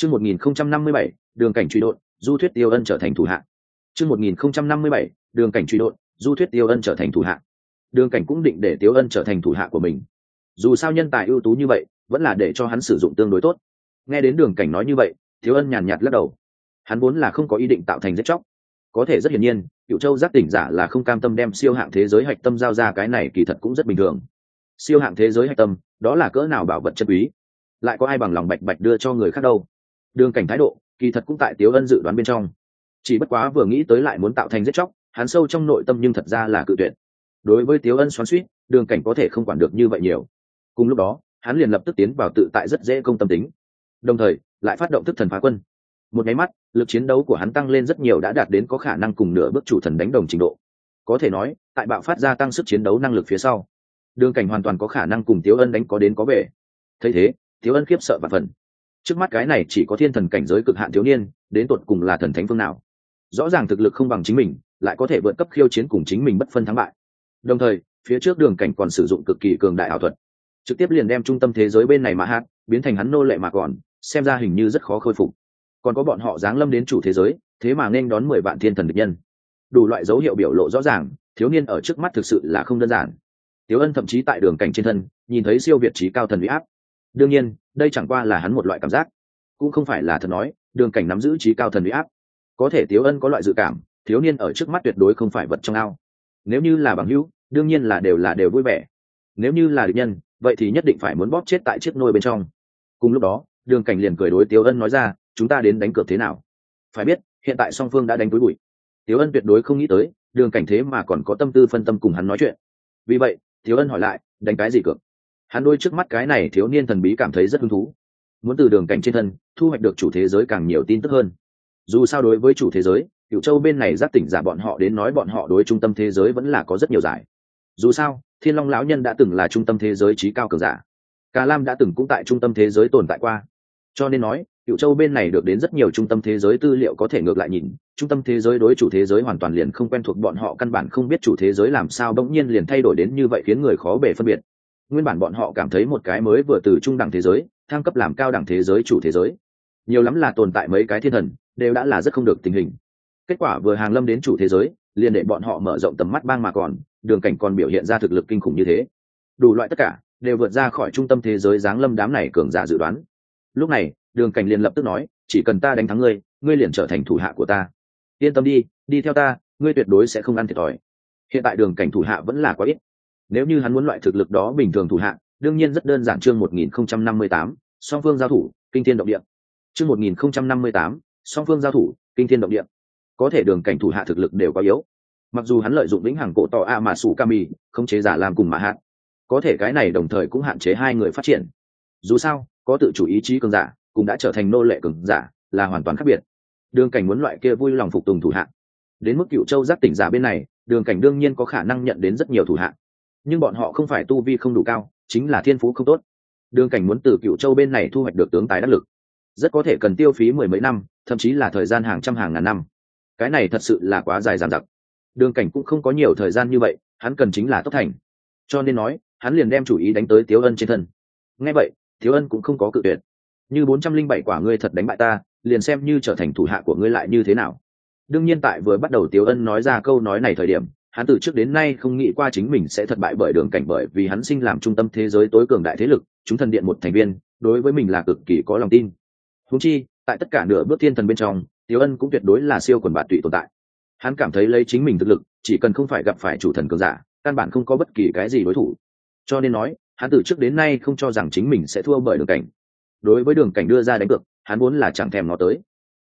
chương một nghìn không trăm năm mươi bảy, đường cảnh truy đột, du thuyết tiêu ân trở thành thủ hạ. Chương một nghìn không trăm năm mươi bảy, đường cảnh truy đột, du thuyết tiêu ân trở thành thủ hạ. Đường cảnh cũng định để tiêu ân trở thành thủ hạ của mình. Dù sao nhân tài ưu tú như vậy, vẫn là để cho hắn sử dụng tương đối tốt. Nghe đến đường cảnh nói như vậy, Tiêu ân nhàn nhạt lắc đầu. Hắn vốn là không có ý định tạo thành giết chóc. Có thể rất hiển nhiên, Cửu châu giác tỉnh giả là không cam tâm đem siêu hạng thế giới hạch tâm giao ra cái này kỳ thật cũng rất bình thường. Siêu hạng thế giới hạch tâm, đó là cỡ nào bảo vật chân quý? Lại có ai bằng lòng bạch bạch đưa cho người khác đâu? Đường cảnh thái độ, kỳ thật cũng tại tiếu ân dự đoán bên trong. Chỉ bất quá vừa nghĩ tới lại muốn tạo thành giết chóc, hắn sâu trong nội tâm nhưng thật ra là cự tuyệt. Đối với tiếu ân xoắn suýt đường cảnh có thể không quản được như vậy nhiều. Cùng lúc đó, hắn liền lập tức tiến vào tự tại rất dễ công tâm tính. Đồng thời, lại phát động thức thần phá quân. Một nháy mắt, lực chiến đấu của hắn tăng lên rất nhiều đã đạt đến có khả năng cùng nửa bước chủ thần đánh đồng trình độ. Có thể nói, tại bạo phát gia tăng sức chiến đấu năng lực phía sau, đường cảnh hoàn toàn có khả năng cùng tiếu ân đánh có đến có về. Thấy thế, tiếu ân khiếp sợ và phần trước mắt cái này chỉ có thiên thần cảnh giới cực hạn thiếu niên, đến tột cùng là thần thánh phương nào? Rõ ràng thực lực không bằng chính mình, lại có thể vượt cấp khiêu chiến cùng chính mình bất phân thắng bại. Đồng thời, phía trước đường cảnh còn sử dụng cực kỳ cường đại ảo thuật. Trực tiếp liền đem trung tâm thế giới bên này mà hát biến thành hắn nô lệ mà còn, xem ra hình như rất khó khôi phục. Còn có bọn họ giáng lâm đến chủ thế giới, thế mà nên đón mười vạn thiên thần địch nhân. Đủ loại dấu hiệu biểu lộ rõ ràng, thiếu niên ở trước mắt thực sự là không đơn giản. Tiếu ân thậm chí tại đường cảnh trên thân, nhìn thấy siêu việt trí cao thần huy áp đương nhiên, đây chẳng qua là hắn một loại cảm giác. Cũng không phải là thật nói, đường cảnh nắm giữ trí cao thần huy áp. Có thể tiếu ân có loại dự cảm, thiếu niên ở trước mắt tuyệt đối không phải vật trong ao. Nếu như là bằng hữu, đương nhiên là đều là đều vui vẻ. Nếu như là địch nhân, vậy thì nhất định phải muốn bóp chết tại chiếc nôi bên trong. Cùng lúc đó, đường cảnh liền cười đối tiếu ân nói ra, chúng ta đến đánh cược thế nào? Phải biết, hiện tại song phương đã đánh túi bụi. Tiếu ân tuyệt đối không nghĩ tới, đường cảnh thế mà còn có tâm tư phân tâm cùng hắn nói chuyện. Vì vậy, tiếu ân hỏi lại, đánh cái gì cược? Hắn đôi trước mắt cái này thiếu niên thần bí cảm thấy rất hứng thú. Muốn từ đường cảnh trên thân, thu hoạch được chủ thế giới càng nhiều tin tức hơn. Dù sao đối với chủ thế giới cựu châu bên này giác tỉnh giả bọn họ đến nói bọn họ đối trung tâm thế giới vẫn là có rất nhiều giải. Dù sao, thiên long lão nhân đã từng là trung tâm thế giới trí cao cường giả. Cà lam đã từng cũng tại trung tâm thế giới tồn tại qua. Cho nên nói cựu châu bên này được đến rất nhiều trung tâm thế giới tư liệu có thể ngược lại nhìn. Trung tâm thế giới đối chủ thế giới hoàn toàn liền không quen thuộc, bọn họ căn bản không biết chủ thế giới làm sao, bỗng nhiên liền thay đổi đến như vậy khiến người khó bể phân biệt nguyên bản bọn họ cảm thấy một cái mới vừa từ trung đẳng thế giới, thăng cấp làm cao đẳng thế giới chủ thế giới. Nhiều lắm là tồn tại mấy cái thiên thần, đều đã là rất không được tình hình. Kết quả vừa hàng lâm đến chủ thế giới, liền để bọn họ mở rộng tầm mắt bang mà còn, đường cảnh còn biểu hiện ra thực lực kinh khủng như thế. Đủ loại tất cả, đều vượt ra khỏi trung tâm thế giới giáng lâm đám này cường giả dự đoán. Lúc này, đường cảnh liền lập tức nói, chỉ cần ta đánh thắng ngươi ngươi liền trở thành thủ hạ của ta. Yên tâm đi đi theo ta, ngươi tuyệt đối sẽ không ăn thiệt thòi. Hiện tại đường cảnh thủ hạ vẫn là quá ít nếu như hắn muốn loại thực lực đó bình thường thủ hạ, đương nhiên rất đơn giản chương một nghìn không trăm năm mươi tám, song phương giao thủ, kinh thiên động địa. Chương một nghìn không trăm năm mươi tám, song phương giao thủ, kinh thiên động địa. Có thể đường cảnh thủ hạ thực lực đều quá yếu. Mặc dù hắn lợi dụng lĩnh hàng cổ tỏ a mà sủ kami, không chế giả làm cùng mà hạn có thể cái này đồng thời cũng hạn chế hai người phát triển. Dù sao, có tự chủ ý chí cường giả, cũng đã trở thành nô lệ cường giả, là hoàn toàn khác biệt. Đường cảnh muốn loại kia vui lòng phục tùng thủ hạ. đến mức cựu châu giác tỉnh giả bên này, đường cảnh đương nhiên có khả năng nhận đến rất nhiều thủ hạng nhưng bọn họ không phải tu vi không đủ cao, chính là thiên phú không tốt. Đường cảnh muốn từ cựu châu bên này thu hoạch được tướng tài đắc lực. Rất có thể cần tiêu phí mười mấy năm, thậm chí là thời gian hàng trăm hàng ngàn năm. Cái này thật sự là quá dài dàn dặc. Đường cảnh cũng không có nhiều thời gian như vậy, hắn cần chính là tốc thành. Cho nên nói, hắn liền đem chủ ý đánh tới tiếu ân trên thân. Ngay vậy, tiếu ân cũng không có cự tuyệt. Như bốn trăm linh bảy quả ngươi thật đánh bại ta, liền xem như trở thành thủ hạ của ngươi lại như thế nào. Đương nhiên tại vừa bắt đầu tiếu ân nói ra câu nói này thời điểm hắn từ trước đến nay không nghĩ qua chính mình sẽ thất bại bởi đường cảnh bởi vì hắn sinh làm trung tâm thế giới tối cường đại thế lực, chúng thần điện một thành viên, đối với mình là cực kỳ có lòng tin. Húng chi, tại tất cả nửa bước thiên thần bên trong tiếu ân cũng tuyệt đối là siêu quần bạt tụy tồn tại. Hắn cảm thấy lấy chính mình thực lực, chỉ cần không phải gặp phải chủ thần cường giả, căn bản không có bất kỳ cái gì đối thủ. Cho nên nói, hắn từ trước đến nay không cho rằng chính mình sẽ thua bởi đường cảnh. Đối với đường cảnh đưa ra đánh cược, hắn muốn là chẳng thèm nó tới.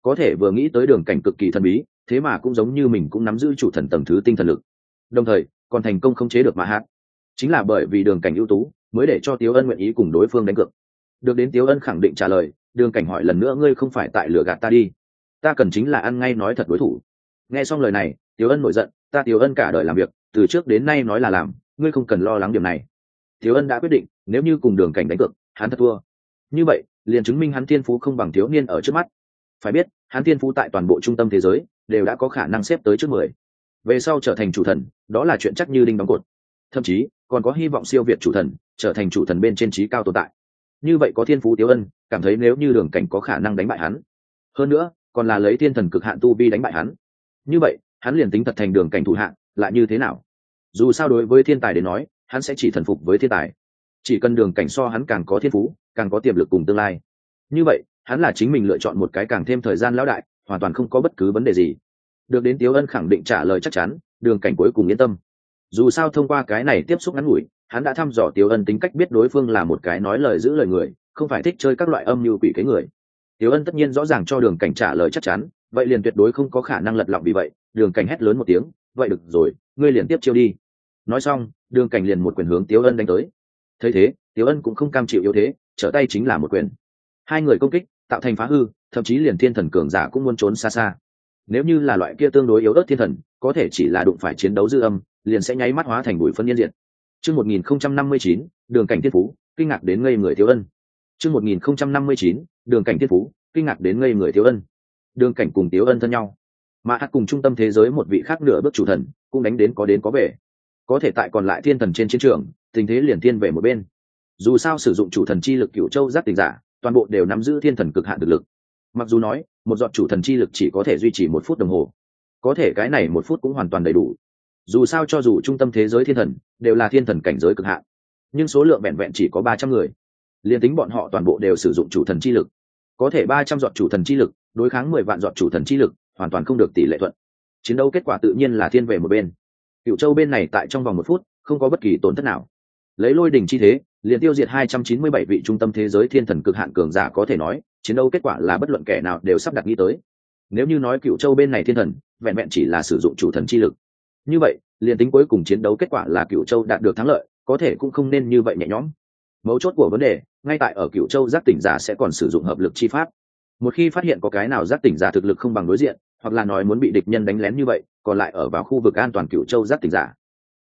Có thể vừa nghĩ tới đường cảnh cực kỳ thần bí, thế mà cũng giống như mình cũng nắm giữ chủ thần tầng thứ tinh thần lực đồng thời, còn thành công không chế được mà hát chính là bởi vì đường cảnh ưu tú, mới để cho tiếu ân nguyện ý cùng đối phương đánh cược. Được đến tiếu ân khẳng định trả lời, đường cảnh hỏi lần nữa, ngươi không phải tại lửa gạt ta đi? Ta cần chính là ăn ngay nói thật đối thủ. Nghe xong lời này, tiếu ân nổi giận, ta tiếu ân cả đời làm việc, từ trước đến nay nói là làm, ngươi không cần lo lắng điểm này. Tiếu ân đã quyết định, nếu như cùng đường cảnh đánh cược, hắn thật thua. Như vậy, liền chứng minh hắn thiên phú không bằng thiếu niên ở trước mắt. Phải biết, hắn thiên phú tại toàn bộ trung tâm thế giới, đều đã có khả năng xếp tới trước mười về sau trở thành chủ thần, đó là chuyện chắc như đinh đóng cột. Thậm chí, còn có hy vọng siêu việt chủ thần, trở thành chủ thần bên trên trí cao tồn tại. Như vậy có thiên phú tiếu ân, cảm thấy nếu như đường cảnh có khả năng đánh bại hắn. Hơn nữa, còn là lấy thiên thần cực hạn tu vi đánh bại hắn. Như vậy, hắn liền tính thật thành đường cảnh thủ hạng, lại như thế nào? Dù sao đối với thiên tài đến nói, hắn sẽ chỉ thần phục với thiên tài. Chỉ cần đường cảnh so hắn càng có thiên phú, càng có tiềm lực cùng tương lai. Như vậy, hắn là chính mình lựa chọn một cái càng thêm thời gian lão đại, hoàn toàn không có bất cứ vấn đề gì được đến tiếu ân khẳng định trả lời chắc chắn, đường cảnh cuối cùng yên tâm. Dù sao thông qua cái này tiếp xúc ngắn ngủi, hắn đã thăm dò tiếu ân tính cách biết đối phương là một cái nói lời giữ lời người, không phải thích chơi các loại âm như quỷ kế người. Tiếu ân tất nhiên rõ ràng cho đường cảnh trả lời chắc chắn, vậy liền tuyệt đối không có khả năng lật lọng vì vậy, đường cảnh hét lớn một tiếng, vậy được rồi, ngươi liền tiếp chiêu đi. Nói xong, đường cảnh liền một quyền hướng tiếu ân đánh tới. Thấy thế, tiếu ân cũng không cam chịu yếu thế, trở tay chính là một quyền. Hai người công kích, tạo thành phá hư, thậm chí liền thiên thần cường giả cũng muốn trốn xa xa nếu như là loại kia tương đối yếu ớt thiên thần, có thể chỉ là đụng phải chiến đấu dư âm, liền sẽ nháy mắt hóa thành bụi phân nhân diện chương một nghìn không trăm năm mươi chín, đường cảnh thiên phú, kinh ngạc đến ngây người thiếu ân. Chương một nghìn không trăm năm mươi chín, đường cảnh thiên phú, kinh ngạc đến ngây người thiếu ân. Đường cảnh cùng tiếu ân thân nhau. Mà hạt cùng trung tâm thế giới một vị khác nửa bước chủ thần, cũng đánh đến có đến có về. Có thể tại còn lại thiên thần trên chiến trường, tình thế liền thiên về một bên. Dù sao sử dụng chủ thần chi lực cựu châu giác tình giả, toàn bộ đều nắm giữ thiên thần cực hạn thực lực mặc dù nói, một giọt chủ thần chi lực chỉ có thể duy trì một phút đồng hồ. Có thể cái này một phút cũng hoàn toàn đầy đủ. Dù sao cho dù trung tâm thế giới thiên thần, đều là thiên thần cảnh giới cực hạn. Nhưng số lượng vẹn vẹn chỉ có ba trăm người. Liền tính bọn họ toàn bộ đều sử dụng chủ thần chi lực. Có thể ba trăm giọt chủ thần chi lực, đối kháng mười vạn giọt chủ thần chi lực, hoàn toàn không được tỷ lệ thuận. Chiến đấu kết quả tự nhiên là thiên về một bên. Cựu châu bên này tại trong vòng một phút, không có bất kỳ tổn thất nào. Lấy lôi đỉnh chi thế, liền tiêu diệt hai trăm chín mươi bảy vị trung tâm thế giới thiên thần cực hạn cường giả có thể nói chiến đấu kết quả là bất luận kẻ nào đều sắp đặt nghĩ tới. Nếu như nói cựu châu bên này thiên thần, vẹn vẹn chỉ là sử dụng chủ thần chi lực. Như vậy, liền tính cuối cùng chiến đấu kết quả là cựu châu đạt được thắng lợi, có thể cũng không nên như vậy nhẹ nhõm. Mấu chốt của vấn đề, ngay tại ở cựu châu giác tỉnh giả sẽ còn sử dụng hợp lực chi pháp. Một khi phát hiện có cái nào giác tỉnh giả thực lực không bằng đối diện, hoặc là nói muốn bị địch nhân đánh lén như vậy, còn lại ở vào khu vực an toàn cựu châu giác tỉnh giả,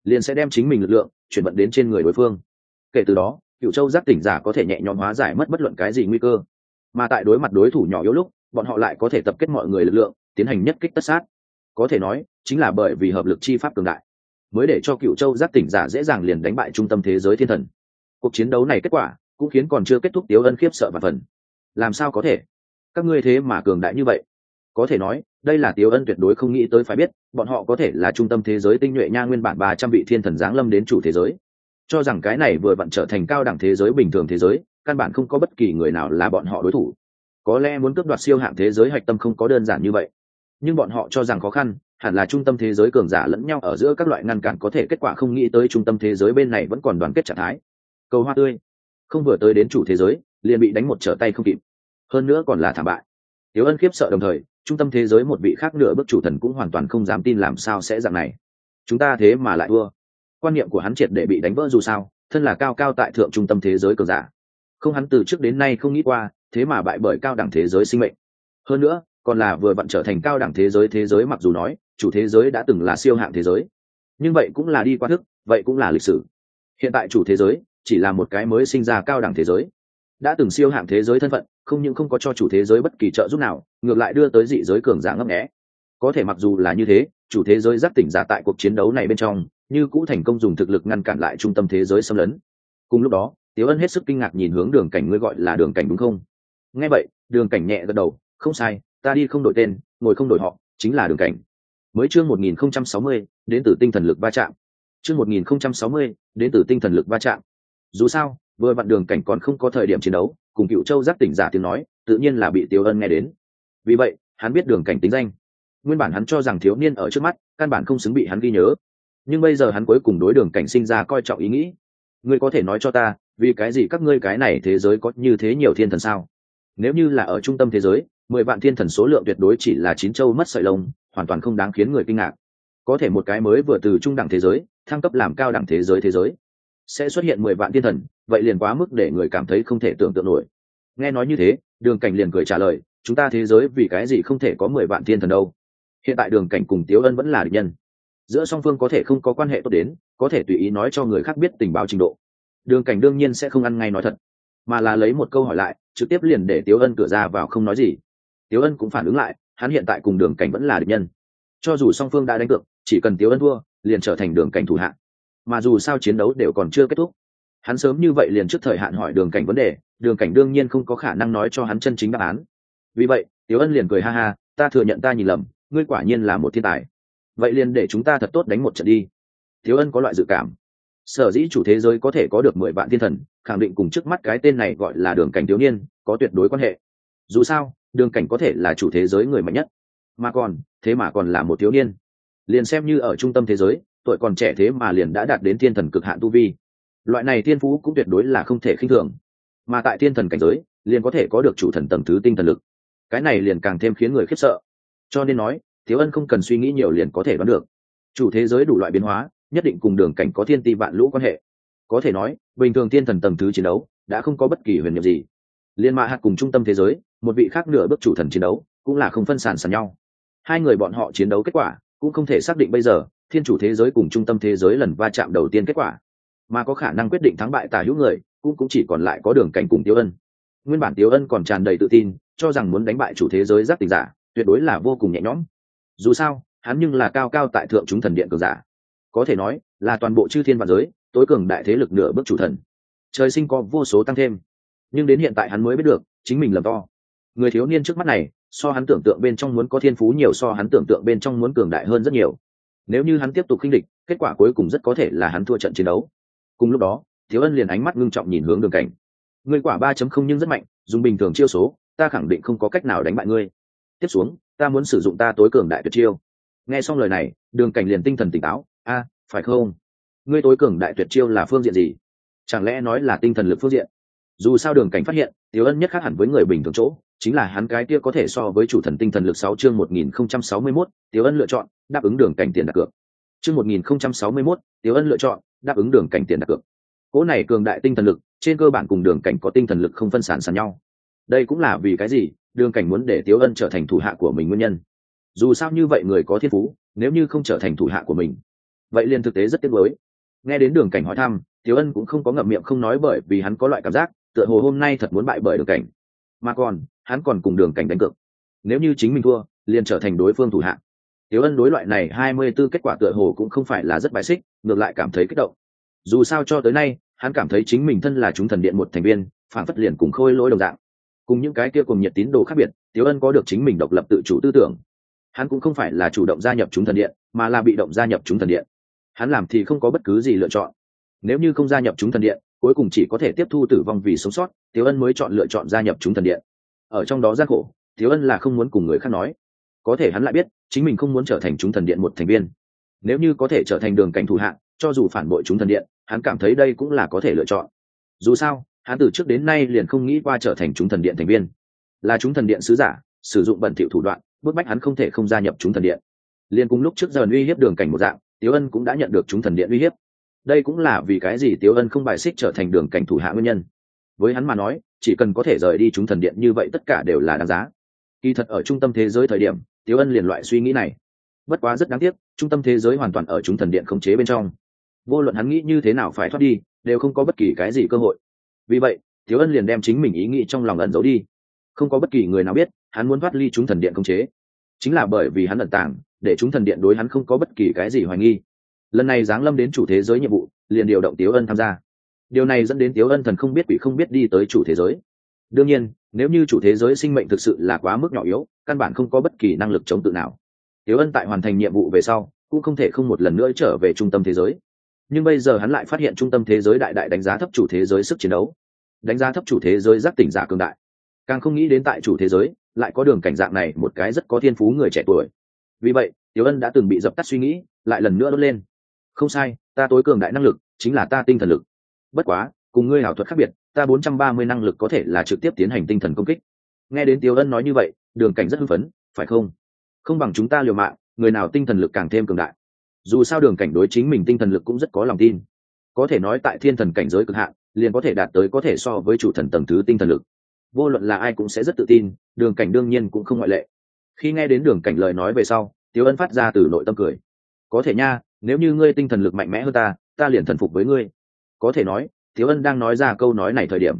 liền sẽ đem chính mình lực lượng chuyển vận đến trên người đối phương. Kể từ đó cựu châu giác tỉnh giả có thể nhẹ nhõm hóa giải mất bất luận cái gì nguy cơ mà tại đối mặt đối thủ nhỏ yếu lúc, bọn họ lại có thể tập kết mọi người lực lượng, tiến hành nhất kích tất sát. Có thể nói, chính là bởi vì hợp lực chi pháp cường đại, mới để cho cựu châu giác tỉnh giả dễ dàng liền đánh bại trung tâm thế giới thiên thần. Cuộc chiến đấu này kết quả, cũng khiến còn chưa kết thúc tiếu ân khiếp sợ và phần làm sao có thể? Các ngươi thế mà cường đại như vậy. Có thể nói, đây là tiếu ân tuyệt đối không nghĩ tới phải biết, bọn họ có thể là trung tâm thế giới tinh nhuệ nha nguyên bản ba trăm vị thiên thần giáng lâm đến chủ thế giới cho rằng cái này vừa vặn trở thành cao đẳng thế giới bình thường thế giới, căn bản không có bất kỳ người nào là bọn họ đối thủ. Có lẽ muốn cướp đoạt siêu hạng thế giới hạch tâm không có đơn giản như vậy. Nhưng bọn họ cho rằng khó khăn, hẳn là trung tâm thế giới cường giả lẫn nhau ở giữa các loại ngăn cản có thể kết quả không nghĩ tới trung tâm thế giới bên này vẫn còn đoàn kết trạng thái. Cầu hoa tươi. Không vừa tới đến chủ thế giới, liền bị đánh một trở tay không kịp. Hơn nữa còn là thảm bại. Tiếu ân khiếp sợ đồng thời, trung tâm thế giới một vị khác nửa bước chủ thần cũng hoàn toàn không dám tin làm sao sẽ dạng này. Chúng ta thế mà lại thua quan niệm của hắn triệt để bị đánh vỡ dù sao, thân là cao cao tại thượng trung tâm thế giới cường giả. Không hắn từ trước đến nay không nghĩ qua, thế mà bại bởi cao đẳng thế giới sinh mệnh. Hơn nữa, còn là vừa vặn trở thành cao đẳng thế giới thế giới mặc dù nói, chủ thế giới đã từng là siêu hạng thế giới. Nhưng vậy cũng là đi qua thức, vậy cũng là lịch sử. Hiện tại chủ thế giới, chỉ là một cái mới sinh ra cao đẳng thế giới. Đã từng siêu hạng thế giới thân phận, không những không có cho chủ thế giới bất kỳ trợ giúp nào, ngược lại đưa tới dị giới cường giả ngấp nghẽ có thể mặc dù là như thế, chủ thế giới giác tỉnh giả tại cuộc chiến đấu này bên trong như cũ thành công dùng thực lực ngăn cản lại trung tâm thế giới xâm lấn. Cùng lúc đó tiếu ân hết sức kinh ngạc nhìn hướng đường cảnh ngươi gọi là đường cảnh đúng không? Nghe vậy, đường cảnh nhẹ gật đầu, không sai, ta đi không đổi tên, ngồi không đổi họ, chính là đường cảnh. Mới chương một nghìn không trăm sáu mươi, đến từ tinh thần lực va chạm. Chương một nghìn không trăm sáu mươi, đến từ tinh thần lực va chạm. Dù sao, vừa vặn đường cảnh còn không có thời điểm chiến đấu, cùng cựu châu giác tỉnh giả tiếng nói, tự nhiên là bị tiêu ân nghe đến. Vì vậy, hắn biết đường cảnh tính danh. Nguyên bản hắn cho rằng thiếu niên ở trước mắt, căn bản không xứng bị hắn ghi nhớ nhưng bây giờ hắn cuối cùng đối đường cảnh sinh ra coi trọng ý nghĩ. Ngươi có thể nói cho ta, vì cái gì các ngươi cái này thế giới có như thế nhiều thiên thần sao? Nếu như là ở trung tâm thế giới, mười vạn thiên thần số lượng tuyệt đối chỉ là chín châu mất sợi lông, hoàn toàn không đáng khiến người kinh ngạc. Có thể một cái mới vừa từ trung đẳng thế giới, thăng cấp làm cao đẳng thế giới thế giới, sẽ xuất hiện mười vạn thiên thần, vậy liền quá mức để người cảm thấy không thể tưởng tượng nổi. Nghe nói như thế, đường cảnh liền cười trả lời, chúng ta thế giới vì cái gì không thể có mười vạn thiên thần đâu? Hiện tại đường cảnh cùng tiếu ân vẫn là địch nhân giữa song phương có thể không có quan hệ tốt đến, có thể tùy ý nói cho người khác biết tình báo trình độ. Đường cảnh đương nhiên sẽ không ăn ngay nói thật, mà là lấy một câu hỏi lại, trực tiếp liền để tiếu ân cửa ra vào không nói gì. Tiếu ân cũng phản ứng lại, hắn hiện tại cùng đường cảnh vẫn là địch nhân. Cho dù song phương đã đánh cược, chỉ cần tiếu ân thua, liền trở thành đường cảnh thủ hạng. Mà dù sao chiến đấu đều còn chưa kết thúc. Hắn sớm như vậy liền trước thời hạn hỏi đường cảnh vấn đề, đường cảnh đương nhiên không có khả năng nói cho hắn chân chính đáp án. Vì vậy, tiếu ân liền cười ha ha, ta thừa nhận ta nhìn lầm, ngươi quả nhiên là một thiên tài vậy liền để chúng ta thật tốt đánh một trận đi. Thiếu ân có loại dự cảm. Sở dĩ chủ thế giới có thể có được mười vạn thiên thần, khẳng định cùng trước mắt cái tên này gọi là đường cảnh thiếu niên có tuyệt đối quan hệ. Dù sao, đường cảnh có thể là chủ thế giới người mạnh nhất. Mà còn, thế mà còn là một thiếu niên. Liền xem như ở trung tâm thế giới, tuổi còn trẻ thế mà liền đã đạt đến thiên thần cực hạn tu vi. Loại này thiên phú cũng tuyệt đối là không thể khinh thường. Mà tại thiên thần cảnh giới, liền có thể có được chủ thần tầng thứ tinh thần lực. Cái này liền càng thêm khiến người khiếp sợ. Cho nên nói Tiếu ân không cần suy nghĩ nhiều liền có thể đoán được. Chủ thế giới đủ loại biến hóa, nhất định cùng đường cảnh có thiên ti vạn lũ quan hệ. Có thể nói, bình thường thiên thần tầng thứ chiến đấu đã không có bất kỳ huyền nhiệm gì. Liên mạ hạt cùng trung tâm thế giới, một vị khác nửa bước chủ thần chiến đấu, cũng là không phân sản sàn nhau. Hai người bọn họ chiến đấu kết quả, cũng không thể xác định bây giờ, thiên chủ thế giới cùng trung tâm thế giới lần va chạm đầu tiên kết quả. Mà có khả năng quyết định thắng bại tả hữu người, cũng cũng chỉ còn lại có đường cảnh cùng tiêu ân. Nguyên bản tiêu ân còn tràn đầy tự tin, cho rằng muốn đánh bại chủ thế giới giác tình giả, tuyệt đối là vô cùng nhẹ nhõm dù sao, hắn nhưng là cao cao tại thượng chúng thần điện cường giả. Có thể nói, là toàn bộ chư thiên và giới, tối cường đại thế lực nửa bước chủ thần. Trời sinh có vô số tăng thêm. Nhưng đến hiện tại hắn mới biết được, chính mình lầm to. Người thiếu niên trước mắt này, so hắn tưởng tượng bên trong muốn có thiên phú nhiều so hắn tưởng tượng bên trong muốn cường đại hơn rất nhiều. Nếu như hắn tiếp tục khinh địch, kết quả cuối cùng rất có thể là hắn thua trận chiến đấu. Cùng lúc đó, thiếu ân liền ánh mắt ngưng trọng nhìn hướng đường cảnh. Người quả ba chấm không nhưng rất mạnh, dùng bình thường chiêu số, ta khẳng định không có cách nào đánh bại ngươi tiếp xuống ta muốn sử dụng ta tối cường đại tuyệt chiêu. Nghe xong lời này đường cảnh liền tinh thần tỉnh táo. A phải không? Ngươi tối cường đại tuyệt chiêu là phương diện gì? Chẳng lẽ nói là tinh thần lực phương diện? Dù sao đường cảnh phát hiện tiểu ân nhất khác hẳn với người bình thường chỗ chính là hắn cái kia có thể so với chủ thần tinh thần lực sáu chương một nghìn không trăm sáu mươi 1061, tiểu ân lựa chọn đáp ứng đường cảnh tiền đặt cược. Chương một nghìn không trăm sáu mươi 1061, tiểu ân lựa chọn đáp ứng đường cảnh tiền đặt cược. Cỗ này cường đại tinh thần lực trên cơ bản cùng đường cảnh có tinh thần lực không phân sản sàn nhau đây cũng là vì cái gì? Đường cảnh muốn để tiếu ân trở thành thủ hạ của mình nguyên nhân. Dù sao như vậy người có thiên phú, nếu như không trở thành thủ hạ của mình, vậy liền thực tế rất tiếc mới nghe đến đường cảnh hỏi thăm, tiếu ân cũng không có ngậm miệng không nói bởi vì hắn có loại cảm giác, tựa hồ hôm nay thật muốn bại bởi đường cảnh. Mà còn, hắn còn cùng đường cảnh đánh cược. Nếu như chính mình thua, liền trở thành đối phương thủ hạ. Tiếu ân đối loại này hai mươi b ố kết quả tựa hồ cũng không phải là rất bài xích, ngược lại cảm thấy kích động. Dù sao cho tới nay, hắn cảm thấy chính mình thân là chúng thần điện một thành viên phản phất liền cùng khôi lỗi đồng dạng cùng những cái kia cùng nhiệt tín đồ khác biệt tiếu ân có được chính mình độc lập tự chủ tư tưởng. Hắn cũng không phải là chủ động gia nhập chúng thần điện, mà là bị động gia nhập chúng thần điện. Hắn làm thì không có bất cứ gì lựa chọn. Nếu như không gia nhập chúng thần điện, cuối cùng chỉ có thể tiếp thu tử vong vì sống sót tiếu ân mới chọn lựa chọn gia nhập chúng thần điện. Ở trong đó gian khổ tiếu ân là không muốn cùng người khác nói. Có thể hắn lại biết, chính mình không muốn trở thành chúng thần điện một thành viên. Nếu như có thể trở thành đường cảnh thủ hạng, cho dù phản bội chúng thần điện, hắn cảm thấy đây cũng là có thể lựa chọn. Dù sao hắn từ trước đến nay liền không nghĩ qua trở thành chúng thần điện thành viên. Là chúng thần điện sứ giả, sử dụng bẩn thiệu thủ đoạn, bức bách hắn không thể không gia nhập chúng thần điện. Liền cùng lúc trước giờ uy hiếp đường cảnh một dạng, tiếu ân cũng đã nhận được chúng thần điện uy hiếp. Đây cũng là vì cái gì tiếu ân không bài xích trở thành đường cảnh thủ hạ nguyên nhân. Với hắn mà nói, chỉ cần có thể rời đi chúng thần điện như vậy tất cả đều là đáng giá. Kỳ thật ở trung tâm thế giới thời điểm, tiếu ân liền loại suy nghĩ này. Bất quá rất đáng tiếc, trung tâm thế giới hoàn toàn ở chúng thần điện khống chế bên trong. Vô luận hắn nghĩ như thế nào phải thoát đi, đều không có bất kỳ cái gì cơ hội vì vậy tiếu ân liền đem chính mình ý nghĩ trong lòng ẩn giấu đi. Không có bất kỳ người nào biết, hắn muốn thoát ly chúng thần điện không chế. Chính là bởi vì hắn ẩn tàng, để chúng thần điện đối hắn không có bất kỳ cái gì hoài nghi. Lần này giáng lâm đến chủ thế giới nhiệm vụ, liền điều động tiếu ân tham gia. Điều này dẫn đến tiếu ân thần không biết quỷ không biết đi tới chủ thế giới. Đương nhiên, nếu như chủ thế giới sinh mệnh thực sự là quá mức nhỏ yếu, căn bản không có bất kỳ năng lực chống tự nào. Tiếu ân tại hoàn thành nhiệm vụ về sau, cũng không thể không một lần nữa trở về trung tâm thế giới nhưng bây giờ hắn lại phát hiện trung tâm thế giới đại đại đánh giá thấp chủ thế giới sức chiến đấu. Đánh giá thấp chủ thế giới giác tỉnh giả cường đại. Càng không nghĩ đến tại chủ thế giới, lại có đường cảnh dạng này một cái rất có thiên phú người trẻ tuổi. Vì vậy, tiểu ân đã từng bị dập tắt suy nghĩ, lại lần nữa đốt lên. Không sai, ta tối cường đại năng lực chính là ta tinh thần lực. Bất quá, cùng ngươi ảo thuật khác biệt, ta bốn trăm ba mươi năng lực có thể là trực tiếp tiến hành tinh thần công kích. Nghe đến tiểu ân nói như vậy, đường cảnh rất hưng phấn, phải không? Không bằng chúng ta liều mạng, người nào tinh thần lực càng thêm cường đại dù sao đường cảnh đối chính mình tinh thần lực cũng rất có lòng tin. Có thể nói tại thiên thần cảnh giới cực hạn liền có thể đạt tới có thể so với chủ thần tầng thứ tinh thần lực. Vô luận là ai cũng sẽ rất tự tin đường cảnh đương nhiên cũng không ngoại lệ. Khi nghe đến đường cảnh lời nói về sau tiếu ân phát ra từ nội tâm cười. Có thể nha nếu như ngươi tinh thần lực mạnh mẽ hơn ta ta liền thần phục với ngươi. Có thể nói tiếu ân đang nói ra câu nói này thời điểm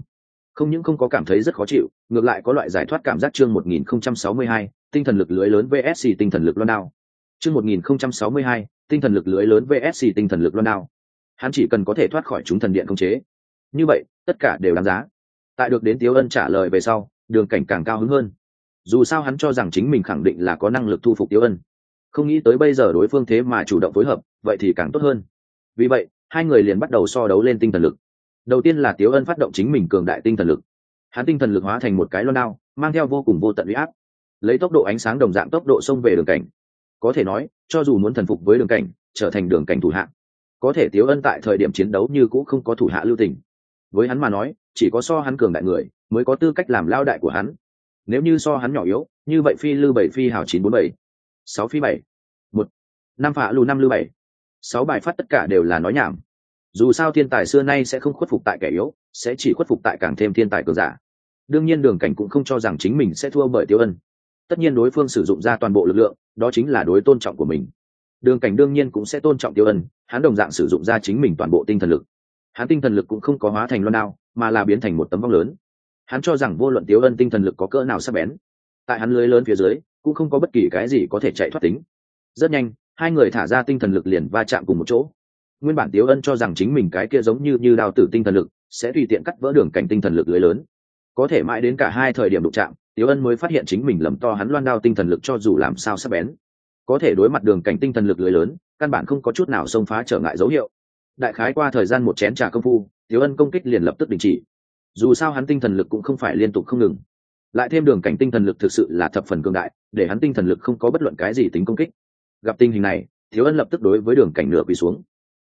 không những không có cảm thấy rất khó chịu ngược lại có loại giải thoát cảm giác chương 1062, tinh thần lực lưới lớn vsc tinh thần lực loan đao. Chương 1062, tinh thần lực lưới lớn vsc tinh thần lực loan đao. Hắn chỉ cần có thể thoát khỏi chúng thần điện không chế. Như vậy, tất cả đều đáng giá. Tại được đến tiếu ân trả lời về sau, đường cảnh càng cao hứng hơn. Dù sao hắn cho rằng chính mình khẳng định là có năng lực thu phục tiếu ân. Không nghĩ tới bây giờ đối phương thế mà chủ động phối hợp, vậy thì càng tốt hơn. Vì vậy, hai người liền bắt đầu so đấu lên tinh thần lực. Đầu tiên là tiếu ân phát động chính mình cường đại tinh thần lực. Hắn tinh thần lực hóa thành một cái loan đao, mang theo vô cùng vô tận u y áp. Lấy tốc độ ánh sáng đồng dạng tốc độ xông về đường cảnh có thể nói, cho dù muốn thần phục với đường cảnh, trở thành đường cảnh thủ hạ, có thể tiếu ân tại thời điểm chiến đấu như cũng không có thủ hạ lưu tình. Với hắn mà nói, chỉ có so hắn cường đại người, mới có tư cách làm lao đại của hắn. Nếu như so hắn nhỏ yếu, như vậy phi lư bảy phi hào chín bốn bảy, sáu phi bảy, một, năm phạ lù năm lư bảy, sáu bài phát tất cả đều là nói nhảm. Dù sao thiên tài xưa nay sẽ không khuất phục tại kẻ yếu, sẽ chỉ khuất phục tại càng thêm thiên tài cường giả. Đương nhiên đường cảnh cũng không cho rằng chính mình sẽ thua bởi tiêu ân tất nhiên đối phương sử dụng ra toàn bộ lực lượng, đó chính là đối tôn trọng của mình. Đường cảnh đương nhiên cũng sẽ tôn trọng tiêu ân, hắn đồng dạng sử dụng ra chính mình toàn bộ tinh thần lực. Hắn tinh thần lực cũng không có hóa thành loan đao, mà là biến thành một tấm vong lớn. Hắn cho rằng vô luận tiêu ân tinh thần lực có cỡ nào sắp bén, tại hắn lưới lớn phía dưới, cũng không có bất kỳ cái gì có thể chạy thoát tính. Rất nhanh, hai người thả ra tinh thần lực liền va chạm cùng một chỗ. Nguyên bản Tiêu ân cho rằng chính mình cái kia giống như như đào tử tinh thần lực, sẽ tùy tiện cắt vỡ đường cảnh tinh thần lực lưới lớn. Có thể mãi đến cả hai thời điểm đụng chạm tiếu ân mới phát hiện chính mình lầm to hắn loan đao tinh thần lực cho dù làm sao sắp bén. Có thể đối mặt đường cảnh tinh thần lực lưới lớn, căn bản không có chút nào xông phá trở ngại dấu hiệu. Đại khái qua thời gian một chén trà công phu tiếu ân công kích liền lập tức đình chỉ. Dù sao hắn tinh thần lực cũng không phải liên tục không ngừng. Lại thêm đường cảnh tinh thần lực thực sự là thập phần cường đại, để hắn tinh thần lực không có bất luận cái gì tính công kích. Gặp tình hình này thiếu ân lập tức đối với đường cảnh nửa quỳ xuống.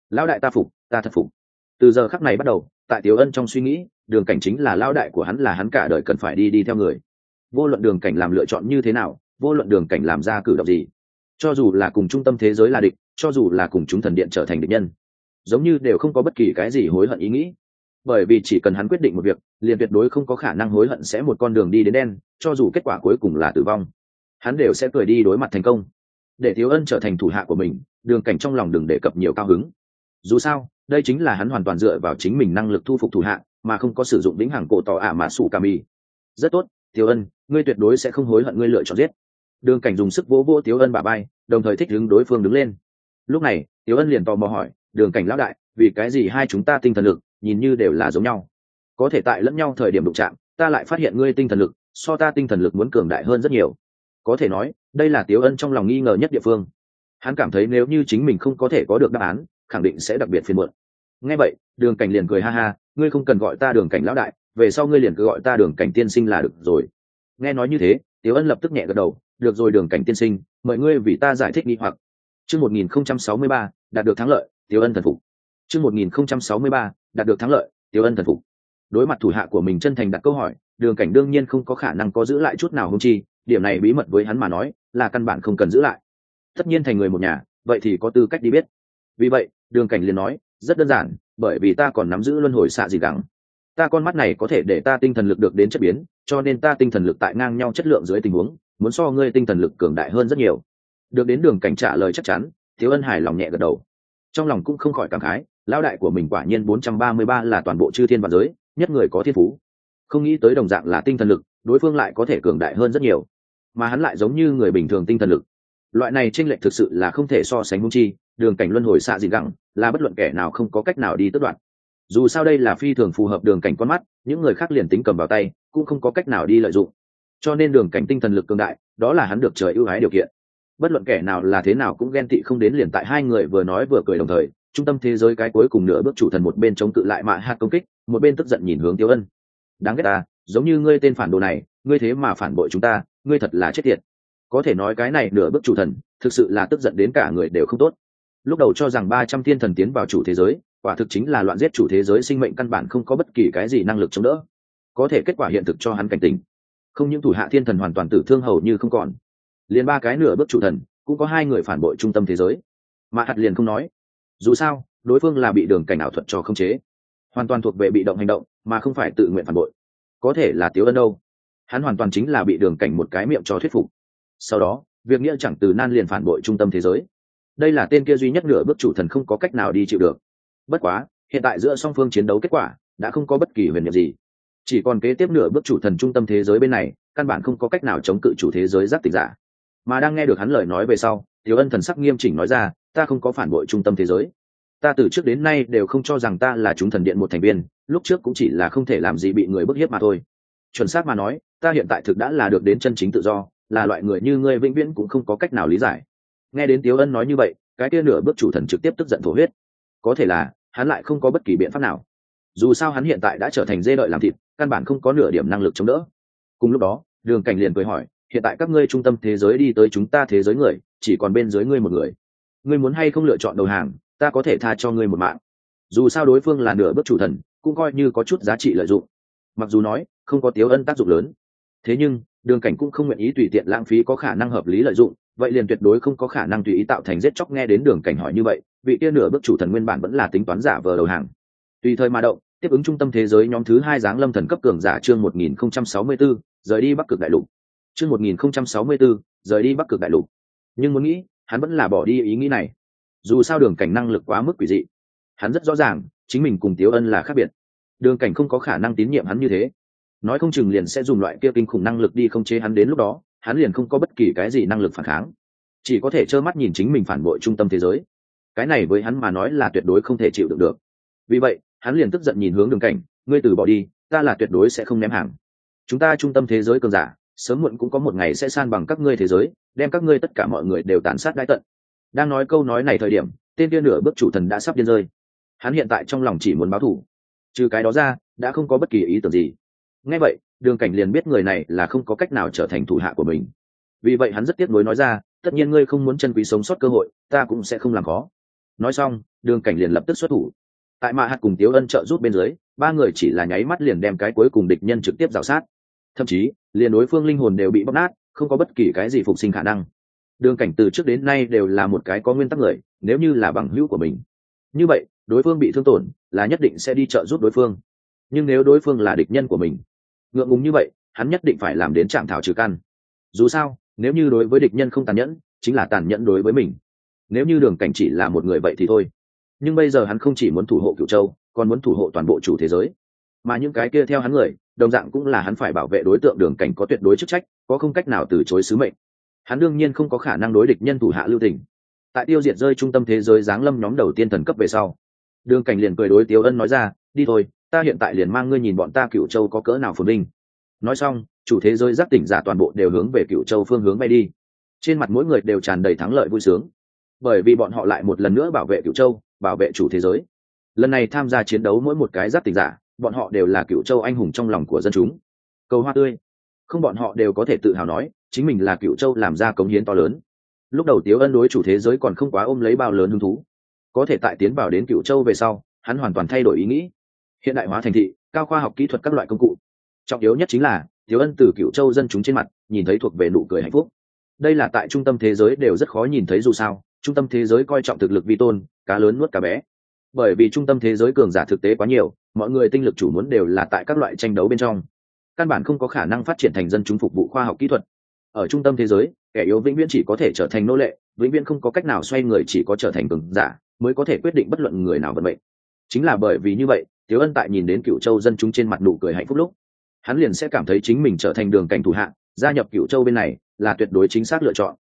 Lão đại ta phục, ta thật phục. Từ giờ khắc này bắt đầu, tại thiếu ân trong suy nghĩ, đường cảnh chính là lão đại của hắn là hắn cả đời cần phải đi đi theo người vô luận đường cảnh làm lựa chọn như thế nào, vô luận đường cảnh làm ra cử động gì, cho dù là cùng trung tâm thế giới là địch, cho dù là cùng chúng thần điện trở thành địch nhân, giống như đều không có bất kỳ cái gì hối hận ý nghĩ. Bởi vì chỉ cần hắn quyết định một việc, liền tuyệt đối không có khả năng hối hận sẽ một con đường đi đến đen, cho dù kết quả cuối cùng là tử vong, hắn đều sẽ cười đi đối mặt thành công. Để thiếu ân trở thành thủ hạ của mình, đường cảnh trong lòng đừng đề cập nhiều cao hứng. Dù sao, đây chính là hắn hoàn toàn dựa vào chính mình năng lực thu phục thủ hạ, mà không có sử dụng lĩnh hàng cổ tỏ ả mà sủ cà mì. Rất tốt, thiếu ân ngươi tuyệt đối sẽ không hối hận ngươi lựa chọn giết. Đường cảnh dùng sức vỗ vỗ Tiếu ân bà bay đồng thời thích đứng đối phương đứng lên. Lúc này, Tiếu ân liền tò mò hỏi, đường cảnh lão đại, vì cái gì hai chúng ta tinh thần lực nhìn như đều là giống nhau? Có thể tại lẫn nhau thời điểm đụng chạm, ta lại phát hiện ngươi tinh thần lực so ta tinh thần lực muốn cường đại hơn rất nhiều. Có thể nói, đây là tiếu ân trong lòng nghi ngờ nhất địa phương. Hắn cảm thấy nếu như chính mình không có thể có được đáp án, khẳng định sẽ đặc biệt phiền muộn. Ngay vậy, đường cảnh liền cười ha ha, ngươi không cần gọi ta đường cảnh lão đại, về sau ngươi liền cứ gọi ta đường cảnh tiên sinh là được rồi nghe nói như thế tiếu ân lập tức nhẹ gật đầu, được rồi đường cảnh tiên sinh, mời ngươi vì ta giải thích nghi hoặc. Chương một nghìn không trăm sáu mươi ba, đạt được thắng lợi tiếu ân thần phục. Chương một nghìn không trăm sáu mươi ba, đạt được thắng lợi tiếu ân thần phục. Đối mặt thủ hạ của mình chân thành đặt câu hỏi, đường cảnh đương nhiên không có khả năng có giữ lại chút nào hung chi, điểm này bí mật với hắn mà nói, là căn bản không cần giữ lại. Tất nhiên thành người một nhà, vậy thì có tư cách đi biết. Vì vậy, đường cảnh liền nói, rất đơn giản, bởi vì ta còn nắm giữ luân hồi xạ gì gắng. Ta con mắt này có thể để ta tinh thần lực được đến chất biến cho nên ta tinh thần lực tại ngang nhau chất lượng dưới tình huống, muốn so ngươi tinh thần lực cường đại hơn rất nhiều. Được đến đường cảnh trả lời chắc chắn, thiếu ân hài lòng nhẹ gật đầu. Trong lòng cũng không khỏi cảm khái, lão đại của mình quả nhiên bốn trăm ba mươi ba là toàn bộ chư thiên vạn giới, nhất người có thiên phú. Không nghĩ tới đồng dạng là tinh thần lực, đối phương lại có thể cường đại hơn rất nhiều. Mà hắn lại giống như người bình thường tinh thần lực. Loại này tranh lệch thực sự là không thể so sánh hung chi, đường cảnh luân hồi xạ dị gẳng là bất luận kẻ nào không có cách nào đi tất đoạn dù sao đây là phi thường phù hợp đường cảnh con mắt, những người khác liền tính cầm vào tay, cũng không có cách nào đi lợi dụng. Cho nên đường cảnh tinh thần lực cường đại, đó là hắn được trời ưu ái điều kiện. Bất luận kẻ nào là thế nào cũng ghen tị không đến liền tại hai người vừa nói vừa cười đồng thời, trung tâm thế giới cái cuối cùng nửa bước chủ thần một bên chống cự lại mạ hạt công kích, một bên tức giận nhìn hướng tiêu ân. Đáng ghét ta, giống như ngươi tên phản đồ này, ngươi thế mà phản bội chúng ta, ngươi thật là chết tiệt. Có thể nói cái này nửa bước chủ thần, thực sự là tức giận đến cả người đều không tốt. Lúc đầu cho rằng ba trăm thiên thần tiến vào chủ thế giới quả thực chính là loạn giết chủ thế giới sinh mệnh căn bản không có bất kỳ cái gì năng lực chống đỡ. Có thể kết quả hiện thực cho hắn cảnh tình không những thủ hạ thiên thần hoàn toàn tử thương hầu như không còn, liền ba cái nửa bước chủ thần cũng có hai người phản bội trung tâm thế giới. Mà hạt liền không nói. Dù sao, đối phương là bị đường cảnh ảo thuật cho không chế. Hoàn toàn thuộc về bị động hành động, mà không phải tự nguyện phản bội. Có thể là tiếu ân đâu. Hắn hoàn toàn chính là bị đường cảnh một cái miệng cho thuyết phục. Sau đó, việc nghĩa chẳng từ nan liền phản bội trung tâm thế giới. Đây là tên kia duy nhất nửa bước chủ thần không có cách nào đi chịu được bất quá, hiện tại giữa song phương chiến đấu kết quả đã không có bất kỳ huyền nhiệm gì. Chỉ còn kế tiếp nửa bước chủ thần trung tâm thế giới bên này, căn bản không có cách nào chống cự chủ thế giới giác tịch giả. Mà đang nghe được hắn lời nói về sau thiếu ân thần sắc nghiêm chỉnh nói ra, ta không có phản bội trung tâm thế giới. Ta từ trước đến nay đều không cho rằng ta là chúng thần điện một thành viên, lúc trước cũng chỉ là không thể làm gì bị người bức hiếp mà thôi. Chuẩn xác mà nói, ta hiện tại thực đã là được đến chân chính tự do, là loại người như ngươi vĩnh viễn cũng không có cách nào lý giải. Nghe đến tiếu ân nói như vậy, cái kia nửa bước chủ thần trực tiếp tức giận thổ huyết có thể là, hắn lại không có bất kỳ biện pháp nào. Dù sao hắn hiện tại đã trở thành dê đợi làm thịt, căn bản không có nửa điểm năng lực chống đỡ. Cùng lúc đó, đường cảnh liền cười hỏi, hiện tại các ngươi trung tâm thế giới đi tới chúng ta thế giới người, chỉ còn bên dưới ngươi một người. Ngươi muốn hay không lựa chọn đầu hàng, ta có thể tha cho ngươi một mạng. Dù sao đối phương là nửa bước chủ thần, cũng coi như có chút giá trị lợi dụng. Mặc dù nói, không có tiếu ân tác dụng lớn. Thế nhưng, đường cảnh cũng không nguyện ý tùy tiện lãng phí có khả năng hợp lý lợi dụng, vậy liền tuyệt đối không có khả năng tùy ý tạo thành giết chóc. Nghe đến đường cảnh hỏi như vậy vị kia nửa bước chủ thần nguyên bản vẫn là tính toán giả vờ đầu hàng. Tùy thời mà động tiếp ứng trung tâm thế giới nhóm thứ hai giáng lâm thần cấp cường giả chương 1064, rời đi bắc cực đại lục. Chương 1064, rời đi bắc cực đại lục. Nhưng muốn nghĩ hắn vẫn là bỏ đi ý nghĩ này. Dù sao đường cảnh năng lực quá mức quỷ dị. Hắn rất rõ ràng chính mình cùng tiếu ân là khác biệt. Đường cảnh không có khả năng tín nhiệm hắn như thế. Nói không chừng liền sẽ dùng loại kia kinh khủng năng lực đi không chế hắn đến lúc đó hắn liền không có bất kỳ cái gì năng lực phản kháng. Chỉ có thể trơ mắt nhìn chính mình phản bội trung tâm thế giới cái này với hắn mà nói là tuyệt đối không thể chịu được được. Vì vậy, hắn liền tức giận nhìn hướng đường cảnh, ngươi từ bỏ đi, ta là tuyệt đối sẽ không ném hàng. Chúng ta trung tâm thế giới cường giả, sớm muộn cũng có một ngày sẽ san bằng các ngươi thế giới, đem các ngươi tất cả mọi người đều tàn sát đại tận. Đang nói câu nói này thời điểm, tên kia nửa bước chủ thần đã sắp điên rơi. Hắn hiện tại trong lòng chỉ muốn báo thù. Trừ cái đó ra, đã không có bất kỳ ý tưởng gì. Ngay vậy, đường cảnh liền biết người này là không có cách nào trở thành thủ hạ của mình. Vì vậy hắn rất tiếc nuối nói ra, tất nhiên ngươi không muốn chân quý sống sót cơ hội, ta cũng sẽ không làm khó nói xong, đường cảnh liền lập tức xuất thủ. Tại mạ hạt cùng tiếu ân trợ giúp bên dưới, ba người chỉ là nháy mắt liền đem cái cuối cùng địch nhân trực tiếp g sát. Thậm chí, liền đối phương linh hồn đều bị bóc nát, không có bất kỳ cái gì phục sinh khả năng. Đường cảnh từ trước đến nay đều là một cái có nguyên tắc người, nếu như là bằng hữu của mình. Như vậy, đối phương bị thương tổn, là nhất định sẽ đi trợ giúp đối phương. Nhưng nếu đối phương là địch nhân của mình, ngượng ngùng như vậy, hắn nhất định phải làm đến trạm thảo trừ căn. Dù sao, nếu như đối với địch nhân không tàn nhẫn, chính là tàn nhẫn đối với mình nếu như đường cảnh chỉ là một người vậy thì thôi. Nhưng bây giờ hắn không chỉ muốn thủ hộ cựu châu, còn muốn thủ hộ toàn bộ chủ thế giới. Mà những cái kia theo hắn người, đồng dạng cũng là hắn phải bảo vệ đối tượng đường cảnh có tuyệt đối chức trách, có không cách nào từ chối sứ mệnh. Hắn đương nhiên không có khả năng đối địch nhân thủ hạ lưu tình. Tại tiêu diệt rơi trung tâm thế giới giáng lâm nhóm đầu tiên thần cấp về sau, đường cảnh liền cười đối tiêu ân nói ra, đi thôi, ta hiện tại liền mang ngươi nhìn bọn ta cựu châu có cỡ nào phồn linh nói xong, chủ thế giới giác tỉnh giả toàn bộ đều hướng về cựu châu phương hướng bay đi. Trên mặt mỗi người đều tràn đầy thắng lợi vui sướng bởi vì bọn họ lại một lần nữa bảo vệ cựu châu, bảo vệ chủ thế giới. Lần này tham gia chiến đấu mỗi một cái giáp tình giả, bọn họ đều là cựu châu anh hùng trong lòng của dân chúng. Cầu hoa tươi. Không bọn họ đều có thể tự hào nói, chính mình là cựu châu làm ra cống hiến to lớn. Lúc đầu tiếu ân đối chủ thế giới còn không quá ôm lấy bao lớn hứng thú. Có thể tại tiến vào đến cựu châu về sau, hắn hoàn toàn thay đổi ý nghĩ. Hiện đại hóa thành thị, cao khoa học kỹ thuật các loại công cụ. Trọng yếu nhất chính là, tiếu ân từ cựu châu dân chúng trên mặt, nhìn thấy thuộc về nụ cười hạnh phúc. Đây là tại trung tâm thế giới đều rất khó nhìn thấy dù sao trung tâm thế giới coi trọng thực lực vi tôn, cá lớn nuốt cá bé. Bởi vì trung tâm thế giới cường giả thực tế quá nhiều, mọi người tinh lực chủ muốn đều là tại các loại tranh đấu bên trong. Căn bản không có khả năng phát triển thành dân chúng phục vụ khoa học kỹ thuật. Ở trung tâm thế giới, kẻ yếu vĩnh viễn chỉ có thể trở thành nô lệ, vĩnh viễn không có cách nào xoay người chỉ có trở thành cường giả, mới có thể quyết định bất luận người nào vận mệnh. Chính là bởi vì như vậy tiếu ân tại nhìn đến cựu châu dân chúng trên mặt nụ cười hạnh phúc lúc, hắn liền sẽ cảm thấy chính mình trở thành đường cảnh thủ hạng gia nhập cựu châu bên này là tuyệt đối chính xác lựa chọn.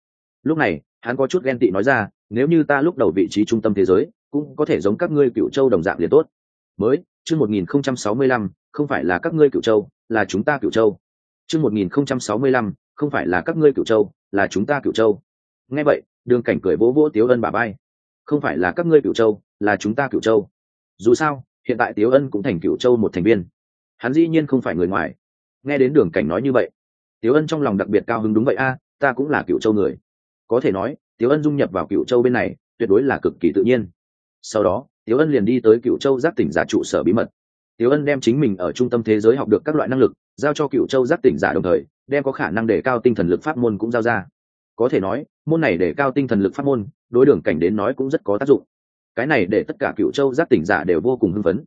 Lúc này hắn có chút ghen tị nói ra, nếu như ta lúc đầu vị trí trung tâm thế giới, cũng có thể giống các ngươi cựu châu đồng dạng liền tốt. Mới, chương một nghìn không trăm sáu mươi lăm, không phải là các ngươi cựu châu, là chúng ta cựu châu. Chương một nghìn không trăm sáu mươi lăm, không phải là các ngươi cựu châu, là chúng ta cựu châu. Nghe vậy, đường cảnh cười vỗ vỗ tiếu ân bà bay không phải là các ngươi cựu châu, là chúng ta cựu châu. Dù sao, hiện tại tiếu ân cũng thành cựu châu một thành viên. Hắn dĩ nhiên không phải người ngoài. Nghe đến đường cảnh nói như vậy, tiếu ân trong lòng đặc biệt cao hứng, đúng vậy a, ta cũng là cựu châu người có thể nói tiếu ân dung nhập vào cựu châu bên này, tuyệt đối là cực kỳ tự nhiên. Sau đó tiếu ân liền đi tới cựu châu giác tỉnh giả trụ sở bí mật. Tiếu ân đem chính mình ở trung tâm thế giới học được các loại năng lực, giao cho cựu châu giác tỉnh giả đồng thời, đem có khả năng để cao tinh thần lực pháp môn cũng giao ra. Có thể nói, môn này để cao tinh thần lực pháp môn, đối đường cảnh đến nói cũng rất có tác dụng. Cái này để tất cả cựu châu giác tỉnh giả đều vô cùng hưng phấn.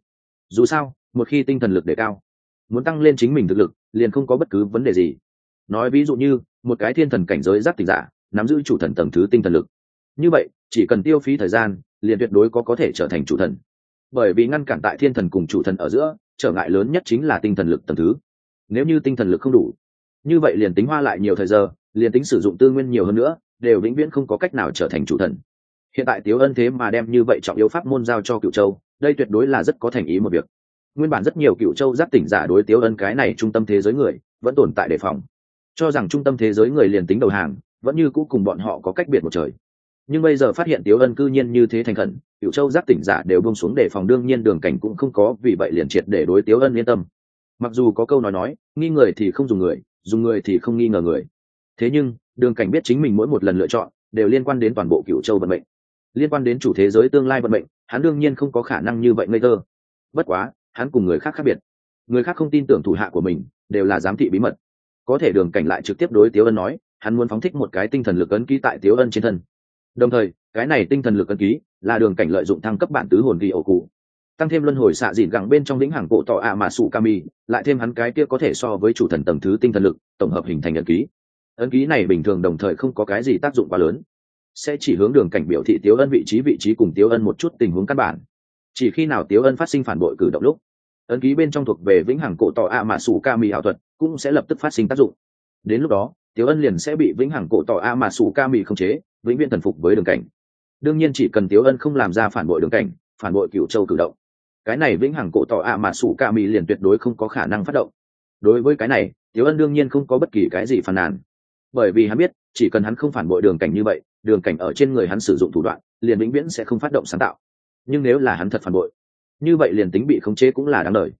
Dù sao, một khi tinh thần lực để cao, muốn tăng lên chính mình thực lực, liền không có bất cứ vấn đề gì. Nói ví dụ như, một cái thiên thần cảnh giới giác tỉnh giả nắm giữ chủ thần tầng thứ tinh thần lực. Như vậy, chỉ cần tiêu phí thời gian, liền tuyệt đối có có thể trở thành chủ thần. Bởi vì ngăn cản tại thiên thần cùng chủ thần ở giữa, trở ngại lớn nhất chính là tinh thần lực tầng thứ. Nếu như tinh thần lực không đủ, như vậy liền tính hoa lại nhiều thời giờ, liền tính sử dụng tư nguyên nhiều hơn nữa, đều vĩnh viễn không có cách nào trở thành chủ thần. Hiện tại tiếu ân thế mà đem như vậy trọng yếu pháp môn giao cho cựu châu, đây tuyệt đối là rất có thành ý một việc. Nguyên bản rất nhiều cựu châu giác tỉnh giả đối tiếu ân cái này trung tâm thế giới người, vẫn tồn tại đề phòng. Cho rằng trung tâm thế giới người liền tính đầu hàng vẫn như cũ cùng bọn họ có cách biệt một trời. Nhưng bây giờ phát hiện tiếu ân cư nhiên như thế thành khẩn cựu châu giác tỉnh giả đều bông xuống để phòng, đương nhiên đường cảnh cũng không có, vì vậy liền triệt để đối tiếu ân yên tâm. Mặc dù có câu nói nói, nghi người thì không dùng người dùng người thì không nghi ngờ người. Thế nhưng, đường cảnh biết chính mình mỗi một lần lựa chọn, đều liên quan đến toàn bộ cựu châu vận mệnh. Liên quan đến chủ thế giới tương lai vận mệnh, hắn đương nhiên không có khả năng như vậy ngây thơ. Bất quá, hắn cùng người khác khác biệt. Người khác không tin tưởng thủ hạ của mình, đều là giám thị bí mật. Có thể đường cảnh lại trực tiếp đối tiếu ân nói hắn muốn phóng thích một cái tinh thần lực ấn ký tại tiếu ân trên thân. Đồng thời, cái này tinh thần lực ấn ký là đường cảnh lợi dụng thăng cấp bản tứ hồn ghi ổ cụ. Tăng thêm luân hồi xạ dịn gẳng bên trong lĩnh hàng cổ tọ ạ mà sụ kami lại thêm hắn cái kia có thể so với chủ thần tầng thứ tinh thần lực, tổng hợp hình thành ấn ký. Ấn ký này bình thường đồng thời không có cái gì tác dụng quá lớn. Sẽ chỉ hướng đường cảnh biểu thị tiếu ân vị trí vị trí cùng tiếu ân một chút tình huống căn bản. Chỉ khi nào tiếu ân phát sinh phản bội cử động lúc, ấn ký bên trong thuộc về vĩnh hằng cổ tọ ạ mà sủ ca mì ảo thuật cũng sẽ lập tức phát sinh tác dụng. Đến lúc đó tiểu ân liền sẽ bị vĩnh hằng cổ tỏ a mà sủ ca mì không chế, vĩnh viễn thần phục với đường cảnh. Đương nhiên chỉ cần tiểu ân không làm ra phản bội đường cảnh, phản bội cựu châu cử động. Cái này vĩnh hằng cổ tỏ a mà sủ ca mì liền tuyệt đối không có khả năng phát động. Đối với cái này, tiểu ân đương nhiên không có bất kỳ cái gì phàn nàn. Bởi vì hắn biết, chỉ cần hắn không phản bội đường cảnh như vậy, đường cảnh ở trên người hắn sử dụng thủ đoạn, liền vĩnh viễn sẽ không phát động sáng tạo. Nhưng nếu là hắn thật phản bội, như vậy liền tính bị khống chế cũng là đáng lời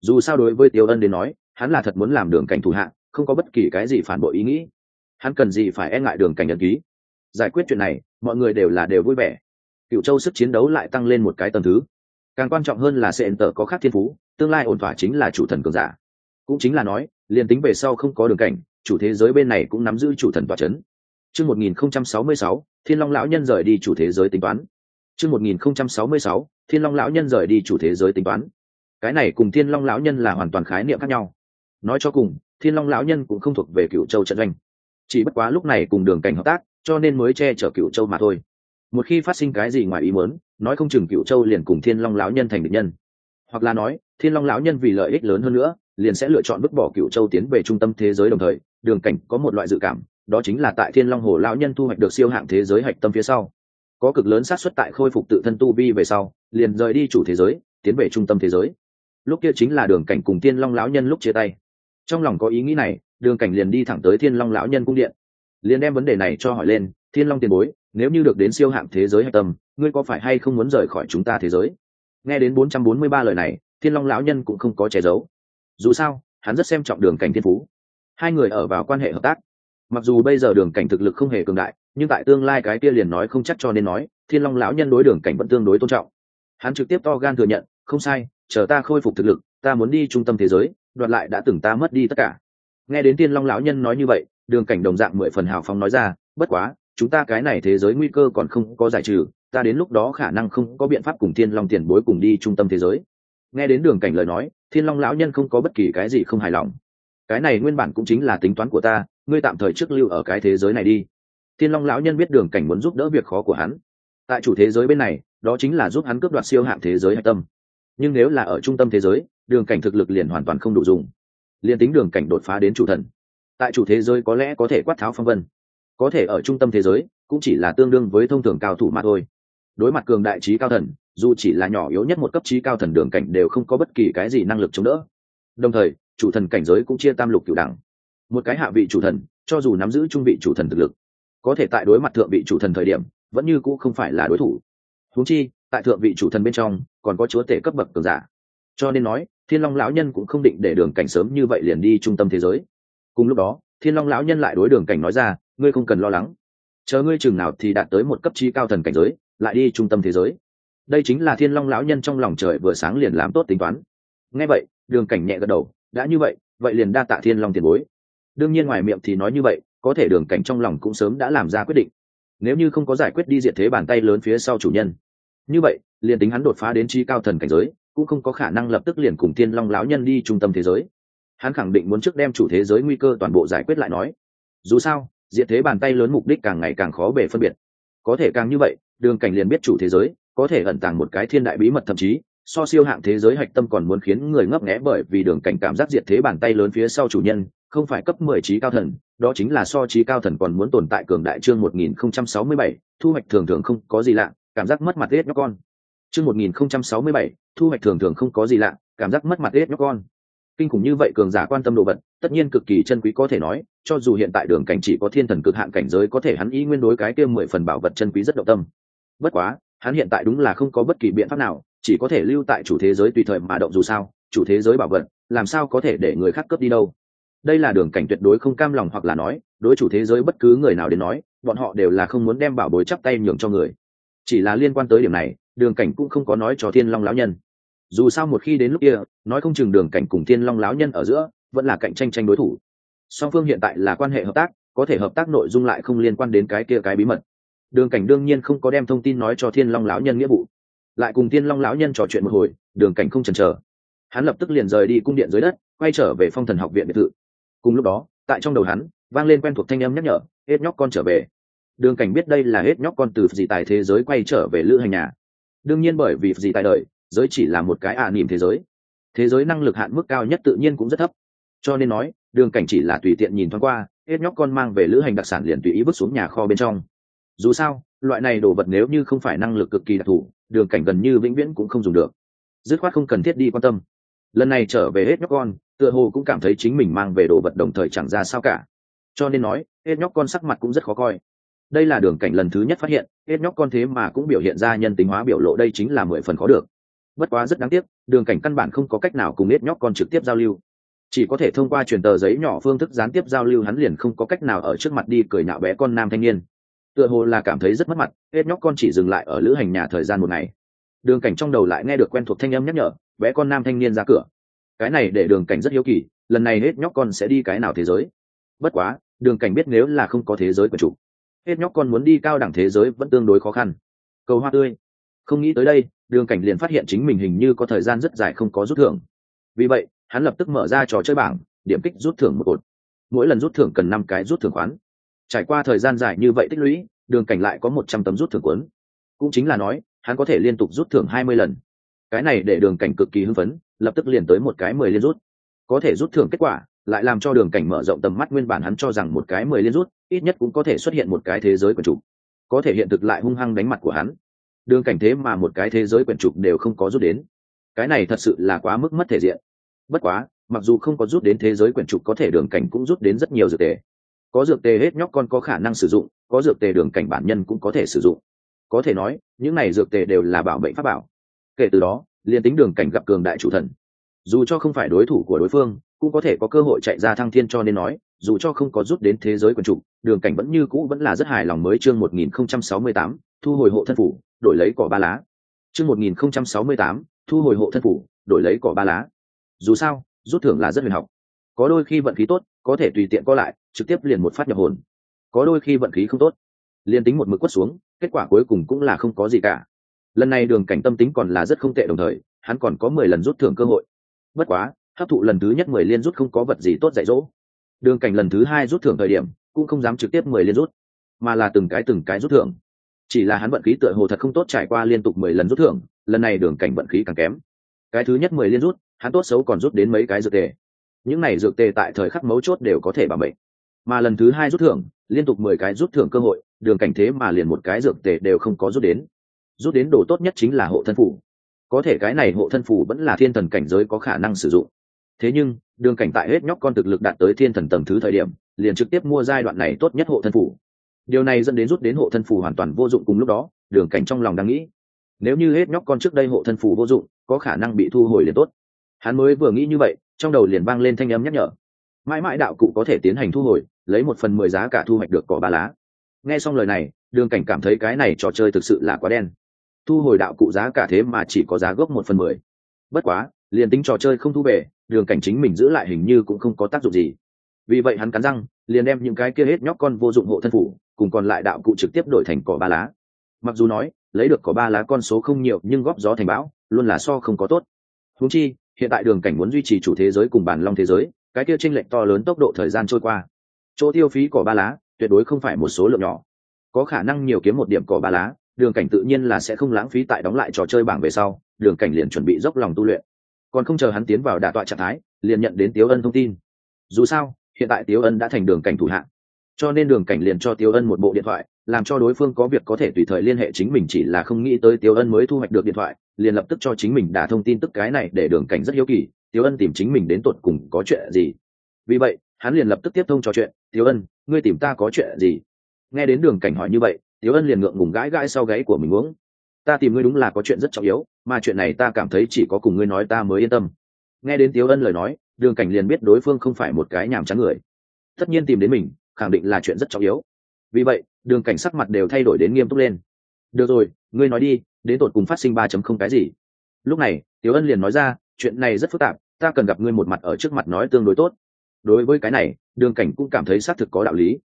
dù sao đối với tiêu ân đến nói, hắn là thật muốn làm đường cảnh thủ hạ không có bất kỳ cái gì phản bội ý nghĩ. Hắn cần gì phải e ngại đường cảnh ấn ký? Giải quyết chuyện này, mọi người đều là đều vui vẻ. Cựu châu sức chiến đấu lại tăng lên một cái tầm thứ. Càng quan trọng hơn là sẽ ẩn tờ có khác thiên phú, tương lai ổn thỏa chính là chủ thần cường giả. Cũng chính là nói, liền tính về sau không có đường cảnh, chủ thế giới bên này cũng nắm giữ chủ thần tòa c h ấ n chương một nghìn không trăm sáu mươi sáu, thiên long lão nhân rời đi chủ thế giới tính toán. Chương một nghìn không trăm sáu mươi sáu, thiên long lão nhân rời đi chủ thế giới tính toán. Cái này cùng thiên long lão nhân là hoàn toàn khái niệm khác nhau. Nói cho cùng thiên long lão nhân cũng không thuộc về cựu châu trận doanh. Chỉ bất quá lúc này cùng đường cảnh hợp tác, cho nên mới che chở cựu châu mà thôi. Một khi phát sinh cái gì ngoài ý muốn, nói không chừng cựu châu liền cùng thiên long lão nhân thành địch nhân. Hoặc là nói, thiên long lão nhân vì lợi ích lớn hơn nữa, liền sẽ lựa chọn vứt bỏ cựu châu tiến về trung tâm thế giới đồng thời, đường cảnh có một loại dự cảm, đó chính là tại thiên long hồ lão nhân thu hoạch được siêu hạng thế giới hạch tâm phía sau. Có cực lớn xác suất tại khôi phục tự thân tu vi về sau, liền rời đi chủ thế giới, tiến về trung tâm thế giới. Lúc kia chính là đường cảnh cùng thiên long lão nhân lúc chia tay trong lòng có ý nghĩ này, đường cảnh liền đi thẳng tới thiên long lão nhân cung điện. Liền đem vấn đề này cho hỏi lên, thiên long tiền bối, nếu như được đến siêu hạng thế giới hạch tâm, ngươi có phải hay không muốn rời khỏi chúng ta thế giới? Nghe đến bốn trăm bốn mươi ba lời này, thiên long lão nhân cũng không có che giấu. Dù sao, hắn rất xem trọng đường cảnh thiên phú. Hai người ở vào quan hệ hợp tác. Mặc dù bây giờ đường cảnh thực lực không hề cường đại, nhưng tại tương lai cái kia liền nói không chắc cho nên nói, thiên long lão nhân đối đường cảnh vẫn tương đối tôn trọng. Hắn trực tiếp to gan thừa nhận, không sai, chờ ta khôi phục thực lực, ta muốn đi trung tâm thế giới đoạt lại đã từng ta mất đi tất cả. Nghe đến thiên long lão nhân nói như vậy, đường cảnh đồng dạng mười phần hào phóng nói ra, bất quá, chúng ta cái này thế giới nguy cơ còn không có giải trừ, ta đến lúc đó khả năng không có biện pháp cùng thiên long tiền bối cùng đi trung tâm thế giới. Nghe đến đường cảnh lời nói thiên long lão nhân không có bất kỳ cái gì không hài lòng. Cái này nguyên bản cũng chính là tính toán của ta, ngươi tạm thời trước lưu ở cái thế giới này đi. Thiên long lão nhân biết đường cảnh muốn giúp đỡ việc khó của hắn. Tại chủ thế giới bên này, đó chính là giúp hắn cướp đoạt siêu hạng thế giới hạch tâm. Nhưng nếu là ở trung tâm thế giới đường cảnh thực lực liền hoàn toàn không đủ dùng. Liền tính đường cảnh đột phá đến chủ thần, tại chủ thế giới có lẽ có thể quát tháo phong vân. Có thể ở trung tâm thế giới, cũng chỉ là tương đương với thông thường cao thủ mà thôi. Đối mặt cường đại trí cao thần, dù chỉ là nhỏ yếu nhất một cấp trí cao thần đường cảnh đều không có bất kỳ cái gì năng lực chống đỡ. Đồng thời, chủ thần cảnh giới cũng chia tam lục cửu đẳng. Một cái hạ vị chủ thần, cho dù nắm giữ trung vị chủ thần thực lực, có thể tại đối mặt thượng vị chủ thần thời điểm, vẫn như cũ không phải là đối thủ. Huống chi, tại thượng vị chủ thần bên trong, còn có chúa tể cấp bậc cường giả. Cho nên nói thiên long lão nhân cũng không định để đường cảnh sớm như vậy liền đi trung tâm thế giới. Cùng lúc đó, thiên long lão nhân lại đối đường cảnh nói ra, ngươi không cần lo lắng. Chờ ngươi chừng nào thì đạt tới một cấp chi cao thần cảnh giới, lại đi trung tâm thế giới. Đây chính là thiên long lão nhân trong lòng trời vừa sáng liền làm tốt tính toán. Nghe vậy, đường cảnh nhẹ gật đầu, đã như vậy vậy liền đa tạ thiên long tiền bối. Đương nhiên ngoài miệng thì nói như vậy, có thể đường cảnh trong lòng cũng sớm đã làm ra quyết định. Nếu như không có giải quyết đi diệt thế bàn tay lớn phía sau chủ nhân. Như vậy, liền tính hắn đột phá đến chi cao thần cảnh giới cũng không có khả năng lập tức liền cùng thiên long lão nhân đi trung tâm thế giới. Hắn khẳng định muốn trước đem chủ thế giới nguy cơ toàn bộ giải quyết lại nói. Dù sao, diệt thế bàn tay lớn mục đích càng ngày càng khó bề phân biệt. Có thể càng như vậy, đường cảnh liền biết chủ thế giới, có thể ẩn tàng một cái thiên đại bí mật thậm chí, so siêu hạng thế giới hạch tâm còn muốn khiến người ngấp nghé bởi vì đường cảnh cảm giác diệt thế bàn tay lớn phía sau chủ nhân, không phải cấp mười trí cao thần, đó chính là so trí cao thần còn muốn tồn tại cường đại chương một nghìn không trăm sáu mươi bảy, thu hoạch thường thường không có gì lạ, cảm giác mất mặt hết nhóc con. Chương một nghìn không trăm sáu mươi bảy thu hoạch thường thường không có gì lạ, cảm giác mất mặt hết nhóc con. Kinh khủng như vậy cường giả quan tâm đồ vật, tất nhiên cực kỳ chân quý có thể nói, cho dù hiện tại đường cảnh chỉ có thiên thần cực hạn cảnh giới có thể hắn ý nguyên đối cái kia mười phần bảo vật chân quý rất động tâm. Bất quá, hắn hiện tại đúng là không có bất kỳ biện pháp nào, chỉ có thể lưu tại chủ thế giới tùy thời mà động dù sao, chủ thế giới bảo vật, làm sao có thể để người khác cướp đi đâu. Đây là đường cảnh tuyệt đối không cam lòng hoặc là nói, đối chủ thế giới bất cứ người nào đến nói, bọn họ đều là không muốn đem bảo bối chắp tay nhường cho người. Chỉ là liên quan tới điểm này, đường cảnh cũng không có nói cho thiên long lão nhân dù sao một khi đến lúc kia, nói không chừng đường cảnh cùng thiên long lão nhân ở giữa, vẫn là cạnh tranh tranh đối thủ. Song phương hiện tại là quan hệ hợp tác, có thể hợp tác nội dung lại không liên quan đến cái kia cái bí mật. Đường cảnh đương nhiên không có đem thông tin nói cho thiên long lão nhân nghĩa vụ. Lại cùng thiên long lão nhân trò chuyện một hồi, đường cảnh không chần chờ. Hắn lập tức liền rời đi cung điện dưới đất, quay trở về phong thần học viện biệt thự. Cùng lúc đó, tại trong đầu hắn, vang lên quen thuộc thanh âm nhắc nhở, hết nhóc con trở về. Đường cảnh biết đây là hết nhóc con từ gì tài thế giới quay trở về lữ hành nhà. Đương nhiên bởi vì gì tài đời giới chỉ là một cái ả à nỉm thế giới. Thế giới năng lực hạn mức cao nhất tự nhiên cũng rất thấp. Cho nên nói, đường cảnh chỉ là tùy tiện nhìn thoáng qua, hết nhóc con mang về lữ hành đặc sản liền tùy ý vứt xuống nhà kho bên trong. Dù sao, loại này đồ vật nếu như không phải năng lực cực kỳ đặc thù, đường cảnh gần như vĩnh viễn cũng không dùng được. Dứt khoát không cần thiết đi quan tâm. Lần này trở về hết nhóc con, tựa hồ cũng cảm thấy chính mình mang về đồ vật đồng thời chẳng ra sao cả. Cho nên nói, hết nhóc con sắc mặt cũng rất khó coi. Đây là đường cảnh lần thứ nhất phát hiện, hết nhóc con thế mà cũng biểu hiện ra nhân tính hóa biểu lộ đây chính là mười phần khó được bất quá rất đáng tiếc, đường cảnh căn bản không có cách nào cùng hết nhóc con trực tiếp giao lưu. Chỉ có thể thông qua truyền tờ giấy nhỏ phương thức gián tiếp giao lưu, hắn liền không có cách nào ở trước mặt đi cười nhạo bé con nam thanh niên. Tựa hồ là cảm thấy rất mất mặt hết nhóc con chỉ dừng lại ở lữ hành nhà thời gian một ngày. Đường cảnh trong đầu lại nghe được quen thuộc thanh âm nhắc nhở, bé con nam thanh niên ra cửa. Cái này để đường cảnh rất hiếu kỳ, lần này hết nhóc con sẽ đi cái nào thế giới? Bất quá, đường cảnh biết nếu là không có thế giới của chủ hết nhóc con muốn đi cao đẳng thế giới vẫn tương đối khó khăn. Cầu hoa tươi. Không nghĩ tới đây đường cảnh liền phát hiện chính mình hình như có thời gian rất dài không có rút thưởng. Vì vậy, hắn lập tức mở ra trò chơi bảng, điểm kích rút thưởng một cột. Mỗi lần rút thưởng cần năm cái rút thưởng khoán. Trải qua thời gian dài như vậy tích lũy, đường cảnh lại có một trăm tấm rút thưởng cuốn. Cũng chính là nói, hắn có thể liên tục rút thưởng hai mươi lần. Cái này để đường cảnh cực kỳ hưng phấn, lập tức liền tới một cái mười liên rút. Có thể rút thưởng kết quả, lại làm cho đường cảnh mở rộng tầm mắt nguyên bản hắn cho rằng một cái mười liên rút, ít nhất cũng có thể xuất hiện một cái thế giới quyển chủ. có thể hiện thực lại hung hăng đánh mặt của hắn đường cảnh thế mà một cái thế giới quyển trục đều không có rút đến. Cái này thật sự là quá mức mất thể diện. Bất quá, mặc dù không có rút đến thế giới quyển trục có thể đường cảnh cũng rút đến rất nhiều dược tề. Có dược tề hết nhóc con có khả năng sử dụng, có dược tề đường cảnh bản nhân cũng có thể sử dụng. Có thể nói, những này dược tề đều là bảo mệnh pháp bảo. Kể từ đó, liền tính đường cảnh gặp cường đại chủ thần, dù cho không phải đối thủ của đối phương cũng có thể có cơ hội chạy ra thăng thiên cho nên nói, dù cho không có rút đến thế giới quần trục, đường cảnh vẫn như cũ vẫn là rất hài lòng mới chương một nghìn không trăm sáu mươi tám, thu hồi hộ thân phủ, đổi lấy cỏ ba lá. Chương một nghìn không trăm sáu mươi tám, thu hồi hộ thân phủ, đổi lấy cỏ ba lá. Dù sao, rút thưởng là rất huyền học. Có đôi khi vận khí tốt, có thể tùy tiện co lại, trực tiếp liền một phát nhập hồn. Có đôi khi vận khí không tốt, liền tính một mực quất xuống, kết quả cuối cùng cũng là không có gì cả. Lần này đường cảnh tâm tính còn là rất không tệ đồng thời, hắn còn có mười lần rút thưởng cơ hội. Bất quá hấp thụ lần thứ nhất mười liên rút không có vật gì tốt dạy dỗ. Đường cảnh lần thứ hai rút thưởng thời điểm, cũng không dám trực tiếp mười liên rút, mà là từng cái từng cái rút thưởng. Chỉ là hắn vận khí tựa hồ thật không tốt trải qua liên tục mười lần rút thưởng, lần này đường cảnh vận khí càng kém. Cái thứ nhất mười liên rút, hắn tốt xấu còn rút đến mấy cái dược tề. Những này dược tề tại thời khắc mấu chốt đều có thể bảo bệnh mà lần thứ hai rút thưởng, liên tục mười cái rút thưởng cơ hội, đường cảnh thế mà liền một cái dược tề đều không có rút đến. Rút đến đồ tốt nhất chính là hộ thân phủ. Có thể cái này hộ thân phủ vẫn là thiên thần cảnh giới có khả năng sử dụng thế nhưng, đường cảnh tại hết nhóc con thực lực đạt tới thiên thần tầng thứ thời điểm, liền trực tiếp mua giai đoạn này tốt nhất hộ thân phủ. Điều này dẫn đến rút đến hộ thân phủ hoàn toàn vô dụng cùng lúc đó, đường cảnh trong lòng đang nghĩ, nếu như hết nhóc con trước đây hộ thân phủ vô dụng, có khả năng bị thu hồi liền tốt. Hắn mới vừa nghĩ như vậy, trong đầu liền vang lên thanh âm nhắc nhở. Mãi mãi đạo cụ có thể tiến hành thu hồi, lấy một phần mười giá cả thu hoạch được cỏ ba lá. Nghe xong lời này, đường cảnh cảm thấy cái này trò chơi thực sự là quá đen. Thu hồi đạo cụ giá cả thế mà chỉ có giá gốc một phần mười. Bất quá liền tính trò chơi không thu về đường cảnh chính mình giữ lại hình như cũng không có tác dụng gì. Vì vậy hắn cắn răng, liền đem những cái kia hết nhóc con vô dụng hộ thân phủ, cùng còn lại đạo cụ trực tiếp đổi thành cỏ ba lá. Mặc dù nói, lấy được cỏ ba lá con số không nhiều, nhưng góp gió thành bão, luôn là so không có tốt. Húng chi, hiện tại đường cảnh muốn duy trì chủ thế giới cùng bản long thế giới, cái kia tranh lệch to lớn tốc độ thời gian trôi qua. Chỗ tiêu phí cỏ ba lá, tuyệt đối không phải một số lượng nhỏ. Có khả năng nhiều kiếm một điểm cỏ ba lá, đường cảnh tự nhiên là sẽ không lãng phí tại đóng lại trò chơi bảng về sau, đường cảnh liền chuẩn bị dốc lòng tu luyện còn không chờ hắn tiến vào đả tọa trạng thái, liền nhận đến tiếu ân thông tin. Dù sao, hiện tại tiếu ân đã thành đường cảnh thủ hạng cho nên đường cảnh liền cho tiếu ân một bộ điện thoại, làm cho đối phương có việc có thể tùy thời liên hệ chính mình chỉ là không nghĩ tới tiếu ân mới thu hoạch được điện thoại, liền lập tức cho chính mình đả thông tin tức cái này để đường cảnh rất hiếu kỳ, tiếu ân tìm chính mình đến tột cùng có chuyện gì. Vì vậy, hắn liền lập tức tiếp thông trò chuyện, tiếu ân, ngươi tìm ta có chuyện gì? Nghe đến đường cảnh hỏi như vậy, tiếu ân liền ngượng ngùng gãi gãi sau gáy của mình uống. Ta tìm ngươi đúng là có chuyện rất trọng yếu mà chuyện này ta cảm thấy chỉ có cùng ngươi nói ta mới yên tâm. Nghe đến tiếu ân lời nói, đường cảnh liền biết đối phương không phải một cái nhàm chán người. Tất nhiên tìm đến mình, khẳng định là chuyện rất trọng yếu. Vì vậy, đường cảnh sắc mặt đều thay đổi đến nghiêm túc lên. Được rồi, ngươi nói đi, đến tột cùng phát sinh ba chấm không cái gì? Lúc này, tiếu ân liền nói ra, chuyện này rất phức tạp, ta cần gặp ngươi một mặt ở trước mặt nói tương đối tốt. Đối với cái này, đường cảnh cũng cảm thấy xác thực có đạo lý.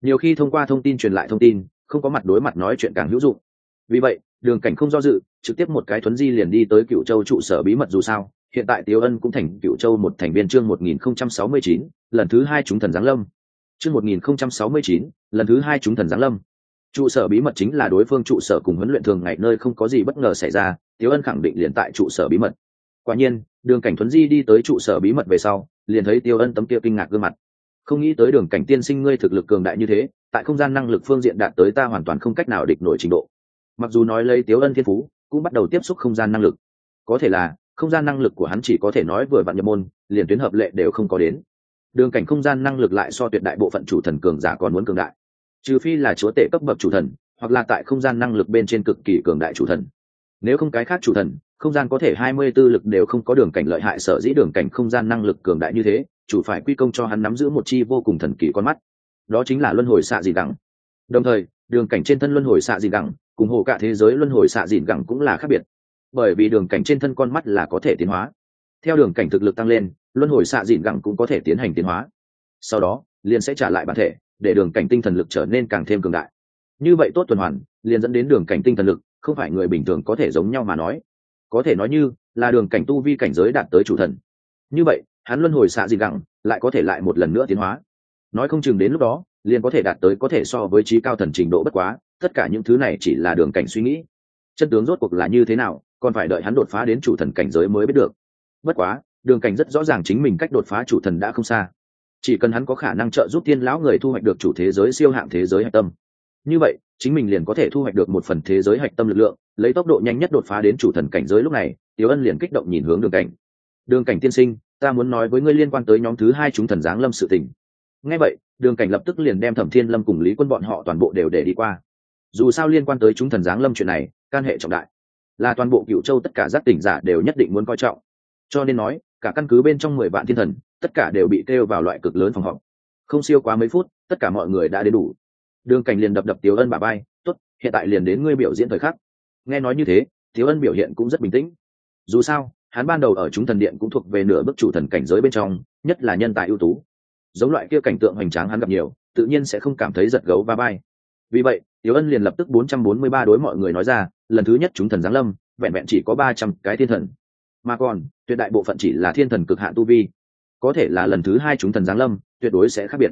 Nhiều khi thông qua thông tin truyền lại thông tin, không có mặt đối mặt nói chuyện càng hữu dụng. Vì vậy đường cảnh không do dự, trực tiếp một cái thuấn di liền đi tới cựu châu trụ sở bí mật dù sao, hiện tại tiếu ân cũng thành cựu châu một thành viên chương một nghìn không trăm sáu mươi chín, lần thứ hai chúng thần giáng lâm. Chương một nghìn không trăm sáu mươi chín, lần thứ hai chúng thần giáng lâm. Trụ sở bí mật chính là đối phương trụ sở cùng huấn luyện thường ngày nơi không có gì bất ngờ xảy ra, tiếu ân khẳng định liền tại trụ sở bí mật. Quả nhiên, đường cảnh thuấn di đi tới trụ sở bí mật về sau, liền thấy tiêu ân tấm kia kinh ngạc gương mặt. Không nghĩ tới đường cảnh tiên sinh ngươi thực lực cường đại như thế, tại không gian năng lực phương diện đạt tới ta hoàn toàn không cách nào địch nổi trình độ mặc dù nói lấy tiếu ân thiên phú, cũng bắt đầu tiếp xúc không gian năng lực có thể là, không gian năng lực của hắn chỉ có thể nói vừa vặn nhập môn, liền tuyến hợp lệ đều không có đến đường cảnh không gian năng lực lại so tuyệt đại bộ phận chủ thần cường giả còn muốn cường đại trừ phi là chúa tể cấp bậc chủ thần, hoặc là tại không gian năng lực bên trên cực kỳ cường đại chủ thần nếu không cái khác chủ thần, không gian có thể hai mươi tư lực đều không có đường cảnh lợi hại sở dĩ đường cảnh không gian năng lực cường đại như thế, chủ phải quy công cho hắn nắm giữ một chi vô cùng thần kỳ con mắt đó chính là luân hồi xạ dị đẳng. đồng thời, đường cảnh trên thân luân hồi xạ dị đẳng cùng hồ cả thế giới luân hồi xạ dịn gẳng cũng là khác biệt. Bởi vì đường cảnh trên thân con mắt là có thể tiến hóa. Theo đường cảnh thực lực tăng lên, luân hồi xạ dịn gẳng cũng có thể tiến hành tiến hóa. Sau đó, liền sẽ trả lại bản thể, để đường cảnh tinh thần lực trở nên càng thêm cường đại. Như vậy tốt tuần hoàn, liền dẫn đến đường cảnh tinh thần lực không phải người bình thường có thể giống nhau mà nói. Có thể nói như là đường cảnh tu vi cảnh giới đạt tới chủ thần. Như vậy, hắn luân hồi xạ dịn gẳng lại có thể lại một lần nữa tiến hóa. Nói không chừng đến lúc đó liền có thể đạt tới có thể so với trí cao thần trình độ bất quá, tất cả những thứ này chỉ là đường cảnh suy nghĩ. Chân tướng rốt cuộc là như thế nào, còn phải đợi hắn đột phá đến chủ thần cảnh giới mới biết được. Bất quá, đường cảnh rất rõ ràng chính mình cách đột phá chủ thần đã không xa. Chỉ cần hắn có khả năng trợ giúp tiên lão người thu hoạch được chủ thế giới siêu hạng thế giới hạch tâm. Như vậy, chính mình liền có thể thu hoạch được một phần thế giới hạch tâm lực lượng, lấy tốc độ nhanh nhất đột phá đến chủ thần cảnh giới lúc này tiếu ân liền kích động nhìn hướng đường cảnh. Đường cảnh tiên sinh, ta muốn nói với ngươi liên quan tới nhóm thứ hai chúng thần giáng lâm sự tình ngay vậy, đường cảnh lập tức liền đem thẩm thiên lâm cùng lý quân bọn họ toàn bộ đều để đi qua. Dù sao liên quan tới chúng thần giáng lâm chuyện này, can hệ trọng đại. Là toàn bộ cựu châu tất cả giác tỉnh giả đều nhất định muốn coi trọng. Cho nên nói, cả căn cứ bên trong mười vạn thiên thần, tất cả đều bị kêu vào loại cực lớn phòng họp. Không siêu quá mấy phút, tất cả mọi người đã đến đủ. Đường cảnh liền đập đập tiếu ân bà bay tốt, hiện tại liền đến ngươi biểu diễn thời khắc. Nghe nói như thế, tiếu ân biểu hiện cũng rất bình tĩnh. Dù sao, hắn ban đầu ở chúng thần điện cũng thuộc về nửa bức chủ thần cảnh giới bên trong, nhất là nhân tài ưu tú giống loại kia cảnh tượng hoành tráng hắn gặp nhiều, tự nhiên sẽ không cảm thấy giật gấu ba bay vì vậy, tiểu ân liền lập tức bốn trăm bốn mươi ba đối mọi người nói ra, lần thứ nhất chúng thần giáng lâm, vẹn vẹn chỉ có ba trăm cái thiên thần. Mà còn, tuyệt đại bộ phận chỉ là thiên thần cực hạn tu vi. Có thể là lần thứ hai chúng thần giáng lâm, tuyệt đối sẽ khác biệt.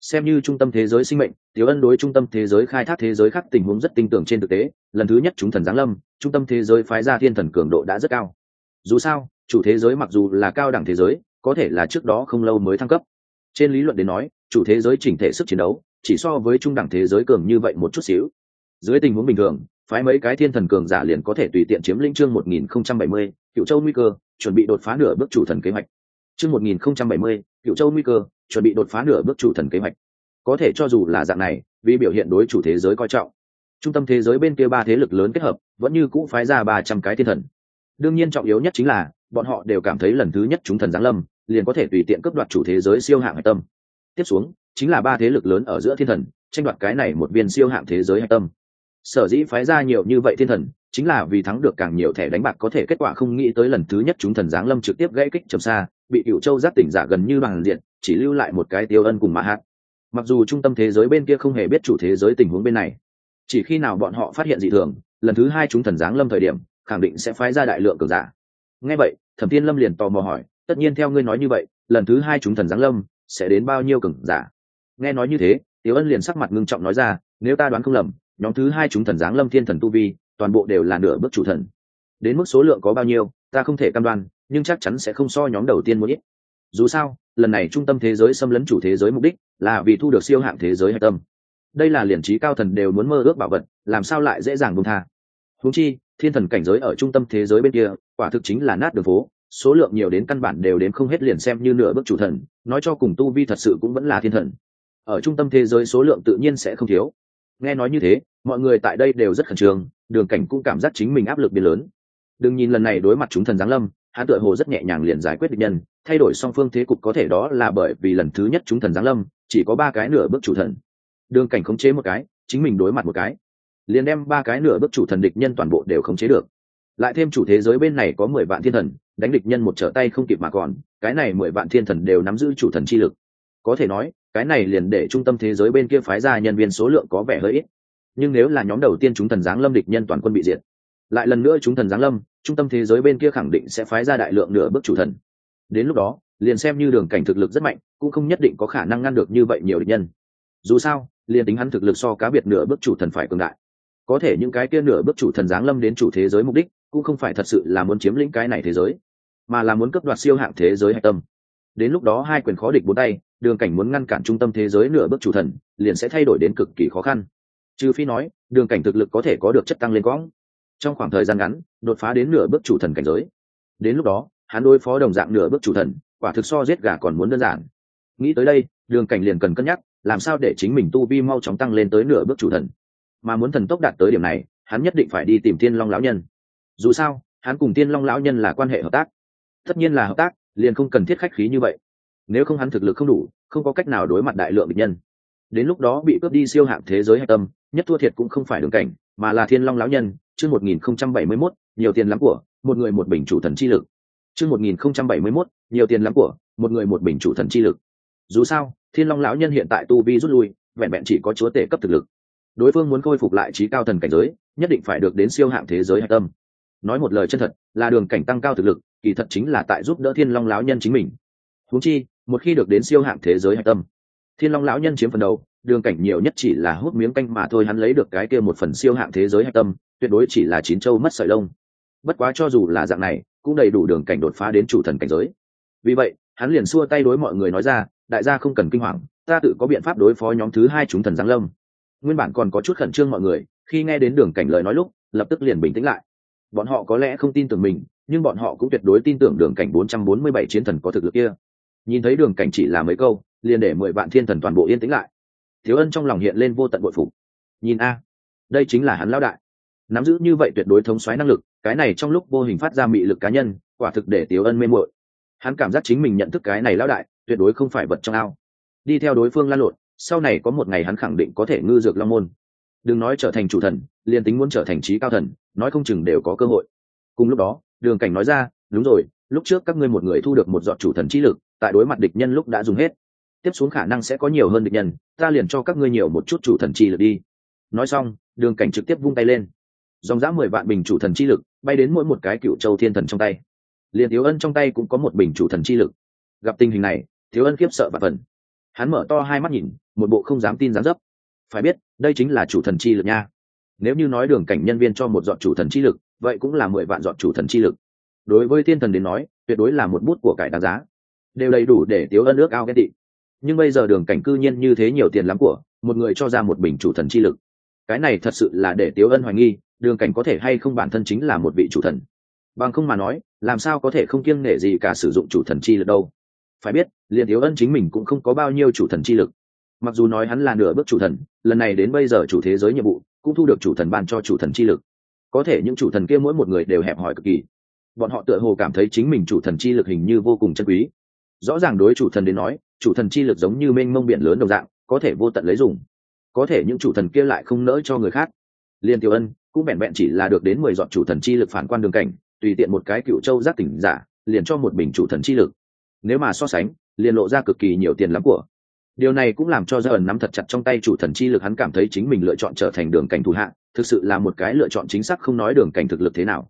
Xem như trung tâm thế giới sinh mệnh, tiểu ân đối trung tâm thế giới khai thác thế giới khác tình huống rất tin tưởng trên thực tế, lần thứ nhất chúng thần giáng lâm, trung tâm thế giới phái ra thiên thần cường độ đã rất cao. Dù sao, chủ thế giới mặc dù là cao đẳng thế giới, có thể là trước đó không lâu mới thăng cấp trên lý luận đến nói, chủ thế giới chỉnh thể sức chiến đấu, chỉ so với trung đẳng thế giới cường như vậy một chút xíu. Dưới tình huống bình thường, phái mấy cái thiên thần cường giả liền có thể tùy tiện chiếm lĩnh chương một nghìn không trăm bảy mươi, cựu châu nguy cơ, chuẩn bị đột phá nửa bước chủ thần kế hoạch. Chương một nghìn không trăm bảy mươi, cựu châu nguy cơ, chuẩn bị đột phá nửa bước chủ thần kế hoạch. Có thể cho dù là dạng này, vì biểu hiện đối chủ thế giới coi trọng. Trung tâm thế giới bên kia ba thế lực lớn kết hợp, vẫn như cũ phái ra ba trăm cái thiên thần. Đương nhiên trọng yếu nhất chính là, bọn họ đều cảm thấy lần thứ nhất chúng thần giáng lâm liền có thể tùy tiện cướp đoạt chủ thế giới siêu hạng hạch tâm. Tiếp xuống, chính là ba thế lực lớn ở giữa thiên thần, tranh đoạt cái này một viên siêu hạng thế giới hạch tâm. Sở dĩ phái ra nhiều như vậy thiên thần, chính là vì thắng được càng nhiều thẻ đánh bạc có thể kết quả không nghĩ tới lần thứ nhất chúng thần giáng lâm trực tiếp gãy kích trầm xa, bị cựu châu giác tỉnh giả gần như bằng diện, chỉ lưu lại một cái tiêu ân cùng mã hát mặc dù trung tâm thế giới bên kia không hề biết chủ thế giới tình huống bên này, chỉ khi nào bọn họ phát hiện dị thường, lần thứ hai chúng thần giáng lâm thời điểm, khẳng định sẽ phái ra đại lượng cường giả. Ngay vậy, thẩm tiên lâm liền tò mò hỏi tất nhiên theo ngươi nói như vậy, lần thứ hai chúng thần giáng lâm, sẽ đến bao nhiêu cường giả? Nghe nói như thế, tiểu ân liền sắc mặt ngưng trọng nói ra, nếu ta đoán không lầm, nhóm thứ hai chúng thần giáng lâm thiên thần tu vi, toàn bộ đều là nửa bước chủ thần. Đến mức số lượng có bao nhiêu, ta không thể cam đoan, nhưng chắc chắn sẽ không so nhóm đầu tiên một ít. Dù sao, lần này trung tâm thế giới xâm lấn chủ thế giới mục đích là vì thu được siêu hạng thế giới hạch tâm. Đây là liền trí cao thần đều muốn mơ ước bảo vật, làm sao lại dễ dàng buông tha? Húng chi, thiên thần cảnh giới ở trung tâm thế giới bên kia, quả thực chính là nát đường phố số lượng nhiều đến căn bản đều đến không hết liền xem như nửa bước chủ thần, nói cho cùng tu vi thật sự cũng vẫn là thiên thần. Ở trung tâm thế giới số lượng tự nhiên sẽ không thiếu. Nghe nói như thế, mọi người tại đây đều rất khẩn trương, đường cảnh cũng cảm giác chính mình áp lực biến lớn. Đừng nhìn lần này đối mặt chúng thần giáng lâm, hắn tựa hồ rất nhẹ nhàng liền giải quyết địch nhân, thay đổi song phương thế cục có thể đó là bởi vì lần thứ nhất chúng thần giáng lâm, chỉ có ba cái nửa bước chủ thần. Đường cảnh khống chế một cái, chính mình đối mặt một cái. Liền đem ba cái nửa bước chủ thần địch nhân toàn bộ đều khống chế được. Lại thêm chủ thế giới bên này có mười vạn thiên thần đánh địch nhân một trở tay không kịp mà còn, cái này mười vạn thiên thần đều nắm giữ chủ thần chi lực. Có thể nói, cái này liền để trung tâm thế giới bên kia phái ra nhân viên số lượng có vẻ hơi ít. Nhưng nếu là nhóm đầu tiên chúng thần giáng lâm địch nhân toàn quân bị diệt, lại lần nữa chúng thần giáng lâm, trung tâm thế giới bên kia khẳng định sẽ phái ra đại lượng nửa bước chủ thần. Đến lúc đó, liền xem như đường cảnh thực lực rất mạnh, cũng không nhất định có khả năng ngăn được như vậy nhiều địch nhân. Dù sao, liền tính hắn thực lực so cá biệt nửa bước chủ thần phải cường đại. Có thể những cái kia nửa bước chủ thần giáng lâm đến chủ thế giới mục đích, cũng không phải thật sự là muốn chiếm lĩnh cái này thế giới mà là muốn cấp đoạt siêu hạng thế giới hạch tâm. Đến lúc đó hai quyền khó địch bốn tay, đường cảnh muốn ngăn cản trung tâm thế giới nửa bước chủ thần, liền sẽ thay đổi đến cực kỳ khó khăn. Trừ phi nói, đường cảnh thực lực có thể có được chất tăng lên quõng trong khoảng thời gian ngắn, đột phá đến nửa bước chủ thần cảnh giới. Đến lúc đó, hắn đối phó đồng dạng nửa bước chủ thần, quả thực so giết gà còn muốn đơn giản. Nghĩ tới đây, đường cảnh liền cần cân nhắc, làm sao để chính mình tu vi mau chóng tăng lên tới nửa bước chủ thần. Mà muốn thần tốc đạt tới điểm này, hắn nhất định phải đi tìm tiên long lão nhân. Dù sao, hắn cùng tiên long lão nhân là quan hệ hợp tác tất nhiên là hợp tác, liền không cần thiết khách khí như vậy. Nếu không hắn thực lực không đủ, không có cách nào đối mặt đại lượng địch nhân. Đến lúc đó bị cướp đi siêu hạng thế giới hạch tâm, nhất thua thiệt cũng không phải đường cảnh, mà là thiên long lão nhân, chương một nghìn không trăm bảy mươi mốt, nhiều tiền lắm của, một người một bình chủ thần chi lực. Chương một nghìn không trăm bảy mươi mốt, nhiều tiền lắm của, một người một bình chủ thần chi lực. Dù sao, thiên long lão nhân hiện tại tu vi rút lui, vẹn vẹn chỉ có chúa tể cấp thực lực. Đối phương muốn khôi phục lại trí cao thần cảnh giới, nhất định phải được đến siêu hạng thế giới hạch tâm. Nói một lời chân thật, là đường cảnh tăng cao thực lực kỳ thật chính là tại giúp đỡ thiên long lão nhân chính mình. Huống chi, một khi được đến siêu hạng thế giới hạch tâm, thiên long lão nhân chiếm phần đầu, đường cảnh nhiều nhất chỉ là hút miếng canh mà thôi, hắn lấy được cái kia một phần siêu hạng thế giới hạch tâm, tuyệt đối chỉ là chín châu mất sợi lông. Bất quá cho dù là dạng này, cũng đầy đủ đường cảnh đột phá đến chủ thần cảnh giới. Vì vậy, hắn liền xua tay đối mọi người nói ra, đại gia không cần kinh hoàng, ta tự có biện pháp đối phó nhóm thứ hai chúng thần giáng lâm. Nguyên bản còn có chút khẩn trương mọi người, khi nghe đến đường cảnh lời nói lúc, lập tức liền bình tĩnh lại. Bọn họ có lẽ không tin tưởng mình nhưng bọn họ cũng tuyệt đối tin tưởng đường cảnh 447 chiến thần có thực lực kia. Nhìn thấy đường cảnh chỉ là mấy câu, liền để mười vạn thiên thần toàn bộ yên tĩnh lại. Thiếu ân trong lòng hiện lên vô tận bội phục. Nhìn a, đây chính là hắn lão đại. Nắm giữ như vậy tuyệt đối thống soái năng lực, cái này trong lúc vô hình phát ra mị lực cá nhân, quả thực để tiểu ân mê muội. Hắn cảm giác chính mình nhận thức cái này lão đại, tuyệt đối không phải vật trong ao. Đi theo đối phương lan lộn, sau này có một ngày hắn khẳng định có thể ngư dược long môn. Đừng nói trở thành chủ thần, liền tính muốn trở thành trí cao thần, nói không chừng đều có cơ hội. Cùng lúc đó đường cảnh nói ra, đúng rồi, lúc trước các ngươi một người thu được một dọn chủ thần chi lực, tại đối mặt địch nhân lúc đã dùng hết. Tiếp xuống khả năng sẽ có nhiều hơn địch nhân, ta liền cho các ngươi nhiều một chút chủ thần chi lực đi. Nói xong, đường cảnh trực tiếp vung tay lên. Dòng dã mười vạn bình chủ thần chi lực, bay đến mỗi một cái cựu châu thiên thần trong tay. Liền thiếu ân trong tay cũng có một bình chủ thần chi lực. Gặp tình hình này, thiếu ân khiếp sợ và phần. Hắn mở to hai mắt nhìn, một bộ không dám tin dám dấp. Phải biết, đây chính là chủ thần chi lực nha. Nếu như nói đường cảnh nhân viên cho một dọn chủ thần chi lực vậy cũng là mười vạn dọn chủ thần chi lực. Đối với thiên thần đến nói, tuyệt đối là một bút của cải đáng giá. Đều đầy đủ để tiếu ân ước ao ghen tị. Nhưng bây giờ đường cảnh cư nhiên như thế nhiều tiền lắm của, một người cho ra một bình chủ thần chi lực. Cái này thật sự là để tiếu ân hoài nghi, đường cảnh có thể hay không bản thân chính là một vị chủ thần. Bằng không mà nói, làm sao có thể không kiêng nể gì cả sử dụng chủ thần chi lực đâu. Phải biết, liền tiếu ân chính mình cũng không có bao nhiêu chủ thần chi lực. Mặc dù nói hắn là nửa bước chủ thần, lần này đến bây giờ chủ thế giới nhiệm vụ, cũng thu được chủ thần ban cho chủ thần chi lực có thể những chủ thần kia mỗi một người đều hẹp hòi cực kỳ. Bọn họ tựa hồ cảm thấy chính mình chủ thần chi lực hình như vô cùng chân quý. Rõ ràng đối chủ thần đến nói, chủ thần chi lực giống như mênh mông biển lớn đồng dạng, có thể vô tận lấy dùng. Có thể những chủ thần kia lại không nỡ cho người khác. Liên tiểu ân cũng vẹn vẹn chỉ là được đến mười dọn chủ thần chi lực phản quan đường cảnh, tùy tiện một cái cựu châu giác tỉnh giả, liền cho một bình chủ thần chi lực. Nếu mà so sánh, liền lộ ra cực kỳ nhiều tiền lắm của. Điều này cũng làm cho gia ẩn nắm thật chặt trong tay chủ thần chi lực hắn cảm thấy chính mình lựa chọn trở thành đường cảnh thủ hạ thực sự là một cái lựa chọn chính xác không nói đường cảnh thực lực thế nào.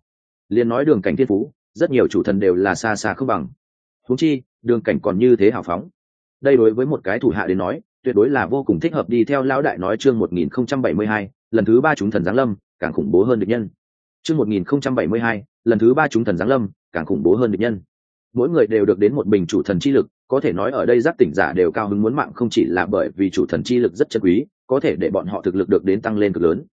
Liền nói đường cảnh thiên phú rất nhiều chủ thần đều là xa xa không bằng. Húng chi đường cảnh còn như thế hào phóng. Đây đối với một cái thủ hạ đến nói tuyệt đối là vô cùng thích hợp đi theo lão đại nói chương 1072, lần thứ ba chúng thần giáng lâm càng khủng bố hơn địch nhân. Chương 1072, lần thứ ba chúng thần giáng lâm càng khủng bố hơn địch nhân. Mỗi người đều được đến một bình chủ thần chi lực có thể nói ở đây giác tỉnh giả đều cao hứng muốn mạng không chỉ là bởi vì chủ thần chi lực rất chân quý có thể để bọn họ thực lực được đến tăng lên cực lớn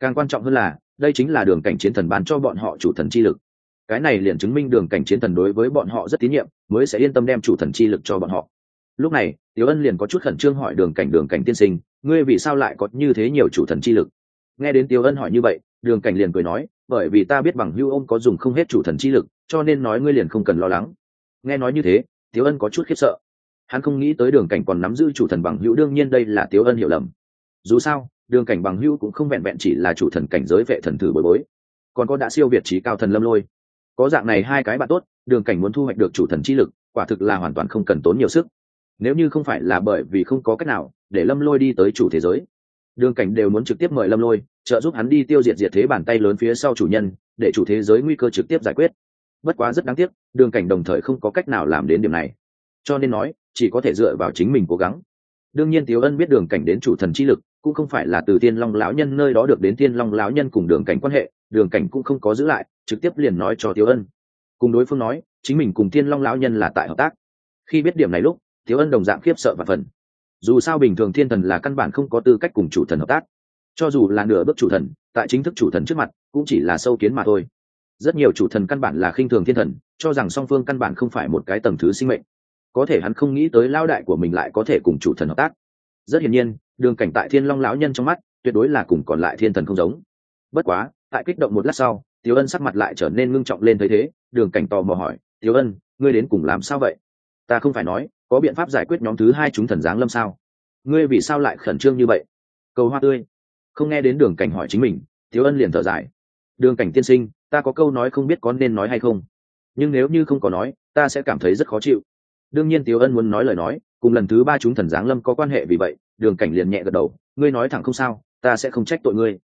càng quan trọng hơn là, đây chính là đường cảnh chiến thần bán cho bọn họ chủ thần chi lực. Cái này liền chứng minh đường cảnh chiến thần đối với bọn họ rất tín nhiệm, mới sẽ yên tâm đem chủ thần chi lực cho bọn họ. Lúc này, tiểu ân liền có chút khẩn trương hỏi đường cảnh đường cảnh tiên sinh, ngươi vì sao lại có như thế nhiều chủ thần chi lực? Nghe đến tiểu ân hỏi như vậy, đường cảnh liền cười nói, bởi vì ta biết bằng hưu ông có dùng không hết chủ thần chi lực, cho nên nói ngươi liền không cần lo lắng. Nghe nói như thế, tiểu ân có chút khiếp sợ. Hắn không nghĩ tới đường cảnh còn nắm giữ chủ thần bằng hữu, đương nhiên đây là tiểu ân hiểu lầm. Dù sao đường cảnh bằng hữu cũng không vẹn vẹn chỉ là chủ thần cảnh giới vệ thần thử bồi bối, còn có đã siêu việt trí cao thần lâm lôi. Có dạng này hai cái bạn tốt, đường cảnh muốn thu hoạch được chủ thần chi lực, quả thực là hoàn toàn không cần tốn nhiều sức. Nếu như không phải là bởi vì không có cách nào để lâm lôi đi tới chủ thế giới, đường cảnh đều muốn trực tiếp mời lâm lôi, trợ giúp hắn đi tiêu diệt diệt thế bàn tay lớn phía sau chủ nhân, để chủ thế giới nguy cơ trực tiếp giải quyết. Bất quá rất đáng tiếc, đường cảnh đồng thời không có cách nào làm đến điểm này. Cho nên nói, chỉ có thể dựa vào chính mình cố gắng. Đương nhiên tiếu ân biết đường cảnh đến chủ thần chi lực cũng không phải là từ tiên long lão nhân nơi đó được đến tiên long lão nhân cùng đường cảnh quan hệ, đường cảnh cũng không có giữ lại, trực tiếp liền nói cho tiếu ân. Cùng đối phương nói, chính mình cùng tiên long lão nhân là tại hợp tác. Khi biết điểm này lúc tiếu ân đồng dạng khiếp sợ và phần. Dù sao bình thường thiên thần là căn bản không có tư cách cùng chủ thần hợp tác. Cho dù là nửa bước chủ thần, tại chính thức chủ thần trước mặt, cũng chỉ là sâu kiến mà thôi. Rất nhiều chủ thần căn bản là khinh thường thiên thần, cho rằng song phương căn bản không phải một cái tầng thứ sinh mệnh. Có thể hắn không nghĩ tới lao đại của mình lại có thể cùng chủ thần hợp tác. Rất hiển nhiên đường cảnh tại thiên long lão nhân trong mắt, tuyệt đối là cùng còn lại thiên thần không giống. Bất quá, tại kích động một lát sau tiếu ân sắc mặt lại trở nên ngưng trọng lên thấy thế, đường cảnh tò mò hỏi tiếu ân, ngươi đến cùng làm sao vậy? Ta không phải nói, có biện pháp giải quyết nhóm thứ hai chúng thần giáng lâm sao? Ngươi vì sao lại khẩn trương như vậy? Cầu hoa tươi. Không nghe đến đường cảnh hỏi chính mình tiếu ân liền thở dài. Đường cảnh tiên sinh, ta có câu nói không biết có nên nói hay không. Nhưng nếu như không có nói, ta sẽ cảm thấy rất khó chịu. Đương nhiên tiếu ân muốn nói lời nói cùng lần thứ ba chúng thần giáng lâm có quan hệ vì vậy, đường cảnh liền nhẹ gật đầu, ngươi nói thẳng không sao, ta sẽ không trách tội ngươi.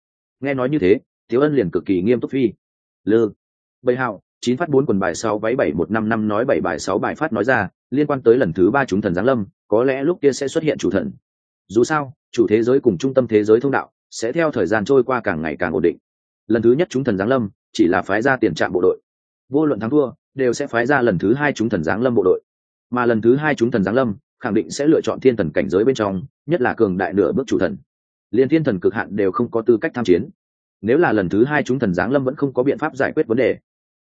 Nghe nói như thế tiếu ân liền cực kỳ nghiêm túc phi. Lư. Bầy hạo, chín phát bốn quần bài sáu váy bảy một năm năm nói bảy bài sáu bài phát nói ra, liên quan tới lần thứ ba chúng thần giáng lâm, có lẽ lúc kia sẽ xuất hiện chủ thần. Dù sao, chủ thế giới cùng trung tâm thế giới thông đạo, sẽ theo thời gian trôi qua càng ngày càng ổn định. Lần thứ nhất chúng thần giáng lâm, chỉ là phái ra tiền trạm bộ đội. Vô luận thắng thua, đều sẽ phái ra lần thứ hai chúng thần giáng lâm bộ đội. Mà lần thứ hai chúng thần giáng lâm khẳng định sẽ lựa chọn thiên thần cảnh giới bên trong, nhất là cường đại nửa bước chủ thần. Liên thiên thần cực hạn đều không có tư cách tham chiến. Nếu là lần thứ hai chúng thần giáng lâm vẫn không có biện pháp giải quyết vấn đề.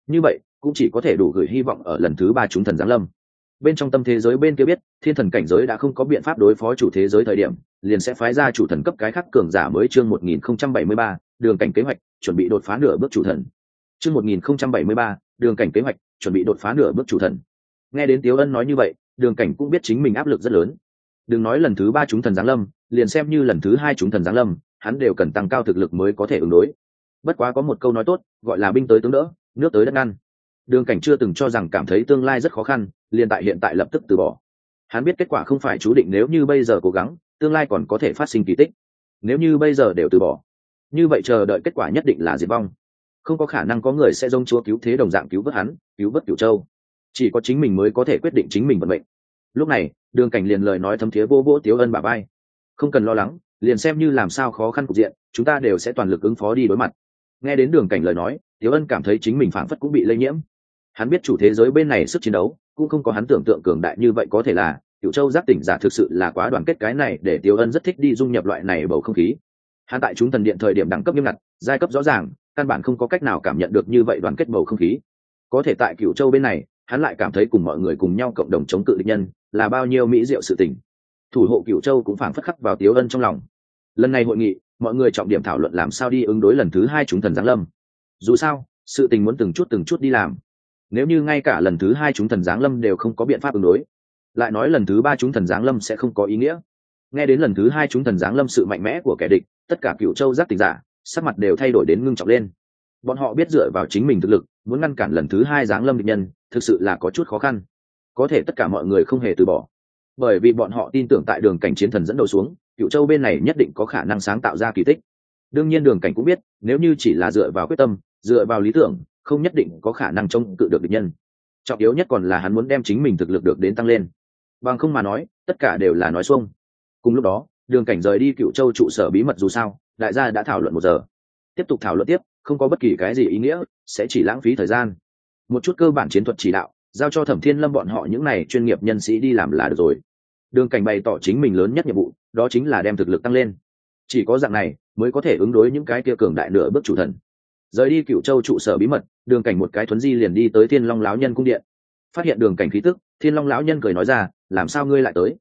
Như vậy, cũng chỉ có thể đủ gửi hy vọng ở lần thứ ba chúng thần giáng lâm. Bên trong tâm thế giới bên kia biết, thiên thần cảnh giới đã không có biện pháp đối phó chủ thế giới thời điểm, liền sẽ phái ra chủ thần cấp cái khắc cường giả mới chương một nghìn không trăm bảy mươi ba, đường cảnh kế hoạch, chuẩn bị đột phá nửa bước chủ thần. Chương một nghìn không trăm bảy mươi ba, đường cảnh kế hoạch, chuẩn bị đột phá nửa bước chủ thần. Nghe đến tiếu ân nói như vậy đường cảnh cũng biết chính mình áp lực rất lớn. Đừng nói lần thứ ba chúng thần giáng lâm, liền xem như lần thứ hai chúng thần giáng lâm, hắn đều cần tăng cao thực lực mới có thể ứng đối. Bất quá có một câu nói tốt, gọi là binh tới tướng đỡ, nước tới đất ngăn. Đường cảnh chưa từng cho rằng cảm thấy tương lai rất khó khăn, liền tại hiện tại lập tức từ bỏ. Hắn biết kết quả không phải chú định nếu như bây giờ cố gắng, tương lai còn có thể phát sinh kỳ tích. Nếu như bây giờ đều từ bỏ, như vậy chờ đợi kết quả nhất định là diệt vong. Không có khả năng có người sẽ dông chúa cứu thế đồng dạng cứu vớt hắn, cứu vớt cửu châu. Chỉ có chính mình mới có thể quyết định chính mình vận mệnh lúc này, đường cảnh liền lời nói thấm thiế vô vỗ tiếu ân bà bay không cần lo lắng, liền xem như làm sao khó khăn cục diện, chúng ta đều sẽ toàn lực ứng phó đi đối mặt. Nghe đến đường cảnh lời nói, tiếu ân cảm thấy chính mình phảng phất cũng bị lây nhiễm. Hắn biết chủ thế giới bên này sức chiến đấu, cũng không có hắn tưởng tượng cường đại như vậy có thể là cựu châu giác tỉnh giả thực sự là quá đoàn kết cái này để tiếu ân rất thích đi dung nhập loại này bầu không khí. Hắn tại chúng thần điện thời điểm đẳng cấp nghiêm ngặt, giai cấp rõ ràng, căn bản không có cách nào cảm nhận được như vậy đoàn kết bầu không khí. Có thể tại cựu châu bên này hắn lại cảm thấy cùng mọi người cùng nhau cộng đồng chống cự địch nhân là bao nhiêu mỹ diệu sự tình. Thủ hộ cựu châu cũng phảng phất khắc vào tiếu ân trong lòng. Lần này hội nghị, mọi người trọng điểm thảo luận làm sao đi ứng đối lần thứ hai chúng thần giáng lâm. Dù sao, sự tình muốn từng chút từng chút đi làm. Nếu như ngay cả lần thứ hai chúng thần giáng lâm đều không có biện pháp ứng đối, lại nói lần thứ ba chúng thần giáng lâm sẽ không có ý nghĩa. Nghe đến lần thứ hai chúng thần giáng lâm sự mạnh mẽ của kẻ địch, tất cả cựu châu giác tình giả, sắc mặt đều thay đổi đến ngưng trọng lên. Bọn họ biết dựa vào chính mình thực lực, muốn ngăn cản lần thứ hai giáng lâm địch nhân thực sự là có chút khó khăn. Có thể tất cả mọi người không hề từ bỏ. Bởi vì bọn họ tin tưởng tại đường cảnh chiến thần dẫn đầu xuống, cựu châu bên này nhất định có khả năng sáng tạo ra kỳ tích. Đương nhiên đường cảnh cũng biết, nếu như chỉ là dựa vào quyết tâm, dựa vào lý tưởng, không nhất định có khả năng trông cự được địch nhân. Trọng yếu nhất còn là hắn muốn đem chính mình thực lực được đến tăng lên. Bằng không mà nói, tất cả đều là nói xuông. Cùng lúc đó, đường cảnh rời đi cựu châu trụ sở bí mật dù sao, đại gia đã thảo luận một giờ. Tiếp tục thảo luận tiếp, không có bất kỳ cái gì ý nghĩa, sẽ chỉ lãng phí thời gian một chút cơ bản chiến thuật chỉ đạo, giao cho thẩm thiên lâm bọn họ những n à y chuyên nghiệp nhân sĩ đi làm là được rồi. Đường cảnh bày tỏ chính mình lớn nhất nhiệm vụ, đó chính là đem thực lực tăng lên. Chỉ có dạng này mới có thể ứng đối những cái kia cường đại nửa bước chủ thần. Rời đi cựu châu trụ sở bí mật, đường cảnh một cái thuấn di liền đi tới thiên long lão nhân cung điện. Phát hiện đường cảnh khí tức, thiên long lão nhân cười nói ra, làm sao ngươi lại tới?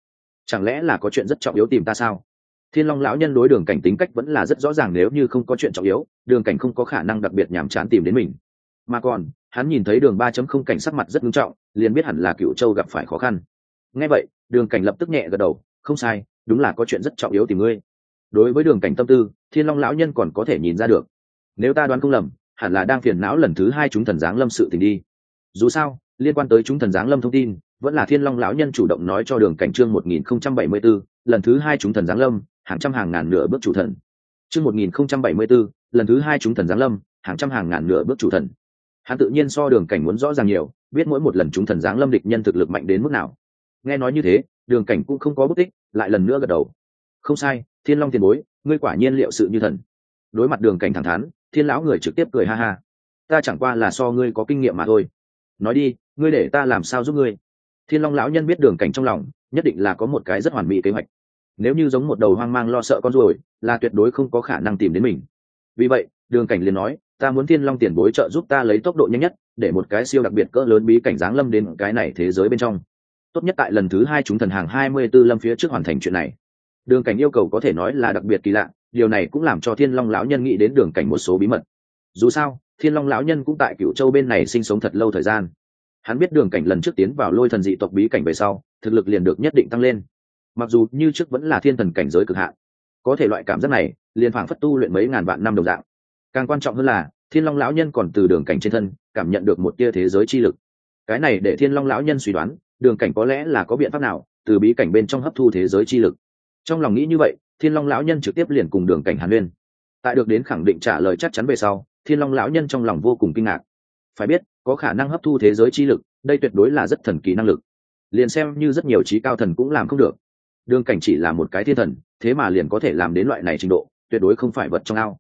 Chẳng lẽ là có chuyện rất trọng yếu tìm ta sao? Thiên long lão nhân đối đường cảnh tính cách vẫn là rất rõ ràng, nếu như không có chuyện trọng yếu, đường cảnh không có khả năng đặc biệt nhàm chán tìm đến mình mà còn, hắn nhìn thấy đường ba chấm không cảnh sắc mặt rất nghiêm trọng, liền biết hẳn là cựu châu gặp phải khó khăn. Ngay vậy, đường cảnh lập tức nhẹ gật đầu, không sai, đúng là có chuyện rất trọng yếu tìm ngươi. Đối với đường cảnh tâm tư, thiên long lão nhân còn có thể nhìn ra được. Nếu ta đoán không lầm, hẳn là đang phiền não lần thứ hai chúng thần giáng lâm sự tình đi. Dù sao, liên quan tới chúng thần giáng lâm thông tin, vẫn là thiên long lão nhân chủ động nói cho đường cảnh trương một nghìn không trăm bảy mươi b ố lần thứ hai chúng thần giáng lâm, hàng trăm hàng ngàn nửa bước chủ thần. Chương một nghìn không trăm bảy mươi b ố lần thứ hai chúng thần giáng lâm, hàng trăm hàng ngàn nửa bước chủ thần hắn tự nhiên so đường cảnh muốn rõ ràng nhiều, biết mỗi một lần chúng thần giáng lâm địch nhân thực lực mạnh đến mức nào. Nghe nói như thế, đường cảnh cũng không có bút tích, lại lần nữa gật đầu. Không sai, thiên long tiền bối, ngươi quả nhiên liệu sự như thần. Đối mặt đường cảnh thẳng thắn, thiên lão người trực tiếp cười ha ha. Ta chẳng qua là so ngươi có kinh nghiệm mà thôi. Nói đi, ngươi để ta làm sao giúp ngươi? Thiên long lão nhân biết đường cảnh trong lòng, nhất định là có một cái rất hoàn mỹ kế hoạch. Nếu như giống một đầu hoang mang lo sợ con ruồi, là tuyệt đối không có khả năng tìm đến mình. Vì vậy, đường cảnh liền nói ta muốn thiên long tiền bối trợ giúp ta lấy tốc độ nhanh nhất, để một cái siêu đặc biệt cỡ lớn bí cảnh giáng lâm đến cái này thế giới bên trong. Tốt nhất tại lần thứ hai chúng thần hàng hai mươi b ố lâm phía trước hoàn thành chuyện này. Đường cảnh yêu cầu có thể nói là đặc biệt kỳ lạ, điều này cũng làm cho thiên long lão nhân nghĩ đến đường cảnh một số bí mật. Dù sao, thiên long lão nhân cũng tại cựu châu bên này sinh sống thật lâu thời gian. Hắn biết đường cảnh lần trước tiến vào lôi thần dị tộc bí cảnh về sau, thực lực liền được nhất định tăng lên. Mặc dù như trước vẫn là thiên thần cảnh giới cực hạn, có thể loại cảm giác này, liền phảng phất tu luyện mấy ngàn vạn năm đồng dạng càng quan trọng hơn là, thiên long lão nhân còn từ đường cảnh trên thân, cảm nhận được một tia thế giới chi lực. Cái này để thiên long lão nhân suy đoán, đường cảnh có lẽ là có biện pháp nào từ bí cảnh bên trong hấp thu thế giới chi lực. Trong lòng nghĩ như vậy, thiên long lão nhân trực tiếp liền cùng đường cảnh hàn huyên. Tại được đến khẳng định trả lời chắc chắn về sau, thiên long lão nhân trong lòng vô cùng kinh ngạc. Phải biết, có khả năng hấp thu thế giới chi lực, đây tuyệt đối là rất thần kỳ năng lực. Liền xem như rất nhiều trí cao thần cũng làm không được. Đường cảnh chỉ là một cái thiên thần, thế mà liền có thể làm đến loại này trình độ, tuyệt đối không phải vật trong ao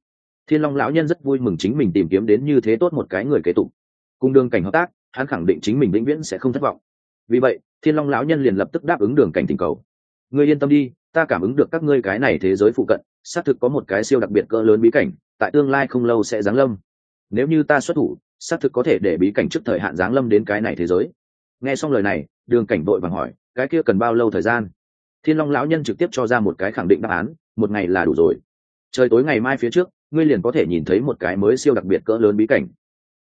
thiên long lão nhân rất vui mừng chính mình tìm kiếm đến như thế tốt một cái người kế tục. Cùng đường cảnh hợp tác, hắn khẳng định chính mình vĩnh viễn sẽ không thất vọng. Vì vậy, thiên long lão nhân liền lập tức đáp ứng đường cảnh tình cầu. Ngươi yên tâm đi, ta cảm ứng được các ngươi cái này thế giới phụ cận, xác thực có một cái siêu đặc biệt cỡ lớn bí cảnh, tại tương lai không lâu sẽ giáng lâm. Nếu như ta xuất thủ, xác thực có thể để bí cảnh trước thời hạn giáng lâm đến cái này thế giới. Nghe xong lời này, đường cảnh vội vàng hỏi, cái kia cần bao lâu thời gian? Thiên long lão nhân trực tiếp cho ra một cái khẳng định đáp án, một ngày là đủ rồi. Trời tối ngày mai phía trước ngươi liền có thể nhìn thấy một cái mới siêu đặc biệt cỡ lớn bí cảnh.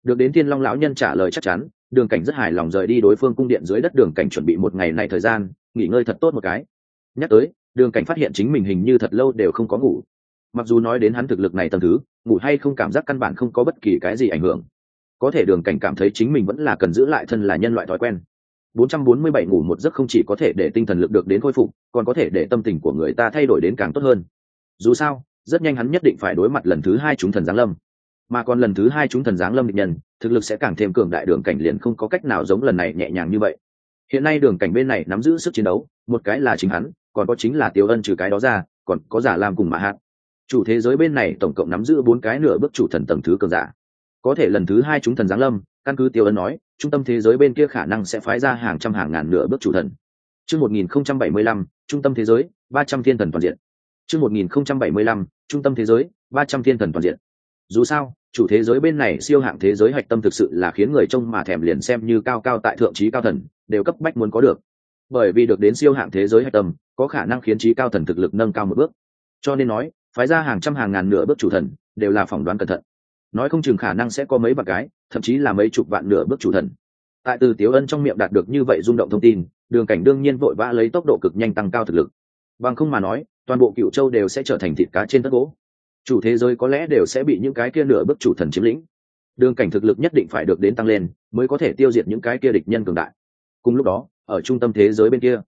Được đến thiên long lão nhân trả lời chắc chắn, đường cảnh rất hài lòng rời đi đối phương cung điện dưới đất đường cảnh chuẩn bị một ngày này thời gian, nghỉ ngơi thật tốt một cái. Nhắc tới, đường cảnh phát hiện chính mình hình như thật lâu đều không có ngủ. Mặc dù nói đến hắn thực lực này tầm thứ, ngủ hay không cảm giác căn bản không có bất kỳ cái gì ảnh hưởng. Có thể đường cảnh cảm thấy chính mình vẫn là cần giữ lại thân là nhân loại thói quen. 447 ngủ một giấc không chỉ có thể để tinh thần lực được đến khôi phục, còn có thể để tâm tình của người ta thay đổi đến càng tốt hơn. Dù sao rất nhanh hắn nhất định phải đối mặt lần thứ hai chúng thần giáng lâm. Mà còn lần thứ hai chúng thần giáng lâm định nhân, thực lực sẽ càng thêm cường đại, đường cảnh liền không có cách nào giống lần này nhẹ nhàng như vậy. Hiện nay đường cảnh bên này nắm giữ sức chiến đấu, một cái là chính hắn, còn có chính là tiêu ân trừ cái đó ra, còn có giả làm cùng mã hát chủ thế giới bên này tổng cộng nắm giữ bốn cái nửa bước chủ thần tầng thứ cường giả. Có thể lần thứ hai chúng thần giáng lâm, căn cứ tiêu ân nói, trung tâm thế giới bên kia khả năng sẽ phái ra hàng trăm hàng ngàn nửa bước chủ thần. Chương một nghìn không trăm bảy mươi lăm, trung tâm thế giới, ba trăm thiên thần toàn diện. Chương một nghìn không trăm bảy mươi lăm trung tâm thế giới ba trăm thiên thần toàn diện. Dù sao chủ thế giới bên này siêu hạng thế giới hạch tâm thực sự là khiến người trông mà thèm liền xem như cao cao tại thượng trí cao thần đều cấp bách muốn có được. Bởi vì được đến siêu hạng thế giới hạch tâm có khả năng khiến trí cao thần thực lực nâng cao một bước. Cho nên nói phái ra hàng trăm hàng ngàn nửa bước chủ thần đều là phỏng đoán cẩn thận. Nói không chừng khả năng sẽ có mấy bạc gái, thậm chí là mấy chục vạn nửa bước chủ thần. Tại từ tiếu ân trong miệng đạt được như vậy rung động thông tin đường cảnh đương nhiên vội vã lấy tốc độ cực nhanh tăng cao thực lực. Bằng không mà nói toàn bộ cựu châu đều sẽ trở thành thịt cá trên tất gỗ. Chủ thế giới có lẽ đều sẽ bị những cái kia nửa bước chủ thần chiếm lĩnh. Đường cảnh thực lực nhất định phải được đến tăng lên mới có thể tiêu diệt những cái kia địch nhân cường đại. Cùng lúc đó, ở trung tâm thế giới bên kia,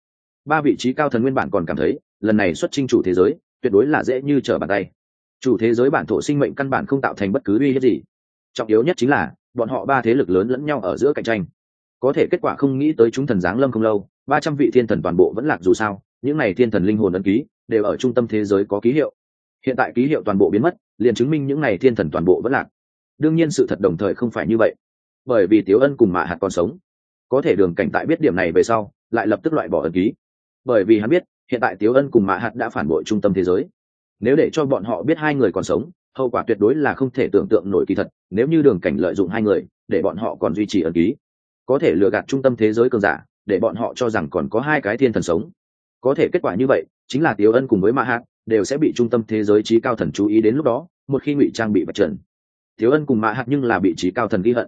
ba vị trí cao thần nguyên bản còn cảm thấy, lần này xuất chinh chủ thế giới, tuyệt đối là dễ như trở bàn tay. Chủ thế giới bản thổ sinh mệnh căn bản không tạo thành bất cứ uy hiếp gì. Trọng yếu nhất chính là, bọn họ ba thế lực lớn lẫn nhau ở giữa cạnh tranh. Có thể kết quả không nghĩ tới chúng thần giáng lâm không lâu, ba trăm vị thiên thần toàn bộ vẫn lạc dù sao, những n à y thiên thần linh hồn ấn ký đều ở trung tâm thế giới có ký hiệu. Hiện tại ký hiệu toàn bộ biến mất, liền chứng minh những n à y thiên thần toàn bộ vẫn lạc. Đương nhiên sự thật đồng thời không phải như vậy. Bởi vì tiếu ân cùng mạ hạt còn sống. Có thể đường cảnh tại biết điểm này về sau, lại lập tức loại bỏ ẩn ký. Bởi vì hắn biết, hiện tại tiếu ân cùng mạ hạt đã phản bội trung tâm thế giới. Nếu để cho bọn họ biết hai người còn sống, hậu quả tuyệt đối là không thể tưởng tượng nổi kỳ thật, nếu như đường cảnh lợi dụng hai người, để bọn họ còn duy trì ẩn ký. Có thể lừa gạt trung tâm thế giới cường giả, để bọn họ cho rằng còn có hai cái thiên thần sống. Có thể kết quả như vậy chính là tiểu ân cùng với ma hạt đều sẽ bị trung tâm thế giới trí cao thần chú ý đến lúc đó, một khi ngụy trang bị bạch trần. Tiểu ân cùng ma hạt nhưng là bị trí cao thần ghi hận.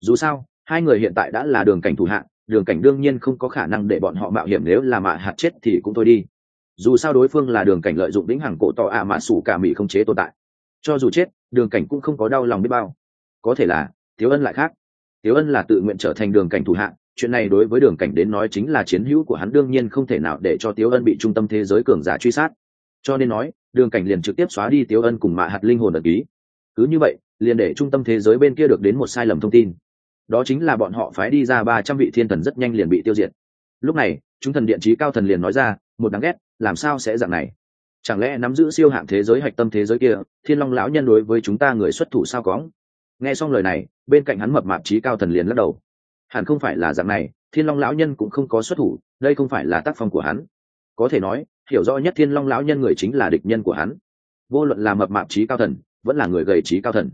Dù sao, hai người hiện tại đã là đường cảnh thủ hạng, đường cảnh đương nhiên không có khả năng để bọn họ mạo hiểm nếu là mạ hạt chết thì cũng thôi đi. Dù sao đối phương là đường cảnh lợi dụng lĩnh hàng cổ tỏ ạ à mạ sủ cả mỹ không chế tồn tại. Cho dù chết, đường cảnh cũng không có đau lòng biết bao. Có thể là, tiếu ân lại khác. Tiếu ân là tự nguyện trở thành đường cảnh thủ hạng chuyện này đối với đường cảnh đến nói chính là chiến hữu của hắn, đương nhiên không thể nào để cho tiếu ân bị trung tâm thế giới cường giả truy sát. Cho nên nói, đường cảnh liền trực tiếp xóa đi tiếu ân cùng mạ hạt linh hồn ẩn ký. Cứ như vậy, liền để trung tâm thế giới bên kia được đến một sai lầm thông tin. Đó chính là bọn họ phái đi ra ba trăm vị thiên thần rất nhanh liền bị tiêu diệt. Lúc này, chúng thần điện trí cao thần liền nói ra, một đáng ghét, làm sao sẽ dạng này? Chẳng lẽ nắm giữ siêu hạng thế giới hạch tâm thế giới kia, thiên long lão nhân đối với chúng ta người xuất thủ sao có nghe xong lời này, bên cạnh hắn mập mạp trí cao thần liền lắc đầu hẳn không phải là dạng này, thiên long lão nhân cũng không có xuất thủ, đây không phải là tác phong của hắn. Có thể nói, hiểu rõ nhất thiên long lão nhân người chính là địch nhân của hắn. Vô luận là mập mạp trí cao thần, vẫn là người gầy trí cao thần.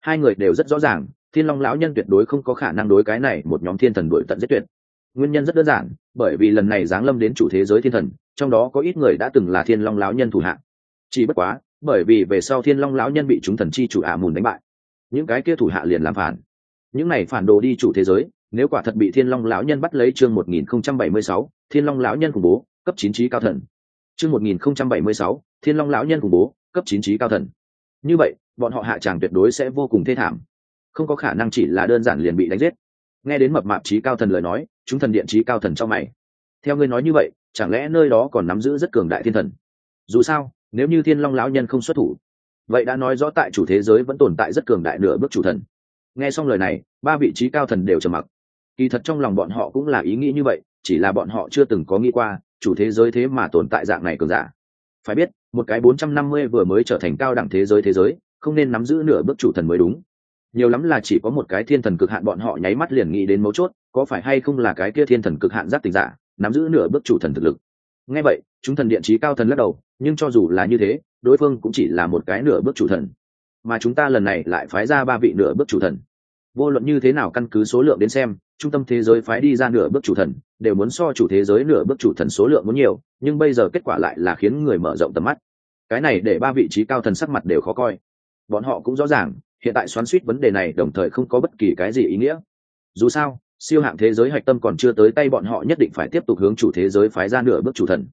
Hai người đều rất rõ ràng, thiên long lão nhân tuyệt đối không có khả năng đối cái này một nhóm thiên thần đội tận giết tuyệt. Nguyên nhân rất đơn giản, bởi vì lần này giáng lâm đến chủ thế giới thiên thần, trong đó có ít người đã từng là thiên long lão nhân thủ hạng. Chỉ bất quá, bởi vì về sau thiên long lão nhân bị chúng thần chi chủ ả mùn đánh bại, những cái kia thủ hạ liền làm phản. Những này phản đồ đi chủ thế giới nếu quả thật bị thiên long lão nhân bắt lấy chương một nghìn không trăm bảy mươi sáu, thiên long lão nhân khủng bố, cấp chín trí cao thần. Chương một nghìn không trăm bảy mươi sáu, thiên long lão nhân khủng bố, cấp chín trí cao thần. Như vậy, bọn họ hạ tràng tuyệt đối sẽ vô cùng thê thảm. Không có khả năng chỉ là đơn giản liền bị đánh giết. Nghe đến mập mạp trí cao thần lời nói, chúng thần điện trí cao thần cho mày. Theo ngươi nói như vậy, chẳng lẽ nơi đó còn nắm giữ rất cường đại thiên thần? Dù sao, nếu như thiên long lão nhân không xuất thủ, vậy đã nói rõ tại chủ thế giới vẫn tồn tại rất cường đại nửa bước chủ thần. Nghe xong lời này, ba vị trí cao thần đều trầm mặc kỳ thật trong lòng bọn họ cũng là ý nghĩ như vậy, chỉ là bọn họ chưa từng có nghĩ qua, chủ thế giới thế mà tồn tại dạng này cường giả. Phải biết, một cái bốn trăm năm mươi vừa mới trở thành cao đẳng thế giới thế giới, không nên nắm giữ nửa bước chủ thần mới đúng. Nhiều lắm là chỉ có một cái thiên thần cực hạn bọn họ nháy mắt liền nghĩ đến mấu chốt, có phải hay không là cái kia thiên thần cực hạn giác tình giả, nắm giữ nửa bước chủ thần thực lực. Ngay vậy, chúng thần điện trí cao thần lắc đầu, nhưng cho dù là như thế, đối phương cũng chỉ là một cái nửa bước chủ thần. Mà chúng ta lần này lại phái ra ba vị nửa bước chủ thần vô luận như thế nào căn cứ số lượng đến xem, trung tâm thế giới phái đi ra nửa bước chủ thần, đều muốn so chủ thế giới nửa bước chủ thần số lượng muốn nhiều, nhưng bây giờ kết quả lại là khiến người mở rộng tầm mắt. Cái này để ba vị trí cao thần sắc mặt đều khó coi. Bọn họ cũng rõ ràng, hiện tại xoắn suýt vấn đề này đồng thời không có bất kỳ cái gì ý nghĩa. Dù sao, siêu hạng thế giới hạch tâm còn chưa tới tay bọn họ nhất định phải tiếp tục hướng chủ thế giới phái ra nửa bước chủ thần.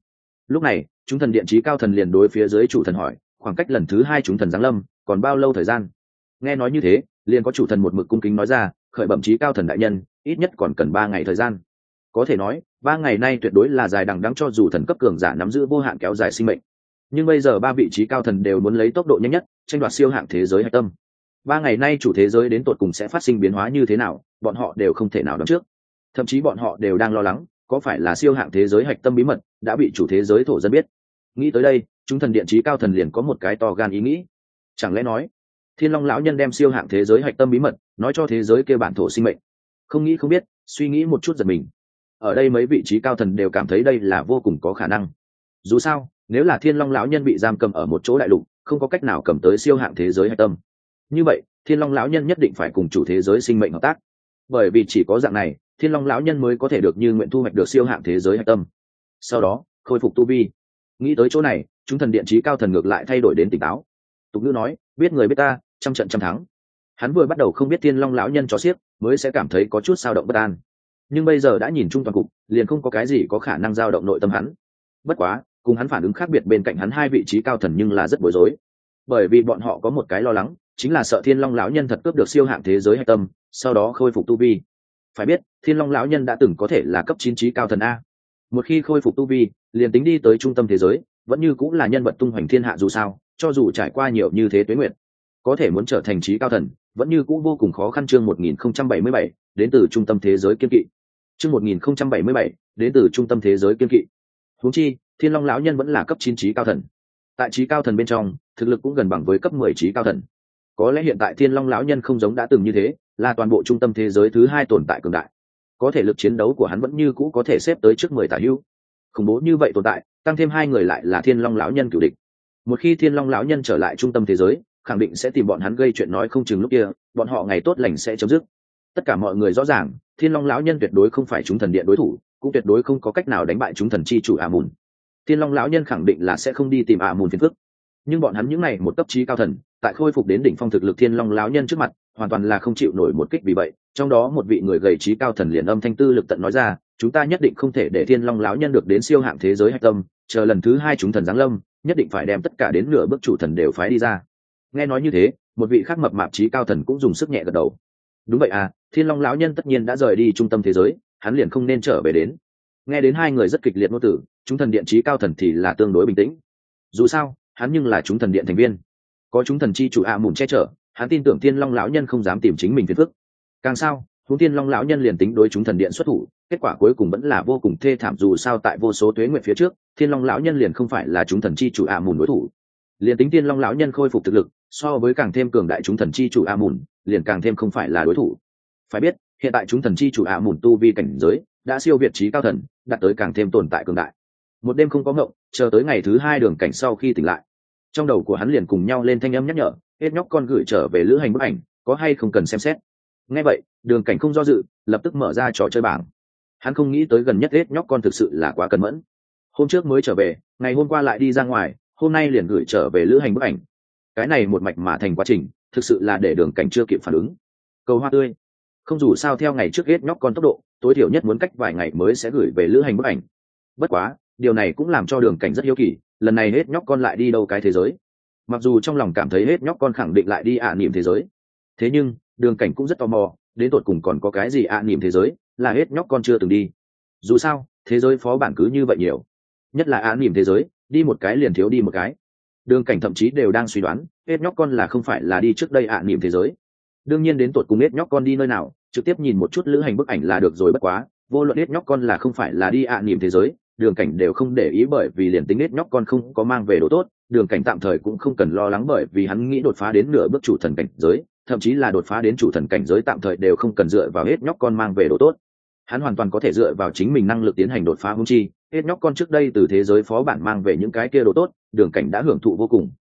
Lúc này, chúng thần điện trí cao thần liền đối phía dưới chủ thần hỏi, khoảng cách lần thứ hai chúng thần giáng lâm còn bao lâu thời gian? Nghe nói như thế liền có chủ thần một mực cung kính nói ra, khởi bẩm trí cao thần đại nhân, ít nhất còn cần ba ngày thời gian. Có thể nói, ba ngày nay tuyệt đối là dài đằng đắng cho dù thần cấp cường giả nắm giữ vô hạn kéo dài sinh mệnh. Nhưng bây giờ ba vị trí cao thần đều muốn lấy tốc độ nhanh nhất, tranh đoạt siêu hạng thế giới hạch tâm. Ba ngày nay chủ thế giới đến tột cùng sẽ phát sinh biến hóa như thế nào, bọn họ đều không thể nào đoán trước. Thậm chí bọn họ đều đang lo lắng, có phải là siêu hạng thế giới hạch tâm bí mật đã bị chủ thế giới thổ dân biết. Nghĩ tới đây, chúng thần điện trí cao thần liền có một cái to gan ý nghĩ. Chẳng lẽ nói thiên long lão nhân đem siêu hạng thế giới hạch tâm bí mật nói cho thế giới kêu bản thổ sinh mệnh. Không nghĩ không biết, suy nghĩ một chút giật mình. Ở đây mấy vị trí cao thần đều cảm thấy đây là vô cùng có khả năng. Dù sao, nếu là thiên long lão nhân bị giam cầm ở một chỗ đại lục, không có cách nào cầm tới siêu hạng thế giới hạch tâm. Như vậy, thiên long lão nhân nhất định phải cùng chủ thế giới sinh mệnh hợp tác. Bởi vì chỉ có dạng này, thiên long lão nhân mới có thể được như nguyện thu hoạch được siêu hạng thế giới hạch tâm. Sau đó, khôi phục tu vi. Nghĩ tới chỗ này, chúng thần điện trí cao thần ngược lại thay đổi đến tỉnh táo. Tục ngữ nói, biết người biết ta trăm trận trăm thắng. Hắn vừa bắt đầu không biết thiên long lão nhân cho xiếc, mới sẽ cảm thấy có chút sao động bất an. Nhưng bây giờ đã nhìn chung toàn cục, liền không có cái gì có khả năng giao động nội tâm hắn. Bất quá, cùng hắn phản ứng khác biệt bên cạnh hắn hai vị trí cao thần nhưng là rất bối rối. Bởi vì bọn họ có một cái lo lắng, chính là sợ thiên long lão nhân thật cướp được siêu hạng thế giới hạch tâm, sau đó khôi phục tu vi. Phải biết, thiên long lão nhân đã từng có thể là cấp chín trí cao thần a. Một khi khôi phục tu vi, liền tính đi tới trung tâm thế giới, vẫn như cũng là nhân vật tung hoành thiên hạ dù sao, cho dù trải qua nhiều như thế tuế nguyện có thể muốn trở thành trí cao thần, vẫn như cũ vô cùng khó khăn chương một nghìn không trăm bảy mươi bảy, đến từ trung tâm thế giới kiên kỵ. Chương một nghìn không trăm bảy mươi bảy, đến từ trung tâm thế giới kiên kỵ. Huống chi, thiên long lão nhân vẫn là cấp chín trí cao thần. Tại trí cao thần bên trong, thực lực cũng gần bằng với cấp mười trí cao thần. Có lẽ hiện tại thiên long lão nhân không giống đã từng như thế, là toàn bộ trung tâm thế giới thứ hai tồn tại cường đại. Có thể lực chiến đấu của hắn vẫn như cũ có thể xếp tới trước mười tả hữu khủng bố như vậy tồn tại, tăng thêm hai người lại là thiên long lão nhân cửu địch. Một khi thiên long lão nhân trở lại trung tâm thế giới khẳng định sẽ tìm bọn hắn gây chuyện nói không chừng lúc kia, bọn họ ngày tốt lành sẽ chấm dứt. Tất cả mọi người rõ ràng, thiên long lão nhân tuyệt đối không phải chúng thần điện đối thủ, cũng tuyệt đối không có cách nào đánh bại chúng thần chi chủ ả mùn thiên long lão nhân khẳng định là sẽ không đi tìm ả mùn phiền phức. Nhưng bọn hắn những n à y một cấp trí cao thần, tại khôi phục đến đỉnh phong thực lực thiên long lão nhân trước mặt, hoàn toàn là không chịu nổi một kích vì vậy, trong đó một vị người gầy trí cao thần liền âm thanh tư lực tận nói ra, chúng ta nhất định không thể để thiên long lão nhân được đến siêu hạng thế giới hạch tâm, chờ lần thứ hai chúng thần giáng lâm, nhất định phải đem tất cả đến nửa bước chủ thần đều phái đi ra nghe nói như thế, một vị khác mập mạp trí cao thần cũng dùng sức nhẹ gật đầu. Đúng vậy à thiên long lão nhân tất nhiên đã rời đi trung tâm thế giới, hắn liền không nên trở về đến. Nghe đến hai người rất kịch liệt ngôn tử chúng thần điện trí cao thần thì là tương đối bình tĩnh. Dù sao, hắn nhưng là chúng thần điện thành viên. Có chúng thần chi chủ ạ mùn che chở, hắn tin tưởng thiên long lão nhân không dám tìm chính mình phiền phức. Càng sao, huống thiên long lão nhân liền tính đối chúng thần điện xuất thủ, kết quả cuối cùng vẫn là vô cùng thê thảm dù sao tại vô số tuế nguyện phía trước, thiên long lão nhân liền không phải là chúng thần chi chủ ạ mùn đối thủ. Liền tính thiên long lão nhân khôi phục thực lực so với càng thêm cường đại chúng thần chi chủ a mùn, liền càng thêm không phải là đối thủ. Phải biết, hiện tại chúng thần chi chủ a mùn tu vi cảnh giới đã siêu việt trí cao thần, đạt tới càng thêm tồn tại cường đại. Một đêm không có ngộng, chờ tới ngày thứ hai đường cảnh sau khi tỉnh lại, trong đầu của hắn liền cùng nhau lên thanh âm nhắc nhở, hết nhóc con gửi trở về lữ hành bức ảnh, có hay không cần xem xét? Nghe vậy, đường cảnh không do dự, lập tức mở ra trò chơi bảng. Hắn không nghĩ tới gần nhất hết nhóc con thực sự là quá cẩn mẫn. Hôm trước mới trở về, ngày hôm qua lại đi ra ngoài, hôm nay liền gửi trở về lữ hành bức ảnh cái này một mạch mà thành quá trình, thực sự là để đường cảnh chưa kịp phản ứng. Cầu hoa tươi. Không dù sao theo ngày trước hết nhóc con tốc độ, tối thiểu nhất muốn cách vài ngày mới sẽ gửi về lữ hành bức ảnh. Bất quá, điều này cũng làm cho đường cảnh rất hiếu kỳ, lần này hết nhóc con lại đi đâu cái thế giới. Mặc dù trong lòng cảm thấy hết nhóc con khẳng định lại đi ạ niệm thế giới. Thế nhưng, đường cảnh cũng rất tò mò, đến tột cùng còn có cái gì ạ niệm thế giới là hết nhóc con chưa từng đi. Dù sao, thế giới phó bản cứ như vậy nhiều. Nhất là ạ niệm thế giới, đi một cái liền thiếu đi một cái đường cảnh thậm chí đều đang suy đoán hết nhóc con là không phải là đi trước đây ạ niệm thế giới. Đương nhiên đến tột cùng hết nhóc con đi nơi nào, trực tiếp nhìn một chút lữ hành bức ảnh là được rồi bất quá, vô luận hết nhóc con là không phải là đi ạ niệm thế giới, đường cảnh đều không để ý bởi vì liền tính hết nhóc con không có mang về đồ tốt, đường cảnh tạm thời cũng không cần lo lắng bởi vì hắn nghĩ đột phá đến nửa bước chủ thần cảnh giới, thậm chí là đột phá đến chủ thần cảnh giới tạm thời đều không cần dựa vào hết nhóc con mang về đồ tốt hắn hoàn toàn có thể dựa vào chính mình năng lực tiến hành đột phá hung chi hết nhóc con trước đây từ thế giới phó bản mang về những cái kia đồ tốt đường cảnh đã hưởng thụ vô cùng.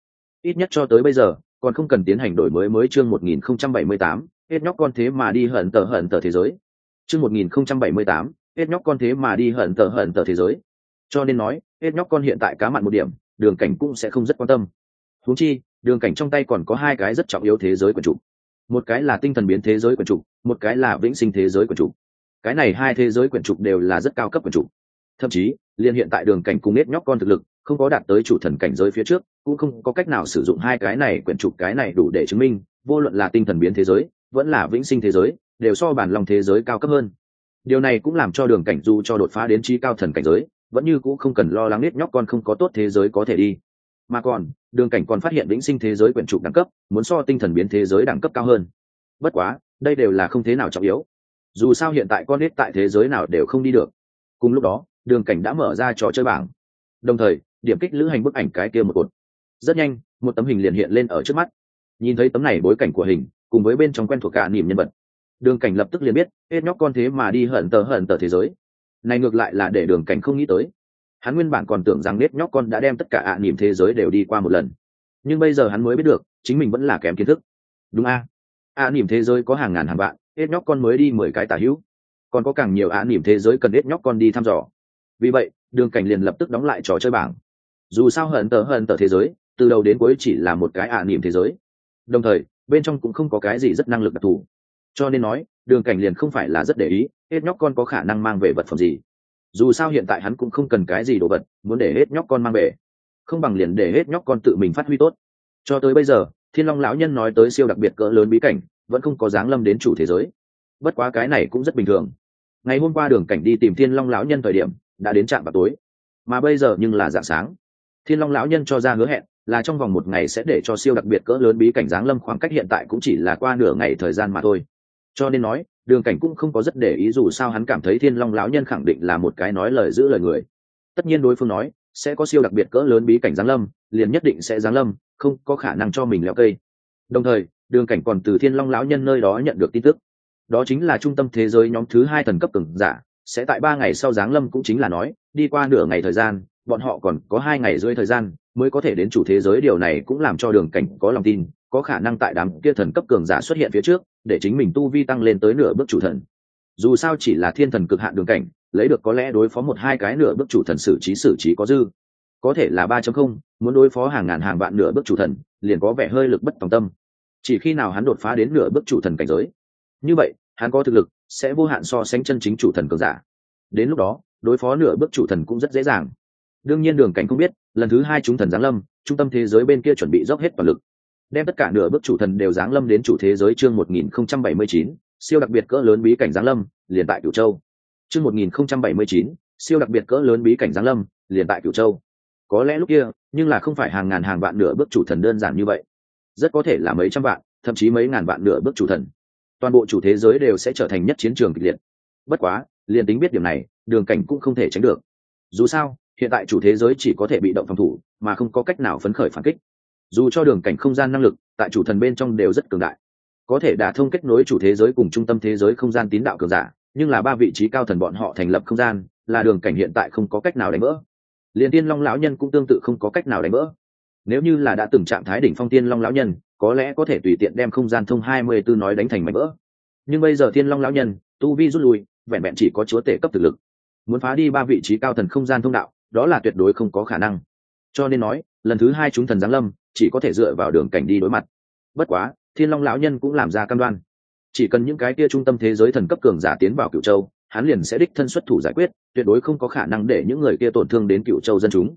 Ít nhất cho tới bây giờ còn không cần tiến hành đổi mới mới chương 1078, hết nhóc con thế mà đi hận tờ hận tờ thế giới. Chương 1078, hết nhóc con thế mà đi hận tờ hận tờ thế giới. Cho nên nói hết nhóc con hiện tại cá mặn một điểm đường cảnh cũng sẽ không rất quan tâm. Huống chi đường cảnh trong tay còn có hai cái rất trọng yếu thế giới quần chủ. Một cái là tinh thần biến thế giới quần chủ một cái là vĩnh sinh thế giới quần chủ cái này hai thế giới quyển trục đều là rất cao cấp quyển trục. Thậm chí liên hiện tại đường cảnh cùng nết nhóc con thực lực, không có đạt tới chủ thần cảnh giới phía trước, cũng không có cách nào sử dụng hai cái này quyển trục cái này đủ để chứng minh, vô luận là tinh thần biến thế giới, vẫn là vĩnh sinh thế giới, đều so bản lòng thế giới cao cấp hơn. Điều này cũng làm cho đường cảnh dù cho đột phá đến trí cao thần cảnh giới, vẫn như cũng không cần lo lắng nết nhóc con không có tốt thế giới có thể đi. Mà còn, đường cảnh còn phát hiện vĩnh sinh thế giới quyển trục đẳng cấp, muốn so tinh thần biến thế giới đẳng cấp cao hơn. Bất quá, đây đều là không thế nào trọng yếu dù sao hiện tại con nít tại thế giới nào đều không đi được. Cùng lúc đó, đường cảnh đã mở ra trò chơi bảng. Đồng thời, điểm kích lữ hành bức ảnh cái kia một cột. Rất nhanh, một tấm hình liền hiện lên ở trước mắt. Nhìn thấy tấm này bối cảnh của hình, cùng với bên trong quen thuộc cả niềm nhân vật, đường cảnh lập tức liền biết, hết nhóc con thế mà đi hận tờ hận tờ thế giới. Này ngược lại là để đường cảnh không nghĩ tới. Hắn nguyên bản còn tưởng rằng nết nhóc con đã đem tất cả ạ niềm thế giới đều đi qua một lần. Nhưng bây giờ hắn mới biết được, chính mình vẫn là kém kiến thức. Đúng a. Ạ niềm thế giới có hàng ngàn hàng vạn hết nhóc con mới đi mười cái tả hữu. Còn có càng nhiều ạ niềm thế giới cần hết nhóc con đi thăm dò. Vì vậy, đường cảnh liền lập tức đóng lại trò chơi bảng. Dù sao hận tờ hận tờ thế giới, từ đầu đến cuối chỉ là một cái ạ niềm thế giới. Đồng thời, bên trong cũng không có cái gì rất năng lực đặc thù. Cho nên nói, đường cảnh liền không phải là rất để ý hết nhóc con có khả năng mang về vật phẩm gì. Dù sao hiện tại hắn cũng không cần cái gì đồ vật, muốn để hết nhóc con mang về. Không bằng liền để hết nhóc con tự mình phát huy tốt. Cho tới bây giờ, thiên long lão nhân nói tới siêu đặc biệt cỡ lớn bí cảnh vẫn không có dáng lâm đến chủ thế giới. Bất quá cái này cũng rất bình thường. Ngày hôm qua đường cảnh đi tìm thiên long lão nhân thời điểm, đã đến trạm vào tối. Mà bây giờ nhưng là dạng sáng. Thiên long lão nhân cho ra hứa hẹn là trong vòng một ngày sẽ để cho siêu đặc biệt cỡ lớn bí cảnh giáng lâm khoảng cách hiện tại cũng chỉ là qua nửa ngày thời gian mà thôi. Cho nên nói, đường cảnh cũng không có rất để ý dù sao hắn cảm thấy thiên long lão nhân khẳng định là một cái nói lời giữ lời người. Tất nhiên đối phương nói, sẽ có siêu đặc biệt cỡ lớn bí cảnh giáng lâm, liền nhất định sẽ giáng lâm, không có khả năng cho mình leo cây. Đồng thời đường cảnh còn từ thiên long lão nhân nơi đó nhận được tin tức. Đó chính là trung tâm thế giới nhóm thứ hai thần cấp cường giả, sẽ tại ba ngày sau giáng lâm cũng chính là nói, đi qua nửa ngày thời gian, bọn họ còn có hai ngày rưỡi thời gian mới có thể đến chủ thế giới. Điều này cũng làm cho đường cảnh có lòng tin, có khả năng tại đám kia thần cấp cường giả xuất hiện phía trước, để chính mình tu vi tăng lên tới nửa bước chủ thần. Dù sao chỉ là thiên thần cực hạn đường cảnh, lấy được có lẽ đối phó một hai cái nửa bước chủ thần xử trí xử trí có dư. Có thể là ba chấm không, muốn đối phó hàng ngàn hàng vạn nửa bước chủ thần, liền có vẻ hơi lực bất tòng tâm chỉ khi nào hắn đột phá đến nửa bước chủ thần cảnh giới. Như vậy hắn có thực lực sẽ vô hạn so sánh chân chính chủ thần cường giả. Đến lúc đó đối phó nửa bước chủ thần cũng rất dễ dàng. Đương nhiên đường cảnh không biết lần thứ hai chúng thần giáng lâm trung tâm thế giới bên kia chuẩn bị dốc hết toàn lực. Đem tất cả nửa bước chủ thần đều giáng lâm đến chủ thế giới chương 1079, siêu đặc biệt cỡ lớn bí cảnh giáng lâm liền tại cửu châu. Chương 1079, siêu đặc biệt cỡ lớn bí cảnh giáng lâm liền tại cửu châu. Có lẽ lúc kia nhưng là không phải hàng ngàn hàng vạn nửa bước chủ thần đơn giản như vậy rất có thể là mấy trăm vạn, thậm chí mấy ngàn vạn nửa bước chủ thần. Toàn bộ chủ thế giới đều sẽ trở thành nhất chiến trường kịch liệt. Bất quá, liền tính biết điểm này, đường cảnh cũng không thể tránh được. Dù sao, hiện tại chủ thế giới chỉ có thể bị động phòng thủ, mà không có cách nào phấn khởi phản kích. Dù cho đường cảnh không gian năng lực, tại chủ thần bên trong đều rất cường đại. Có thể đả thông kết nối chủ thế giới cùng trung tâm thế giới không gian tín đạo cường giả, nhưng là ba vị trí cao thần bọn họ thành lập không gian, là đường cảnh hiện tại không có cách nào đánh vỡ. Liền tiên long lão nhân cũng tương tự không có cách nào đánh vỡ nếu như là đã từng trạng thái đỉnh phong tiên long lão nhân, có lẽ có thể tùy tiện đem không gian thông hai mươi tư nói đánh thành mảnh vỡ. Nhưng bây giờ tiên long lão nhân, tu vi rút lui, vẹn vẹn chỉ có chúa tể cấp thực lực. Muốn phá đi ba vị trí cao thần không gian thông đạo, đó là tuyệt đối không có khả năng. Cho nên nói, lần thứ hai chúng thần giáng lâm, chỉ có thể dựa vào đường cảnh đi đối mặt. Bất quá, thiên long lão nhân cũng làm ra căn đoan. Chỉ cần những cái kia trung tâm thế giới thần cấp cường giả tiến vào cựu châu, hắn liền sẽ đích thân xuất thủ giải quyết, tuyệt đối không có khả năng để những người kia tổn thương đến cựu châu dân chúng.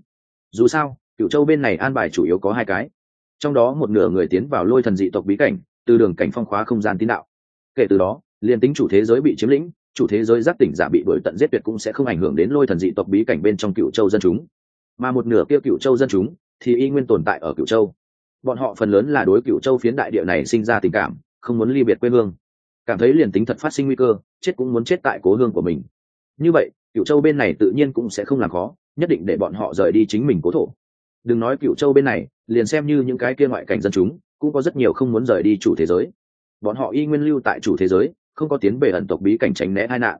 Dù sao cựu châu bên này an bài chủ yếu có hai cái. Trong đó một nửa người tiến vào lôi thần dị tộc bí cảnh, từ đường cảnh phong khóa không gian tín đạo. Kể từ đó, liền tính chủ thế giới bị chiếm lĩnh, chủ thế giới giác tỉnh giả bị đuổi tận giết tuyệt cũng sẽ không ảnh hưởng đến lôi thần dị tộc bí cảnh bên trong cựu châu dân chúng. Mà một nửa kia cựu châu dân chúng thì y nguyên tồn tại ở cựu châu. Bọn họ phần lớn là đối cựu châu phiến đại địa này sinh ra tình cảm, không muốn ly biệt quê hương. Cảm thấy liền tính thật phát sinh nguy cơ, chết cũng muốn chết tại cố hương của mình. Như vậy cựu châu bên này tự nhiên cũng sẽ không làm khó, nhất định để bọn họ rời đi chính mình cố thổ đừng nói cựu châu bên này, liền xem như những cái kia ngoại cảnh dân chúng, cũng có rất nhiều không muốn rời đi chủ thế giới. Bọn họ y nguyên lưu tại chủ thế giới, không có tiến về ẩn tộc bí cảnh tránh né tai nạn.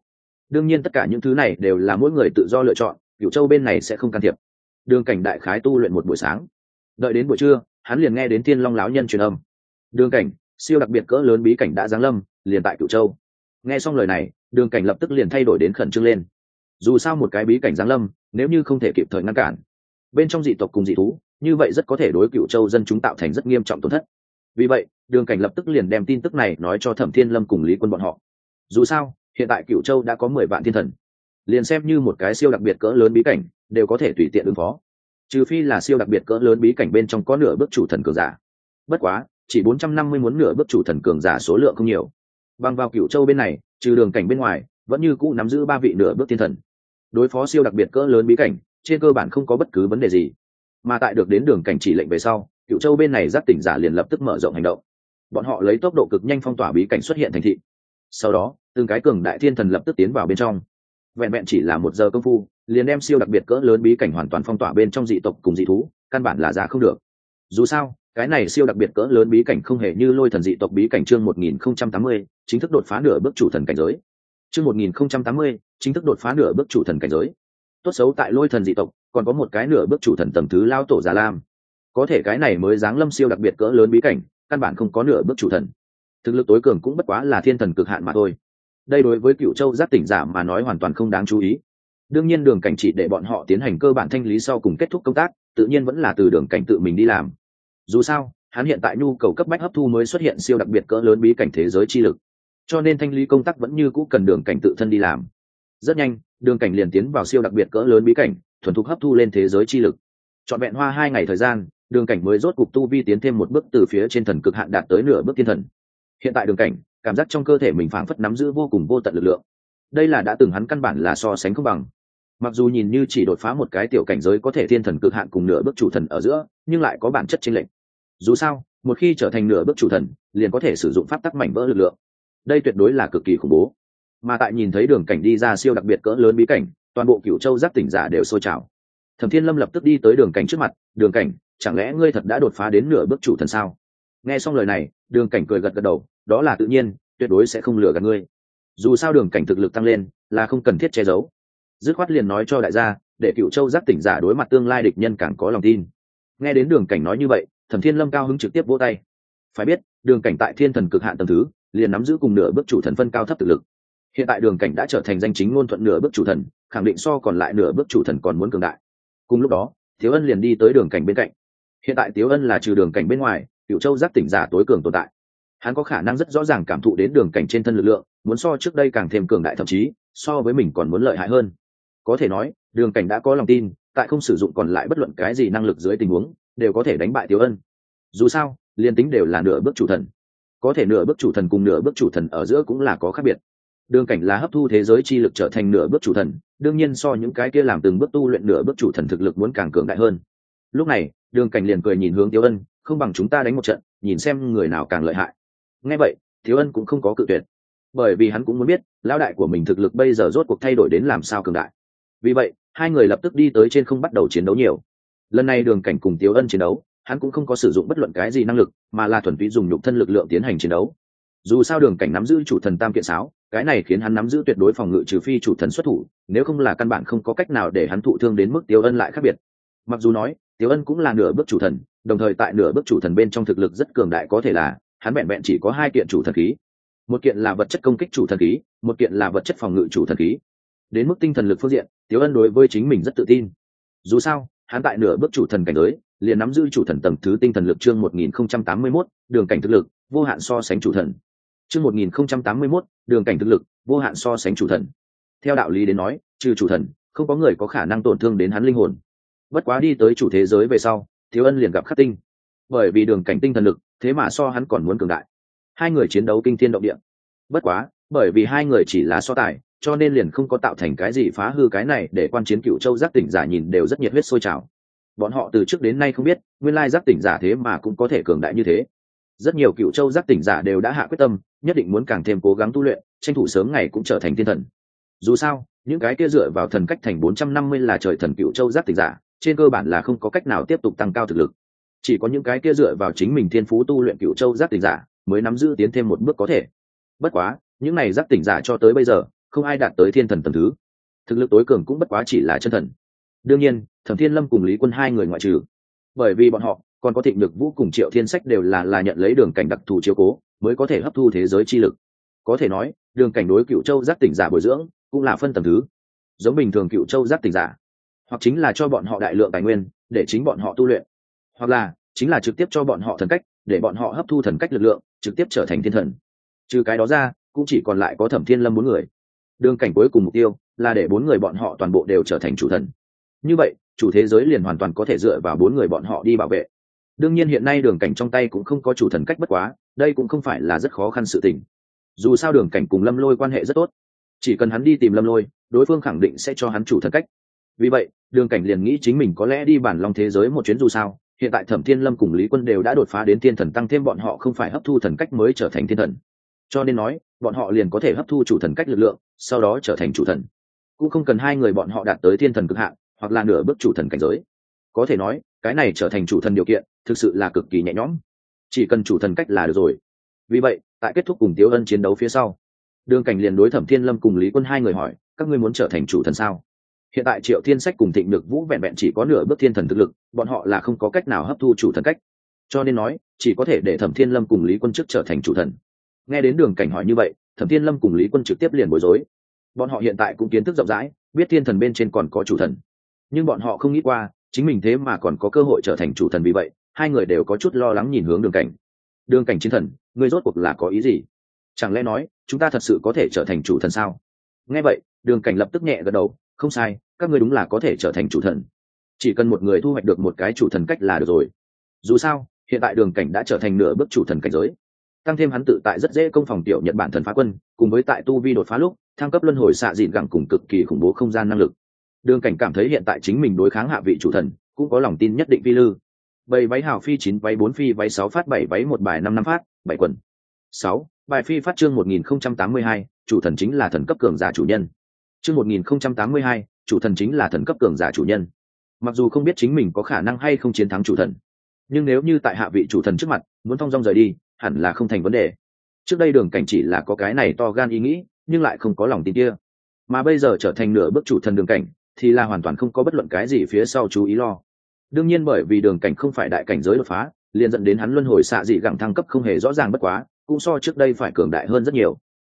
Đương nhiên tất cả những thứ này đều là mỗi người tự do lựa chọn, cựu châu bên này sẽ không can thiệp. Đường cảnh đại khái tu luyện một buổi sáng. Đợi đến buổi trưa, hắn liền nghe đến thiên long láo nhân truyền âm. Đường cảnh, siêu đặc biệt cỡ lớn bí cảnh đã giáng lâm, liền tại cựu châu. Nghe xong lời này, đường cảnh lập tức liền thay đổi đến khẩn trương lên. Dù sao một cái bí cảnh giáng lâm, nếu như không thể kịp thời ngăn cản bên trong dị tộc cùng dị thú, như vậy rất có thể đối cựu châu dân chúng tạo thành rất nghiêm trọng tổn thất. Vì vậy, đường cảnh lập tức liền đem tin tức này nói cho thẩm thiên lâm cùng lý quân bọn họ. Dù sao, hiện tại cựu châu đã có mười vạn thiên thần. Liền xem như một cái siêu đặc biệt cỡ lớn bí cảnh, đều có thể tùy tiện ứng phó. Trừ phi là siêu đặc biệt cỡ lớn bí cảnh bên trong có nửa bước chủ thần cường giả. Bất quá, chỉ bốn trăm năm mươi muốn nửa bước chủ thần cường giả số lượng không nhiều. Bằng vào cựu châu bên này, trừ đường cảnh bên ngoài, vẫn như cũ nắm giữ ba vị nửa bước thiên thần. Đối phó siêu đặc biệt cỡ lớn bí cảnh trên cơ bản không có bất cứ vấn đề gì. Mà tại được đến đường cảnh chỉ lệnh về sau cựu châu bên này giác tỉnh giả liền lập tức mở rộng hành động. Bọn họ lấy tốc độ cực nhanh phong tỏa bí cảnh xuất hiện thành thị. Sau đó, từng cái cường đại thiên thần lập tức tiến vào bên trong. Vẹn vẹn chỉ là một giờ công phu, liền đem siêu đặc biệt cỡ lớn bí cảnh hoàn toàn phong tỏa bên trong dị tộc cùng dị thú, căn bản là ra không được. Dù sao, cái này siêu đặc biệt cỡ lớn bí cảnh không hề như lôi thần dị tộc bí cảnh chương một nghìn không trăm tám mươi, chính thức đột phá nửa bước chủ thần cảnh giới. Chương một nghìn không trăm tám mươi, chính thức đột phá nửa bước chủ thần cảnh giới tốt xấu tại lôi thần dị tộc, còn có một cái nửa bước chủ thần tầm thứ lao tổ già lam. Có thể cái này mới dáng lâm siêu đặc biệt cỡ lớn bí cảnh, căn bản không có nửa bước chủ thần. Thực lực tối cường cũng bất quá là thiên thần cực hạn mà thôi. Đây đối với cựu châu giác tỉnh giả mà nói hoàn toàn không đáng chú ý. Đương nhiên đường cảnh chỉ để bọn họ tiến hành cơ bản thanh lý sau cùng kết thúc công tác, tự nhiên vẫn là từ đường cảnh tự mình đi làm. Dù sao, hắn hiện tại nhu cầu cấp bách hấp thu mới xuất hiện siêu đặc biệt cỡ lớn bí cảnh thế giới chi lực. Cho nên thanh lý công tác vẫn như cũ cần đường cảnh tự thân đi làm rất nhanh, đường cảnh liền tiến vào siêu đặc biệt cỡ lớn bí cảnh, thuần thục hấp thu lên thế giới chi lực. Trọn vẹn hoa hai ngày thời gian, đường cảnh mới rốt cục tu vi tiến thêm một bước từ phía trên thần cực hạn đạt tới nửa bước thiên thần. Hiện tại đường cảnh, cảm giác trong cơ thể mình phảng phất nắm giữ vô cùng vô tận lực lượng. Đây là đã từng hắn căn bản là so sánh không bằng. Mặc dù nhìn như chỉ đột phá một cái tiểu cảnh giới có thể thiên thần cực hạn cùng nửa bước chủ thần ở giữa, nhưng lại có bản chất chênh lệch. Dù sao, một khi trở thành nửa bước chủ thần, liền có thể sử dụng pháp tắc mảnh vỡ lực lượng. Đây tuyệt đối là cực kỳ khủng bố mà tại nhìn thấy đường cảnh đi ra siêu đặc biệt cỡ lớn bí cảnh, toàn bộ cựu châu giác tỉnh giả đều sôi trào. Thẩm thiên lâm lập tức đi tới đường cảnh trước mặt, đường cảnh, chẳng lẽ ngươi thật đã đột phá đến nửa bước chủ thần sao? Nghe xong lời này, đường cảnh cười gật gật đầu, đó là tự nhiên, tuyệt đối sẽ không lừa gạt ngươi. Dù sao đường cảnh thực lực tăng lên, là không cần thiết che giấu. Dứt khoát liền nói cho đại gia, để cựu châu giác tỉnh giả đối mặt tương lai địch nhân càng có lòng tin. Nghe đến đường cảnh nói như vậy, thẩm thiên lâm cao hứng trực tiếp vỗ tay. Phải biết, đường cảnh tại thiên thần cực hạn tầm thứ, liền nắm giữ cùng nửa bước chủ thần phân cao thấp thực lực hiện tại đường cảnh đã trở thành danh chính ngôn thuận nửa bước chủ thần, khẳng định so còn lại nửa bước chủ thần còn muốn cường đại. Cùng lúc đó thiếu ân liền đi tới đường cảnh bên cạnh. Hiện tại tiếu ân là trừ đường cảnh bên ngoài cựu châu giác tỉnh giả tối cường tồn tại. Hắn có khả năng rất rõ ràng cảm thụ đến đường cảnh trên thân lực lượng, muốn so trước đây càng thêm cường đại thậm chí, so với mình còn muốn lợi hại hơn. Có thể nói, đường cảnh đã có lòng tin, tại không sử dụng còn lại bất luận cái gì năng lực dưới tình huống, đều có thể đánh bại tiếu ân. Dù sao, liên tính đều là nửa bước chủ thần. Có thể nửa bước chủ thần cùng nửa bước chủ thần ở giữa cũng là có khác biệt đường cảnh là hấp thu thế giới chi lực trở thành nửa bước chủ thần, đương nhiên so những cái kia làm từng bước tu luyện nửa bước chủ thần thực lực muốn càng cường đại hơn. Lúc này, đường cảnh liền cười nhìn hướng tiếu ân, không bằng chúng ta đánh một trận, nhìn xem người nào càng lợi hại. Ngay vậy, thiếu ân cũng không có cự tuyệt. Bởi vì hắn cũng muốn biết, lão đại của mình thực lực bây giờ rốt cuộc thay đổi đến làm sao cường đại. Vì vậy, hai người lập tức đi tới trên không bắt đầu chiến đấu nhiều. Lần này đường cảnh cùng tiếu ân chiến đấu, hắn cũng không có sử dụng bất luận cái gì năng lực, mà là thuần túy dùng nhục thân lực lượng tiến hành chiến đấu. Dù sao đường cảnh nắm giữ chủ thần tam kiện sáo cái này khiến hắn nắm giữ tuyệt đối phòng ngự trừ phi chủ thần xuất thủ, nếu không là căn bản không có cách nào để hắn thụ thương đến mức tiêu ân lại khác biệt. Mặc dù nói tiêu ân cũng là nửa bước chủ thần, đồng thời tại nửa bước chủ thần bên trong thực lực rất cường đại có thể là, hắn vẹn vẹn chỉ có hai kiện chủ thần khí. Một kiện là vật chất công kích chủ thần khí, một kiện là vật chất phòng ngự chủ thần khí. Đến mức tinh thần lực phương diện tiêu ân đối với chính mình rất tự tin. Dù sao, hắn tại nửa bước chủ thần cảnh giới, liền nắm giữ chủ thần tầng thứ tinh thần lực chương một nghìn không trăm tám mươi mốt, đường cảnh thực lực, vô hạn so sánh chủ thần chương một nghìn không trăm tám mươi mốt, đường cảnh thực lực, vô hạn so sánh chủ thần. Theo đạo lý đến nói, trừ chủ thần, không có người có khả năng tổn thương đến hắn linh hồn. Bất quá đi tới chủ thế giới về sau, thiếu ân liền gặp khắc tinh. Bởi vì đường cảnh tinh thần lực, thế mà so hắn còn muốn cường đại. Hai người chiến đấu kinh thiên động địa. Bất quá, bởi vì hai người chỉ là so tài, cho nên liền không có tạo thành cái gì phá hư cái này để quan chiến cựu châu giác tỉnh giả nhìn đều rất nhiệt huyết sôi trào. Bọn họ từ trước đến nay không biết, nguyên lai giác tỉnh giả thế mà cũng có thể cường đại như thế rất nhiều cựu châu giác tỉnh giả đều đã hạ quyết tâm, nhất định muốn càng thêm cố gắng tu luyện, tranh thủ sớm ngày cũng trở thành thiên thần. Dù sao, những cái kia dựa vào thần cách thành bốn trăm năm mươi là trời thần cựu châu giác tỉnh giả, trên cơ bản là không có cách nào tiếp tục tăng cao thực lực. Chỉ có những cái kia dựa vào chính mình thiên phú tu luyện cựu châu giác tỉnh giả mới nắm giữ tiến thêm một bước có thể. Bất quá, những này giác tỉnh giả cho tới bây giờ, không ai đạt tới thiên thần tầm thứ. Thực lực tối cường cũng bất quá chỉ là chân thần. Đương nhiên, thẩm thiên lâm cùng lý quân hai người ngoại trừ. Bởi vì bọn họ còn có thịnh lực vũ cùng triệu thiên sách đều là là nhận lấy đường cảnh đặc thù chiếu cố, mới có thể hấp thu thế giới chi lực. Có thể nói, đường cảnh đối cựu châu giác tỉnh giả bồi dưỡng, cũng là phân tầm thứ. Giống bình thường cựu châu giác tỉnh giả, hoặc chính là cho bọn họ đại lượng tài nguyên, để chính bọn họ tu luyện. Hoặc là, chính là trực tiếp cho bọn họ thần cách, để bọn họ hấp thu thần cách lực lượng, trực tiếp trở thành thiên thần. Trừ cái đó ra, cũng chỉ còn lại có thẩm thiên lâm bốn người. Đường cảnh cuối cùng mục tiêu là để bốn người bọn họ toàn bộ đều trở thành chủ thần. Như vậy, chủ thế giới liền hoàn toàn có thể dựa vào bốn người bọn họ đi bảo vệ đương nhiên hiện nay đường cảnh trong tay cũng không có chủ thần cách bất quá, đây cũng không phải là rất khó khăn sự tình. Dù sao đường cảnh cùng lâm lôi quan hệ rất tốt. Chỉ cần hắn đi tìm lâm lôi, đối phương khẳng định sẽ cho hắn chủ thần cách. Vì vậy, đường cảnh liền nghĩ chính mình có lẽ đi bản long thế giới một chuyến dù sao, hiện tại thẩm thiên lâm cùng lý quân đều đã đột phá đến thiên thần tăng thêm bọn họ không phải hấp thu thần cách mới trở thành thiên thần. Cho nên nói, bọn họ liền có thể hấp thu chủ thần cách lực lượng, sau đó trở thành chủ thần. Cũng không cần hai người bọn họ đạt tới thiên thần cực hạn, hoặc là nửa bước chủ thần cảnh giới. Có thể nói cái này trở thành chủ thần điều kiện, thực sự là cực kỳ nhẹ nhõm. Chỉ cần chủ thần cách là được rồi. Vì vậy, tại kết thúc cùng tiếu ân chiến đấu phía sau, đường cảnh liền đối thẩm thiên lâm cùng lý quân hai người hỏi, các ngươi muốn trở thành chủ thần sao? Hiện tại triệu thiên sách cùng thịnh được vũ vẹn vẹn chỉ có nửa bước thiên thần thực lực, bọn họ là không có cách nào hấp thu chủ thần cách. Cho nên nói, chỉ có thể để thẩm thiên lâm cùng lý quân chức trở thành chủ thần. Nghe đến đường cảnh hỏi như vậy, thẩm thiên lâm cùng lý quân trực tiếp liền bối rối. Bọn họ hiện tại cũng kiến thức rộng rãi, biết thiên thần bên trên còn có chủ thần. Nhưng bọn họ không nghĩ qua chính mình thế mà còn có cơ hội trở thành chủ thần vì vậy, hai người đều có chút lo lắng nhìn hướng đường cảnh. Đường cảnh chiến thần, ngươi rốt cuộc là có ý gì? Chẳng lẽ nói, chúng ta thật sự có thể trở thành chủ thần sao? Nghe vậy, đường cảnh lập tức nhẹ gật đầu, không sai, các ngươi đúng là có thể trở thành chủ thần. Chỉ cần một người thu hoạch được một cái chủ thần cách là được rồi. Dù sao, hiện tại đường cảnh đã trở thành nửa bước chủ thần cảnh giới. Tăng thêm hắn tự tại rất dễ công phòng tiểu nhật bản thần phá quân, cùng với tại tu vi đột phá lúc, thăng cấp luân hồi xạ dịn gẳng cùng cực kỳ khủng bố không gian năng lực đường cảnh cảm thấy hiện tại chính mình đối kháng hạ vị chủ thần, cũng có lòng tin nhất định vi lư. Bảy váy hào phi chín, váy bốn phi, váy sáu phát bảy, váy một bài năm năm phát, bảy quần. Sáu, bài phi phát chương một nghìn không trăm tám mươi hai, chủ thần chính là thần cấp cường giả chủ nhân. Chương một nghìn không trăm tám mươi hai, chủ thần chính là thần cấp cường giả chủ nhân. Mặc dù không biết chính mình có khả năng hay không chiến thắng chủ thần, nhưng nếu như tại hạ vị chủ thần trước mặt, muốn thong dong rời đi, hẳn là không thành vấn đề. Trước đây đường cảnh chỉ là có cái này to gan ý nghĩ, nhưng lại không có lòng tin kia. Mà bây giờ trở thành nửa bước chủ thần đường cảnh thì là hoàn toàn không có bất luận cái gì phía sau chú ý lo. Đương nhiên bởi vì đường cảnh không phải đại cảnh giới đột phá, liền dẫn đến hắn luân hồi xạ dị gẳng thăng cấp không hề rõ ràng bất quá, cũng so trước đây phải cường đại hơn rất nhiều.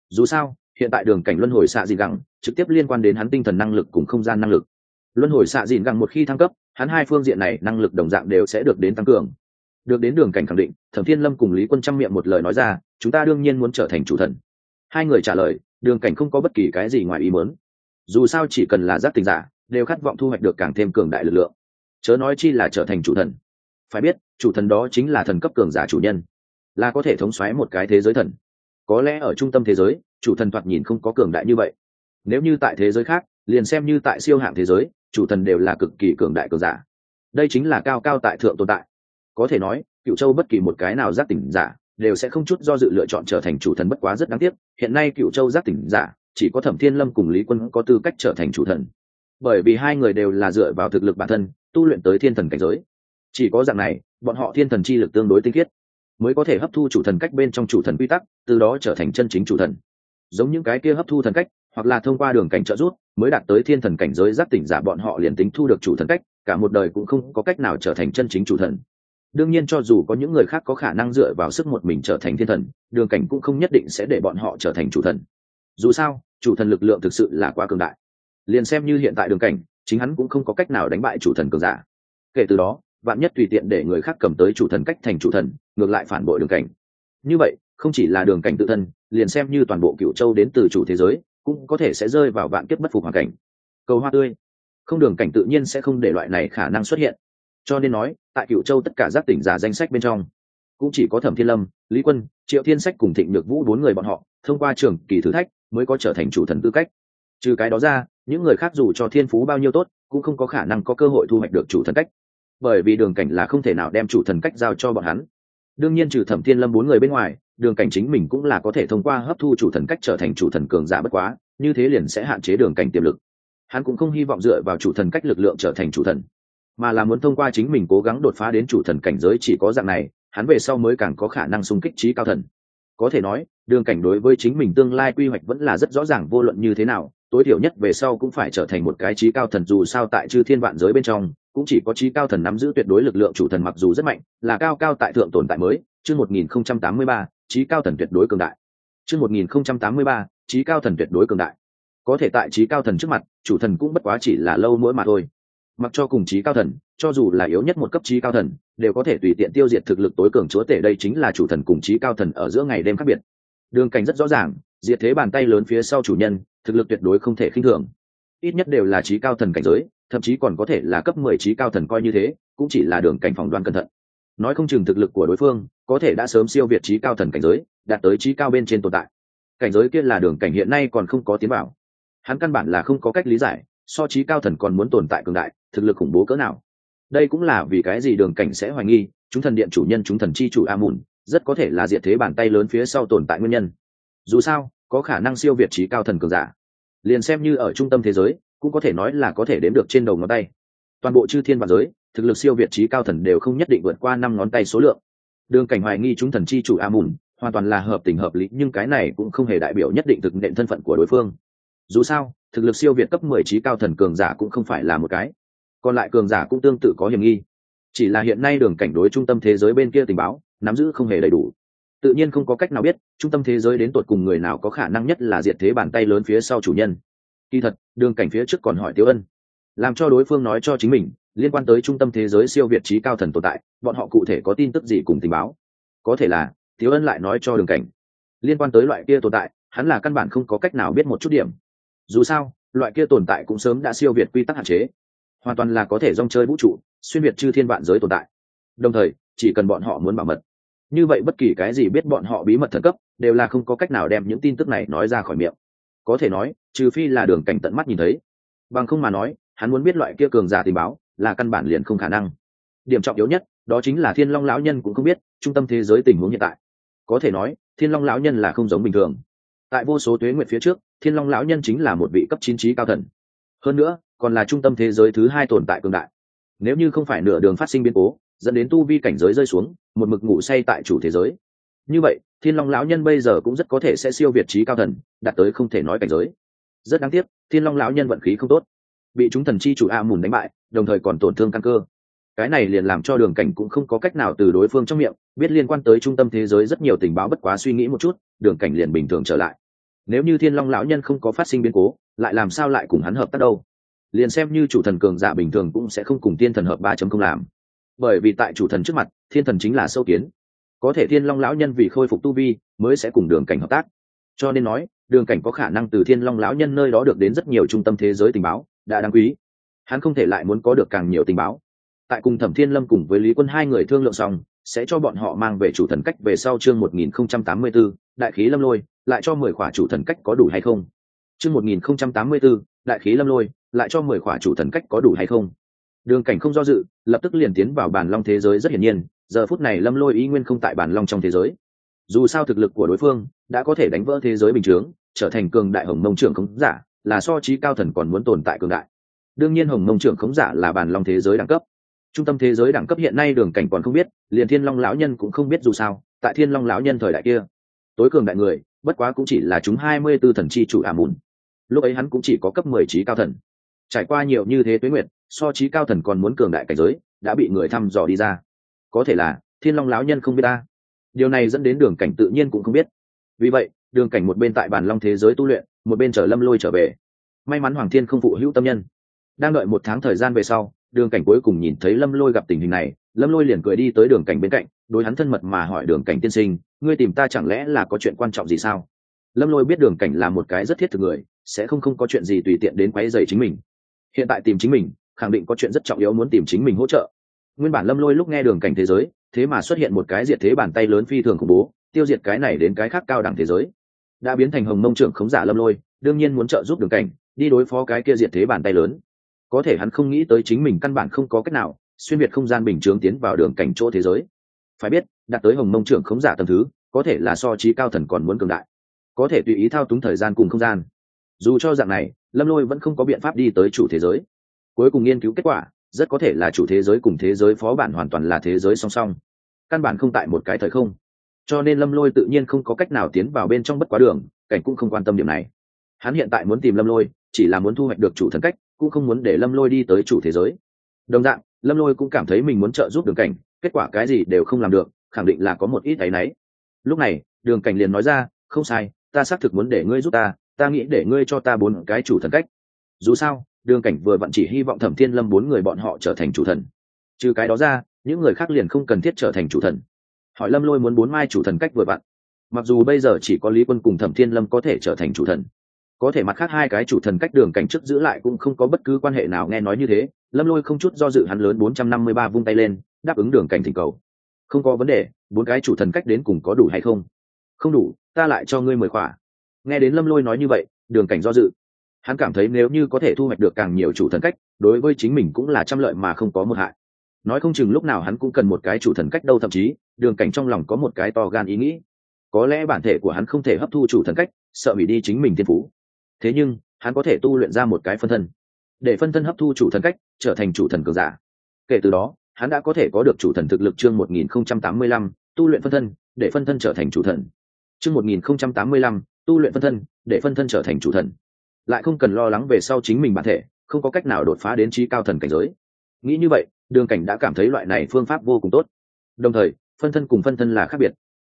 Dù sao, hiện tại đường cảnh luân hồi xạ dị gẳng trực tiếp liên quan đến hắn tinh thần năng lực cùng không gian năng lực. Luân hồi xạ dị gẳng một khi thăng cấp, hắn hai phương diện này năng lực đồng dạng đều sẽ được đến tăng cường. Được đến đường cảnh khẳng định, thẩm thiên lâm cùng lý quân trang miệng một lời nói ra, chúng ta đương nhiên muốn trở thành chủ thần. Hai người trả lời, đường cảnh không có bất kỳ cái gì ngoài ý muốn dù sao chỉ cần là giác tình giả, đều khát vọng thu hoạch được càng thêm cường đại lực lượng. Chớ nói chi là trở thành chủ thần. Phải biết, chủ thần đó chính là thần cấp cường giả chủ nhân. Là có thể thống xoáy một cái thế giới thần. Có lẽ ở trung tâm thế giới, chủ thần thoạt nhìn không có cường đại như vậy. Nếu như tại thế giới khác, liền xem như tại siêu hạng thế giới, chủ thần đều là cực kỳ cường đại cường giả. Đây chính là cao cao tại thượng tồn tại. Có thể nói, cựu châu bất kỳ một cái nào giác tỉnh giả, đều sẽ không chút do dự lựa chọn trở thành chủ thần bất quá rất đáng tiếc. Hiện nay cựu châu giác tỉnh giả chỉ có thẩm thiên lâm cùng lý quân có tư cách trở thành chủ thần. Bởi vì hai người đều là dựa vào thực lực bản thân, tu luyện tới thiên thần cảnh giới. Chỉ có dạng này, bọn họ thiên thần chi lực tương đối tinh khiết, mới có thể hấp thu chủ thần cách bên trong chủ thần quy tắc, từ đó trở thành chân chính chủ thần. Giống những cái kia hấp thu thần cách, hoặc là thông qua đường cảnh trợ rút mới đạt tới thiên thần cảnh giới giác tỉnh giả bọn họ liền tính thu được chủ thần cách, cả một đời cũng không có cách nào trở thành chân chính chủ thần. Đương nhiên cho dù có những người khác có khả năng dựa vào sức một mình trở thành thiên thần, đường cảnh cũng không nhất định sẽ để bọn họ trở thành chủ thần dù sao, chủ thần lực lượng thực sự là quá cường đại. Liền xem như hiện tại đường cảnh, chính hắn cũng không có cách nào đánh bại chủ thần cường giả. Kể từ đó, vạn nhất tùy tiện để người khác cầm tới chủ thần cách thành chủ thần, ngược lại phản bội đường cảnh. Như vậy, không chỉ là đường cảnh tự thân, liền xem như toàn bộ cựu châu đến từ chủ thế giới, cũng có thể sẽ rơi vào vạn kiếp bất phục hoàn cảnh. Cầu hoa tươi. Không đường cảnh tự nhiên sẽ không để loại này khả năng xuất hiện. Cho nên nói, tại cựu châu tất cả giác tỉnh giả danh sách bên trong, cũng chỉ có thẩm thiên lâm, lý quân, triệu thiên sách cùng thịnh được vũ bốn người bọn họ, thông qua trường kỳ thử thách mới có trở thành chủ thần tư cách. Trừ cái đó ra, những người khác dù cho thiên phú bao nhiêu tốt, cũng không có khả năng có cơ hội thu hoạch được chủ thần cách. Bởi vì đường cảnh là không thể nào đem chủ thần cách giao cho bọn hắn. Đương nhiên trừ thẩm thiên lâm bốn người bên ngoài, đường cảnh chính mình cũng là có thể thông qua hấp thu chủ thần cách trở thành chủ thần cường giả bất quá, như thế liền sẽ hạn chế đường cảnh tiềm lực. Hắn cũng không hy vọng dựa vào chủ thần cách lực lượng trở thành chủ thần, mà là muốn thông qua chính mình cố gắng đột phá đến chủ thần cảnh giới chỉ có dạng này, hắn về sau mới càng có khả năng xung kích trí cao thần. Có thể nói đường cảnh đối với chính mình tương lai quy hoạch vẫn là rất rõ ràng vô luận như thế nào, tối thiểu nhất về sau cũng phải trở thành một cái trí cao thần dù sao tại chư thiên vạn giới bên trong, cũng chỉ có trí cao thần nắm giữ tuyệt đối lực lượng chủ thần mặc dù rất mạnh, là cao cao tại thượng tồn tại mới, chương một nghìn không trăm tám mươi ba, trí cao thần tuyệt đối cường đại. Chương một nghìn không trăm tám mươi ba, trí cao thần tuyệt đối cường đại. Có thể tại trí cao thần trước mặt, chủ thần cũng bất quá chỉ là lâu mỗi mà thôi. Mặc cho cùng trí cao thần, cho dù là yếu nhất một cấp trí cao thần, đều có thể tùy tiện tiêu diệt thực lực tối cường chúa tể đây chính là chủ thần cùng trí cao thần ở giữa ngày đêm khác biệt đường cảnh rất rõ ràng, diệt thế bàn tay lớn phía sau chủ nhân, thực lực tuyệt đối không thể khinh thường. Ít nhất đều là trí cao thần cảnh giới, thậm chí còn có thể là cấp mười trí cao thần coi như thế, cũng chỉ là đường cảnh phòng đoan cẩn thận. Nói không chừng thực lực của đối phương, có thể đã sớm siêu việt trí cao thần cảnh giới, đạt tới trí cao bên trên tồn tại. Cảnh giới kia là đường cảnh hiện nay còn không có tiến bảo hắn căn bản là không có cách lý giải, so trí cao thần còn muốn tồn tại cường đại, thực lực khủng bố cỡ nào. Đây cũng là vì cái gì đường cảnh sẽ hoài nghi, chúng thần điện chủ nhân, chúng thần chi chủ a mùn rất có thể là diệt thế bàn tay lớn phía sau tồn tại nguyên nhân. Dù sao, có khả năng siêu việt trí cao thần cường giả. Liền xem như ở trung tâm thế giới, cũng có thể nói là có thể đếm được trên đầu ngón tay. Toàn bộ chư thiên và giới, thực lực siêu việt trí cao thần đều không nhất định vượt qua năm ngón tay số lượng. Đường cảnh hoài nghi chúng thần chi chủ a mùn, hoàn toàn là hợp tình hợp lý, nhưng cái này cũng không hề đại biểu nhất định thực nện thân phận của đối phương. Dù sao, thực lực siêu việt cấp mười trí cao thần cường giả cũng không phải là một cái. Còn lại cường giả cũng tương tự có hiểm nghi. Chỉ là hiện nay đường cảnh đối trung tâm thế giới bên kia tình báo nắm giữ không hề đầy đủ. Tự nhiên không có cách nào biết, trung tâm thế giới đến tột cùng người nào có khả năng nhất là diệt thế bàn tay lớn phía sau chủ nhân. Kỳ thật, đường cảnh phía trước còn hỏi tiêu ân, làm cho đối phương nói cho chính mình, liên quan tới trung tâm thế giới siêu việt trí cao thần tồn tại, bọn họ cụ thể có tin tức gì cùng tình báo? Có thể là tiêu ân lại nói cho đường cảnh, liên quan tới loại kia tồn tại, hắn là căn bản không có cách nào biết một chút điểm. Dù sao, loại kia tồn tại cũng sớm đã siêu việt quy tắc hạn chế. Hoàn toàn là có thể rong chơi vũ trụ, xuyên việt chư thiên vạn giới tồn tại. Đồng thời chỉ cần bọn họ muốn bảo mật. Như vậy bất kỳ cái gì biết bọn họ bí mật thần cấp, đều là không có cách nào đem những tin tức này nói ra khỏi miệng. Có thể nói, trừ phi là đường cảnh tận mắt nhìn thấy. Bằng không mà nói, hắn muốn biết loại kia cường giả tình báo, là căn bản liền không khả năng. Điểm trọng yếu nhất, đó chính là thiên long lão nhân cũng không biết, trung tâm thế giới tình huống hiện tại. Có thể nói, thiên long lão nhân là không giống bình thường. Tại vô số tuế nguyện phía trước, thiên long lão nhân chính là một vị cấp chín trí cao thần. Hơn nữa, còn là trung tâm thế giới thứ hai tồn tại cường đại. Nếu như không phải nửa đường phát sinh biến cố dẫn đến tu vi cảnh giới rơi xuống, một mực ngủ say tại chủ thế giới. Như vậy, thiên long lão nhân bây giờ cũng rất có thể sẽ siêu việt trí cao thần, đạt tới không thể nói cảnh giới. Rất đáng tiếc, thiên long lão nhân vận khí không tốt. Bị chúng thần chi chủ a mùn đánh bại, đồng thời còn tổn thương căn cơ. Cái này liền làm cho đường cảnh cũng không có cách nào từ đối phương trong miệng, biết liên quan tới trung tâm thế giới rất nhiều tình báo bất quá suy nghĩ một chút, đường cảnh liền bình thường trở lại. Nếu như thiên long lão nhân không có phát sinh biến cố, lại làm sao lại cùng hắn hợp tác đâu? Liền xem như chủ thần cường giả bình thường cũng sẽ không cùng tiên thần hợp ba chấm không làm bởi vì tại chủ thần trước mặt thiên thần chính là sâu kiến. Có thể thiên long lão nhân vì khôi phục tu vi mới sẽ cùng đường cảnh hợp tác. Cho nên nói đường cảnh có khả năng từ thiên long lão nhân nơi đó được đến rất nhiều trung tâm thế giới tình báo đã đáng quý. Hắn không thể lại muốn có được càng nhiều tình báo. Tại cùng thẩm thiên lâm cùng với lý quân hai người thương lượng xong sẽ cho bọn họ mang về chủ thần cách về sau chương một nghìn không trăm tám mươi 1084, đại khí lâm lôi lại cho mười khỏa chủ thần cách có đủ hay không? Chương một nghìn không trăm tám mươi 1084, đại khí lâm lôi lại cho mười khỏa chủ thần cách có đủ hay không? Đường cảnh không do dự, lập tức liền tiến vào bản long thế giới rất hiển nhiên, giờ phút này lâm lôi ý nguyên không tại bản long trong thế giới. Dù sao thực lực của đối phương đã có thể đánh vỡ thế giới bình chướng, trở thành cường đại hồng mông trưởng khống giả, là so trí cao thần còn muốn tồn tại cường đại. Đương nhiên hồng mông trưởng khống giả là bản long thế giới đẳng cấp. Trung tâm thế giới đẳng cấp hiện nay đường cảnh còn không biết, liền thiên long lão nhân cũng không biết dù sao, tại thiên long lão nhân thời đại kia, tối cường đại người, bất quá cũng chỉ là chúng hai mươi b ố thần chi chủ ả mùn lúc ấy hắn cũng chỉ có cấp mười trí cao thần. Trải qua nhiều như thế tuế nguyệt so trí cao thần còn muốn cường đại cảnh giới, đã bị người thăm dò đi ra. Có thể là, thiên long lão nhân không biết ta. Điều này dẫn đến đường cảnh tự nhiên cũng không biết. Vì vậy, đường cảnh một bên tại bản long thế giới tu luyện, một bên chở lâm lôi trở về. May mắn hoàng thiên không phụ hữu tâm nhân. Đang đợi một tháng thời gian về sau, đường cảnh cuối cùng nhìn thấy lâm lôi gặp tình hình này, lâm lôi liền cười đi tới đường cảnh bên cạnh, đối hắn thân mật mà hỏi đường cảnh tiên sinh, ngươi tìm ta chẳng lẽ là có chuyện quan trọng gì sao? Lâm lôi biết đường cảnh là một cái rất thiết thực người, sẽ không không có chuyện gì tùy tiện đến quấy dày chính mình. Hiện tại tìm chính mình khẳng định có chuyện rất trọng yếu muốn tìm chính mình hỗ trợ. Nguyên bản lâm lôi lúc nghe đường cảnh thế giới, thế mà xuất hiện một cái diệt thế bàn tay lớn phi thường khủng bố, tiêu diệt cái này đến cái khác cao đẳng thế giới. Đã biến thành hồng mông trưởng khống giả lâm lôi, đương nhiên muốn trợ giúp đường cảnh, đi đối phó cái kia diệt thế bàn tay lớn. Có thể hắn không nghĩ tới chính mình căn bản không có cách nào, xuyên việt không gian bình chướng tiến vào đường cảnh chỗ thế giới. Phải biết, đạt tới hồng mông trưởng khống giả tầm thứ, có thể là so trí cao thần còn muốn cường đại. Có thể tùy ý thao túng thời gian cùng không gian. Dù cho dạng này, lâm lôi vẫn không có biện pháp đi tới chủ thế giới cuối cùng nghiên cứu kết quả, rất có thể là chủ thế giới cùng thế giới phó bản hoàn toàn là thế giới song song. Căn bản không tại một cái thời không. Cho nên lâm lôi tự nhiên không có cách nào tiến vào bên trong bất quá đường, cảnh cũng không quan tâm điểm này. Hắn hiện tại muốn tìm lâm lôi, chỉ là muốn thu hoạch được chủ thần cách, cũng không muốn để lâm lôi đi tới chủ thế giới. Đồng dạng, lâm lôi cũng cảm thấy mình muốn trợ giúp đường cảnh, kết quả cái gì đều không làm được, khẳng định là có một ít áy náy. Lúc này, đường cảnh liền nói ra, không sai, ta xác thực muốn để ngươi giúp ta ta nghĩ để ngươi cho ta bốn cái chủ thần cách. Dù sao đường cảnh vừa vặn chỉ hy vọng thẩm thiên lâm bốn người bọn họ trở thành chủ thần. Trừ cái đó ra, những người khác liền không cần thiết trở thành chủ thần. Hỏi lâm lôi muốn bốn mai chủ thần cách vừa vặn. Mặc dù bây giờ chỉ có lý quân cùng thẩm thiên lâm có thể trở thành chủ thần. Có thể mặt khác hai cái chủ thần cách đường cảnh trước giữ lại cũng không có bất cứ quan hệ nào nghe nói như thế, lâm lôi không chút do dự hắn lớn bốn trăm năm mươi ba vung tay lên, đáp ứng đường cảnh thỉnh cầu. Không có vấn đề, bốn cái chủ thần cách đến cùng có đủ hay không? Không đủ, ta lại cho ngươi mười khỏa. Nghe đến lâm lôi nói như vậy, đường cảnh do dự hắn cảm thấy nếu như có thể thu hoạch được càng nhiều chủ thần cách, đối với chính mình cũng là trăm lợi mà không có một hại. Nói không chừng lúc nào hắn cũng cần một cái chủ thần cách đâu, thậm chí, đường cảnh trong lòng có một cái to gan ý nghĩ. Có lẽ bản thể của hắn không thể hấp thu chủ thần cách, sợ hủy đi chính mình thiên phú. Thế nhưng, hắn có thể tu luyện ra một cái phân thân. Để phân thân hấp thu chủ thần cách, trở thành chủ thần cường giả. Kể từ đó, hắn đã có thể có được chủ thần thực lực chương một nghìn không trăm tám mươi lăm, tu luyện phân thân, để phân thân trở thành chủ thần. Chương một nghìn không trăm tám mươi lăm, tu luyện phân thân, để phân thân trở thành chủ thần lại không cần lo lắng về sau chính mình bản thể, không có cách nào đột phá đến trí cao thần cảnh giới. Nghĩ như vậy, đường cảnh đã cảm thấy loại này phương pháp vô cùng tốt. Đồng thời, phân thân cùng phân thân là khác biệt.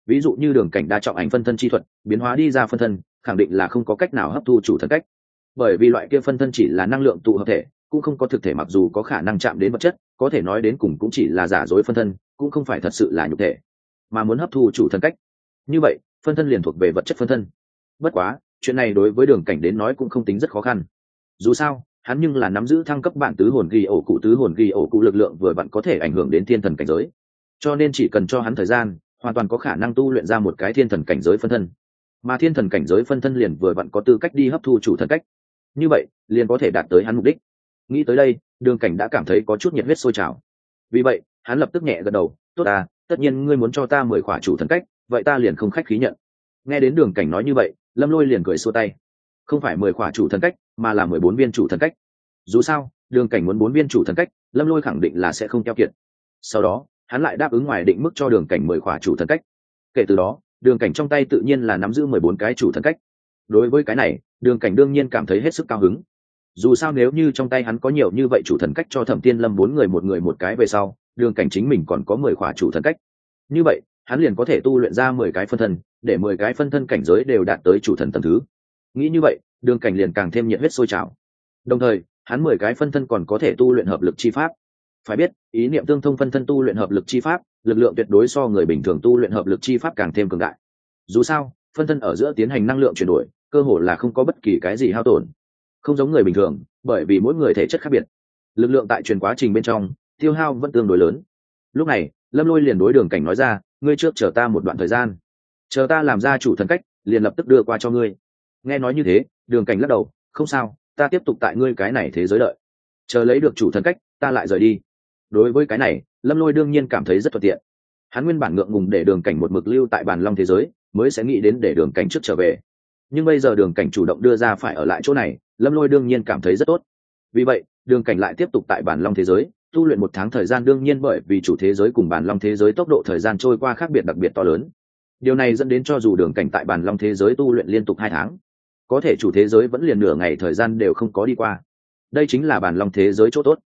Ví dụ như đường cảnh đa trọng ảnh phân thân chi thuật, biến hóa đi ra phân thân, khẳng định là không có cách nào hấp thu chủ thần cách. Bởi vì loại kia phân thân chỉ là năng lượng tụ hợp thể, cũng không có thực thể mặc dù có khả năng chạm đến vật chất, có thể nói đến cùng cũng chỉ là giả dối phân thân, cũng không phải thật sự là nhục thể, mà muốn hấp thu chủ thần cách. Như vậy, phân thân liền thuộc về vật chất phân thân. Bất quá chuyện này đối với đường cảnh đến nói cũng không tính rất khó khăn. Dù sao, hắn nhưng là nắm giữ thăng cấp bản tứ hồn ghi ổ cụ, tứ hồn ghi ổ cụ lực lượng vừa vặn có thể ảnh hưởng đến thiên thần cảnh giới. Cho nên chỉ cần cho hắn thời gian, hoàn toàn có khả năng tu luyện ra một cái thiên thần cảnh giới phân thân. Mà thiên thần cảnh giới phân thân liền vừa vặn có tư cách đi hấp thu chủ thần cách. Như vậy, liền có thể đạt tới hắn mục đích. Nghĩ tới đây, đường cảnh đã cảm thấy có chút nhiệt huyết sôi trào. Vì vậy, hắn lập tức nhẹ gật đầu, tốt à tất nhiên ngươi muốn cho ta mười khỏa chủ thần cách, vậy ta liền không khách khí nhận. Nghe đến đường cảnh nói như vậy lâm lôi liền cười xua tay. Không phải mười khỏa chủ thần cách, mà là mười bốn viên chủ thần cách. Dù sao, đường cảnh muốn bốn viên chủ thần cách, lâm lôi khẳng định là sẽ không keo kiệt. Sau đó, hắn lại đáp ứng ngoài định mức cho đường cảnh mười khỏa chủ thần cách. Kể từ đó, đường cảnh trong tay tự nhiên là nắm giữ mười bốn cái chủ thần cách. Đối với cái này, đường cảnh đương nhiên cảm thấy hết sức cao hứng. Dù sao nếu như trong tay hắn có nhiều như vậy chủ thần cách cho thẩm tiên lâm bốn người một người một cái về sau, đường cảnh chính mình còn có mười khỏa chủ thần cách. Như vậy hắn liền có thể tu luyện ra mười cái phân thân, để mười cái phân thân cảnh giới đều đạt tới chủ thần tầm thứ. Nghĩ như vậy, đường cảnh liền càng thêm nhiệt huyết sôi trào. Đồng thời, hắn mười cái phân thân còn có thể tu luyện hợp lực chi pháp. Phải biết, ý niệm tương thông phân thân tu luyện hợp lực chi pháp, lực lượng tuyệt đối so người bình thường tu luyện hợp lực chi pháp càng thêm cường đại. Dù sao, phân thân ở giữa tiến hành năng lượng chuyển đổi, cơ hồ là không có bất kỳ cái gì hao tổn. Không giống người bình thường, bởi vì mỗi người thể chất khác biệt. Lực lượng tại truyền quá trình bên trong, tiêu hao vẫn tương đối lớn. Lúc này, lâm lôi liền đối đường cảnh nói ra ngươi trước chờ ta một đoạn thời gian. Chờ ta làm ra chủ thần cách, liền lập tức đưa qua cho ngươi. Nghe nói như thế, đường cảnh lắc đầu, không sao, ta tiếp tục tại ngươi cái này thế giới đợi. Chờ lấy được chủ thần cách, ta lại rời đi. Đối với cái này, lâm lôi đương nhiên cảm thấy rất thuận tiện. Hắn nguyên bản ngượng ngùng để đường cảnh một mực lưu tại bàn long thế giới, mới sẽ nghĩ đến để đường cảnh trước trở về. Nhưng bây giờ đường cảnh chủ động đưa ra phải ở lại chỗ này, lâm lôi đương nhiên cảm thấy rất tốt. Vì vậy, đường cảnh lại tiếp tục tại bản long thế giới tu luyện một tháng thời gian đương nhiên bởi vì chủ thế giới cùng bản long thế giới tốc độ thời gian trôi qua khác biệt đặc biệt to lớn. Điều này dẫn đến cho dù đường cảnh tại bản long thế giới tu luyện liên tục hai tháng, có thể chủ thế giới vẫn liền nửa ngày thời gian đều không có đi qua. Đây chính là bản long thế giới chỗ tốt.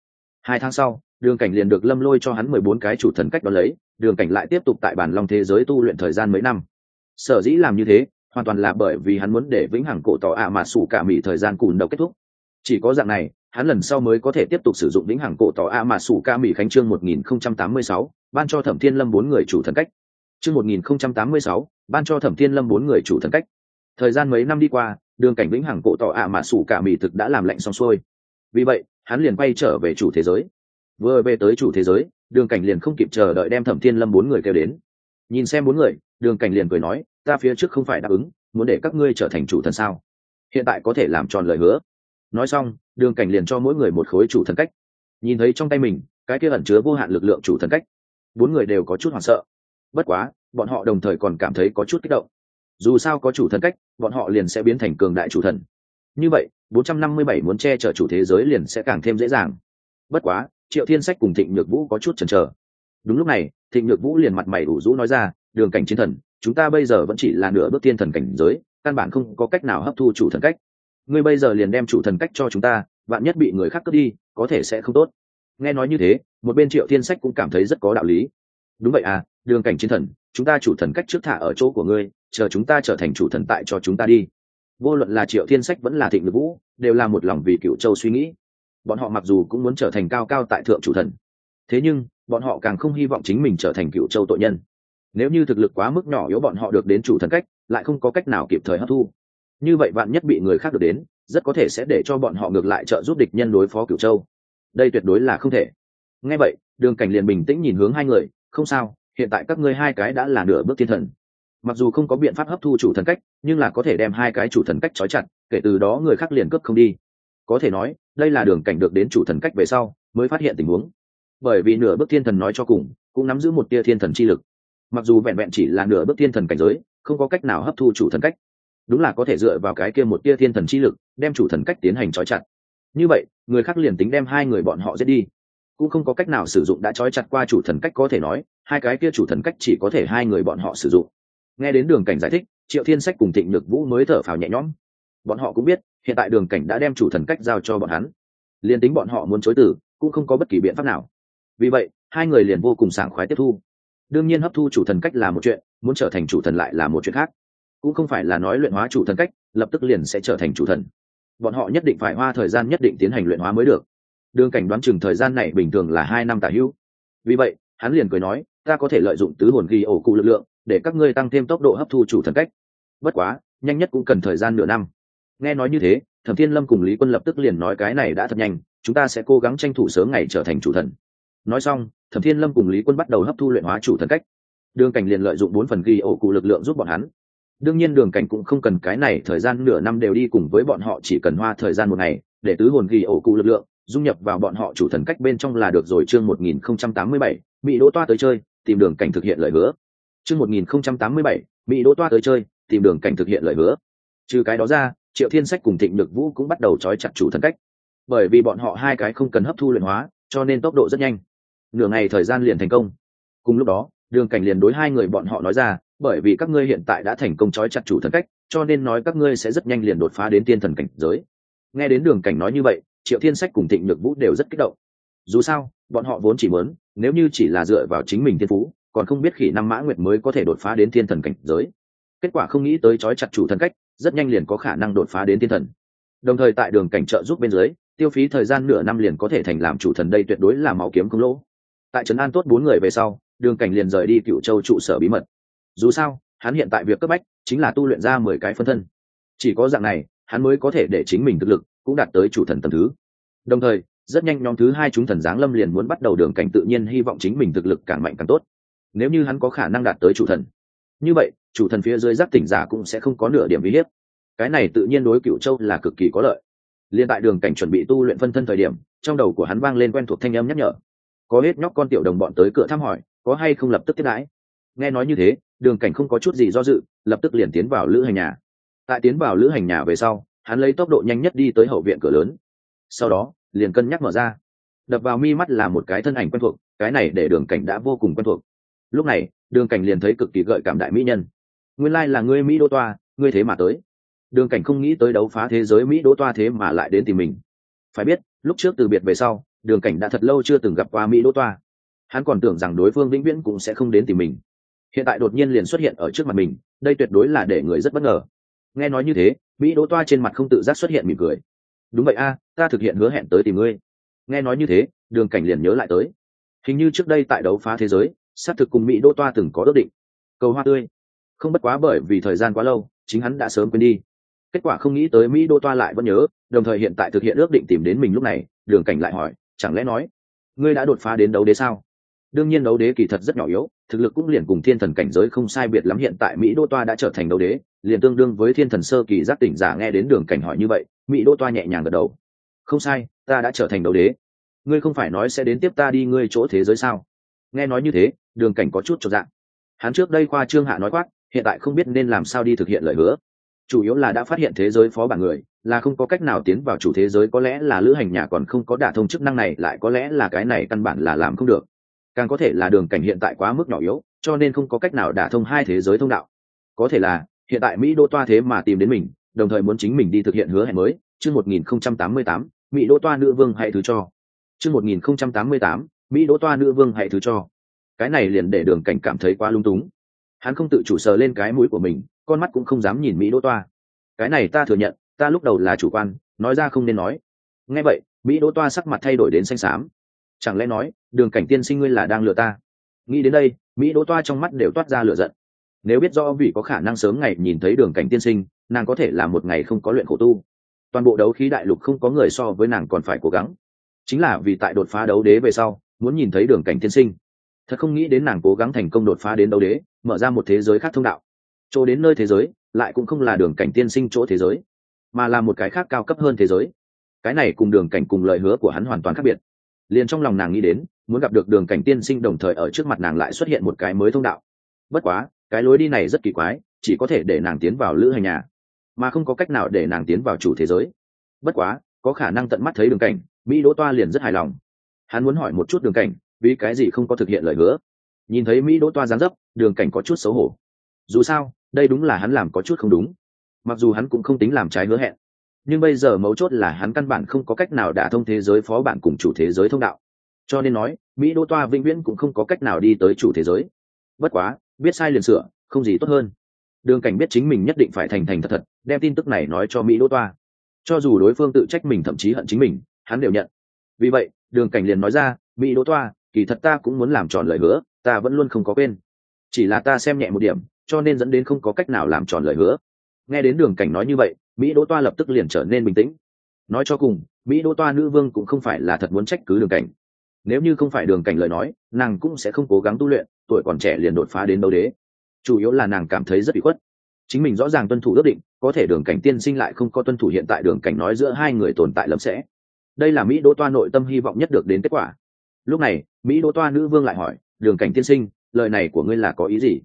Hai tháng sau, đường cảnh liền được lâm lôi cho hắn mười bốn cái chủ thần cách đ ó lấy, đường cảnh lại tiếp tục tại bản long thế giới tu luyện thời gian mấy năm. Sở dĩ làm như thế, hoàn toàn là bởi vì hắn muốn để vĩnh hằng cổ tỏ ạ mà sủ cả mỹ thời gian cùn đầu kết thúc. Chỉ có dạng này hắn lần sau mới có thể tiếp tục sử dụng vĩnh hằng cổ tỏ a mà sủ ca mỹ khánh trương một nghìn không trăm tám mươi sáu, ban cho thẩm thiên lâm bốn người chủ thần cách. Chương một nghìn không trăm tám mươi sáu, ban cho thẩm thiên lâm bốn người chủ thần cách. Thời gian mấy năm đi qua, đường cảnh vĩnh hằng cổ tỏ a mà sủ cả mỹ thực đã làm lạnh xong xuôi. Vì vậy, hắn liền quay trở về chủ thế giới. Vừa về tới chủ thế giới, đường cảnh liền không kịp chờ đợi đem thẩm thiên lâm bốn người kêu đến. Nhìn xem bốn người, đường cảnh liền cười nói, ta phía trước không phải đáp ứng, muốn để các ngươi trở thành chủ thần sao? Hiện tại có thể làm tròn lời hứa nói xong, đường cảnh liền cho mỗi người một khối chủ thần cách. Nhìn thấy trong tay mình, cái kia ẩn chứa vô hạn lực lượng chủ thần cách, bốn người đều có chút hoảng sợ. Bất quá, bọn họ đồng thời còn cảm thấy có chút kích động. Dù sao có chủ thần cách, bọn họ liền sẽ biến thành cường đại chủ thần. Như vậy 457 muốn che chở chủ thế giới liền sẽ càng thêm dễ dàng. Bất quá, triệu thiên sách cùng thịnh nhược vũ có chút chần chờ. Đúng lúc này, thịnh nhược vũ liền mặt mày ủ rũ nói ra, đường cảnh chiến thần, chúng ta bây giờ vẫn chỉ là nửa bước tiên thần cảnh giới, căn bản không có cách nào hấp thu chủ thần cách ngươi bây giờ liền đem chủ thần cách cho chúng ta bạn nhất bị người khác cướp đi, có thể sẽ không tốt. Nghe nói như thế, một bên triệu thiên sách cũng cảm thấy rất có đạo lý. Đúng vậy à đường cảnh chiến thần, chúng ta chủ thần cách trước thả ở chỗ của ngươi, chờ chúng ta trở thành chủ thần tại cho chúng ta đi. Vô luận là triệu thiên sách vẫn là thịnh ngữ vũ, đều là một lòng vì cựu châu suy nghĩ. Bọn họ mặc dù cũng muốn trở thành cao cao tại thượng chủ thần, thế nhưng, bọn họ càng không hy vọng chính mình trở thành cựu châu tội nhân. Nếu như thực lực quá mức nhỏ yếu bọn họ được đến chủ thần cách, lại không có cách nào kịp thời hấp thu như vậy bạn nhất bị người khác được đến, rất có thể sẽ để cho bọn họ ngược lại trợ giúp địch nhân đối phó cửu châu. Đây tuyệt đối là không thể. Ngay vậy, đường cảnh liền bình tĩnh nhìn hướng hai người, không sao, hiện tại các ngươi hai cái đã là nửa bước thiên thần. Mặc dù không có biện pháp hấp thu chủ thần cách, nhưng là có thể đem hai cái chủ thần cách trói chặt, kể từ đó người khác liền cướp không đi. Có thể nói, đây là đường cảnh được đến chủ thần cách về sau, mới phát hiện tình huống. Bởi vì nửa bước thiên thần nói cho cùng, cũng nắm giữ một tia thiên thần chi lực. Mặc dù vẹn vẹn chỉ là nửa bước thiên thần cảnh giới, không có cách nào hấp thu chủ thần cách đúng là có thể dựa vào cái kia một tia thiên thần chi lực, đem chủ thần cách tiến hành trói chặt. Như vậy, người khác liền tính đem hai người bọn họ giết đi, cũng không có cách nào sử dụng đã trói chặt qua chủ thần cách có thể nói, hai cái kia chủ thần cách chỉ có thể hai người bọn họ sử dụng. Nghe đến đường cảnh giải thích, triệu thiên sách cùng thịnh nhược vũ mới thở phào nhẹ nhõm. Bọn họ cũng biết, hiện tại đường cảnh đã đem chủ thần cách giao cho bọn hắn. Liền tính bọn họ muốn chối tử, cũng không có bất kỳ biện pháp nào. Vì vậy, hai người liền vô cùng sảng khoái tiếp thu. Đương nhiên hấp thu chủ thần cách là một chuyện, muốn trở thành chủ thần lại là một chuyện khác cũng không phải là nói luyện hóa chủ thần cách, lập tức liền sẽ trở thành chủ thần. Bọn họ nhất định phải hoa thời gian nhất định tiến hành luyện hóa mới được. Đường cảnh đoán chừng thời gian này bình thường là hai năm tả hữu. Vì vậy, hắn liền cười nói, ta có thể lợi dụng tứ hồn ghi ổ cụ lực lượng để các ngươi tăng thêm tốc độ hấp thu chủ thần cách. Bất quá, nhanh nhất cũng cần thời gian nửa năm. Nghe nói như thế, thẩm thiên lâm cùng lý quân lập tức liền nói, cái này đã thật nhanh, chúng ta sẽ cố gắng tranh thủ sớm ngày trở thành chủ thần. Nói xong, thẩm thiên lâm cùng lý quân bắt đầu hấp thu luyện hóa chủ thần cách. Đường cảnh liền lợi dụng bốn phần ghi ổ cụ lực lượng giúp bọn hắn đương nhiên đường cảnh cũng không cần cái này thời gian nửa năm đều đi cùng với bọn họ, chỉ cần hoa thời gian một ngày, để tứ hồn ghi ổ cụ lực lượng, dung nhập vào bọn họ chủ thần cách bên trong là được rồi. Chương một nghìn không trăm tám mươi bảy bị đỗ toa tới chơi, tìm đường cảnh thực hiện lời hứa. Chương một nghìn không trăm tám mươi bảy bị đỗ toa tới chơi, tìm đường cảnh thực hiện lời hứa. Trừ cái đó ra, triệu thiên sách cùng thịnh được vũ cũng bắt đầu trói chặt chủ thần cách. Bởi vì bọn họ hai cái không cần hấp thu luyện hóa, cho nên tốc độ rất nhanh. Nửa ngày thời gian liền thành công. Cùng lúc đó, đường cảnh liền đối hai người bọn họ nói ra bởi vì các ngươi hiện tại đã thành công trói chặt chủ thần cách, cho nên nói các ngươi sẽ rất nhanh liền đột phá đến tiên thần cảnh giới. Nghe đến đường cảnh nói như vậy, triệu thiên sách cùng thịnh nhược vũ đều rất kích động. Dù sao, bọn họ vốn chỉ muốn, nếu như chỉ là dựa vào chính mình thiên phú, còn không biết khỉ năm mã nguyệt mới có thể đột phá đến thiên thần cảnh giới. Kết quả không nghĩ tới trói chặt chủ thần cách, rất nhanh liền có khả năng đột phá đến thiên thần. Đồng thời tại đường cảnh trợ giúp bên dưới, tiêu phí thời gian nửa năm liền có thể thành làm chủ thần đây tuyệt đối là máu kiếm không lỗ. Tại trấn an tốt bốn người về sau, đường cảnh liền rời đi cựu châu trụ sở bí mật dù sao, hắn hiện tại việc cấp bách chính là tu luyện ra mười cái phân thân. Chỉ có dạng này, hắn mới có thể để chính mình thực lực cũng đạt tới chủ thần tầm thứ. Đồng thời, rất nhanh nhóm thứ hai chúng thần giáng lâm liền muốn bắt đầu đường cảnh tự nhiên hy vọng chính mình thực lực càng mạnh càng tốt. Nếu như hắn có khả năng đạt tới chủ thần. Như vậy, chủ thần phía dưới giác tỉnh giả cũng sẽ không có nửa điểm uy hiếp. Cái này tự nhiên đối cựu châu là cực kỳ có lợi. Liên tại đường cảnh chuẩn bị tu luyện phân thân thời điểm, trong đầu của hắn vang lên quen thuộc thanh âm nhắc nhở. Có hết nhóc con tiểu đồng bọn tới cửa thăm hỏi, có hay không lập tức tiếp đãi? Nghe nói như thế đường cảnh không có chút gì do dự, lập tức liền tiến vào lữ hành nhà. Tại tiến vào lữ hành nhà về sau, hắn lấy tốc độ nhanh nhất đi tới hậu viện cửa lớn. Sau đó, liền cân nhắc mở ra. Đập vào mi mắt là một cái thân ảnh quen thuộc, cái này để đường cảnh đã vô cùng quen thuộc. Lúc này, đường cảnh liền thấy cực kỳ gợi cảm đại mỹ nhân. Nguyên lai là ngươi mỹ đô toa, ngươi thế mà tới. Đường cảnh không nghĩ tới đấu phá thế giới mỹ đô toa thế mà lại đến tìm mình. Phải biết, lúc trước từ biệt về sau, đường cảnh đã thật lâu chưa từng gặp qua mỹ đô toa. Hắn còn tưởng rằng đối phương vĩnh viễn cũng sẽ không đến tìm mình hiện tại đột nhiên liền xuất hiện ở trước mặt mình, đây tuyệt đối là để người rất bất ngờ. Nghe nói như thế, mỹ đỗ toa trên mặt không tự giác xuất hiện mỉm cười. Đúng vậy a, ta thực hiện hứa hẹn tới tìm ngươi. Nghe nói như thế, đường cảnh liền nhớ lại tới. Hình như trước đây tại đấu phá thế giới, xác thực cùng mỹ đỗ toa từng có ước định. Cầu hoa tươi. Không bất quá bởi vì thời gian quá lâu, chính hắn đã sớm quên đi. Kết quả không nghĩ tới mỹ đỗ toa lại vẫn nhớ, đồng thời hiện tại thực hiện ước định tìm đến mình lúc này, đường cảnh lại hỏi, chẳng lẽ nói, ngươi đã đột phá đến đấu đế sao? Đương nhiên đấu đế kỳ thật rất nhỏ yếu, thực lực cũng liền cùng thiên thần cảnh giới không sai biệt lắm hiện tại mỹ đô toa đã trở thành đấu đế, liền tương đương với thiên thần sơ kỳ giác tỉnh giả nghe đến đường cảnh hỏi như vậy, mỹ đô toa nhẹ nhàng gật đầu. Không sai, ta đã trở thành đấu đế. Ngươi không phải nói sẽ đến tiếp ta đi ngươi chỗ thế giới sao? Nghe nói như thế, đường cảnh có chút cho dạng hắn trước đây khoa trương hạ nói quát, hiện tại không biết nên làm sao đi thực hiện lời hứa. Chủ yếu là đã phát hiện thế giới phó bản người, là không có cách nào tiến vào chủ thế giới, có lẽ là lữ hành nhà còn không có đả thông chức năng này, lại có lẽ là cái này căn bản là làm không được càng có thể là đường cảnh hiện tại quá mức nhỏ yếu, cho nên không có cách nào đả thông hai thế giới thông đạo. Có thể là, hiện tại mỹ đô toa thế mà tìm đến mình, đồng thời muốn chính mình đi thực hiện hứa hẹn mới. Chương một nghìn không trăm tám mươi tám, mỹ đô toa nữ vương hãy thứ cho. Chương một nghìn không trăm tám mươi tám, mỹ đô toa nữ vương hãy thứ cho. Cái này liền để đường cảnh cảm thấy quá lung túng. Hắn không tự chủ sờ lên cái mũi của mình, con mắt cũng không dám nhìn mỹ đô toa. Cái này ta thừa nhận, ta lúc đầu là chủ quan, nói ra không nên nói. Nghe vậy, mỹ đô toa sắc mặt thay đổi đến xanh xám chẳng lẽ nói, đường cảnh tiên sinh ngươi là đang lừa ta? Nghĩ đến đây, mỹ đỗ toa trong mắt đều toát ra lựa giận. Nếu biết do vì có khả năng sớm ngày nhìn thấy đường cảnh tiên sinh, nàng có thể là một ngày không có luyện khổ tu. Toàn bộ đấu khí đại lục không có người so với nàng còn phải cố gắng. Chính là vì tại đột phá đấu đế về sau, muốn nhìn thấy đường cảnh tiên sinh. Thật không nghĩ đến nàng cố gắng thành công đột phá đến đấu đế, mở ra một thế giới khác thông đạo. Chỗ đến nơi thế giới, lại cũng không là đường cảnh tiên sinh chỗ thế giới, mà là một cái khác cao cấp hơn thế giới. Cái này cùng đường cảnh cùng lời hứa của hắn hoàn toàn khác biệt liền trong lòng nàng nghĩ đến, muốn gặp được đường cảnh tiên sinh đồng thời ở trước mặt nàng lại xuất hiện một cái mới thông đạo. Bất quá, cái lối đi này rất kỳ quái, chỉ có thể để nàng tiến vào lữ hành nhà, mà không có cách nào để nàng tiến vào chủ thế giới. Bất quá, có khả năng tận mắt thấy đường cảnh, mỹ đỗ toa liền rất hài lòng. Hắn muốn hỏi một chút đường cảnh, vì cái gì không có thực hiện lời hứa? Nhìn thấy mỹ đỗ toa gián dấp, đường cảnh có chút xấu hổ. Dù sao, đây đúng là hắn làm có chút không đúng. Mặc dù hắn cũng không tính làm trái hứa hẹn nhưng bây giờ mấu chốt là hắn căn bản không có cách nào đả thông thế giới phó bản cùng chủ thế giới thông đạo. Cho nên nói, mỹ đô toa vĩnh viễn cũng không có cách nào đi tới chủ thế giới. Bất quá, biết sai liền sửa, không gì tốt hơn. Đường cảnh biết chính mình nhất định phải thành thành thật thật, đem tin tức này nói cho mỹ đô toa. Cho dù đối phương tự trách mình thậm chí hận chính mình, hắn đều nhận. Vì vậy, đường cảnh liền nói ra, mỹ đô toa, kỳ thật ta cũng muốn làm tròn lời hứa, ta vẫn luôn không có quên. Chỉ là ta xem nhẹ một điểm, cho nên dẫn đến không có cách nào làm tròn lời hứa. Nghe đến đường cảnh nói như vậy mỹ đỗ toa lập tức liền trở nên bình tĩnh. Nói cho cùng, mỹ đỗ toa nữ vương cũng không phải là thật muốn trách cứ đường cảnh. Nếu như không phải đường cảnh lời nói, nàng cũng sẽ không cố gắng tu luyện, tuổi còn trẻ liền đột phá đến đấu đế. Chủ yếu là nàng cảm thấy rất bị khuất. Chính mình rõ ràng tuân thủ ước định, có thể đường cảnh tiên sinh lại không có tuân thủ hiện tại đường cảnh nói giữa hai người tồn tại lấm sẽ. Đây là mỹ đỗ toa nội tâm hy vọng nhất được đến kết quả. Lúc này, mỹ đỗ toa nữ vương lại hỏi, đường cảnh tiên sinh, lời này của ngươi là có ý gì?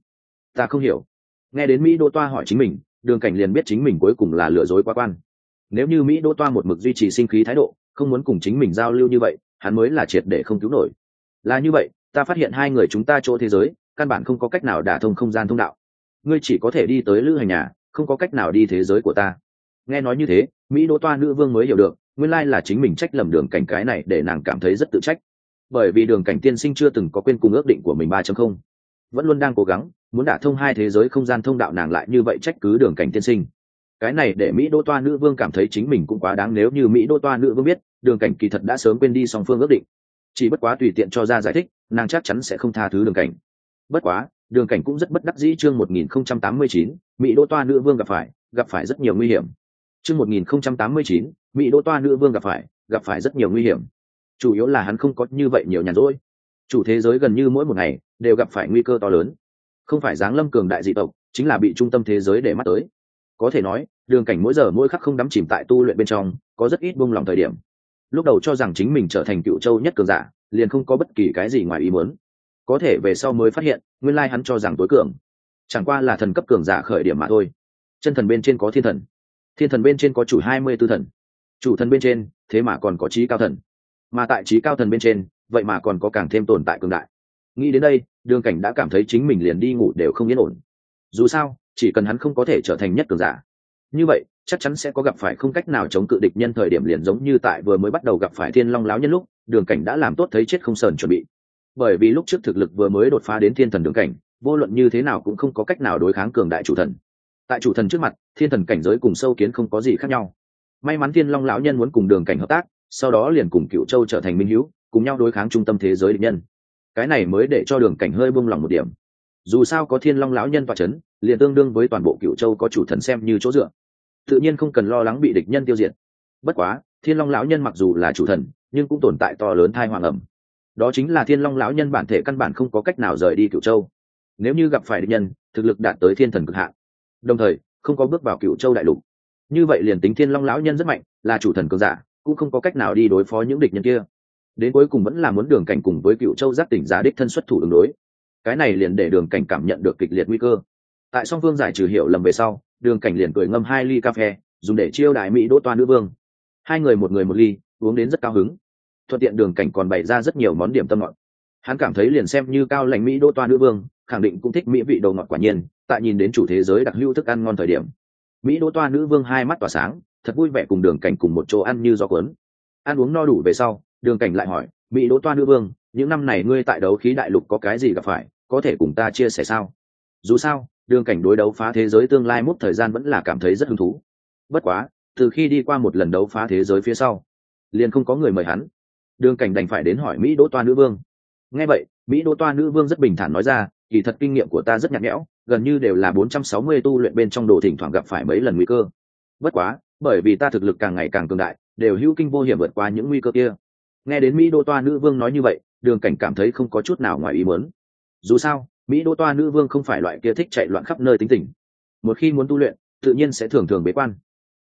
Ta không hiểu. Nghe đến mỹ đỗ toa hỏi chính mình đường cảnh liền biết chính mình cuối cùng là lừa dối quá quan. Nếu như mỹ đỗ toa một mực duy trì sinh khí thái độ, không muốn cùng chính mình giao lưu như vậy, hắn mới là triệt để không cứu nổi. Là như vậy, ta phát hiện hai người chúng ta chỗ thế giới, căn bản không có cách nào đả thông không gian thông đạo. Ngươi chỉ có thể đi tới lữ hành nhà, không có cách nào đi thế giới của ta. Nghe nói như thế, mỹ đỗ toa nữ vương mới hiểu được, nguyên lai là chính mình trách lầm đường cảnh cái này để nàng cảm thấy rất tự trách. Bởi vì đường cảnh tiên sinh chưa từng có quên cùng ước định của mình ba không. Vẫn luôn đang cố gắng muốn đả thông hai thế giới không gian thông đạo nàng lại như vậy trách cứ đường cảnh tiên sinh. Cái này để mỹ đô toa nữ vương cảm thấy chính mình cũng quá đáng nếu như mỹ đô toa nữ vương biết đường cảnh kỳ thật đã sớm quên đi song phương ước định. Chỉ bất quá tùy tiện cho ra giải thích nàng chắc chắn sẽ không tha thứ đường cảnh. Bất quá đường cảnh cũng rất bất đắc dĩ chương 1089, mỹ đô toa nữ vương gặp phải gặp phải rất nhiều nguy hiểm. Chương 1089, mỹ đô toa nữ vương gặp phải gặp phải rất nhiều nguy hiểm. Chủ yếu là hắn không có như vậy nhiều nhàn rỗi. Chủ thế giới gần như mỗi một ngày đều gặp phải nguy cơ to lớn không phải giáng lâm cường đại dị tộc, chính là bị trung tâm thế giới để mắt tới. Có thể nói, đường cảnh mỗi giờ mỗi khắc không đắm chìm tại tu luyện bên trong, có rất ít buông lòng thời điểm. Lúc đầu cho rằng chính mình trở thành cựu châu nhất cường giả, liền không có bất kỳ cái gì ngoài ý muốn. Có thể về sau mới phát hiện, nguyên lai hắn cho rằng tối cường. Chẳng qua là thần cấp cường giả khởi điểm mà thôi. Chân thần bên trên có thiên thần. Thiên thần bên trên có chủ hai mươi tư thần. Chủ thần bên trên, thế mà còn có trí cao thần. Mà tại trí cao thần bên trên, vậy mà còn có càng thêm tồn tại cường đại nghĩ đến đây, đường cảnh đã cảm thấy chính mình liền đi ngủ đều không yên ổn. Dù sao, chỉ cần hắn không có thể trở thành nhất cường giả. Như vậy, chắc chắn sẽ có gặp phải không cách nào chống cự địch nhân thời điểm liền giống như tại vừa mới bắt đầu gặp phải thiên long láo nhân lúc, đường cảnh đã làm tốt thấy chết không sờn chuẩn bị. Bởi vì lúc trước thực lực vừa mới đột phá đến thiên thần đường cảnh, vô luận như thế nào cũng không có cách nào đối kháng cường đại chủ thần. Tại chủ thần trước mặt, thiên thần cảnh giới cùng sâu kiến không có gì khác nhau. May mắn thiên long lão nhân muốn cùng đường cảnh hợp tác, sau đó liền cùng cựu châu trở thành minh hữu, cùng nhau đối kháng trung tâm thế giới địch nhân cái này mới để cho đường cảnh hơi buông lỏng một điểm. Dù sao có thiên long lão nhân và c h ấ n liền tương đương với toàn bộ cựu châu có chủ thần xem như chỗ dựa. Tự nhiên không cần lo lắng bị địch nhân tiêu diệt. Bất quá, thiên long lão nhân mặc dù là chủ thần, nhưng cũng tồn tại to lớn thai hoàng ẩm. Đó chính là thiên long lão nhân bản thể căn bản không có cách nào rời đi cựu châu. Nếu như gặp phải địch nhân, thực lực đạt tới thiên thần cực hạn. Đồng thời, không có bước vào cựu châu đại lục. Như vậy liền tính thiên long lão nhân rất mạnh, là chủ thần cường giả, cũng không có cách nào đi đối phó những địch nhân kia đến cuối cùng vẫn là muốn đường cảnh cùng với cựu châu giác tỉnh giá đích thân xuất thủ đường đối. Cái này liền để đường cảnh cảm nhận được kịch liệt nguy cơ. Tại song phương giải trừ hiểu lầm về sau, đường cảnh liền cười ngâm hai ly cà phê, dùng để chiêu đại mỹ đỗ toa nữ vương. Hai người một người một ly, uống đến rất cao hứng. Thuận tiện đường cảnh còn bày ra rất nhiều món điểm tâm ngọt. Hắn cảm thấy liền xem như cao lãnh mỹ đỗ toa nữ vương, khẳng định cũng thích mỹ vị đồ ngọt quả nhiên, tại nhìn đến chủ thế giới đặc hữu thức ăn ngon thời điểm. Mỹ đỗ toa nữ vương hai mắt tỏa sáng, thật vui vẻ cùng đường cảnh cùng một chỗ ăn như gió cuốn. Ăn uống no đủ về sau đường cảnh lại hỏi, mỹ đỗ toa nữ vương, những năm này ngươi tại đấu khí đại lục có cái gì gặp phải, có thể cùng ta chia sẻ sao? Dù sao, đường cảnh đối đấu phá thế giới tương lai mút thời gian vẫn là cảm thấy rất hứng thú. Bất quá, từ khi đi qua một lần đấu phá thế giới phía sau, liền không có người mời hắn. Đường cảnh đành phải đến hỏi mỹ đỗ toa nữ vương. Nghe vậy, mỹ đỗ toa nữ vương rất bình thản nói ra, kỳ thật kinh nghiệm của ta rất nhạt nhẽo, gần như đều là bốn trăm sáu mươi tu luyện bên trong đồ thỉnh thoảng gặp phải mấy lần nguy cơ. Bất quá, bởi vì ta thực lực càng ngày càng cường đại, đều hữu kinh vô hiểm vượt qua những nguy cơ kia nghe đến mỹ đô toa nữ vương nói như vậy, đường cảnh cảm thấy không có chút nào ngoài ý muốn. Dù sao, mỹ đô toa nữ vương không phải loại kia thích chạy loạn khắp nơi tính tình. Một khi muốn tu luyện, tự nhiên sẽ thường thường bế quan.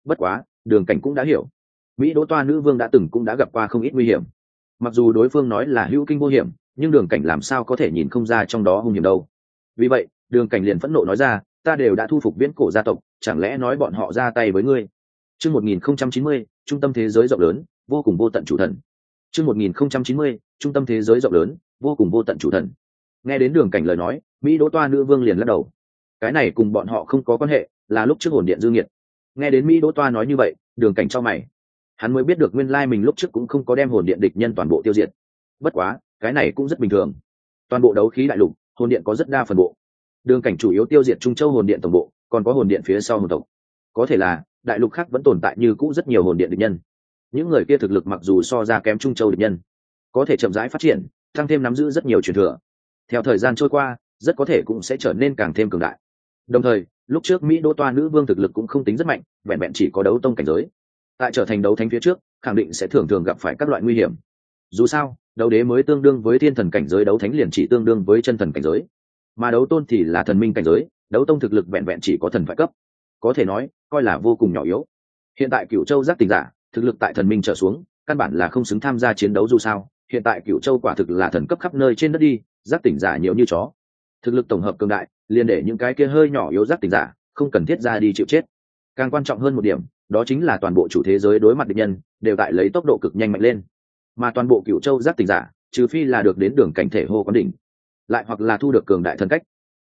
Bất quá, đường cảnh cũng đã hiểu. Mỹ đô toa nữ vương đã từng cũng đã gặp qua không ít nguy hiểm. Mặc dù đối phương nói là hữu kinh vô hiểm, nhưng đường cảnh làm sao có thể nhìn không ra trong đó hung hiểm đâu. Vì vậy, đường cảnh liền phẫn nộ nói ra, ta đều đã thu phục viễn cổ gia tộc, chẳng lẽ nói bọn họ ra tay với ngươi? Chương một nghìn không trăm chín mươi, trung tâm thế giới rộng lớn, vô cùng vô tận chủ thần chương một nghìn không trăm chín mươi, trung tâm thế giới rộng lớn, vô cùng vô tận chủ thần. Nghe đến đường cảnh lời nói, mỹ đỗ toa nữ vương liền lắc đầu. Cái này cùng bọn họ không có quan hệ, là lúc trước hồn điện dư nghiệt. Nghe đến mỹ đỗ toa nói như vậy, đường cảnh cho mày. Hắn mới biết được nguyên lai mình lúc trước cũng không có đem hồn điện địch nhân toàn bộ tiêu diệt. Bất quá, cái này cũng rất bình thường. Toàn bộ đấu khí đại lục, hồn điện có rất đa phần bộ. Đường cảnh chủ yếu tiêu diệt trung châu hồn điện tổng bộ, còn có hồn điện phía sau hồn tộc. Có thể là, đại lục khác vẫn tồn tại như cũ rất nhiều hồn điện địch nhân những người kia thực lực mặc dù so ra kém trung châu địch nhân, có thể chậm rãi phát triển, tăng thêm nắm giữ rất nhiều truyền thừa. Theo thời gian trôi qua, rất có thể cũng sẽ trở nên càng thêm cường đại. Đồng thời, lúc trước mỹ đô toa nữ vương thực lực cũng không tính rất mạnh, vẹn vẹn chỉ có đấu tông cảnh giới. Tại trở thành đấu thánh phía trước, khẳng định sẽ thường thường gặp phải các loại nguy hiểm. Dù sao, đấu đế mới tương đương với thiên thần cảnh giới, đấu thánh liền chỉ tương đương với chân thần cảnh giới. Mà đấu tôn thì là thần minh cảnh giới, đấu tông thực lực vẹn vẹn chỉ có thần phải cấp. Có thể nói, coi là vô cùng nhỏ yếu. Hiện tại cựu châu giác tình giả thực lực tại thần minh trở xuống, căn bản là không xứng tham gia chiến đấu dù sao, hiện tại cựu châu quả thực là thần cấp khắp nơi trên đất đi, giác tỉnh giả nhiều như chó. Thực lực tổng hợp cường đại, liền để những cái kia hơi nhỏ yếu giác tỉnh giả, không cần thiết ra đi chịu chết. Càng quan trọng hơn một điểm, đó chính là toàn bộ chủ thế giới đối mặt địch nhân, đều tại lấy tốc độ cực nhanh mạnh lên. Mà toàn bộ cựu châu giác tỉnh giả, trừ phi là được đến đường cảnh thể hô quán đỉnh, lại hoặc là thu được cường đại thần cách.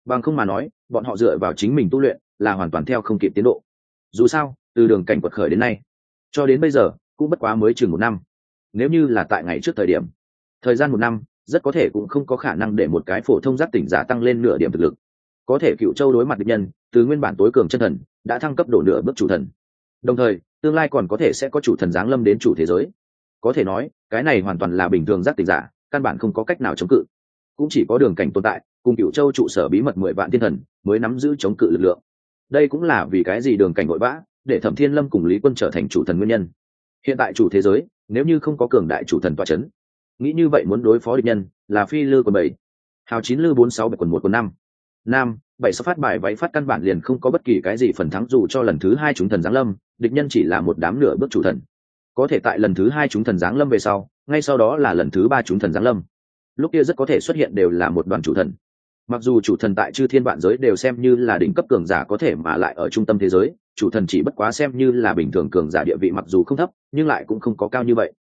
Bằng không mà nói, bọn họ dựa vào chính mình tu luyện, là hoàn toàn theo không kịp tiến độ. Dù sao, từ đường cảnh quật khởi đến nay cho đến bây giờ, cũng bất quá mới chừng một năm. Nếu như là tại ngày trước thời điểm, thời gian một năm, rất có thể cũng không có khả năng để một cái phổ thông giác tỉnh giả tăng lên nửa điểm thực lực. Có thể cựu châu đối mặt địch nhân, từ nguyên bản tối cường chân thần, đã thăng cấp đổ nửa bước chủ thần. Đồng thời, tương lai còn có thể sẽ có chủ thần giáng lâm đến chủ thế giới. Có thể nói, cái này hoàn toàn là bình thường giác tỉnh giả, căn bản không có cách nào chống cự. Cũng chỉ có đường cảnh tồn tại, cùng cựu châu trụ sở bí mật mười vạn thiên thần, mới nắm giữ chống cự lực lượng. Đây cũng là vì cái gì đường cảnh vội vã để thẩm thiên lâm cùng lý quân trở thành chủ thần nguyên nhân. Hiện tại chủ thế giới, nếu như không có cường đại chủ thần toa c h ấ n nghĩ như vậy muốn đối phó địch nhân là phi lư quần bảy, hào chín lư bốn sáu bảy quần một quần năm, nam, bảy sáu phát bài váy phát căn bản liền không có bất kỳ cái gì phần thắng dù cho lần thứ hai chúng thần giáng lâm, địch nhân chỉ là một đám nửa bước chủ thần. Có thể tại lần thứ hai chúng thần giáng lâm về sau, ngay sau đó là lần thứ ba chúng thần giáng lâm. Lúc kia rất có thể xuất hiện đều là một đoàn chủ thần. Mặc dù chủ thần tại chư thiên vạn giới đều xem như là đỉnh cấp cường giả có thể mà lại ở trung tâm thế giới chủ thần chỉ bất quá xem như là bình thường cường giả địa vị mặc dù không thấp, nhưng lại cũng không có cao như vậy.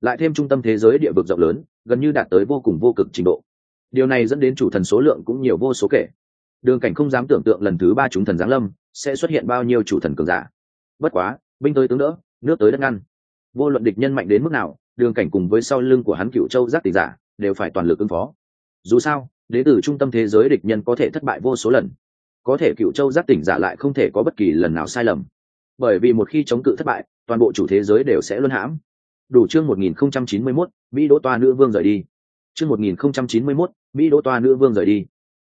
Lại thêm trung tâm thế giới địa vực rộng lớn, gần như đạt tới vô cùng vô cực trình độ. Điều này dẫn đến chủ thần số lượng cũng nhiều vô số kể. Đường cảnh không dám tưởng tượng lần thứ ba chúng thần giáng lâm sẽ xuất hiện bao nhiêu chủ thần cường giả. Bất quá, binh tới tướng đỡ, nước tới đất ngăn. Vô luận địch nhân mạnh đến mức nào, đường cảnh cùng với sau lưng của hắn cựu châu giác tỷ giả đều phải toàn lực ứng phó. Dù sao đế tử trung tâm thế giới địch nhân có thể thất bại vô số lần có thể cựu châu giác tỉnh giả lại không thể có bất kỳ lần nào sai lầm. Bởi vì một khi chống cự thất bại toàn bộ chủ thế giới đều sẽ luân hãm. Đủ chương 1091, mỹ đỗ toa nữ vương rời đi. Chương 1091, mỹ đỗ toa nữ vương rời đi.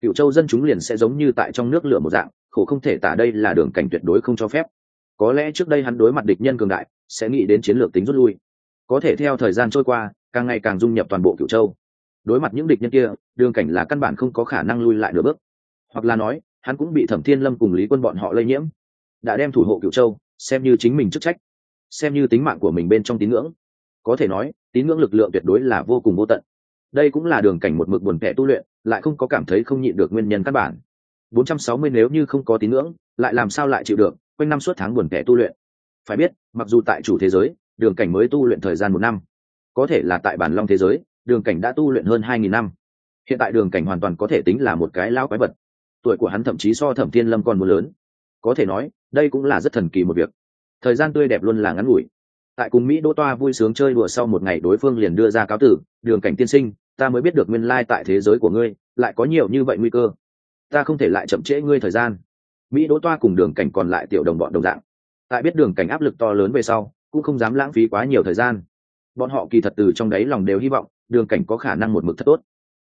Cựu châu dân chúng liền sẽ giống như tại trong nước lửa một dạng khổ không thể tả đây là đường cảnh tuyệt đối không cho phép. Có lẽ trước đây hắn đối mặt địch nhân cường đại sẽ nghĩ đến chiến lược tính rút lui. Có thể theo thời gian trôi qua càng ngày càng dung nhập toàn bộ cựu châu. Đối mặt những địch nhân kia đường cảnh là căn bản không có khả năng lui lại nửa bước. Hoặc là nói hắn cũng bị thẩm thiên lâm cùng lý quân bọn họ lây nhiễm, đã đem thủ hộ cựu châu, xem như chính mình chức trách, xem như tính mạng của mình bên trong tín ngưỡng. Có thể nói, tín ngưỡng lực lượng tuyệt đối là vô cùng vô tận. Đây cũng là đường cảnh một mực buồn kẻ tu luyện, lại không có cảm thấy không nhịn được nguyên nhân căn bản. 460 nếu như không có tín ngưỡng, lại làm sao lại chịu được, quanh năm suốt tháng buồn kẻ tu luyện. Phải biết, mặc dù tại chủ thế giới, đường cảnh mới tu luyện thời gian một năm, có thể là tại bản long thế giới, đường cảnh đã tu luyện hơn 2.000 năm. Hiện tại đường cảnh hoàn toàn có thể tính là một cái lao quái vật tuổi của hắn thậm chí so thẩm thiên lâm còn muốn lớn. Có thể nói, đây cũng là rất thần kỳ một việc. Thời gian tươi đẹp luôn là ngắn ngủi. Tại cùng mỹ đỗ toa vui sướng chơi đùa sau một ngày, đối phương liền đưa ra cáo tử, đường cảnh tiên sinh, ta mới biết được nguyên lai tại thế giới của ngươi, lại có nhiều như vậy nguy cơ. Ta không thể lại chậm trễ ngươi thời gian. Mỹ đỗ toa cùng đường cảnh còn lại tiểu đồng bọn đồng dạng. Tại biết đường cảnh áp lực to lớn về sau, cũng không dám lãng phí quá nhiều thời gian. Bọn họ kỳ thật từ trong đáy lòng đều hy vọng, đường cảnh có khả năng một mực thật tốt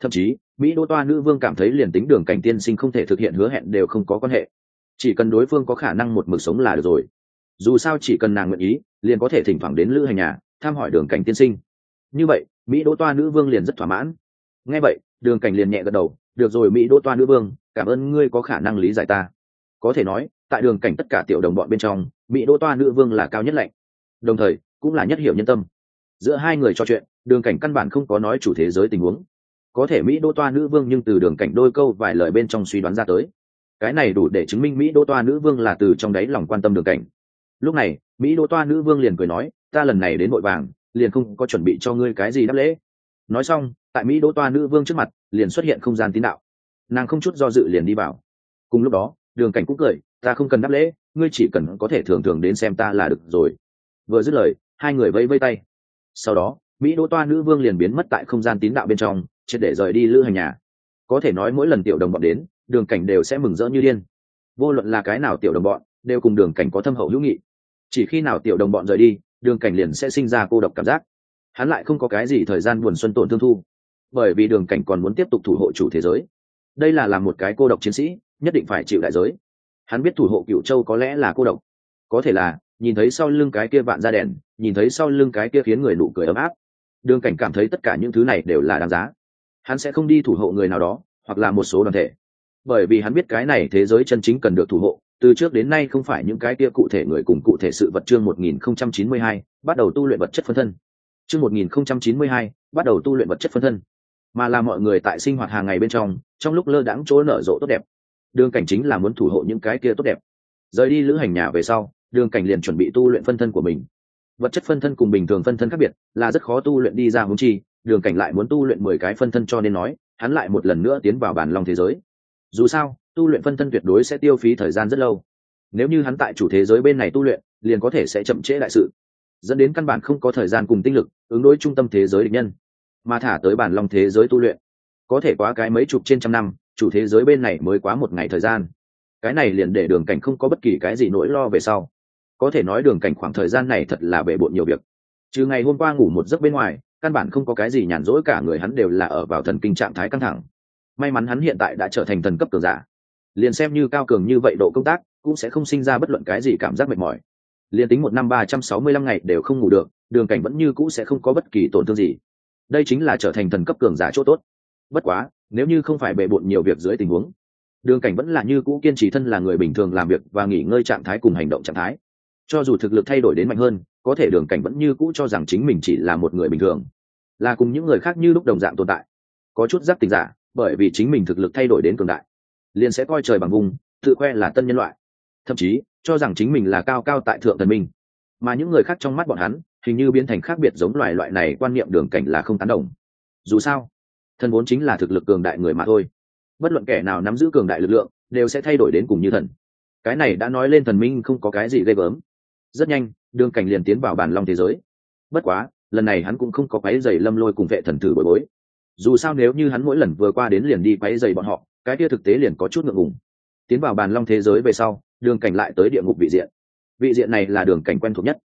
thậm chí, mỹ đô toa nữ vương cảm thấy liền tính đường cảnh tiên sinh không thể thực hiện hứa hẹn đều không có quan hệ. Chỉ cần đối phương có khả năng một mực sống là được rồi. Dù sao chỉ cần nàng nguyện ý, liền có thể thỉnh thoảng đến lữ hành nhà, tham hỏi đường cảnh tiên sinh. Như vậy, mỹ đô toa nữ vương liền rất thỏa mãn. Nghe vậy, đường cảnh liền nhẹ gật đầu, được rồi mỹ đô toa nữ vương, cảm ơn ngươi có khả năng lý giải ta. Có thể nói, tại đường cảnh tất cả tiểu đồng bọn bên trong, mỹ đô toa nữ vương là cao nhất lạnh. Đồng thời, cũng là nhất hiểu nhân tâm. Giữa hai người trò chuyện, đường cảnh căn bản không có nói chủ thế giới tình huống có thể mỹ đô toa nữ vương nhưng từ đường cảnh đôi câu vài lời bên trong suy đoán ra tới. Cái này đủ để chứng minh mỹ đô toa nữ vương là từ trong đáy lòng quan tâm đường cảnh. Lúc này, mỹ đô toa nữ vương liền cười nói, ta lần này đến vội vàng, liền không có chuẩn bị cho ngươi cái gì đáp lễ. Nói xong, tại mỹ đô toa nữ vương trước mặt, liền xuất hiện không gian tín đạo. Nàng không chút do dự liền đi vào. Cùng lúc đó, đường cảnh cũng cười, ta không cần đáp lễ, ngươi chỉ cần có thể thường thường đến xem ta là được rồi. Vừa dứt lời, hai người vẫy vây tay. Sau đó, mỹ đỗ toa nữ vương liền biến mất tại không gian tín đạo bên trong triệt để rời đi lữ hành nhà. Có thể nói mỗi lần tiểu đồng bọn đến, đường cảnh đều sẽ mừng rỡ như điên. Vô luận là cái nào tiểu đồng bọn, đều cùng đường cảnh có thâm hậu hữu nghị. Chỉ khi nào tiểu đồng bọn rời đi, đường cảnh liền sẽ sinh ra cô độc cảm giác. Hắn lại không có cái gì thời gian buồn xuân tổn thương thu, bởi vì đường cảnh còn muốn tiếp tục thủ hộ chủ thế giới. Đây là làm một cái cô độc chiến sĩ, nhất định phải chịu đại giới. Hắn biết thủ hộ cựu châu có lẽ là cô độc. Có thể là, nhìn thấy sau lưng cái kia vạn ra đèn, nhìn thấy sau lưng cái kia khiến người nụ cười ấm áp. Đường cảnh cảm thấy tất cả những thứ này đều là đáng giá hắn sẽ không đi thủ hộ người nào đó hoặc là một số đoàn thể. Bởi vì hắn biết cái này thế giới chân chính cần được thủ hộ từ trước đến nay không phải những cái kia cụ thể người cùng cụ thể sự vật chương 1092, bắt đầu tu luyện vật chất phân thân. Chương 1092, bắt đầu tu luyện vật chất phân thân. Mà là mọi người tại sinh hoạt hàng ngày bên trong trong lúc lơ đãng chỗ nở rộ tốt đẹp. Đường cảnh chính là muốn thủ hộ những cái kia tốt đẹp. Rời đi lữ hành nhà về sau đường cảnh liền chuẩn bị tu luyện phân thân của mình. Vật chất phân thân cùng bình thường phân thân khác biệt là rất khó tu luyện đi ra hướng chi đường cảnh lại muốn tu luyện mười cái phân thân cho nên nói, hắn lại một lần nữa tiến vào bản long thế giới. Dù sao, tu luyện phân thân tuyệt đối sẽ tiêu phí thời gian rất lâu. Nếu như hắn tại chủ thế giới bên này tu luyện, liền có thể sẽ chậm trễ đại sự. Dẫn đến căn bản không có thời gian cùng tinh lực ứng đối trung tâm thế giới địch nhân. Mà thả tới bản long thế giới tu luyện, có thể quá cái mấy chục trên trăm năm, chủ thế giới bên này mới quá một ngày thời gian. Cái này liền để đường cảnh không có bất kỳ cái gì nỗi lo về sau. Có thể nói đường cảnh khoảng thời gian này thật là bể bộn nhiều việc. Trừ ngày hôm qua ngủ một giấc bên ngoài căn bản không có cái gì nhàn rỗi, cả người hắn đều là ở vào thần kinh trạng thái căng thẳng. May mắn hắn hiện tại đã trở thành thần cấp cường giả. Liền xem như cao cường như vậy độ công tác, cũng sẽ không sinh ra bất luận cái gì cảm giác mệt mỏi. Liền tính một năm ba trăm sáu mươi lăm ngày đều không ngủ được, đường cảnh vẫn như cũ sẽ không có bất kỳ tổn thương gì. Đây chính là trở thành thần cấp cường giả chỗ tốt. Bất quá, nếu như không phải bề bộn nhiều việc dưới tình huống, đường cảnh vẫn là như cũ kiên trì thân là người bình thường làm việc và nghỉ ngơi trạng thái cùng hành động trạng thái. Cho dù thực lực thay đổi đến mạnh hơn có thể đường cảnh vẫn như cũ cho rằng chính mình chỉ là một người bình thường, là cùng những người khác như lúc đồng dạng tồn tại. Có chút giác tình giả, bởi vì chính mình thực lực thay đổi đến cường đại, liền sẽ coi trời bằng vùng, tự khoe là tân nhân loại. Thậm chí, cho rằng chính mình là cao cao tại thượng thần minh. Mà những người khác trong mắt bọn hắn, hình như biến thành khác biệt giống loài loại này quan niệm đường cảnh là không tán đồng. Dù sao, thần vốn chính là thực lực cường đại người mà thôi. Bất luận kẻ nào nắm giữ cường đại lực lượng, đều sẽ thay đổi đến cùng như thần. Cái này đã nói lên thần minh không có cái gì ghê gớm. Rất nhanh đường cảnh liền tiến vào bản long thế giới. Bất quá, lần này hắn cũng không có quái dày lâm lôi cùng vệ thần tử bồi bối. Dù sao nếu như hắn mỗi lần vừa qua đến liền đi quái dày bọn họ, cái kia thực tế liền có chút ngượng ngùng. Tiến vào bàn long thế giới về sau, đường cảnh lại tới địa ngục vị diện. Vị diện này là đường cảnh quen thuộc nhất.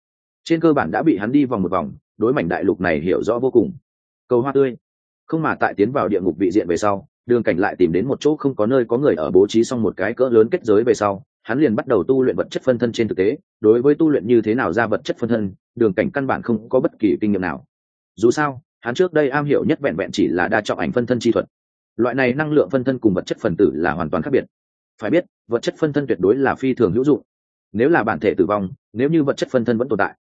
Trên cơ bản đã bị hắn đi vòng một vòng, đối mảnh đại lục này hiểu rõ vô cùng. Cầu hoa tươi. Không mà tại tiến vào địa ngục vị diện về sau, đường cảnh lại tìm đến một chỗ không có nơi có người ở bố trí xong một cái cỡ lớn kết giới về sau hắn liền bắt đầu tu luyện vật chất phân thân trên thực tế, đối với tu luyện như thế nào ra vật chất phân thân, đường cảnh căn bản không có bất kỳ kinh nghiệm nào. Dù sao, hắn trước đây am hiểu nhất vẹn vẹn chỉ là đa trọng ảnh phân thân chi thuật. Loại này năng lượng phân thân cùng vật chất phần tử là hoàn toàn khác biệt. Phải biết, vật chất phân thân tuyệt đối là phi thường hữu dụng. Nếu là bản thể tử vong, nếu như vật chất phân thân vẫn tồn tại.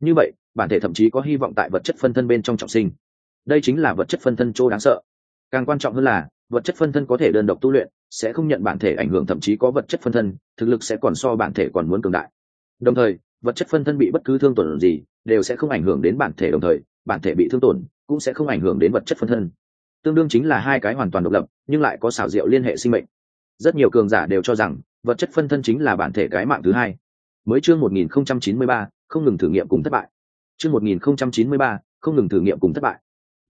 Như vậy, bản thể thậm chí có hy vọng tại vật chất phân thân bên trong trọng sinh. Đây chính là vật chất phân thân chỗ đáng sợ. Càng quan trọng hơn là, vật chất phân thân có thể đơn độc tu luyện sẽ không nhận bản thể ảnh hưởng thậm chí có vật chất phân thân thực lực sẽ còn so bản thể còn muốn cường đại. Đồng thời vật chất phân thân bị bất cứ thương tổn gì đều sẽ không ảnh hưởng đến bản thể đồng thời bản thể bị thương tổn cũng sẽ không ảnh hưởng đến vật chất phân thân. Tương đương chính là hai cái hoàn toàn độc lập nhưng lại có xảo diệu liên hệ sinh mệnh. Rất nhiều cường giả đều cho rằng vật chất phân thân chính là bản thể cái mạng thứ hai. Mới chương 1093, không ngừng thử nghiệm cùng thất bại. Chương 1093, không ngừng thử nghiệm cùng thất bại.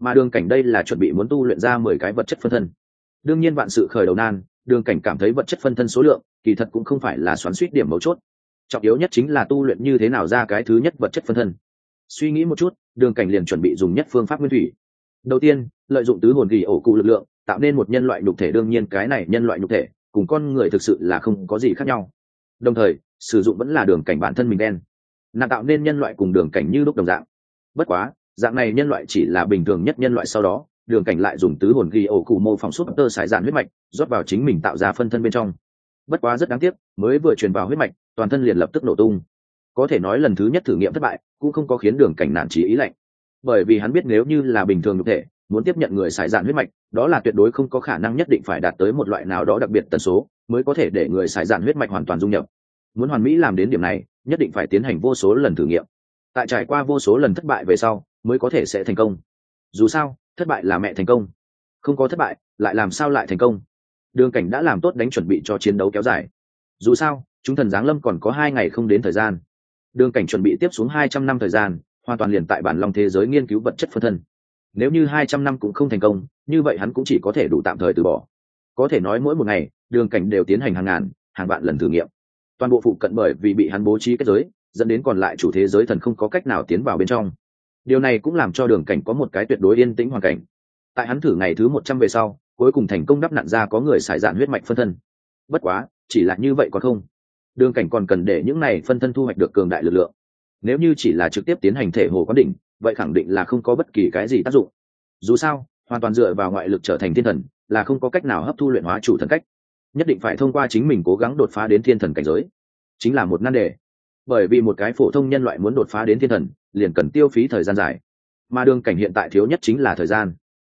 Mà đường cảnh đây là chuẩn bị muốn tu luyện ra mười cái vật chất phân thân. Đương nhiên vạn sự khởi đầu nan đường cảnh cảm thấy vật chất phân thân số lượng, kỳ thật cũng không phải là xoắn suýt điểm mấu chốt. Trọng yếu nhất chính là tu luyện như thế nào ra cái thứ nhất vật chất phân thân. Suy nghĩ một chút, đường cảnh liền chuẩn bị dùng nhất phương pháp nguyên thủy. Đầu tiên, lợi dụng tứ hồn ghi ổ cụ lực lượng, tạo nên một nhân loại nhục thể đương nhiên cái này nhân loại nhục thể, cùng con người thực sự là không có gì khác nhau. Đồng thời, sử dụng vẫn là đường cảnh bản thân mình đen. Là tạo nên nhân loại cùng đường cảnh như lúc đồng dạng. Bất quá, dạng này nhân loại chỉ là bình thường nhất nhân loại sau đó đường cảnh lại dùng tứ hồn ghi ổ cụ mô phỏng súp tơ sải dạn huyết mạch, rót vào chính mình tạo ra phân thân bên trong. Bất quá rất đáng tiếc, mới vừa truyền vào huyết mạch, toàn thân liền lập tức nổ tung. Có thể nói lần thứ nhất thử nghiệm thất bại, cũng không có khiến đường cảnh nản trí ý lạnh. Bởi vì hắn biết nếu như là bình thường nhục thể, muốn tiếp nhận người xài dạn huyết mạch, đó là tuyệt đối không có khả năng nhất định phải đạt tới một loại nào đó đặc biệt tần số, mới có thể để người xài dạn huyết mạch hoàn toàn dung nhập. Muốn hoàn mỹ làm đến điểm này, nhất định phải tiến hành vô số lần thử nghiệm. Tại trải qua vô số lần thất bại về sau, mới có thể sẽ thành công. Dù sao thất bại là mẹ thành công. Không có thất bại, lại làm sao lại thành công? Đường cảnh đã làm tốt đánh chuẩn bị cho chiến đấu kéo dài. Dù sao, chúng thần giáng lâm còn có hai ngày không đến thời gian. Đường cảnh chuẩn bị tiếp xuống hai trăm năm thời gian, hoàn toàn liền tại bản long thế giới nghiên cứu vật chất phân thân. Nếu như hai trăm năm cũng không thành công, như vậy hắn cũng chỉ có thể đủ tạm thời từ bỏ. Có thể nói mỗi một ngày, đường cảnh đều tiến hành hàng ngàn, hàng vạn lần thử nghiệm. Toàn bộ phụ cận bởi vì bị hắn bố trí kết giới, dẫn đến còn lại chủ thế giới thần không có cách nào tiến vào bên trong điều này cũng làm cho đường cảnh có một cái tuyệt đối yên tĩnh hoàn cảnh. Tại hắn thử ngày thứ một trăm về sau, cuối cùng thành công đắp nặn ra có người xài dạn huyết mạch phân thân. Bất quá, chỉ là như vậy còn không. Đường cảnh còn cần để những này phân thân thu hoạch được cường đại lực lượng. Nếu như chỉ là trực tiếp tiến hành thể hồ quán đỉnh, vậy khẳng định là không có bất kỳ cái gì tác dụng. Dù sao, hoàn toàn dựa vào ngoại lực trở thành thiên thần, là không có cách nào hấp thu luyện hóa chủ thần cách. Nhất định phải thông qua chính mình cố gắng đột phá đến thiên thần cảnh giới. Chính là một nan đề bởi vì một cái phổ thông nhân loại muốn đột phá đến thiên thần, liền cần tiêu phí thời gian dài. Mà đường cảnh hiện tại thiếu nhất chính là thời gian.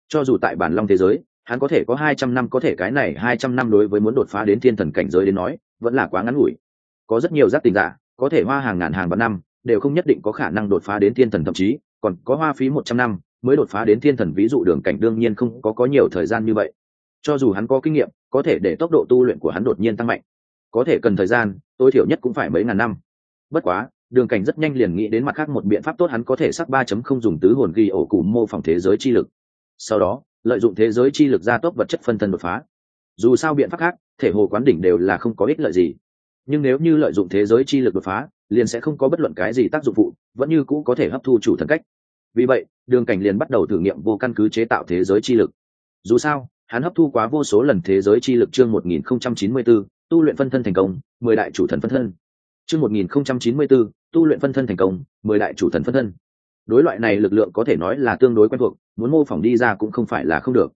Cho dù tại bản long thế giới, hắn có thể có hai trăm năm, có thể cái này hai trăm năm đối với muốn đột phá đến thiên thần cảnh giới đến nói, vẫn là quá ngắn ngủi. Có rất nhiều giác tình giả, có thể hoa hàng ngàn hàng vạn năm, đều không nhất định có khả năng đột phá đến thiên thần, thậm chí, còn có hoa phí một trăm năm mới đột phá đến thiên thần. Ví dụ đường cảnh đương nhiên không có có nhiều thời gian như vậy. Cho dù hắn có kinh nghiệm, có thể để tốc độ tu luyện của hắn đột nhiên tăng mạnh. Có thể cần thời gian, tối thiểu nhất cũng phải mấy ngàn năm bất quá đường cảnh rất nhanh liền nghĩ đến mặt khác một biện pháp tốt hắn có thể sắc ba chấm không dùng tứ hồn ghi ổ cụ mô phỏng thế giới chi lực. Sau đó lợi dụng thế giới chi lực gia tốc vật chất phân thân đột phá. Dù sao biện pháp khác thể hồ quán đỉnh đều là không có ích lợi gì. Nhưng nếu như lợi dụng thế giới chi lực đột phá liền sẽ không có bất luận cái gì tác dụng phụ vẫn như cũ có thể hấp thu chủ thần cách. Vì vậy đường cảnh liền bắt đầu thử nghiệm vô căn cứ chế tạo thế giới chi lực. Dù sao hắn hấp thu quá vô số lần thế giới chi lực chương 1094, tu luyện phân thân thành công mười đại chủ thần phân thân chương 1094, tu luyện phân thân thành công mười đại chủ thần phân thân. Đối loại này lực lượng có thể nói là tương đối quen thuộc muốn mô phỏng đi ra cũng không phải là không được.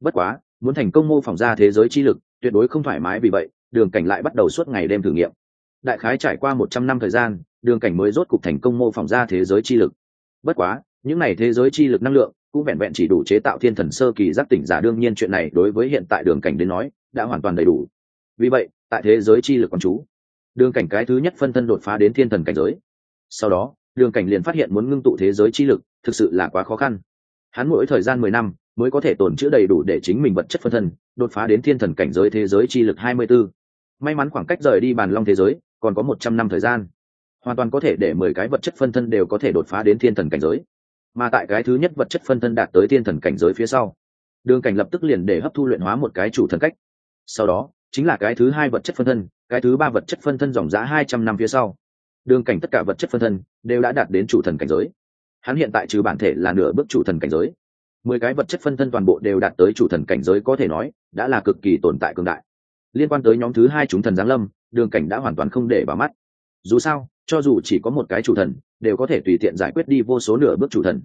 Bất quá muốn thành công mô phỏng ra thế giới chi lực tuyệt đối không thoải mái vì vậy đường cảnh lại bắt đầu suốt ngày đêm thử nghiệm. Đại khái trải qua một trăm năm thời gian đường cảnh mới rốt cục thành công mô phỏng ra thế giới chi lực. Bất quá những này thế giới chi lực năng lượng cũng vẹn vẹn chỉ đủ chế tạo thiên thần sơ kỳ giác tỉnh giả đương nhiên chuyện này đối với hiện tại đường cảnh đến nói đã hoàn toàn đầy đủ. Vì vậy tại thế giới chi lực quán chú đường cảnh cái thứ nhất phân thân đột phá đến thiên thần cảnh giới. Sau đó, đường cảnh liền phát hiện muốn ngưng tụ thế giới chi lực, thực sự là quá khó khăn. Hắn mỗi thời gian mười năm mới có thể tồn chữ đầy đủ để chính mình vật chất phân thân, đột phá đến thiên thần cảnh giới thế giới chi lực hai mươi 24. may mắn khoảng cách rời đi bàn long thế giới, còn có một trăm năm thời gian. Hoàn toàn có thể để mười cái vật chất phân thân đều có thể đột phá đến thiên thần cảnh giới. Mà tại cái thứ nhất vật chất phân thân đạt tới thiên thần cảnh giới phía sau, đường cảnh lập tức liền để hấp thu luyện hóa một cái chủ thần cách. Sau đó, chính là cái thứ hai vật chất phân thân cái thứ ba vật chất phân thân dòng giá hai trăm năm phía sau. Đường cảnh tất cả vật chất phân thân đều đã đạt đến chủ thần cảnh giới. Hắn hiện tại trừ bản thể là nửa bước chủ thần cảnh giới. Mười cái vật chất phân thân toàn bộ đều đạt tới chủ thần cảnh giới có thể nói đã là cực kỳ tồn tại cường đại. Liên quan tới nhóm thứ hai chúng thần giáng lâm, đường cảnh đã hoàn toàn không để vào mắt. Dù sao, cho dù chỉ có một cái chủ thần, đều có thể tùy tiện giải quyết đi vô số nửa bước chủ thần.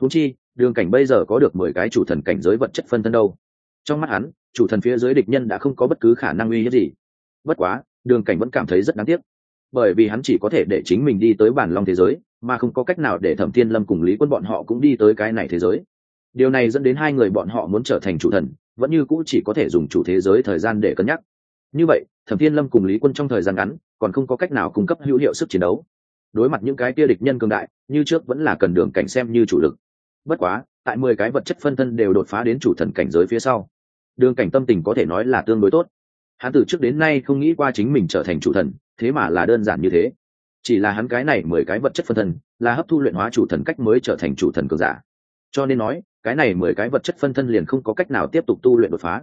Húng chi, đường cảnh bây giờ có được mười cái chủ thần cảnh giới vật chất phân thân đâu. Trong mắt hắn, chủ thần phía dưới địch nhân đã không có bất cứ khả năng uy hiếp gì bất quá, đường cảnh vẫn cảm thấy rất đáng tiếc. Bởi vì hắn chỉ có thể để chính mình đi tới bản long thế giới, mà không có cách nào để thẩm thiên lâm cùng lý quân bọn họ cũng đi tới cái này thế giới. Điều này dẫn đến hai người bọn họ muốn trở thành chủ thần, vẫn như cũ chỉ có thể dùng chủ thế giới thời gian để cân nhắc. Như vậy, thẩm thiên lâm cùng lý quân trong thời gian ngắn, còn không có cách nào cung cấp hữu hiệu sức chiến đấu. Đối mặt những cái kia địch nhân cường đại, như trước vẫn là cần đường cảnh xem như chủ lực. Bất quá, tại mười cái vật chất phân thân đều đột phá đến chủ thần cảnh giới phía sau. Đường cảnh tâm tình có thể nói là tương đối tốt hắn từ trước đến nay không nghĩ qua chính mình trở thành chủ thần, thế mà là đơn giản như thế. Chỉ là hắn cái này mười cái vật chất phân thân, là hấp thu luyện hóa chủ thần cách mới trở thành chủ thần cường giả. Cho nên nói, cái này mười cái vật chất phân thân liền không có cách nào tiếp tục tu luyện đột phá.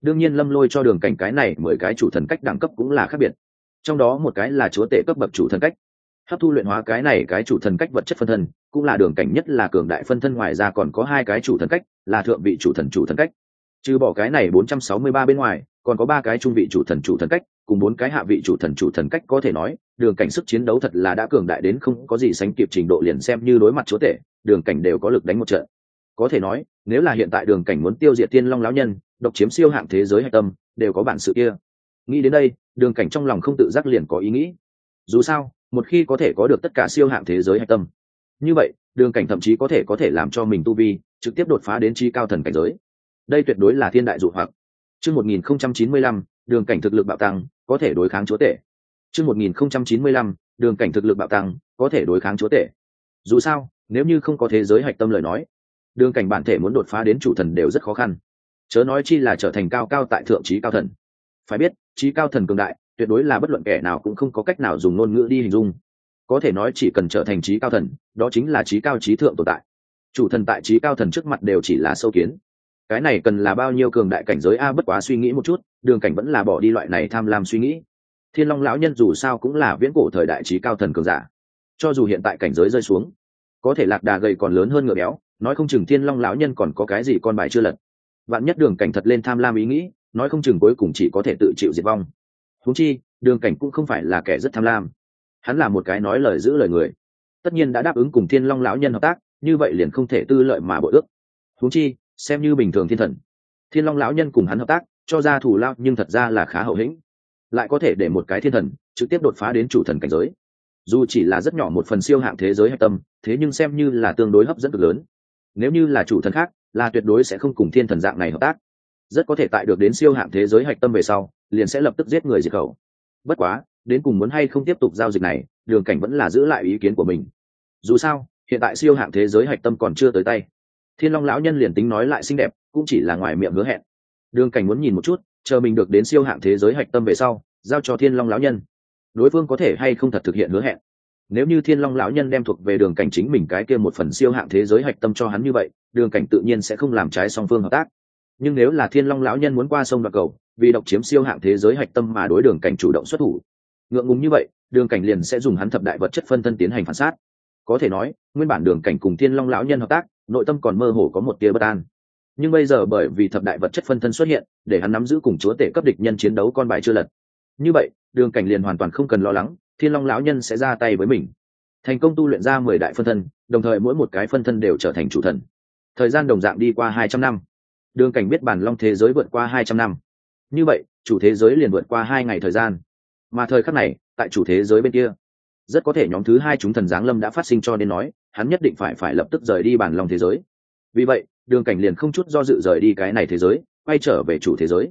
Đương nhiên lâm lôi cho đường cảnh cái này mười cái chủ thần cách đẳng cấp cũng là khác biệt. Trong đó một cái là chúa tể cấp bậc chủ thần cách. Hấp thu luyện hóa cái này cái chủ thần cách vật chất phân thân, cũng là đường cảnh nhất là cường đại phân thân ngoài ra còn có hai cái chủ thần cách, là thượng vị chủ thần chủ thần cách. Trừ bỏ cái này bốn trăm sáu mươi ba bên ngoài còn có ba cái trung vị chủ thần chủ thần cách, cùng bốn cái hạ vị chủ thần chủ thần cách có thể nói, đường cảnh sức chiến đấu thật là đã cường đại đến không có gì sánh kịp trình độ liền xem như đối mặt chúa tể, đường cảnh đều có lực đánh một trận. Có thể nói, nếu là hiện tại đường cảnh muốn tiêu diệt tiên long lão nhân, độc chiếm siêu hạng thế giới hạch tâm, đều có bản sự kia. Nghĩ đến đây, đường cảnh trong lòng không tự giác liền có ý nghĩ. Dù sao, một khi có thể có được tất cả siêu hạng thế giới hạch tâm, như vậy, đường cảnh thậm chí có thể có thể làm cho mình tu vi, trực tiếp đột phá đến chi cao thần cảnh giới. Đây tuyệt đối là thiên đại dụ hoặc chương một nghìn không trăm chín mươi lăm, đường cảnh thực lực bạo tăng, có thể đối kháng chúa tể. Chương một nghìn không trăm chín mươi lăm, đường cảnh thực lực bạo tăng, có thể đối kháng chúa tể. Dù sao, nếu như không có thế giới hạch tâm lời nói, đường cảnh bản thể muốn đột phá đến chủ thần đều rất khó khăn. Chớ nói chi là trở thành cao cao tại thượng trí cao thần. Phải biết, trí cao thần cường đại, tuyệt đối là bất luận kẻ nào cũng không có cách nào dùng ngôn ngữ đi hình dung. Có thể nói chỉ cần trở thành trí cao thần, đó chính là trí cao trí thượng tồn tại. Chủ thần tại trí cao thần trước mặt đều chỉ là sâu kiến cái này cần là bao nhiêu cường đại cảnh giới a, bất quá suy nghĩ một chút, đường cảnh vẫn là bỏ đi loại này tham lam suy nghĩ. Thiên long lão nhân dù sao cũng là viễn cổ thời đại trí cao thần cường giả. Cho dù hiện tại cảnh giới rơi xuống, có thể lạc đà gầy còn lớn hơn ngựa béo, nói không chừng thiên long lão nhân còn có cái gì con bài chưa lật. Vạn nhất đường cảnh thật lên tham lam ý nghĩ, nói không chừng cuối cùng chỉ có thể tự chịu diệt vong. Húng chi, đường cảnh cũng không phải là kẻ rất tham lam. Hắn là một cái nói lời giữ lời người. Tất nhiên đã đáp ứng cùng thiên long lão nhân hợp tác, như vậy liền không thể tư lợi mà bội ước. Húng chi xem như bình thường thiên thần. Thiên long lão nhân cùng hắn hợp tác, cho ra thủ lao nhưng thật ra là khá hậu hĩnh. Lại có thể để một cái thiên thần trực tiếp đột phá đến chủ thần cảnh giới. Dù chỉ là rất nhỏ một phần siêu hạng thế giới hạch tâm, thế nhưng xem như là tương đối hấp dẫn cực lớn. Nếu như là chủ thần khác, là tuyệt đối sẽ không cùng thiên thần dạng này hợp tác. Rất có thể tại được đến siêu hạng thế giới hạch tâm về sau, liền sẽ lập tức giết người diệt khẩu. Bất quá, đến cùng muốn hay không tiếp tục giao dịch này, đường cảnh vẫn là giữ lại ý kiến của mình. Dù sao, hiện tại siêu hạng thế giới hạch tâm còn chưa tới tay thiên long lão nhân liền tính nói lại xinh đẹp, cũng chỉ là ngoài miệng hứa hẹn. Đường cảnh muốn nhìn một chút, chờ mình được đến siêu hạng thế giới hạch tâm về sau, giao cho thiên long lão nhân. Đối phương có thể hay không thật thực hiện hứa hẹn? Nếu như thiên long lão nhân đem thuộc về đường cảnh chính mình cái kia một phần siêu hạng thế giới hạch tâm cho hắn như vậy, đường cảnh tự nhiên sẽ không làm trái song phương hợp tác. Nhưng nếu là thiên long lão nhân muốn qua sông đoạt cầu, vì độc chiếm siêu hạng thế giới hạch tâm mà đối đường cảnh chủ động xuất thủ, ngượng ngùng như vậy, đường cảnh liền sẽ dùng hắn thập đại vật chất phân thân tiến hành phản sát. Có thể nói, nguyên bản đường cảnh cùng thiên long lão nhân hợp tác nội tâm còn mơ hồ có một tia bất an. Nhưng bây giờ bởi vì thập đại vật chất phân thân xuất hiện, để hắn nắm giữ cùng chúa tể cấp địch nhân chiến đấu con bài chưa lật. Như vậy, đường cảnh liền hoàn toàn không cần lo lắng, thiên long lão nhân sẽ ra tay với mình. Thành công tu luyện ra mười đại phân thân, đồng thời mỗi một cái phân thân đều trở thành chủ thần. Thời gian đồng dạng đi qua hai trăm năm. Đường cảnh biết bản long thế giới vượt qua hai trăm năm. Như vậy, chủ thế giới liền vượt qua hai ngày thời gian. Mà thời khắc này, tại chủ thế giới bên kia rất có thể nhóm thứ hai chúng thần giáng lâm đã phát sinh cho nên nói, hắn nhất định phải phải lập tức rời đi bản long thế giới. Vì vậy, đường cảnh liền không chút do dự rời đi cái này thế giới, quay trở về chủ thế giới.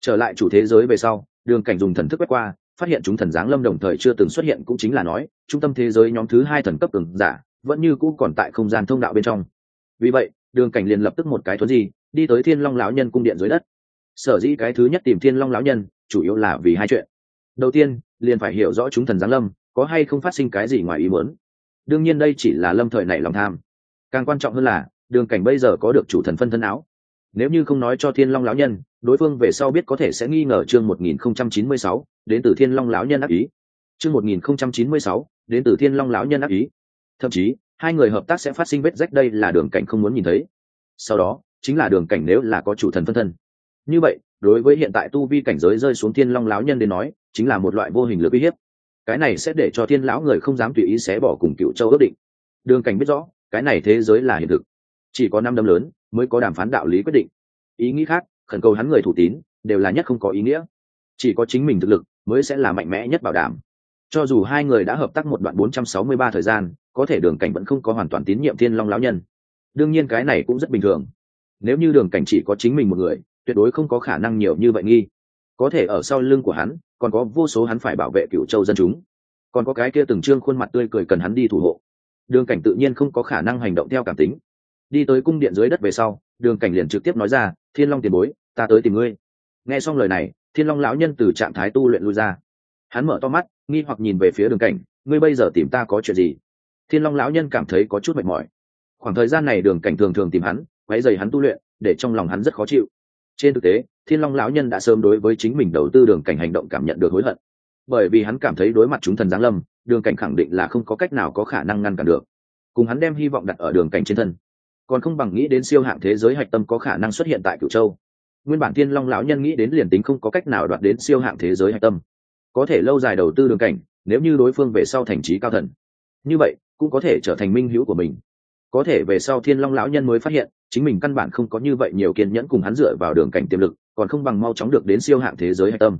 Trở lại chủ thế giới về sau, đường cảnh dùng thần thức quét qua, phát hiện chúng thần giáng lâm đồng thời chưa từng xuất hiện cũng chính là nói, trung tâm thế giới nhóm thứ hai thần cấp cường giả, vẫn như cũ còn tại không gian thông đạo bên trong. Vì vậy, đường cảnh liền lập tức một cái thuấn gì đi tới thiên long lão nhân cung điện dưới đất. Sở dĩ cái thứ nhất tìm thiên long lão nhân, chủ yếu là vì hai chuyện. Đầu tiên, liền phải hiểu rõ chúng thần giáng lâm có hay không phát sinh cái gì ngoài ý muốn? Đương nhiên đây chỉ là lâm thời này lòng tham. Càng quan trọng hơn là, đường cảnh bây giờ có được chủ thần phân thân áo. Nếu như không nói cho thiên long lão nhân, đối phương về sau biết có thể sẽ nghi ngờ chương một nghìn không trăm chín mươi sáu, đến từ thiên long lão nhân ác ý. Chương một nghìn không trăm chín mươi sáu, đến từ thiên long lão nhân ác ý. Thậm chí, hai người hợp tác sẽ phát sinh vết rách đây là đường cảnh không muốn nhìn thấy. Sau đó, chính là đường cảnh nếu là có chủ thần phân thân. Như vậy, đối với hiện tại tu vi cảnh giới rơi xuống thiên long lão nhân đến nói, chính là một loại vô hình lực uy hiếp cái này sẽ để cho thiên lão người không dám tùy ý xé bỏ cùng cựu châu ước định. Đường cảnh biết rõ, cái này thế giới là hiện thực. Chỉ có năm đâm lớn mới có đàm phán đạo lý quyết định. Ý nghĩ khác, khẩn cầu hắn người thủ tín đều là nhất không có ý nghĩa. Chỉ có chính mình thực lực mới sẽ là mạnh mẽ nhất bảo đảm. Cho dù hai người đã hợp tác một đoạn 463 thời gian, có thể đường cảnh vẫn không có hoàn toàn tín nhiệm thiên long lão nhân. Đương nhiên cái này cũng rất bình thường. Nếu như đường cảnh chỉ có chính mình một người, tuyệt đối không có khả năng nhiều như vậy nghi. Có thể ở sau lưng của hắn còn có vô số hắn phải bảo vệ cựu châu dân chúng. Còn có cái kia từng trương khuôn mặt tươi cười cần hắn đi thủ hộ. Đường cảnh tự nhiên không có khả năng hành động theo cảm tính. Đi tới cung điện dưới đất về sau, đường cảnh liền trực tiếp nói ra, thiên long tiền bối, ta tới tìm ngươi. Nghe xong lời này, thiên long lão nhân từ trạng thái tu luyện lui ra. Hắn mở to mắt, nghi hoặc nhìn về phía đường cảnh, ngươi bây giờ tìm ta có chuyện gì? Thiên long lão nhân cảm thấy có chút mệt mỏi. Khoảng thời gian này đường cảnh thường thường tìm hắn quáy dày hắn tu luyện, để trong lòng hắn rất khó chịu trên thực tế, thiên long lão nhân đã sớm đối với chính mình đầu tư đường cảnh hành động cảm nhận được hối hận. Bởi vì hắn cảm thấy đối mặt chúng thần giáng lâm, đường cảnh khẳng định là không có cách nào có khả năng ngăn cản được. Cùng hắn đem hy vọng đặt ở đường cảnh trên thân. Còn không bằng nghĩ đến siêu hạng thế giới hạch tâm có khả năng xuất hiện tại cửu châu. Nguyên bản thiên long lão nhân nghĩ đến liền tính không có cách nào đoạt đến siêu hạng thế giới hạch tâm. Có thể lâu dài đầu tư đường cảnh, nếu như đối phương về sau thành trí cao thần. Như vậy, cũng có thể trở thành minh hữu của mình có thể về sau thiên long lão nhân mới phát hiện, chính mình căn bản không có như vậy nhiều kiên nhẫn cùng hắn dựa vào đường cảnh tiềm lực, còn không bằng mau chóng được đến siêu hạng thế giới hạch tâm.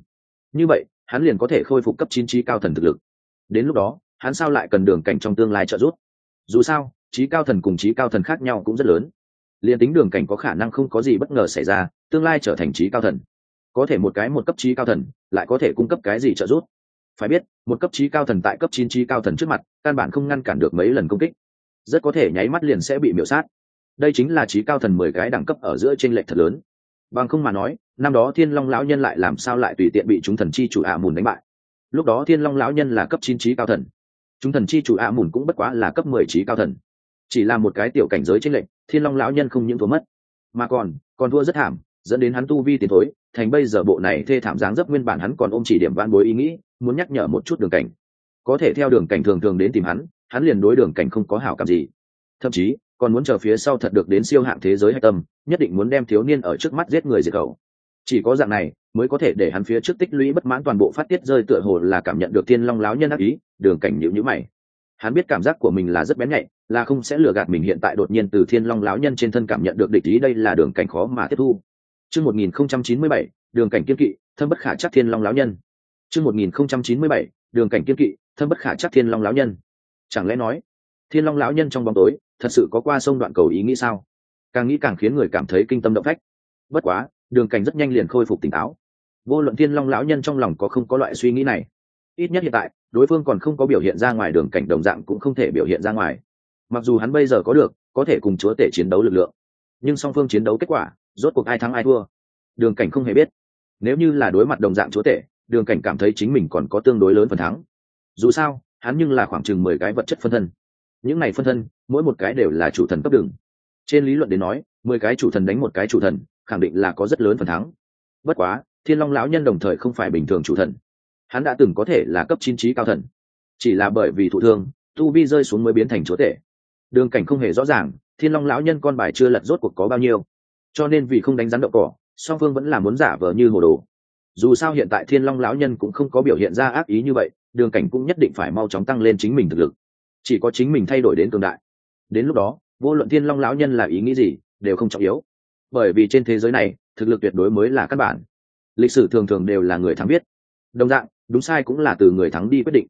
Như vậy, hắn liền có thể khôi phục cấp chín trí cao thần thực lực. Đến lúc đó, hắn sao lại cần đường cảnh trong tương lai trợ giúp? Dù sao, trí cao thần cùng trí cao thần khác nhau cũng rất lớn. Liền tính đường cảnh có khả năng không có gì bất ngờ xảy ra, tương lai trở thành trí cao thần. Có thể một cái một cấp trí cao thần, lại có thể cung cấp cái gì trợ giúp? Phải biết, một cấp trí cao thần tại cấp chín trí cao thần trước mặt, căn bản không ngăn cản được mấy lần công kích rất có thể nháy mắt liền sẽ bị miểu sát. Đây chính là trí cao thần mười cái đẳng cấp ở giữa t r ê n lệch thật lớn. Bằng không mà nói, năm đó thiên long lão nhân lại làm sao lại tùy tiện bị chúng thần chi chủ ạ mùn đánh bại. Lúc đó thiên long lão nhân là cấp chín trí cao thần. Chúng thần chi chủ ạ mùn cũng bất quá là cấp mười trí cao thần. Chỉ là một cái tiểu cảnh giới trên lệnh thiên long lão nhân không những thua mất, mà còn còn thua rất thảm, dẫn đến hắn tu vi tiền thối. Thành bây giờ bộ này thê thảm dáng dấp nguyên bản hắn còn ôm chỉ điểm van bối ý nghĩ, muốn nhắc nhở một chút đường cảnh. Có thể theo đường cảnh thường thường đến tìm hắn hắn liền đối đường cảnh không có hảo cảm gì. Thậm chí, còn muốn chờ phía sau thật được đến siêu hạng thế giới hạch tâm, nhất định muốn đem thiếu niên ở trước mắt giết người diệt khẩu. Chỉ có dạng này, mới có thể để hắn phía trước tích lũy bất mãn toàn bộ phát tiết rơi tựa hồ là cảm nhận được thiên long láo nhân ác ý, đường cảnh nhịu nhữ mày. Hắn biết cảm giác của mình là rất bén nhạy, là không sẽ lừa gạt mình hiện tại đột nhiên từ thiên long láo nhân trên thân cảm nhận được địch ý đây là đường cảnh khó mà tiếp thu. Chương một nghìn không trăm chín mươi bảy, đường cảnh kiên kỵ, thâm bất khả chắc thiên long láo nhân. Chương một nghìn không trăm chín mươi bảy, đường cảnh kiên kỵ, thâm bất khả chắc thiên long láo nhân chẳng lẽ nói, thiên long lão nhân trong bóng tối, thật sự có qua sông đoạn cầu ý nghĩ sao? Càng nghĩ càng khiến người cảm thấy kinh tâm động phách. Bất quá, đường cảnh rất nhanh liền khôi phục tỉnh táo. Vô luận thiên long lão nhân trong lòng có không có loại suy nghĩ này, ít nhất hiện tại, đối phương còn không có biểu hiện ra ngoài đường cảnh đồng dạng cũng không thể biểu hiện ra ngoài. Mặc dù hắn bây giờ có được, có thể cùng chúa tể chiến đấu lực lượng, nhưng song phương chiến đấu kết quả, rốt cuộc ai thắng ai thua, đường cảnh không hề biết. Nếu như là đối mặt đồng dạng chúa tể, đường cảnh cảm thấy chính mình còn có tương đối lớn phần thắng. Dù sao hắn nhưng là khoảng chừng mười cái vật chất phân thân. Những này phân thân, mỗi một cái đều là chủ thần cấp đường. Trên lý luận đến nói, mười cái chủ thần đánh một cái chủ thần, khẳng định là có rất lớn phần thắng. Bất quá, thiên long lão nhân đồng thời không phải bình thường chủ thần. Hắn đã từng có thể là cấp chín trí cao thần. Chỉ là bởi vì thụ thương, tu vi rơi xuống mới biến thành chúa tể. Đường cảnh không hề rõ ràng, thiên long lão nhân con bài chưa lật rốt cuộc có bao nhiêu. Cho nên vì không đánh rắn đậu cỏ, song phương vẫn là muốn giả vờ như hồ đồ dù sao hiện tại thiên long lão nhân cũng không có biểu hiện ra ác ý như vậy, đường cảnh cũng nhất định phải mau chóng tăng lên chính mình thực lực. Chỉ có chính mình thay đổi đến cường đại. Đến lúc đó, vô luận thiên long lão nhân là ý nghĩ gì, đều không trọng yếu. Bởi vì trên thế giới này, thực lực tuyệt đối mới là căn bản. Lịch sử thường thường đều là người thắng biết. Đồng dạng, đúng sai cũng là từ người thắng đi quyết định.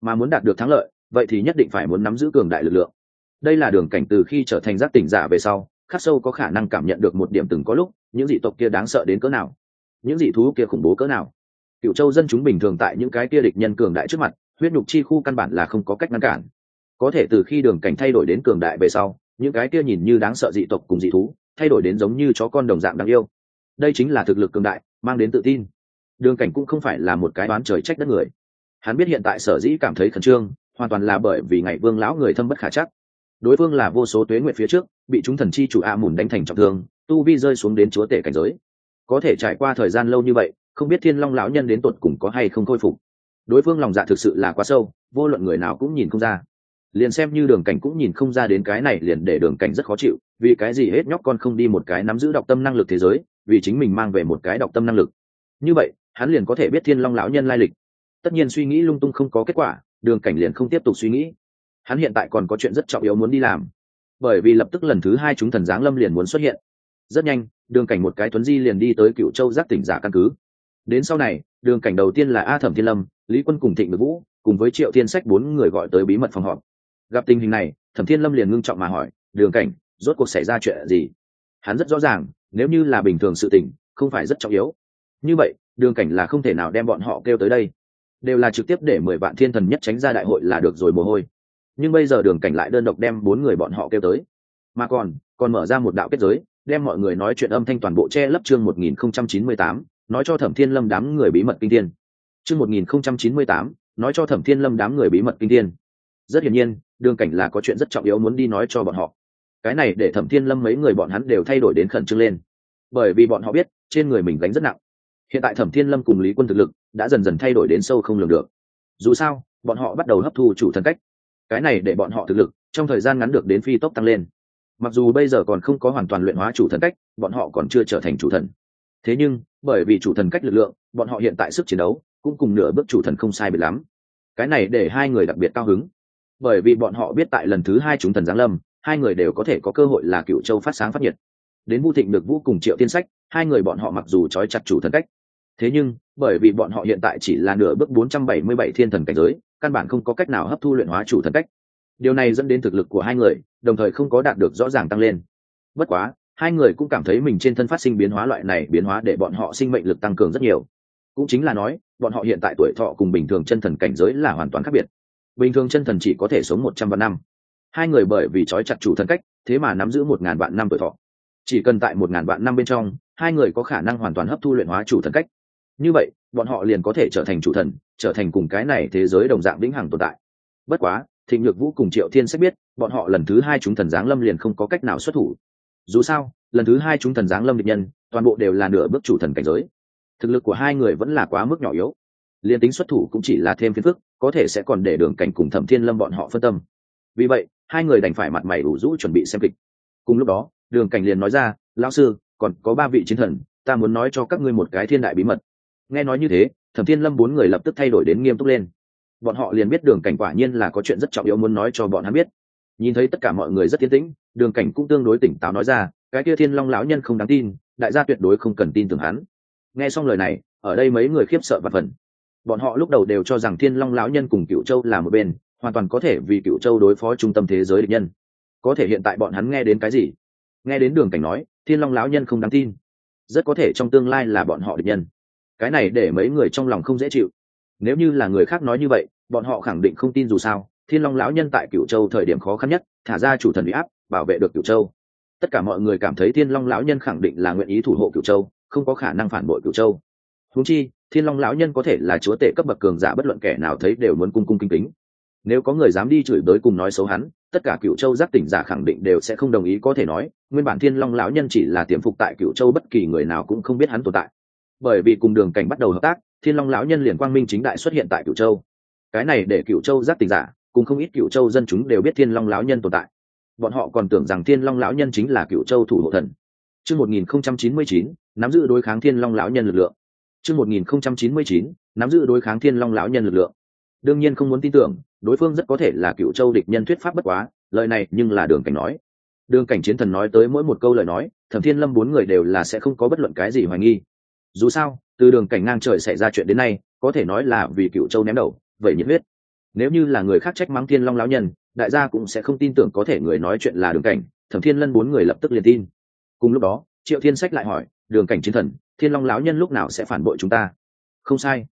Mà muốn đạt được thắng lợi, vậy thì nhất định phải muốn nắm giữ cường đại lực lượng. Đây là đường cảnh từ khi trở thành giác tỉnh giả về sau, khắc sâu có khả năng cảm nhận được một điểm từng có lúc, những dị tộc kia đáng sợ đến cỡ nào những dị thú kia khủng bố cỡ nào? Cựu châu dân chúng bình thường tại những cái kia địch nhân cường đại trước mặt, huyết nhục chi khu căn bản là không có cách ngăn cản. Có thể từ khi đường cảnh thay đổi đến cường đại về sau, những cái kia nhìn như đáng sợ dị tộc cùng dị thú, thay đổi đến giống như chó con đồng dạng đáng yêu. Đây chính là thực lực cường đại, mang đến tự tin. Đường cảnh cũng không phải là một cái đoán trời trách đất người. Hắn biết hiện tại sở dĩ cảm thấy khẩn trương, hoàn toàn là bởi vì ngày vương lão người thâm bất khả chắc. Đối phương là vô số tuế nguyện phía trước, bị chúng thần chi chủ a mùn đánh thành trọng thương, tu vi rơi xuống đến chúa tể cảnh giới có thể trải qua thời gian lâu như vậy, không biết thiên long lão nhân đến tột cùng có hay không khôi phục. Đối phương lòng dạ thực sự là quá sâu, vô luận người nào cũng nhìn không ra. Liền xem như đường cảnh cũng nhìn không ra đến cái này liền để đường cảnh rất khó chịu, vì cái gì hết nhóc con không đi một cái nắm giữ đọc tâm năng lực thế giới, vì chính mình mang về một cái đọc tâm năng lực. Như vậy, hắn liền có thể biết thiên long lão nhân lai lịch. Tất nhiên suy nghĩ lung tung không có kết quả, đường cảnh liền không tiếp tục suy nghĩ. Hắn hiện tại còn có chuyện rất trọng yếu muốn đi làm. Bởi vì lập tức lần thứ hai chúng thần giáng lâm liền muốn xuất hiện. Rất nhanh đường cảnh một cái tuấn di liền đi tới cựu châu giác tỉnh giả căn cứ. Đến sau này, đường cảnh đầu tiên là a thẩm thiên lâm, lý quân cùng thịnh vũ, cùng với triệu thiên sách bốn người gọi tới bí mật phòng họp. Gặp tình hình này, thẩm thiên lâm liền ngưng trọng mà hỏi, đường cảnh, rốt cuộc xảy ra chuyện gì? Hắn rất rõ ràng, nếu như là bình thường sự tình, không phải rất trọng yếu. Như vậy, đường cảnh là không thể nào đem bọn họ kêu tới đây. Đều là trực tiếp để mười vạn thiên thần nhất tránh ra đại hội là được rồi mồ hôi. Nhưng bây giờ đường cảnh lại đơn độc đem bốn người bọn họ kêu tới. Mà còn còn mở ra một đạo kết giới đem mọi người nói chuyện âm thanh toàn bộ che lấp chương một nghìn không trăm chín mươi tám, nói cho thẩm thiên lâm đám người bí mật kinh thiên. Chương một nghìn không trăm chín mươi tám, nói cho thẩm thiên lâm đám người bí mật kinh thiên. Rất hiển nhiên, đường cảnh là có chuyện rất trọng yếu muốn đi nói cho bọn họ. Cái này để thẩm thiên lâm mấy người bọn hắn đều thay đổi đến khẩn trương lên. Bởi vì bọn họ biết, trên người mình gánh rất nặng. Hiện tại thẩm thiên lâm cùng lý quân thực lực đã dần dần thay đổi đến sâu không lường được. Dù sao, bọn họ bắt đầu hấp thu chủ thần cách. Cái này để bọn họ thực lực trong thời gian ngắn được đến phi tốc tăng lên mặc dù bây giờ còn không có hoàn toàn luyện hóa chủ thần cách, bọn họ còn chưa trở thành chủ thần. Thế nhưng, bởi vì chủ thần cách lực lượng, bọn họ hiện tại sức chiến đấu cũng cùng nửa bước chủ thần không sai biệt lắm. Cái này để hai người đặc biệt cao hứng. Bởi vì bọn họ biết tại lần thứ hai chúng thần giáng lâm, hai người đều có thể có cơ hội là cựu châu phát sáng phát nhiệt. Đến vu thịnh, được vũ cùng triệu tiên sách, hai người bọn họ mặc dù trói chặt chủ thần cách, thế nhưng, bởi vì bọn họ hiện tại chỉ là nửa bước 477 thiên thần cảnh giới, căn bản không có cách nào hấp thu luyện hóa chủ thần cách điều này dẫn đến thực lực của hai người, đồng thời không có đạt được rõ ràng tăng lên. Bất quá, hai người cũng cảm thấy mình trên thân phát sinh biến hóa loại này biến hóa để bọn họ sinh mệnh lực tăng cường rất nhiều. Cũng chính là nói, bọn họ hiện tại tuổi thọ cùng bình thường chân thần cảnh giới là hoàn toàn khác biệt. Bình thường chân thần chỉ có thể sống một trăm vạn năm. Hai người bởi vì trói chặt chủ thần cách, thế mà nắm giữ một ngàn vạn năm tuổi thọ. Chỉ cần tại một ngàn vạn năm bên trong, hai người có khả năng hoàn toàn hấp thu luyện hóa chủ thần cách. Như vậy, bọn họ liền có thể trở thành chủ thần, trở thành cùng cái này thế giới đồng dạng vĩnh hằng tồn tại. Bất quá thịnh nhược vũ cùng triệu thiên sẽ biết, bọn họ lần thứ hai chúng thần giáng lâm liền không có cách nào xuất thủ. Dù sao, lần thứ hai chúng thần giáng lâm địch nhân, toàn bộ đều là nửa bước chủ thần cảnh giới. Thực lực của hai người vẫn là quá mức nhỏ yếu. Liền tính xuất thủ cũng chỉ là thêm phiền phức, có thể sẽ còn để đường cảnh cùng thẩm thiên lâm bọn họ phân tâm. Vì vậy, hai người đành phải mặt mày đủ rũ chuẩn bị xem kịch. Cùng lúc đó, đường cảnh liền nói ra, lão sư, còn có ba vị chiến thần, ta muốn nói cho các ngươi một cái thiên đại bí mật. Nghe nói như thế, thẩm thiên lâm bốn người lập tức thay đổi đến nghiêm túc lên bọn họ liền biết đường cảnh quả nhiên là có chuyện rất trọng yếu muốn nói cho bọn hắn biết. Nhìn thấy tất cả mọi người rất tiến tĩnh, đường cảnh cũng tương đối tỉnh táo nói ra, cái kia thiên long lão nhân không đáng tin, đại gia tuyệt đối không cần tin tưởng hắn. Nghe xong lời này, ở đây mấy người khiếp sợ và phần bọn họ lúc đầu đều cho rằng thiên long lão nhân cùng cựu châu là một bên, hoàn toàn có thể vì cựu châu đối phó trung tâm thế giới địch nhân. Có thể hiện tại bọn hắn nghe đến cái gì? Nghe đến đường cảnh nói, thiên long lão nhân không đáng tin. Rất có thể trong tương lai là bọn họ địch nhân. Cái này để mấy người trong lòng không dễ chịu nếu như là người khác nói như vậy, bọn họ khẳng định không tin dù sao, thiên long lão nhân tại Cửu châu thời điểm khó khăn nhất, thả ra chủ thần bị áp, bảo vệ được Cửu châu. Tất cả mọi người cảm thấy thiên long lão nhân khẳng định là nguyện ý thủ hộ Cửu châu, không có khả năng phản bội cửu châu. Húng chi, thiên long lão nhân có thể là chúa tể cấp bậc cường giả bất luận kẻ nào thấy đều muốn cung cung kinh kính. Nếu có người dám đi chửi bới cùng nói xấu hắn, tất cả cựu châu giác tỉnh giả khẳng định đều sẽ không đồng ý có thể nói, nguyên bản thiên long lão nhân chỉ là tiềm phục tại cựu châu bất kỳ người nào cũng không biết hắn tồn tại. Bởi vì cùng đường cảnh bắt đầu hợp tác thiên long lão nhân liền quang minh chính đại xuất hiện tại cựu châu. Cái này để cựu châu giác tình giả, cùng không ít cựu châu dân chúng đều biết thiên long lão nhân tồn tại. Bọn họ còn tưởng rằng thiên long lão nhân chính là cựu châu thủ hộ thần. Chương một nghìn không trăm chín mươi chín, nắm giữ đối kháng thiên long lão nhân lực lượng. Chương một nghìn không trăm chín mươi chín, nắm giữ đối kháng thiên long lão nhân lực lượng. Đương nhiên không muốn tin tưởng, đối phương rất có thể là cựu châu địch nhân thuyết pháp bất quá, lời này nhưng là đường cảnh nói. Đường cảnh chiến thần nói tới mỗi một câu lời nói, thẩm thiên lâm bốn người đều là sẽ không có bất luận cái gì hoài nghi. Dù sao từ đường cảnh ngang trời xảy ra chuyện đến nay, có thể nói là vì cựu châu ném đầu, vậy nhiệt huyết. Nếu như là người khác trách mắng thiên long lão nhân, đại gia cũng sẽ không tin tưởng có thể người nói chuyện là đường cảnh, thẩm thiên lân bốn người lập tức liền tin. Cùng lúc đó, triệu thiên sách lại hỏi, đường cảnh chiến thần, thiên long lão nhân lúc nào sẽ phản bội chúng ta? Không sai.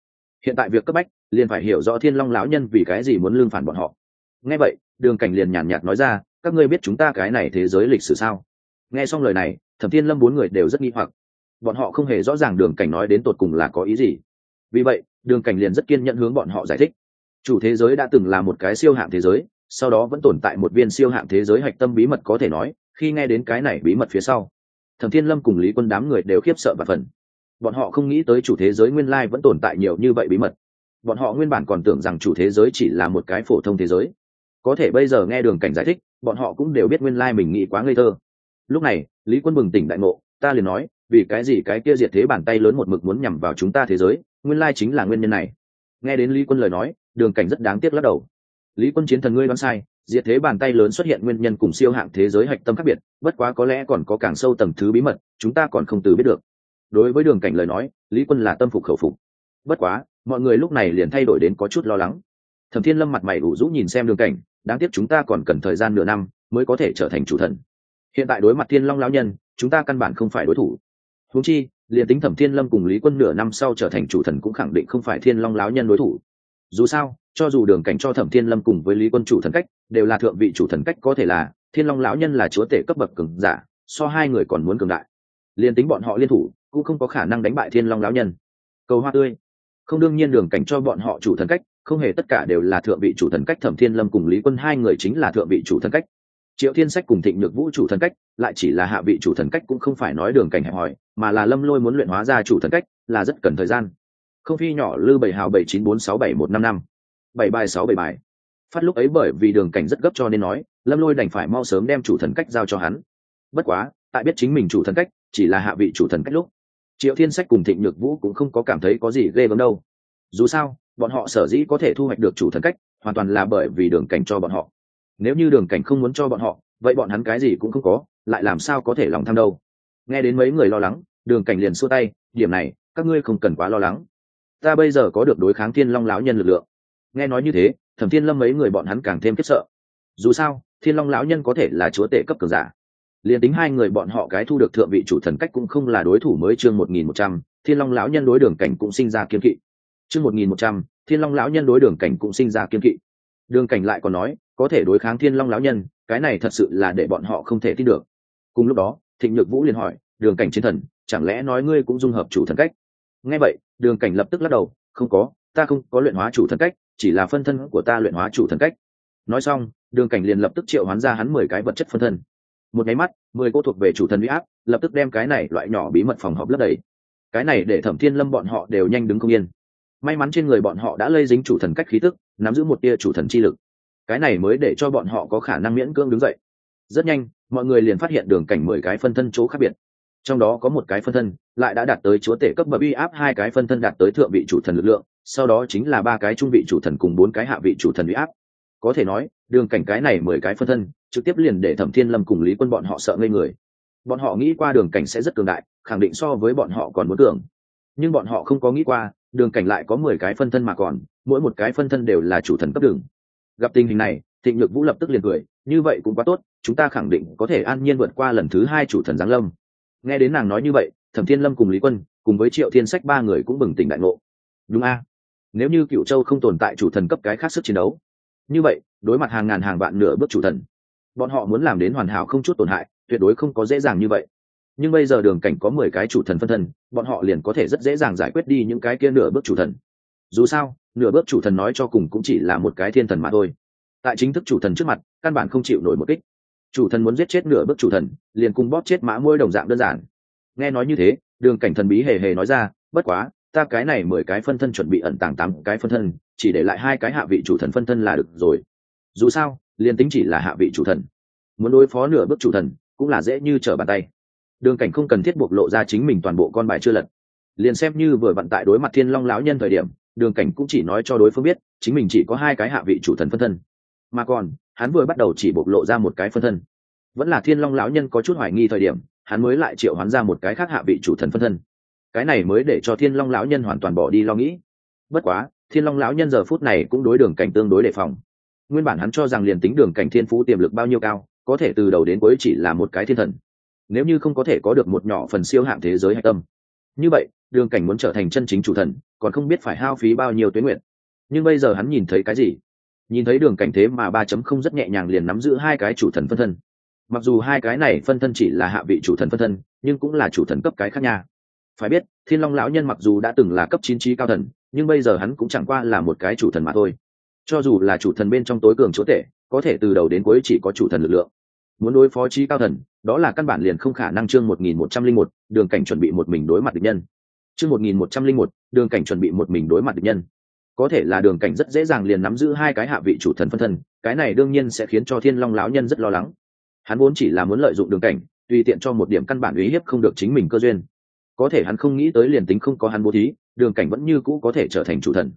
Hiện tại việc cấp bách, liền phải hiểu rõ thiên long lão nhân vì cái gì muốn lương phản bọn họ. Nghe vậy, đường cảnh liền nhàn nhạt nói ra, các ngươi biết chúng ta cái này thế giới lịch sử sao? Nghe xong lời này, thẩm thiên lâm bốn người đều rất nghi hoặc bọn họ không hề rõ ràng đường cảnh nói đến tột cùng là có ý gì. Vì vậy, đường cảnh liền rất kiên nhẫn hướng bọn họ giải thích. Chủ thế giới đã từng là một cái siêu hạng thế giới, sau đó vẫn tồn tại một viên siêu hạng thế giới hạch tâm bí mật có thể nói, khi nghe đến cái này bí mật phía sau, thẩm thiên lâm cùng lý quân đám người đều khiếp sợ và phần bọn họ không nghĩ tới chủ thế giới nguyên lai vẫn tồn tại nhiều như vậy bí mật. Bọn họ nguyên bản còn tưởng rằng chủ thế giới chỉ là một cái phổ thông thế giới. Có thể bây giờ nghe đường cảnh giải thích, bọn họ cũng đều biết nguyên lai mình nghĩ quá ngây thơ. Lúc này, lý quân bừng tỉnh đại ngộ, ta liền nói vì cái gì cái kia diệt thế bàn tay lớn một mực muốn nhằm vào chúng ta thế giới, nguyên lai chính là nguyên nhân này. Nghe đến lý quân lời nói, đường cảnh rất đáng tiếc lắc đầu. Lý quân chiến thần ngươi đoán sai, diệt thế bàn tay lớn xuất hiện nguyên nhân cùng siêu hạng thế giới hạch tâm khác biệt, bất quá có lẽ còn có càng sâu tầng thứ bí mật, chúng ta còn không từ biết được. Đối với đường cảnh lời nói, lý quân là tâm phục khẩu phục. Bất quá, mọi người lúc này liền thay đổi đến có chút lo lắng. Thẩm thiên lâm mặt mày ủ rũ nhìn xem đường cảnh, đáng tiếc chúng ta còn cần thời gian nửa năm mới có thể trở thành chủ thần. Hiện tại đối mặt thiên long lão nhân, chúng ta căn bản không phải đối thủ. Huống chi, liền tính thẩm thiên lâm cùng lý quân nửa năm sau trở thành chủ thần cũng khẳng định không phải thiên long lão nhân đối thủ. Dù sao, cho dù đường cảnh cho thẩm thiên lâm cùng với lý quân chủ thần cách, đều là thượng vị chủ thần cách có thể là, thiên long lão nhân là chúa tể cấp bậc cường giả, so hai người còn muốn cường đại. Liền tính bọn họ liên thủ, cũng không có khả năng đánh bại thiên long lão nhân. Cầu hoa tươi. Không đương nhiên đường cảnh cho bọn họ chủ thần cách, không hề tất cả đều là thượng vị chủ thần cách thẩm thiên lâm cùng lý quân hai người chính là thượng vị chủ thần cách. Triệu thiên sách cùng thịnh nhược vũ chủ thần cách lại chỉ là hạ vị chủ thần cách cũng không phải nói đường cảnh hẹp hòi, mà là lâm lôi muốn luyện hóa ra chủ thần cách là rất cần thời gian. Không phi nhỏ lư bảy hào bảy chín bốn sáu bảy một năm năm. Bảy bài sáu bảy bài. Phát lúc ấy bởi vì đường cảnh rất gấp cho nên nói, lâm lôi đành phải mau sớm đem chủ thần cách giao cho hắn. Bất quá, tại biết chính mình chủ thần cách, chỉ là hạ vị chủ thần cách lúc, triệu thiên sách cùng thịnh nhược vũ cũng không có cảm thấy có gì ghê gớm đâu. Dù sao, bọn họ sở dĩ có thể thu hoạch được chủ thần cách, hoàn toàn là bởi vì đường cảnh cho bọn họ. Nếu như đường cảnh không muốn cho bọn họ, vậy bọn hắn cái gì cũng không có lại làm sao có thể lòng tham đâu? Nghe đến mấy người lo lắng, đường cảnh liền xua tay, điểm này, các ngươi không cần quá lo lắng. Ta bây giờ có được đối kháng thiên long lão nhân lực lượng. Nghe nói như thế, thẩm thiên lâm mấy người bọn hắn càng thêm khiếp sợ. Dù sao, thiên long lão nhân có thể là chúa tể cấp cường giả. Liền tính hai người bọn họ cái thu được thượng vị chủ thần cách cũng không là đối thủ mới chương một nghìn một trăm, thiên long lão nhân đối đường cảnh cũng sinh ra kiên kỵ. Chương một nghìn một trăm, thiên long lão nhân đối đường cảnh cũng sinh ra kiên kỵ. Đường cảnh lại còn nói, có thể đối kháng thiên long lão nhân, cái này thật sự là để bọn họ không thể tin được cùng lúc đó, thịnh nhược vũ liền hỏi, đường cảnh chiến thần, chẳng lẽ nói ngươi cũng dung hợp chủ thần cách? Nghe vậy, đường cảnh lập tức lắc đầu, không có, ta không có luyện hóa chủ thần cách, chỉ là phân thân của ta luyện hóa chủ thần cách. Nói xong, đường cảnh liền lập tức triệu hoán ra hắn mười cái vật chất phân thân. Một nháy mắt, mười cô thuộc về chủ thần huy áp, lập tức đem cái này loại nhỏ bí mật phòng họp lấp đầy. Cái này để thẩm thiên lâm bọn họ đều nhanh đứng không yên. May mắn trên người bọn họ đã lây dính chủ thần cách khí tức, nắm giữ một tia chủ thần chi lực. Cái này mới để cho bọn họ có khả năng miễn cưỡng đứng dậy rất nhanh, mọi người liền phát hiện đường cảnh mười cái phân thân chỗ khác biệt. Trong đó có một cái phân thân lại đã đạt tới chúa tể cấp bậc uy áp, hai cái phân thân đạt tới thượng vị chủ thần lực lượng, sau đó chính là ba cái trung vị chủ thần cùng bốn cái hạ vị chủ thần uy áp. Có thể nói, đường cảnh cái này mười cái phân thân trực tiếp liền để thẩm thiên lâm cùng lý quân bọn họ sợ ngây người. Bọn họ nghĩ qua đường cảnh sẽ rất cường đại, khẳng định so với bọn họ còn muốn tưởng nhưng bọn họ không có nghĩ qua, đường cảnh lại có mười cái phân thân mà còn, mỗi một cái phân thân đều là chủ thần cấp đường. Gặp tình hình này, thịnh nhược vũ lập tức liền cười, như vậy cũng quá tốt chúng ta khẳng định có thể an nhiên vượt qua lần thứ hai chủ thần giáng lâm. Nghe đến nàng nói như vậy, thẩm thiên lâm cùng lý quân, cùng với triệu thiên sách ba người cũng bừng tỉnh đại ngộ. Đúng a. Nếu như cựu châu không tồn tại chủ thần cấp cái khác sức chiến đấu, như vậy, đối mặt hàng ngàn hàng vạn nửa bước chủ thần, bọn họ muốn làm đến hoàn hảo không chút tổn hại, tuyệt đối không có dễ dàng như vậy. Nhưng bây giờ đường cảnh có mười cái chủ thần phân thân, bọn họ liền có thể rất dễ dàng giải quyết đi những cái kia nửa bước chủ thần. Dù sao, nửa bước chủ thần nói cho cùng cũng chỉ là một cái thiên thần mà thôi. Tại chính thức chủ thần trước mặt, căn bản không chịu nổi một kích chủ thần muốn giết chết nửa bước chủ thần, liền cùng bóp chết mã môi đồng dạng đơn giản. Nghe nói như thế, đường cảnh thần bí hề hề nói ra, bất quá, ta cái này mười cái phân thân chuẩn bị ẩn tàng tám cái phân thân, chỉ để lại hai cái hạ vị chủ thần phân thân là được rồi. Dù sao, liền tính chỉ là hạ vị chủ thần, muốn đối phó nửa bước chủ thần, cũng là dễ như trở bàn tay. Đường cảnh không cần thiết bộc lộ ra chính mình toàn bộ con bài chưa lật. Liền xem như vừa vận tại đối mặt thiên long lão nhân thời điểm, đường cảnh cũng chỉ nói cho đối phương biết, chính mình chỉ có hai cái hạ vị chủ thần phân thân mà còn, hắn vừa bắt đầu chỉ bộc lộ ra một cái phân thân. Vẫn là thiên long lão nhân có chút hoài nghi thời điểm, hắn mới lại triệu hắn ra một cái khác hạ vị chủ thần phân thân. Cái này mới để cho thiên long lão nhân hoàn toàn bỏ đi lo nghĩ. Bất quá, thiên long lão nhân giờ phút này cũng đối đường cảnh tương đối đề phòng. Nguyên bản hắn cho rằng liền tính đường cảnh thiên phú tiềm lực bao nhiêu cao, có thể từ đầu đến cuối chỉ là một cái thiên thần. Nếu như không có thể có được một nhỏ phần siêu hạng thế giới hạch tâm. Như vậy, đường cảnh muốn trở thành chân chính chủ thần, còn không biết phải hao phí bao nhiêu tuyến nguyện. Nhưng bây giờ hắn nhìn thấy cái gì? Nhìn thấy đường cảnh thế mà ba chấm không rất nhẹ nhàng liền nắm giữ hai cái chủ thần phân thân. Mặc dù hai cái này phân thân chỉ là hạ vị chủ thần phân thân, nhưng cũng là chủ thần cấp cái khác nha. Phải biết, thiên long lão nhân mặc dù đã từng là cấp chín trí cao thần, nhưng bây giờ hắn cũng chẳng qua là một cái chủ thần mà thôi. Cho dù là chủ thần bên trong tối cường chỗ tệ, có thể từ đầu đến cuối chỉ có chủ thần lực lượng. Muốn đối phó trí cao thần, đó là căn bản liền không khả năng chương một nghìn một trăm linh một, đường cảnh chuẩn bị một mình đối mặt địch nhân. Chương một nghìn một trăm linh một, đường cảnh chuẩn bị một mình đối mặt địch nhân có thể là đường cảnh rất dễ dàng liền nắm giữ hai cái hạ vị chủ thần phân thân, cái này đương nhiên sẽ khiến cho thiên long lão nhân rất lo lắng. Hắn vốn chỉ là muốn lợi dụng đường cảnh, tùy tiện cho một điểm căn bản uy hiếp không được chính mình cơ duyên. Có thể hắn không nghĩ tới liền tính không có hắn bố thí, đường cảnh vẫn như cũ có thể trở thành chủ thần.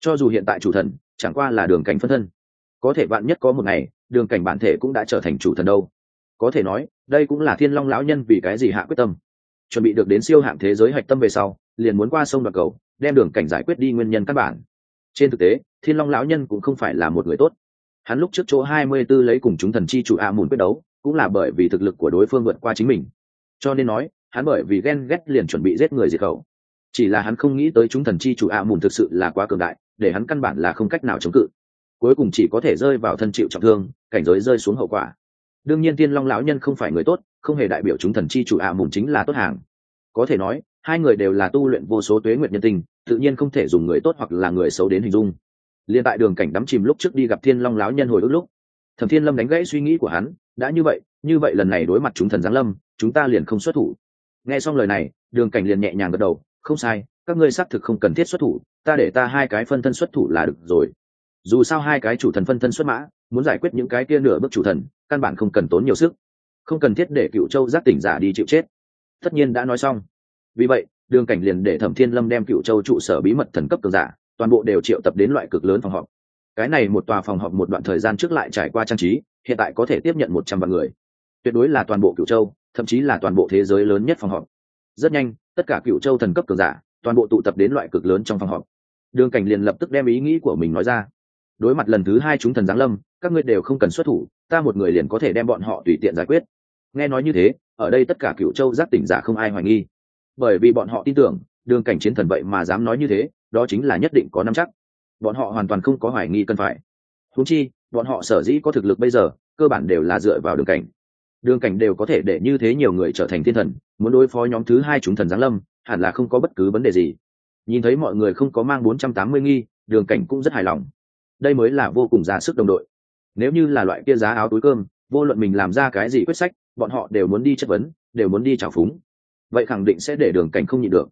Cho dù hiện tại chủ thần, chẳng qua là đường cảnh phân thân. Có thể bạn nhất có một ngày, đường cảnh bản thể cũng đã trở thành chủ thần đâu. Có thể nói, đây cũng là thiên long lão nhân vì cái gì hạ quyết tâm. Chuẩn bị được đến siêu hạng thế giới hạch tâm về sau, liền muốn qua sông đoạt cầu, đem đường cảnh giải quyết đi nguyên nhân căn bản trên thực tế, thiên long lão nhân cũng không phải là một người tốt. Hắn lúc trước chỗ hai mươi 24 lấy cùng chúng thần chi chủ a mùn quyết đấu, cũng là bởi vì thực lực của đối phương vượt qua chính mình. Cho nên nói, hắn bởi vì ghen ghét liền chuẩn bị giết người diệt khẩu. Chỉ là hắn không nghĩ tới chúng thần chi chủ a mùn thực sự là quá cường đại, để hắn căn bản là không cách nào chống cự. Cuối cùng chỉ có thể rơi vào thân chịu trọng thương, cảnh giới rơi xuống hậu quả. Đương nhiên tiên long lão nhân không phải người tốt, không hề đại biểu chúng thần chi chủ ạ mùn chính là tốt hàng. Có thể nói hai người đều là tu luyện vô số tuế nguyệt nhân tình tự nhiên không thể dùng người tốt hoặc là người xấu đến hình dung. Liên tại đường cảnh đắm chìm lúc trước đi gặp thiên long lão nhân hồi ức lúc, thẩm thiên lâm đánh gãy suy nghĩ của hắn, đã như vậy như vậy lần này đối mặt chúng thần giáng lâm, chúng ta liền không xuất thủ. Nghe xong lời này, đường cảnh liền nhẹ nhàng gật đầu, không sai, các ngươi xác thực không cần thiết xuất thủ, ta để ta hai cái phân thân xuất thủ là được rồi. Dù sao hai cái chủ thần phân thân xuất mã, muốn giải quyết những cái kia nửa bước chủ thần, căn bản không cần tốn nhiều sức. Không cần thiết để cựu châu giác tỉnh giả đi chịu chết. Tất nhiên đã nói xong vì vậy, đường cảnh liền để thẩm thiên lâm đem cựu châu trụ sở bí mật thần cấp cường giả, toàn bộ đều triệu tập đến loại cực lớn phòng họp. Cái này một tòa phòng họp một đoạn thời gian trước lại trải qua trang trí, hiện tại có thể tiếp nhận một trăm vạn người. Tuyệt đối là toàn bộ cựu châu, thậm chí là toàn bộ thế giới lớn nhất phòng họp. Rất nhanh, tất cả cựu châu thần cấp cường giả, toàn bộ tụ tập đến loại cực lớn trong phòng họp. Đường cảnh liền lập tức đem ý nghĩ của mình nói ra. Đối mặt lần thứ hai chúng thần giáng lâm, các ngươi đều không cần xuất thủ, ta một người liền có thể đem bọn họ tùy tiện giải quyết. Nghe nói như thế, ở đây tất cả cựu châu giác tỉnh giả không ai hoài nghi bởi vì bọn họ tin tưởng, đường cảnh chiến thần vậy mà dám nói như thế, đó chính là nhất định có năm chắc. Bọn họ hoàn toàn không có hoài nghi cần phải. Thú chi, bọn họ sở dĩ có thực lực bây giờ, cơ bản đều là dựa vào đường cảnh. Đường cảnh đều có thể để như thế nhiều người trở thành thiên thần, muốn đối phó nhóm thứ hai chúng thần giáng lâm, hẳn là không có bất cứ vấn đề gì. Nhìn thấy mọi người không có mang bốn trăm tám mươi nghi, đường cảnh cũng rất hài lòng. Đây mới là vô cùng ra sức đồng đội. Nếu như là loại kia giá áo túi cơm, vô luận mình làm ra cái gì quyết sách, bọn họ đều muốn đi chất vấn, đều muốn đi trào phúng vậy khẳng định sẽ để đường cảnh không nhịn được.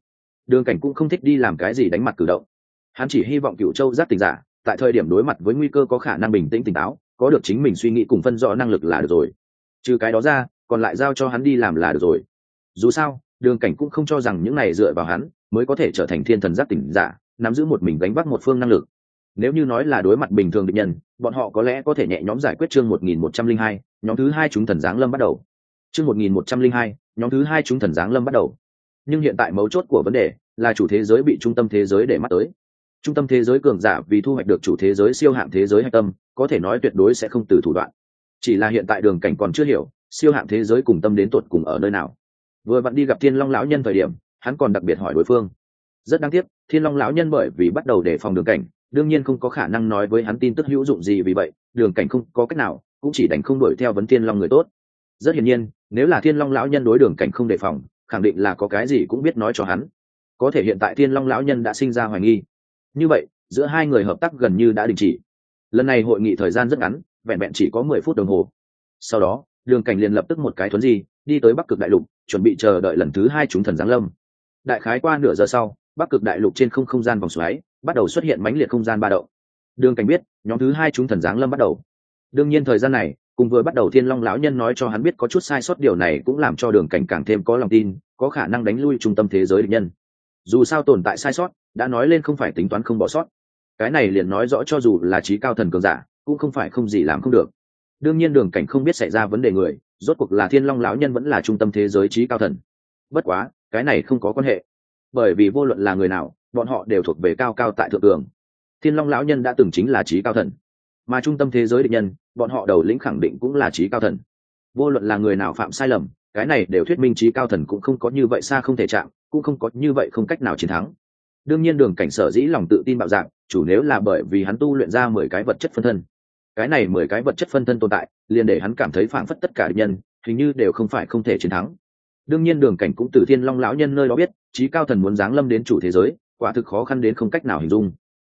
Đường cảnh cũng không thích đi làm cái gì đánh mặt cử động. Hắn chỉ hy vọng cựu châu giác tình giả, tại thời điểm đối mặt với nguy cơ có khả năng bình tĩnh tỉnh táo, có được chính mình suy nghĩ cùng phân rõ năng lực là được rồi. Trừ cái đó ra, còn lại giao cho hắn đi làm là được rồi. Dù sao, đường cảnh cũng không cho rằng những này dựa vào hắn mới có thể trở thành thiên thần giác tỉnh giả, nắm giữ một mình gánh vác một phương năng lực. Nếu như nói là đối mặt bình thường định nhân, bọn họ có lẽ có thể nhẹ nhóm giải quyết chương một nghìn một trăm linh hai, nhóm thứ hai chúng thần giáng lâm bắt đầu. Chương một nghìn một trăm linh hai nhóm thứ hai chúng thần giáng lâm bắt đầu. Nhưng hiện tại mấu chốt của vấn đề là chủ thế giới bị trung tâm thế giới để mắt tới. Trung tâm thế giới cường giả vì thu hoạch được chủ thế giới siêu hạng thế giới hạch tâm, có thể nói tuyệt đối sẽ không từ thủ đoạn. Chỉ là hiện tại đường cảnh còn chưa hiểu, siêu hạng thế giới cùng tâm đến tột cùng ở nơi nào. Vừa vặn đi gặp thiên long lão nhân thời điểm, hắn còn đặc biệt hỏi đối phương. Rất đáng tiếc, thiên long lão nhân bởi vì bắt đầu đề phòng đường cảnh, đương nhiên không có khả năng nói với hắn tin tức hữu dụng gì vì vậy, đường cảnh không có cách nào, cũng chỉ đành không đuổi theo vấn thiên long người tốt rất hiển nhiên, nếu là thiên long lão nhân đối đường cảnh không đề phòng, khẳng định là có cái gì cũng biết nói cho hắn. Có thể hiện tại thiên long lão nhân đã sinh ra hoài nghi. Như vậy, giữa hai người hợp tác gần như đã đình chỉ. Lần này hội nghị thời gian rất ngắn, vẹn vẹn chỉ có mười phút đồng hồ. Sau đó, đường cảnh liền lập tức một cái thuấn di, đi tới bắc cực đại lục, chuẩn bị chờ đợi lần thứ hai chúng thần giáng lâm. Đại khái qua nửa giờ sau, bắc cực đại lục trên không không gian vòng xoáy bắt đầu xuất hiện mãnh liệt không gian ba đậu. đường cảnh biết, nhóm thứ hai chúng thần giáng lâm bắt đầu. Đương nhiên thời gian này cùng vừa bắt đầu thiên long lão nhân nói cho hắn biết có chút sai sót điều này cũng làm cho đường cảnh càng thêm có lòng tin, có khả năng đánh lui trung tâm thế giới địch nhân. Dù sao tồn tại sai sót, đã nói lên không phải tính toán không bỏ sót. Cái này liền nói rõ cho dù là trí cao thần cường giả, cũng không phải không gì làm không được. Đương nhiên đường cảnh không biết xảy ra vấn đề người, rốt cuộc là thiên long lão nhân vẫn là trung tâm thế giới trí cao thần. Bất quá, cái này không có quan hệ. Bởi vì vô luận là người nào, bọn họ đều thuộc về cao cao tại thượng tường. Thiên long lão nhân đã từng chính là trí cao thần mà trung tâm thế giới địch nhân, bọn họ đầu lĩnh khẳng định cũng là trí cao thần. Vô luận là người nào phạm sai lầm, cái này đều thuyết minh trí cao thần cũng không có như vậy xa không thể chạm, cũng không có như vậy không cách nào chiến thắng. Đương nhiên đường cảnh sở dĩ lòng tự tin bạo dạng, chủ nếu là bởi vì hắn tu luyện ra mười cái vật chất phân thân. Cái này mười cái vật chất phân thân tồn tại, liền để hắn cảm thấy phảng phất tất cả địch nhân, hình như đều không phải không thể chiến thắng. Đương nhiên đường cảnh cũng từ thiên long lão nhân nơi đó biết, trí cao thần muốn giáng lâm đến chủ thế giới, quả thực khó khăn đến không cách nào hình dung